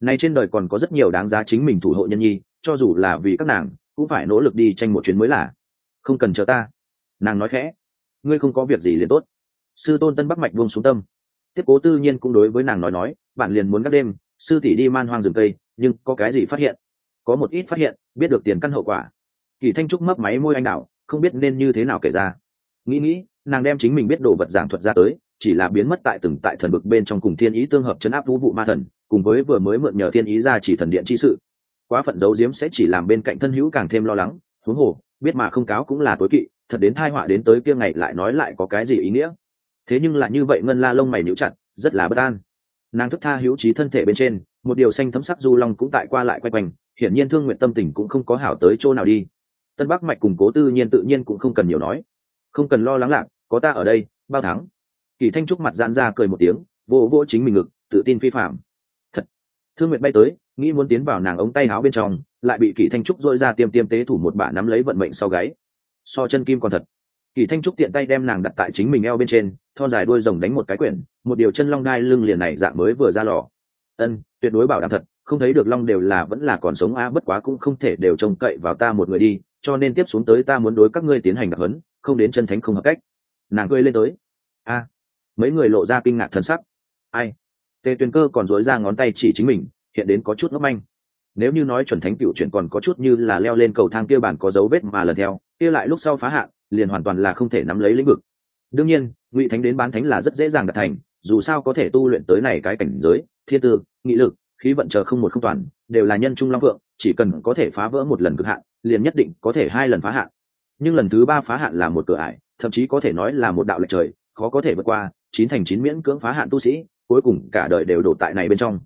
Speaker 1: Này trên đời còn có rất nhiều đáng giá chính mình thủ hộ nhân nhi, cho dù là vì các nàng, cũng phải nỗ lực đi tranh một chuyến mới là. Không cần chờ ta nàng nói khẽ, ngươi không có việc gì liền tốt. Sư tôn tân bắc mạch buông xuống tâm. Tiếp cố tư nhiên cũng đối với nàng nói nói, bạn liền muốn các đêm, sư tỷ đi man hoang rừng cây, nhưng có cái gì phát hiện? Có một ít phát hiện, biết được tiền căn hậu quả. Kỳ thanh trúc mấp máy môi anh đạo không biết nên như thế nào kể ra. Nghĩ nghĩ, nàng đem chính mình biết đồ vật giảng thuật ra tới, chỉ là biến mất tại từng tại thần bực bên trong cùng thiên ý tương hợp chấn áp vũ vụ ma thần, cùng với vừa mới mượn nhờ thiên ý ra chỉ thần điện chi sự. Quá phận giấu diếm sẽ chỉ làm bên cạnh thân hữu càng thêm lo lắng, huống hồ, biết mà không cáo cũng là tối kỵ thật đến thai họa đến tới kia ngày lại nói lại có cái gì ý nghĩa? Thế nhưng lại như vậy ngân la lông mày níu chặt, rất là bất an. Nàng thức tha hữu trí thân thể bên trên, một điều xanh thấm sắc du long cũng tại qua lại quay quanh, hiển nhiên thương nguyện tâm tình cũng không có hảo tới chỗ nào đi. Tân bắc mạch cùng cố tư nhiên tự nhiên cũng không cần nhiều nói. Không cần lo lắng lạc, có ta ở đây, bao tháng kỳ thanh trúc mặt giãn ra cười một tiếng, vô vô chính mình ngực, tự tin phi phạm. Thật. Thương nguyện bay tới, nghĩ muốn tiến vào nàng ống tay áo bên trong, lại bị kỷ thanh trúc dội ra tiêm tiêm tế thủ một bả nắm lấy vận mệnh sau gáy so chân kim còn thật. Kỳ thanh trúc tiện tay đem nàng đặt tại chính mình eo bên trên, thon dài đuôi rồng đánh một cái quyển, một điều chân long đai lưng liền này dạng mới vừa ra lò. Ân, tuyệt đối bảo đảm thật, không thấy được long đều là vẫn là còn sống a bất quá cũng không thể đều trông cậy vào ta một người đi, cho nên tiếp xuống tới ta muốn đối các ngươi tiến hành đặc hấn không đến chân thánh không hợp cách. Nàng cười lên tới. A. Mấy người lộ ra kinh ngạc thân sắc. Ai? Tề tuyền cơ còn dối ra ngón tay chỉ chính mình, hiện đến có chút ngốc manh. Nếu như nói chuẩn thánh cựu chuyển còn có chút như là leo lên cầu thang kia bản có dấu vết mà lần theo kia lại lúc sau phá hạn, liền hoàn toàn là không thể nắm lấy lĩnh vực. Đương nhiên, ngụy thánh đến bán thánh là rất dễ dàng đạt thành, dù sao có thể tu luyện tới này cái cảnh giới, thiên tư, nghị lực, khí vận chờ không một không toàn, đều là nhân trung long vượng chỉ cần có thể phá vỡ một lần cực hạn, liền nhất định có thể hai lần phá hạn. Nhưng lần thứ ba phá hạn là một cửa ải, thậm chí có thể nói là một đạo lệch trời, khó có thể vượt qua, chín thành chín miễn cưỡng phá hạn tu sĩ, cuối cùng cả đời đều đổ tại này bên trong.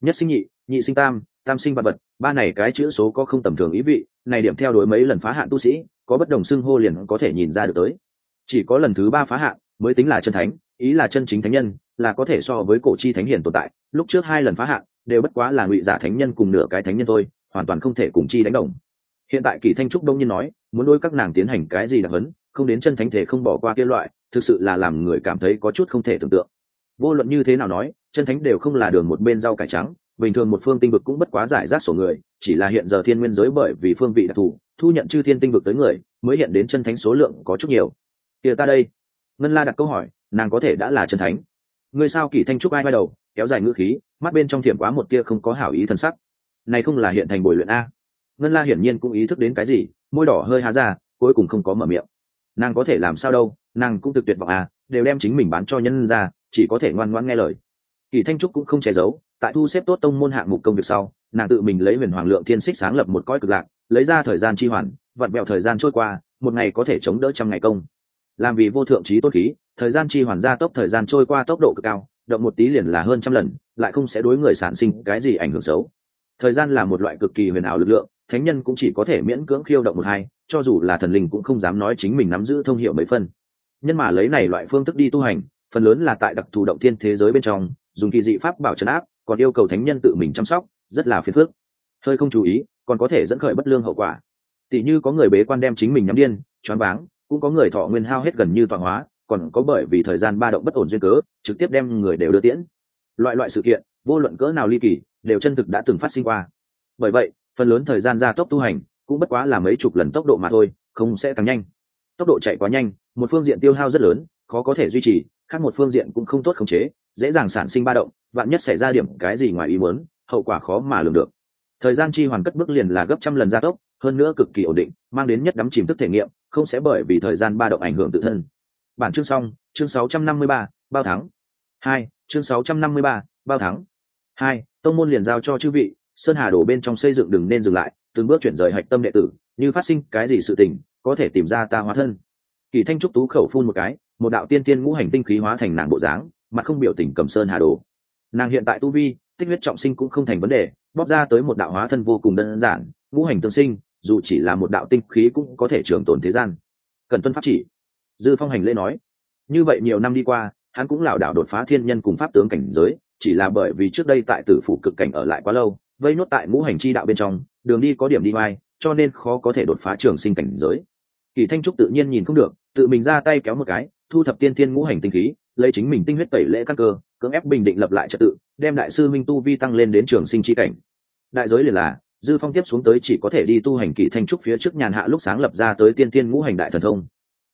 Speaker 1: Nhất sinh nhị nhị sinh tam tam sinh vật vật, ba này cái chữ số có không tầm thường ý vị, này điểm theo đuổi mấy lần phá hạn tu sĩ có bất đồng xưng hô liền có thể nhìn ra được tới. Chỉ có lần thứ ba phá hạn mới tính là chân thánh, ý là chân chính thánh nhân, là có thể so với cổ chi thánh hiển tồn tại. Lúc trước hai lần phá hạn đều bất quá là ngụy giả thánh nhân cùng nửa cái thánh nhân thôi, hoàn toàn không thể cùng chi đánh đồng. Hiện tại kỳ thanh trúc đông nhiên nói, muốn đôi các nàng tiến hành cái gì đặc hấn, không đến chân thánh thể không bỏ qua kia loại, thực sự là làm người cảm thấy có chút không thể tưởng tượng. Vô luận như thế nào nói, chân thánh đều không là đường một bên rau cải trắng, bình thường một phương tinh vực cũng bất quá giải rác sổ người, chỉ là hiện giờ thiên nguyên giới bởi vì phương vị đặc thù thu nhận chư thiên tinh vực tới người, mới hiện đến chân thánh số lượng có chút nhiều. Kìa ta đây. Ngân la đặt câu hỏi, nàng có thể đã là chân thánh. Ngươi sao kỳ thanh trúc ai bay đầu, kéo dài ngữ khí, mắt bên trong thiểm quá một tia không có hảo ý thân sắc. Này không là hiện thành bồi luyện a. Ngân la hiển nhiên cũng ý thức đến cái gì, môi đỏ hơi há ra, cuối cùng không có mở miệng. Nàng có thể làm sao đâu, nàng cũng thực tuyệt vọng à đều đem chính mình bán cho nhân ra, chỉ có thể ngoan ngoãn nghe lời. Kỳ thanh trúc cũng không che giấu, tại thu xếp tốt tông môn hạng mục công việc sau, nàng tự mình lấy huyền hoàng lượng thiên xích sáng lập một cõi cực lạc lấy ra thời gian chi hoàn, vặn vẹo thời gian trôi qua, một ngày có thể chống đỡ trăm ngày công. Làm vì vô thượng trí tốt khí, thời gian chi hoàn gia tốc thời gian trôi qua tốc độ cực cao, động một tí liền là hơn trăm lần, lại không sẽ đối người sản sinh cái gì ảnh hưởng xấu. Thời gian là một loại cực kỳ huyền ảo lực lượng, thánh nhân cũng chỉ có thể miễn cưỡng khiêu động một hai, cho dù là thần linh cũng không dám nói chính mình nắm giữ thông hiệu mấy phân. Nhân mà lấy này loại phương thức đi tu hành, phần lớn là tại đặc thù động thiên thế giới bên trong, dùng kỳ dị pháp bảo trấn áp, còn yêu cầu thánh nhân tự mình chăm sóc, rất là phiền phức. Hơi không chú ý còn có thể dẫn khởi bất lương hậu quả. Tỷ như có người bế quan đem chính mình nhắm điên, choáng váng, cũng có người thọ nguyên hao hết gần như toàn hóa, còn có bởi vì thời gian ba động bất ổn duyên cớ, trực tiếp đem người đều đưa tiễn. Loại loại sự kiện, vô luận cỡ nào ly kỳ, đều chân thực đã từng phát sinh qua. Bởi vậy, phần lớn thời gian gia tốc tu hành, cũng bất quá là mấy chục lần tốc độ mà thôi, không sẽ tăng nhanh. Tốc độ chạy quá nhanh, một phương diện tiêu hao rất lớn, khó có thể duy trì, khác một phương diện cũng không tốt khống chế, dễ dàng sản sinh ba động, vạn nhất xảy ra điểm cái gì ngoài ý muốn, hậu quả khó mà lường được thời gian chi hoàn cất bước liền là gấp trăm lần gia tốc hơn nữa cực kỳ ổn định mang đến nhất đắm chìm thức thể nghiệm không sẽ bởi vì thời gian ba động ảnh hưởng tự thân. Bản chương xong chương 653, bao thắng. Hai chương 653, bao thắng. Hai tông môn liền giao cho chư vị sơn hà đổ bên trong xây dựng đừng nên dừng lại từng bước chuyển rời hạch tâm đệ tử như phát sinh cái gì sự tình có thể tìm ra ta hóa thân. Kỳ thanh trúc tú khẩu phun một cái một đạo tiên tiên ngũ hành tinh khí hóa thành nàng bộ dáng mặt không biểu tình cầm sơn hà đồ nàng hiện tại tu vi tích huyết trọng sinh cũng không thành vấn đề bóp ra tới một đạo hóa thân vô cùng đơn giản, ngũ hành tương sinh, dù chỉ là một đạo tinh khí cũng có thể trường tồn thế gian. Cần tuân pháp chỉ. Dư phong hành lễ nói. Như vậy nhiều năm đi qua, hắn cũng lảo đảo đột phá thiên nhân cùng pháp tướng cảnh giới, chỉ là bởi vì trước đây tại tử phủ cực cảnh ở lại quá lâu, vây nốt tại ngũ hành chi đạo bên trong, đường đi có điểm đi vai cho nên khó có thể đột phá trường sinh cảnh giới. Kỳ thanh trúc tự nhiên nhìn không được, tự mình ra tay kéo một cái, thu thập tiên thiên ngũ hành tinh khí, lấy chính mình tinh huyết tẩy lễ căn cơ cưỡng ép bình định lập lại trật tự, đem đại sư minh tu vi tăng lên đến trường sinh chi cảnh. Đại giới liền là, dư phong tiếp xuống tới chỉ có thể đi tu hành kỳ thanh trúc phía trước nhàn hạ lúc sáng lập ra tới tiên thiên ngũ hành đại thần thông.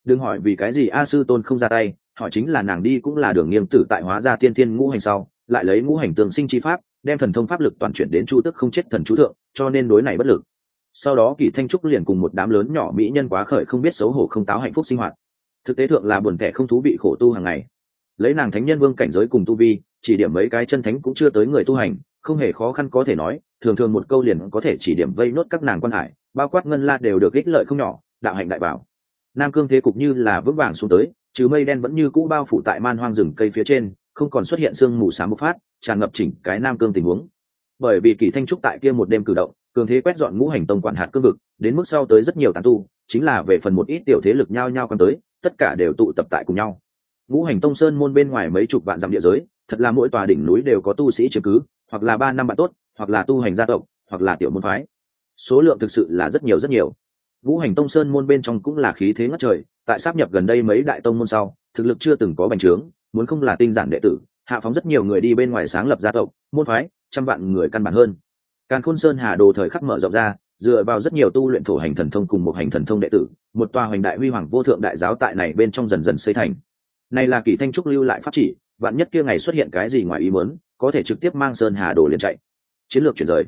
Speaker 1: Đừng hỏi vì cái gì a sư tôn không ra tay, hỏi chính là nàng đi cũng là đường nghiêm tử tại hóa ra tiên thiên ngũ hành sau, lại lấy ngũ hành tường sinh chi pháp, đem thần thông pháp lực toàn chuyển đến chu tức không chết thần chú thượng, cho nên đối này bất lực. Sau đó kỳ thanh trúc liền cùng một đám lớn nhỏ mỹ nhân quá khởi không biết xấu hổ không táo hạnh phúc sinh hoạt. Thực tế thượng là buồn tẻ không thú vị khổ tu hàng ngày lấy nàng thánh nhân vương cảnh giới cùng tu vi, chỉ điểm mấy cái chân thánh cũng chưa tới người tu hành, không hề khó khăn có thể nói, thường thường một câu liền có thể chỉ điểm vây nốt các nàng quan hải, bao quát ngân la đều được ích lợi không nhỏ, đạo hạnh đại bảo. Nam cương thế cục như là vững vàng xuống tới, trừ mây đen vẫn như cũ bao phủ tại man hoang rừng cây phía trên, không còn xuất hiện sương mù sáng bộc phát, tràn ngập chỉnh cái nam cương tình huống. Bởi vì kỳ thanh trúc tại kia một đêm cử động, cường thế quét dọn ngũ hành tông quản hạt cương vực, đến mức sau tới rất nhiều tán tu, chính là về phần một ít tiểu thế lực nhao nhao còn tới, tất cả đều tụ tập tại cùng nhau ngũ hành tông sơn môn bên ngoài mấy chục vạn dặm địa giới, thật là mỗi tòa đỉnh núi đều có tu sĩ chứng cứ, hoặc là ba năm bạn tốt, hoặc là tu hành gia tộc, hoặc là tiểu môn phái. Số lượng thực sự là rất nhiều rất nhiều. Ngũ hành tông sơn môn bên trong cũng là khí thế ngất trời, tại sáp nhập gần đây mấy đại tông môn sau, thực lực chưa từng có bành trướng, muốn không là tinh giản đệ tử, hạ phóng rất nhiều người đi bên ngoài sáng lập gia tộc, môn phái, trăm vạn người căn bản hơn. Càn khôn sơn hà đồ thời khắc mở rộng ra, dựa vào rất nhiều tu luyện thổ hành thần thông cùng một hành thần thông đệ tử, một tòa hoành đại huy hoàng vô thượng đại giáo tại này bên trong dần dần xây thành này là kỳ thanh trúc lưu lại pháp chỉ, vạn nhất kia ngày xuất hiện cái gì ngoài ý muốn, có thể trực tiếp mang sơn hà đồ liền chạy. Chiến lược chuyển rời.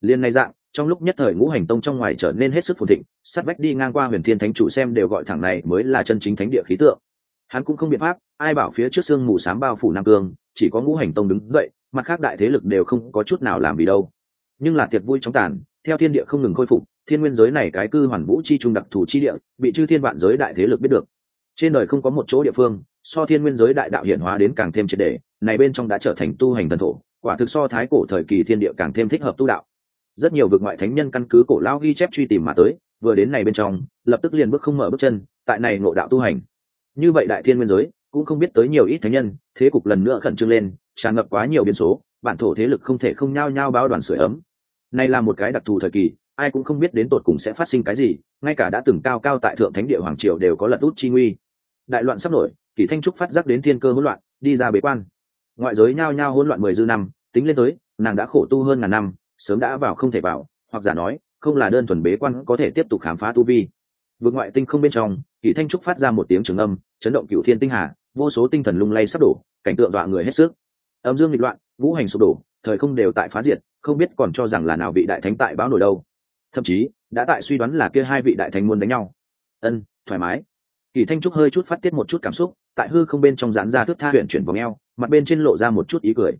Speaker 1: Liên này dạng, trong lúc nhất thời ngũ hành tông trong ngoài trở nên hết sức phồn thịnh, sát vách đi ngang qua huyền thiên thánh chủ xem đều gọi thẳng này mới là chân chính thánh địa khí tượng. Hắn cũng không biện pháp, ai bảo phía trước sương mù sám bao phủ nam cương, chỉ có ngũ hành tông đứng dậy, mặt khác đại thế lực đều không có chút nào làm vì đâu. Nhưng là tiệc vui trong tàn, theo thiên địa không ngừng khôi phục, thiên nguyên giới này cái cư hoàn vũ chi trung đặc thù chi địa, bị chư thiên vạn giới đại thế lực biết được trên đời không có một chỗ địa phương, so thiên nguyên giới đại đạo hiển hóa đến càng thêm triệt đề này bên trong đã trở thành tu hành thần thổ, quả thực so thái cổ thời kỳ thiên địa càng thêm thích hợp tu đạo. Rất nhiều vực ngoại thánh nhân căn cứ cổ lao ghi chép truy tìm mà tới, vừa đến này bên trong, lập tức liền bước không mở bước chân, tại này ngộ đạo tu hành. Như vậy đại thiên nguyên giới, cũng không biết tới nhiều ít thánh nhân, thế cục lần nữa khẩn trương lên, tràn ngập quá nhiều biến số, bản thổ thế lực không thể không nhao nhao báo đoàn sửa ấm. Này là một cái đặc thù thời kỳ, ai cũng không biết đến tột cùng sẽ phát sinh cái gì, ngay cả đã từng cao cao tại thượng thánh địa hoàng triều đều có lật út chi nguy đại loạn sắp nổi kỷ thanh trúc phát giác đến thiên cơ hỗn loạn, đi ra bế quan. Ngoại giới nhao nhao hỗn loạn mười dư năm, tính lên tới, nàng đã khổ tu hơn ngàn năm, sớm đã vào không thể vào, hoặc giả nói, không là đơn thuần bế quan có thể tiếp tục khám phá tu vi. Vượt ngoại tinh không bên trong kỷ thanh trúc phát ra một tiếng trường âm, chấn động cựu thiên tinh hà, vô số tinh thần lung lay sắp đổ, cảnh tượng dọa người hết sức. Âm dương nghịch loạn, vũ hành sụp đổ, thời không đều tại phá diệt, không biết còn cho rằng là nào vị đại thánh tại báo nổi đâu. Thậm chí, đã tại suy đoán là kia hai vị đại thánh muốn đánh nhau. Ân, thoải mái kỳ thanh trúc hơi chút phát tiết một chút cảm xúc, tại hư không bên trong dán ra thước tha huyện chuyển vòng eo, mặt bên trên lộ ra một chút ý cười.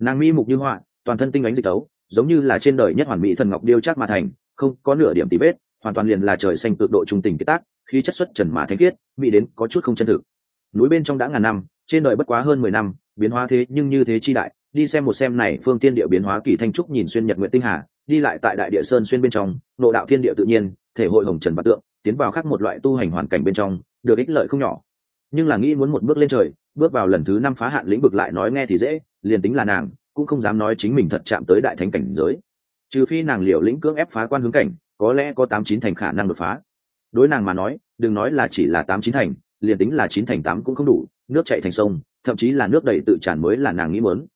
Speaker 1: Nàng mi mục như họa, toàn thân tinh ánh dịch tấu, giống như là trên đời nhất hoàn mỹ thần ngọc điêu chắc mà thành, không có nửa điểm tí vết, hoàn toàn liền là trời xanh cực độ trung tình kết tác khi chất xuất trần mà thanh khiết, bị đến có chút không chân thực. Núi bên trong đã ngàn năm, trên đời bất quá hơn mười năm, biến hóa thế nhưng như thế chi đại, đi xem một xem này phương tiên địa biến hóa kỳ thanh trúc nhìn xuyên nhật nguyện tinh hà, đi lại tại đại địa sơn xuyên bên trong, nộ đạo thiên địa tự nhiên, thể hội hồng trần bát tượng, tiến vào khác một loại tu hành hoàn cảnh bên trong được ích lợi không nhỏ. Nhưng là nghĩ muốn một bước lên trời, bước vào lần thứ năm phá hạn lĩnh vực lại nói nghe thì dễ, liền tính là nàng, cũng không dám nói chính mình thật chạm tới đại thánh cảnh giới. Trừ phi nàng liều lĩnh cưỡng ép phá quan hướng cảnh, có lẽ có tám chín thành khả năng đột phá. Đối nàng mà nói, đừng nói là chỉ là tám chín thành, liền tính là chín thành tám cũng không đủ, nước chạy thành sông, thậm chí là nước đầy tự tràn mới là nàng nghĩ muốn.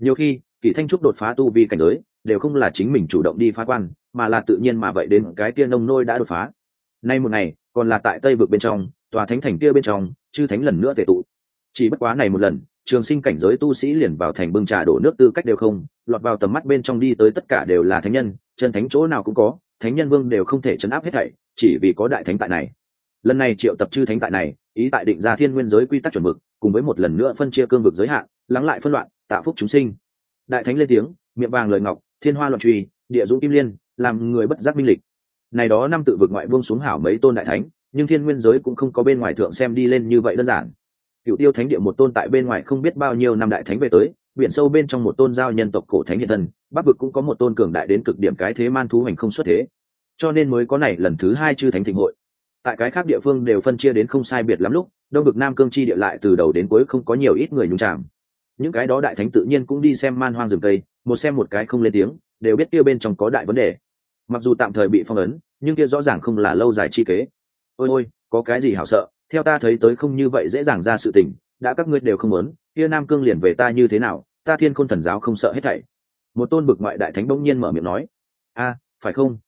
Speaker 1: Nhiều khi, kỳ thanh trúc đột phá tu vi cảnh giới, đều không là chính mình chủ động đi phá quan, mà là tự nhiên mà vậy đến cái tiên nông nôi đã đột phá. Nay một ngày, còn là tại tây vực bên trong tòa thánh thành kia bên trong, chư thánh lần nữa tệ tụ. Chỉ bất quá này một lần, trường sinh cảnh giới tu sĩ liền vào thành bưng trà đổ nước tư cách đều không, lọt vào tầm mắt bên trong đi tới tất cả đều là thánh nhân, chân thánh chỗ nào cũng có, thánh nhân vương đều không thể chấn áp hết thảy, chỉ vì có đại thánh tại này. Lần này triệu tập chư thánh tại này, ý tại định ra thiên nguyên giới quy tắc chuẩn mực, cùng với một lần nữa phân chia cương vực giới hạn, lắng lại phân loạn tạo phúc chúng sinh. Đại thánh lên tiếng, miệng vàng lời ngọc, thiên hoa loạn truy, địa dũng kim liên, làm người bất giác minh lịch. Này đó năm tự vực ngoại vương xuống hảo mấy tôn đại thánh nhưng thiên nguyên giới cũng không có bên ngoài thượng xem đi lên như vậy đơn giản. Cựu tiêu thánh địa một tôn tại bên ngoài không biết bao nhiêu năm đại thánh về tới, biển sâu bên trong một tôn giao nhân tộc cổ thánh hiện thân, bắc vực cũng có một tôn cường đại đến cực điểm cái thế man thú hành không xuất thế. Cho nên mới có này lần thứ hai chư thánh thịnh hội. Tại cái khác địa phương đều phân chia đến không sai biệt lắm lúc, đông vực nam cương chi địa lại từ đầu đến cuối không có nhiều ít người nhung chạm những cái đó đại thánh tự nhiên cũng đi xem man hoang rừng tây một xem một cái không lên tiếng, đều biết kia bên trong có đại vấn đề. Mặc dù tạm thời bị phong ấn, nhưng kia rõ ràng không là lâu dài chi kế ôi ôi có cái gì hảo sợ? Theo ta thấy tới không như vậy dễ dàng ra sự tình đã các ngươi đều không muốn kia nam cương liền về ta như thế nào? Ta thiên khôn thần giáo không sợ hết thảy. Một tôn bực ngoại đại thánh bỗng nhiên mở miệng nói. A phải không?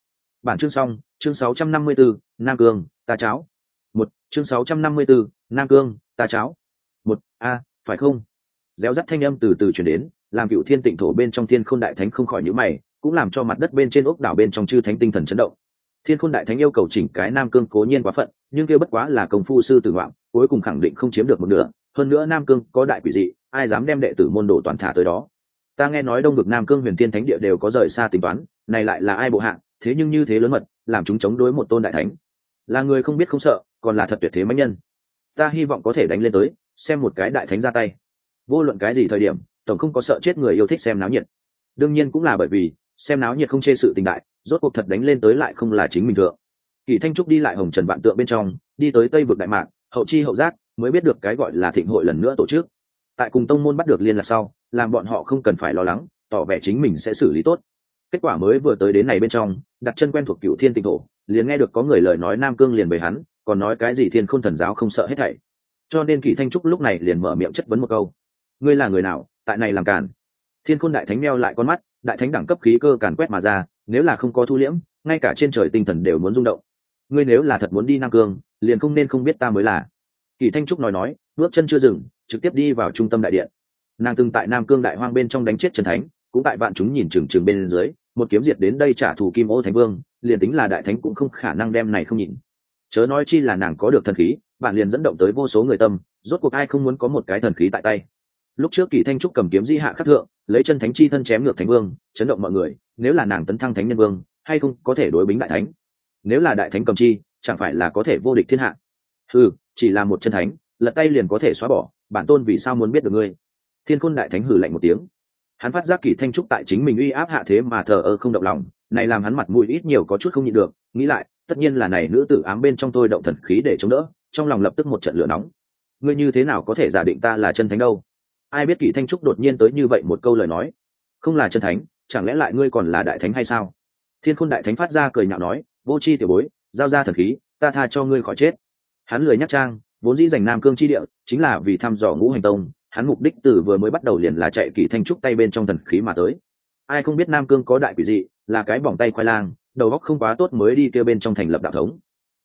Speaker 1: Bản chương xong chương 654, nam cương ta cháo. Một chương 654, nam cương ta cháo. Một a phải không? Réo rắt thanh âm từ từ chuyển đến làm cựu thiên tịnh thổ bên trong thiên khôn đại thánh không khỏi nhữ mày cũng làm cho mặt đất bên trên ốc đảo bên trong chư thánh tinh thần chấn động thiên khôn đại thánh yêu cầu chỉnh cái nam cương cố nhiên quá phận, nhưng kia bất quá là công phu sư tử ngoạn, cuối cùng khẳng định không chiếm được một nửa. Hơn nữa nam cương có đại quỷ dị, ai dám đem đệ tử môn đồ toàn thả tới đó? Ta nghe nói đông vực nam cương huyền thiên thánh địa đều có rời xa tính toán, này lại là ai bộ hạng thế nhưng như thế lớn mật, làm chúng chống đối một tôn đại thánh. Là người không biết không sợ, còn là thật tuyệt thế mạnh nhân. Ta hy vọng có thể đánh lên tới, xem một cái đại thánh ra tay. Vô luận cái gì thời điểm, tổng không có sợ chết người yêu thích xem náo nhiệt. Đương nhiên cũng là bởi vì, xem náo nhiệt không chê sự tình đại rốt cuộc thật đánh lên tới lại không là chính mình thượng. Kỳ thanh trúc đi lại hồng trần vạn tượng bên trong, đi tới tây vực đại mạc, hậu chi hậu giác, mới biết được cái gọi là thịnh hội lần nữa tổ chức. Tại cùng tông môn bắt được liên lạc sau, làm bọn họ không cần phải lo lắng, tỏ vẻ chính mình sẽ xử lý tốt. Kết quả mới vừa tới đến này bên trong, đặt chân quen thuộc cựu thiên tinh thổ, liền nghe được có người lời nói nam cương liền về hắn, còn nói cái gì thiên khôn thần giáo không sợ hết thảy. Cho nên kỳ thanh trúc lúc này liền mở miệng chất vấn một câu. Ngươi là người nào, tại này làm cản thiên khôn đại thánh meo lại con mắt, đại thánh đẳng cấp khí cơ càn quét mà ra nếu là không có thu liễm, ngay cả trên trời tinh thần đều muốn rung động. Ngươi nếu là thật muốn đi nam cương, liền không nên không biết ta mới là. Kỳ thanh trúc nói nói, bước chân chưa dừng, trực tiếp đi vào trung tâm đại điện. Nàng từng tại nam cương đại hoang bên trong đánh chết trần thánh, cũng tại bạn chúng nhìn chừng chừng bên dưới, một kiếm diệt đến đây trả thù kim ô thánh vương, liền tính là đại thánh cũng không khả năng đem này không nhìn. Chớ nói chi là nàng có được thần khí, bạn liền dẫn động tới vô số người tâm, rốt cuộc ai không muốn có một cái thần khí tại tay. Lúc trước kỳ thanh trúc cầm kiếm di hạ khắc thượng, lấy chân thánh chi thân chém ngược thánh vương, chấn động mọi người nếu là nàng tấn thăng thánh nhân vương, hay không có thể đối bính đại thánh? Nếu là đại thánh cầm chi, chẳng phải là có thể vô địch thiên hạ? Ừ chỉ là một chân thánh, lật tay liền có thể xóa bỏ, bản tôn vì sao muốn biết được ngươi? Thiên khôn đại thánh hử lạnh một tiếng. Hắn phát giác kỳ thanh trúc tại chính mình uy áp hạ thế mà thờ ơ không động lòng, này làm hắn mặt mũi ít nhiều có chút không nhịn được, nghĩ lại, tất nhiên là này nữ tử ám bên trong tôi động thần khí để chống đỡ, trong lòng lập tức một trận lửa nóng. Ngươi như thế nào có thể giả định ta là chân thánh đâu? Ai biết kỳ thanh trúc đột nhiên tới như vậy một câu lời nói? Không là chân thánh chẳng lẽ lại ngươi còn là đại thánh hay sao? Thiên khôn đại thánh phát ra cười nhạo nói, vô c h i tiểu bối, giao ra thần khí, ta tha cho ngươi khỏi chết. Hắn lười nhắc trang, vốn dĩ giành nam cương chi địa, chính là vì thăm dò ngũ hành tông, hắn mục đích từ vừa mới bắt đầu liền là chạy kỳ thanh trúc tay bên trong thần khí mà tới. Ai không biết nam cương có đại quỷ dị, là cái bỏng tay khoai lang, đầu góc không quá tốt mới đi kêu bên trong thành lập đạo thống.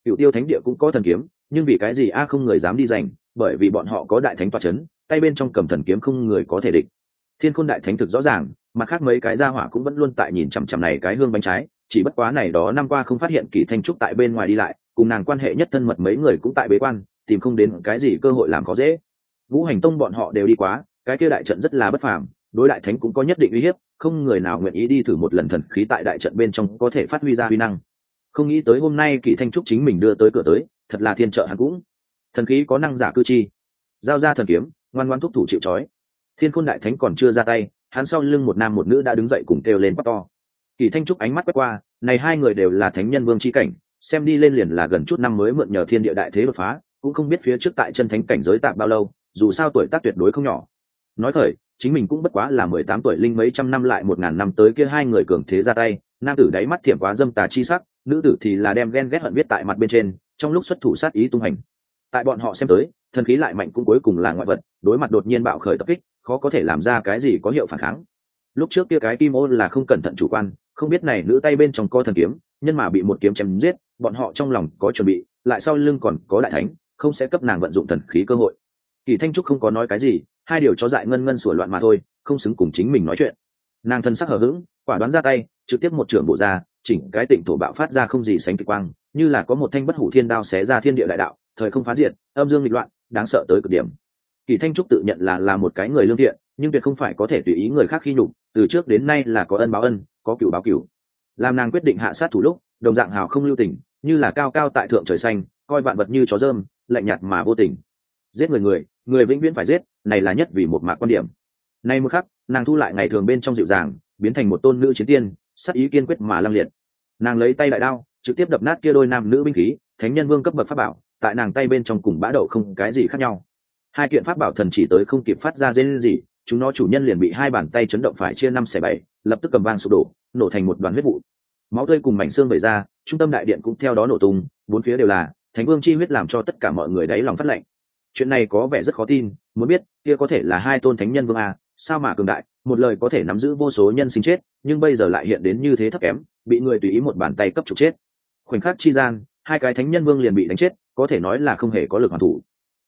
Speaker 1: Cựu tiêu thánh địa cũng có thần kiếm, nhưng vì cái gì a không người dám đi giành, bởi vì bọn họ có đại thánh toa c h ấ n tay bên trong cầm thần kiếm không người có thể địch. Thiên khôn đại thánh thực rõ ràng mặt khác mấy cái gia hỏa cũng vẫn luôn tại nhìn chằm chằm này cái hương bánh trái, chỉ bất quá này đó năm qua không phát hiện kỳ thanh trúc tại bên ngoài đi lại, cùng nàng quan hệ nhất thân mật mấy người cũng tại bế quan, tìm không đến cái gì cơ hội làm khó dễ. Vũ hành tông bọn họ đều đi quá, cái kia đại trận rất là bất phàm, đối đại thánh cũng có nhất định uy hiếp, không người nào nguyện ý đi thử một lần thần khí tại đại trận bên trong có thể phát huy ra huy năng. Không nghĩ tới hôm nay kỷ thanh trúc chính mình đưa tới cửa tới, thật là thiên trợ hắn cũng. Thần khí có năng giả cư chi. Giao ra thần kiếm, ngoan ngoan thúc thủ chịu trói. Thiên khôn đại thánh còn chưa ra tay hắn sau lưng một nam một nữ đã đứng dậy cùng kêu lên quát to. Kỳ thanh trúc ánh mắt quét qua, này hai người đều là thánh nhân vương c h i cảnh, xem đi lên liền là gần chút năm mới mượn nhờ thiên địa đại thế đột phá, cũng không biết phía trước tại chân thánh cảnh giới tạm bao lâu, dù sao tuổi tác tuyệt đối không nhỏ. Nói thời, chính mình cũng bất quá là mười tám tuổi linh mấy trăm năm lại một ngàn năm tới kia hai người cường thế ra tay, nam tử đáy mắt thiểm quá dâm tà chi sắc, nữ tử thì là đem ghen ghét hận biết tại mặt bên trên, trong lúc xuất thủ sát ý tung hành. Tại bọn họ xem tới, thần khí lại mạnh cũng cuối cùng là ngoại vật, đối mặt đột nhiên bạo khởi tập kích khó có thể làm ra cái gì có hiệu phản kháng. Lúc trước kia cái kim ô là không cẩn thận chủ quan không biết này nữ tay bên trong co thần kiếm nhân mà bị một kiếm chém giết bọn họ trong lòng có chuẩn bị lại sau lưng còn có đại thánh không sẽ cấp nàng vận dụng thần khí cơ hội. Kỳ thanh trúc không có nói cái gì hai điều chó dại ngân ngân sửa loạn mà thôi không xứng cùng chính mình nói chuyện. Nàng thân sắc hở h ữ g quả đoán ra tay trực tiếp một trưởng bộ ra chỉnh cái tịnh thổ bạo phát ra không gì sánh kỳ quang như là có một thanh bất hủ thiên đao xé ra thiên địa đại đạo thời không phá diệt, âm dương nghịch loạn đáng sợ tới cực điểm kỳ thanh trúc tự nhận là là một cái người lương thiện, nhưng tuyệt không phải có thể tùy ý người khác khi nhục, từ trước đến nay là có ân báo ân, có cựu báo cựu làm nàng quyết định hạ sát thủ lúc, đồng dạng hào không lưu tình, như là cao cao tại thượng trời xanh, coi vạn vật như chó dơm, lạnh nhạt mà vô tình. Giết người người người vĩnh viễn phải giết, này là nhất vì một mạc quan điểm. Nay một khắc, nàng thu lại ngày thường bên trong dịu dàng, biến thành một tôn nữ chiến tiên sắc ý kiên quyết mà lăng liệt. Nàng lấy tay đại đao, trực tiếp đập nát kia đôi nam nữ binh khí, thánh nhân vương cấp bậc pháp bảo, tại nàng tay bên trong cùng bã đậu không cái gì khác nhau hai kiện pháp bảo thần chỉ tới không kịp phát ra dây gì, chúng nó chủ nhân liền bị hai bàn tay chấn động phải chia năm xẻ bảy, lập tức cầm vang sụp đổ, nổ thành một đoàn huyết vụ. Máu tươi cùng mảnh xương vẩy ra, trung tâm đại điện cũng theo đó nổ tung, bốn phía đều là, thánh vương chi huyết làm cho tất cả mọi người đáy lòng phát lệnh. Chuyện này có vẻ rất khó tin, muốn biết, kia có thể là hai tôn thánh nhân vương a, sao mà cường đại, một lời có thể nắm giữ vô số nhân sinh chết, nhưng bây giờ lại hiện đến như thế thấp kém, bị người tùy ý một bàn tay cấp trục chết. Khoảnh khắc chi gian, hai cái thánh nhân vương liền bị đánh chết, có thể nói là không hề có lực hoàn thủ.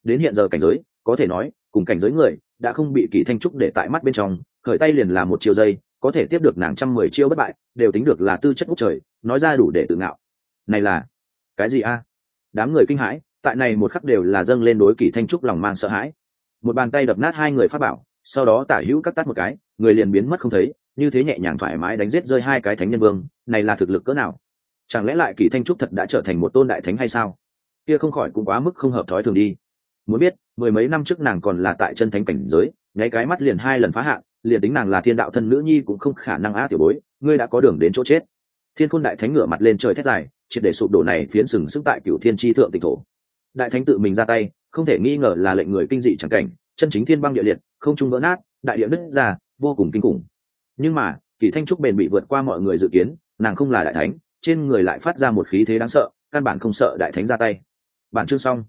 Speaker 1: Đến hiện giờ cảnh giới có thể nói, cùng cảnh giới người, đã không bị kỳ thanh trúc để tại mắt bên trong, khởi tay liền là một chiều dây, có thể tiếp được nàng trăm mười chiêu bất bại, đều tính được là tư chất ngút trời, nói ra đủ để tự ngạo. Này là, cái gì a? Đám người kinh hãi, tại này một khắc đều là dâng lên đối kỳ thanh trúc lòng mang sợ hãi. Một bàn tay đập nát hai người phát bảo, sau đó tả hữu cắt tắt một cái, người liền biến mất không thấy, như thế nhẹ nhàng thoải mái đánh giết rơi hai cái thánh nhân vương, này là thực lực cỡ nào? Chẳng lẽ lại kỳ thanh trúc thật đã trở thành một tôn đại thánh hay sao? Kia không khỏi cũng quá mức không hợp thói thường đi muốn biết, mười mấy năm trước nàng còn là tại chân thánh cảnh giới, nháy cái mắt liền hai lần phá hạn liền tính nàng là thiên đạo thân nữ nhi cũng không khả năng á tiểu bối, ngươi đã có đường đến chỗ chết. Thiên khôn đại thánh ngửa mặt lên trời thét dài, triệt để sụp đổ này phiến sừng sức tại cửu thiên tri thượng tịch thổ. Đại thánh tự mình ra tay, không thể nghi ngờ là lệnh người kinh dị chẳng cảnh, chân chính thiên băng địa liệt, không trung vỡ nát, đại địa nứt ra, vô cùng kinh khủng. Nhưng mà, kỳ thanh trúc bền bị vượt qua mọi người dự kiến, nàng không là đại thánh, trên người lại phát ra một khí thế đáng sợ, căn bản không sợ đại thánh ra tay. Bản chương xong.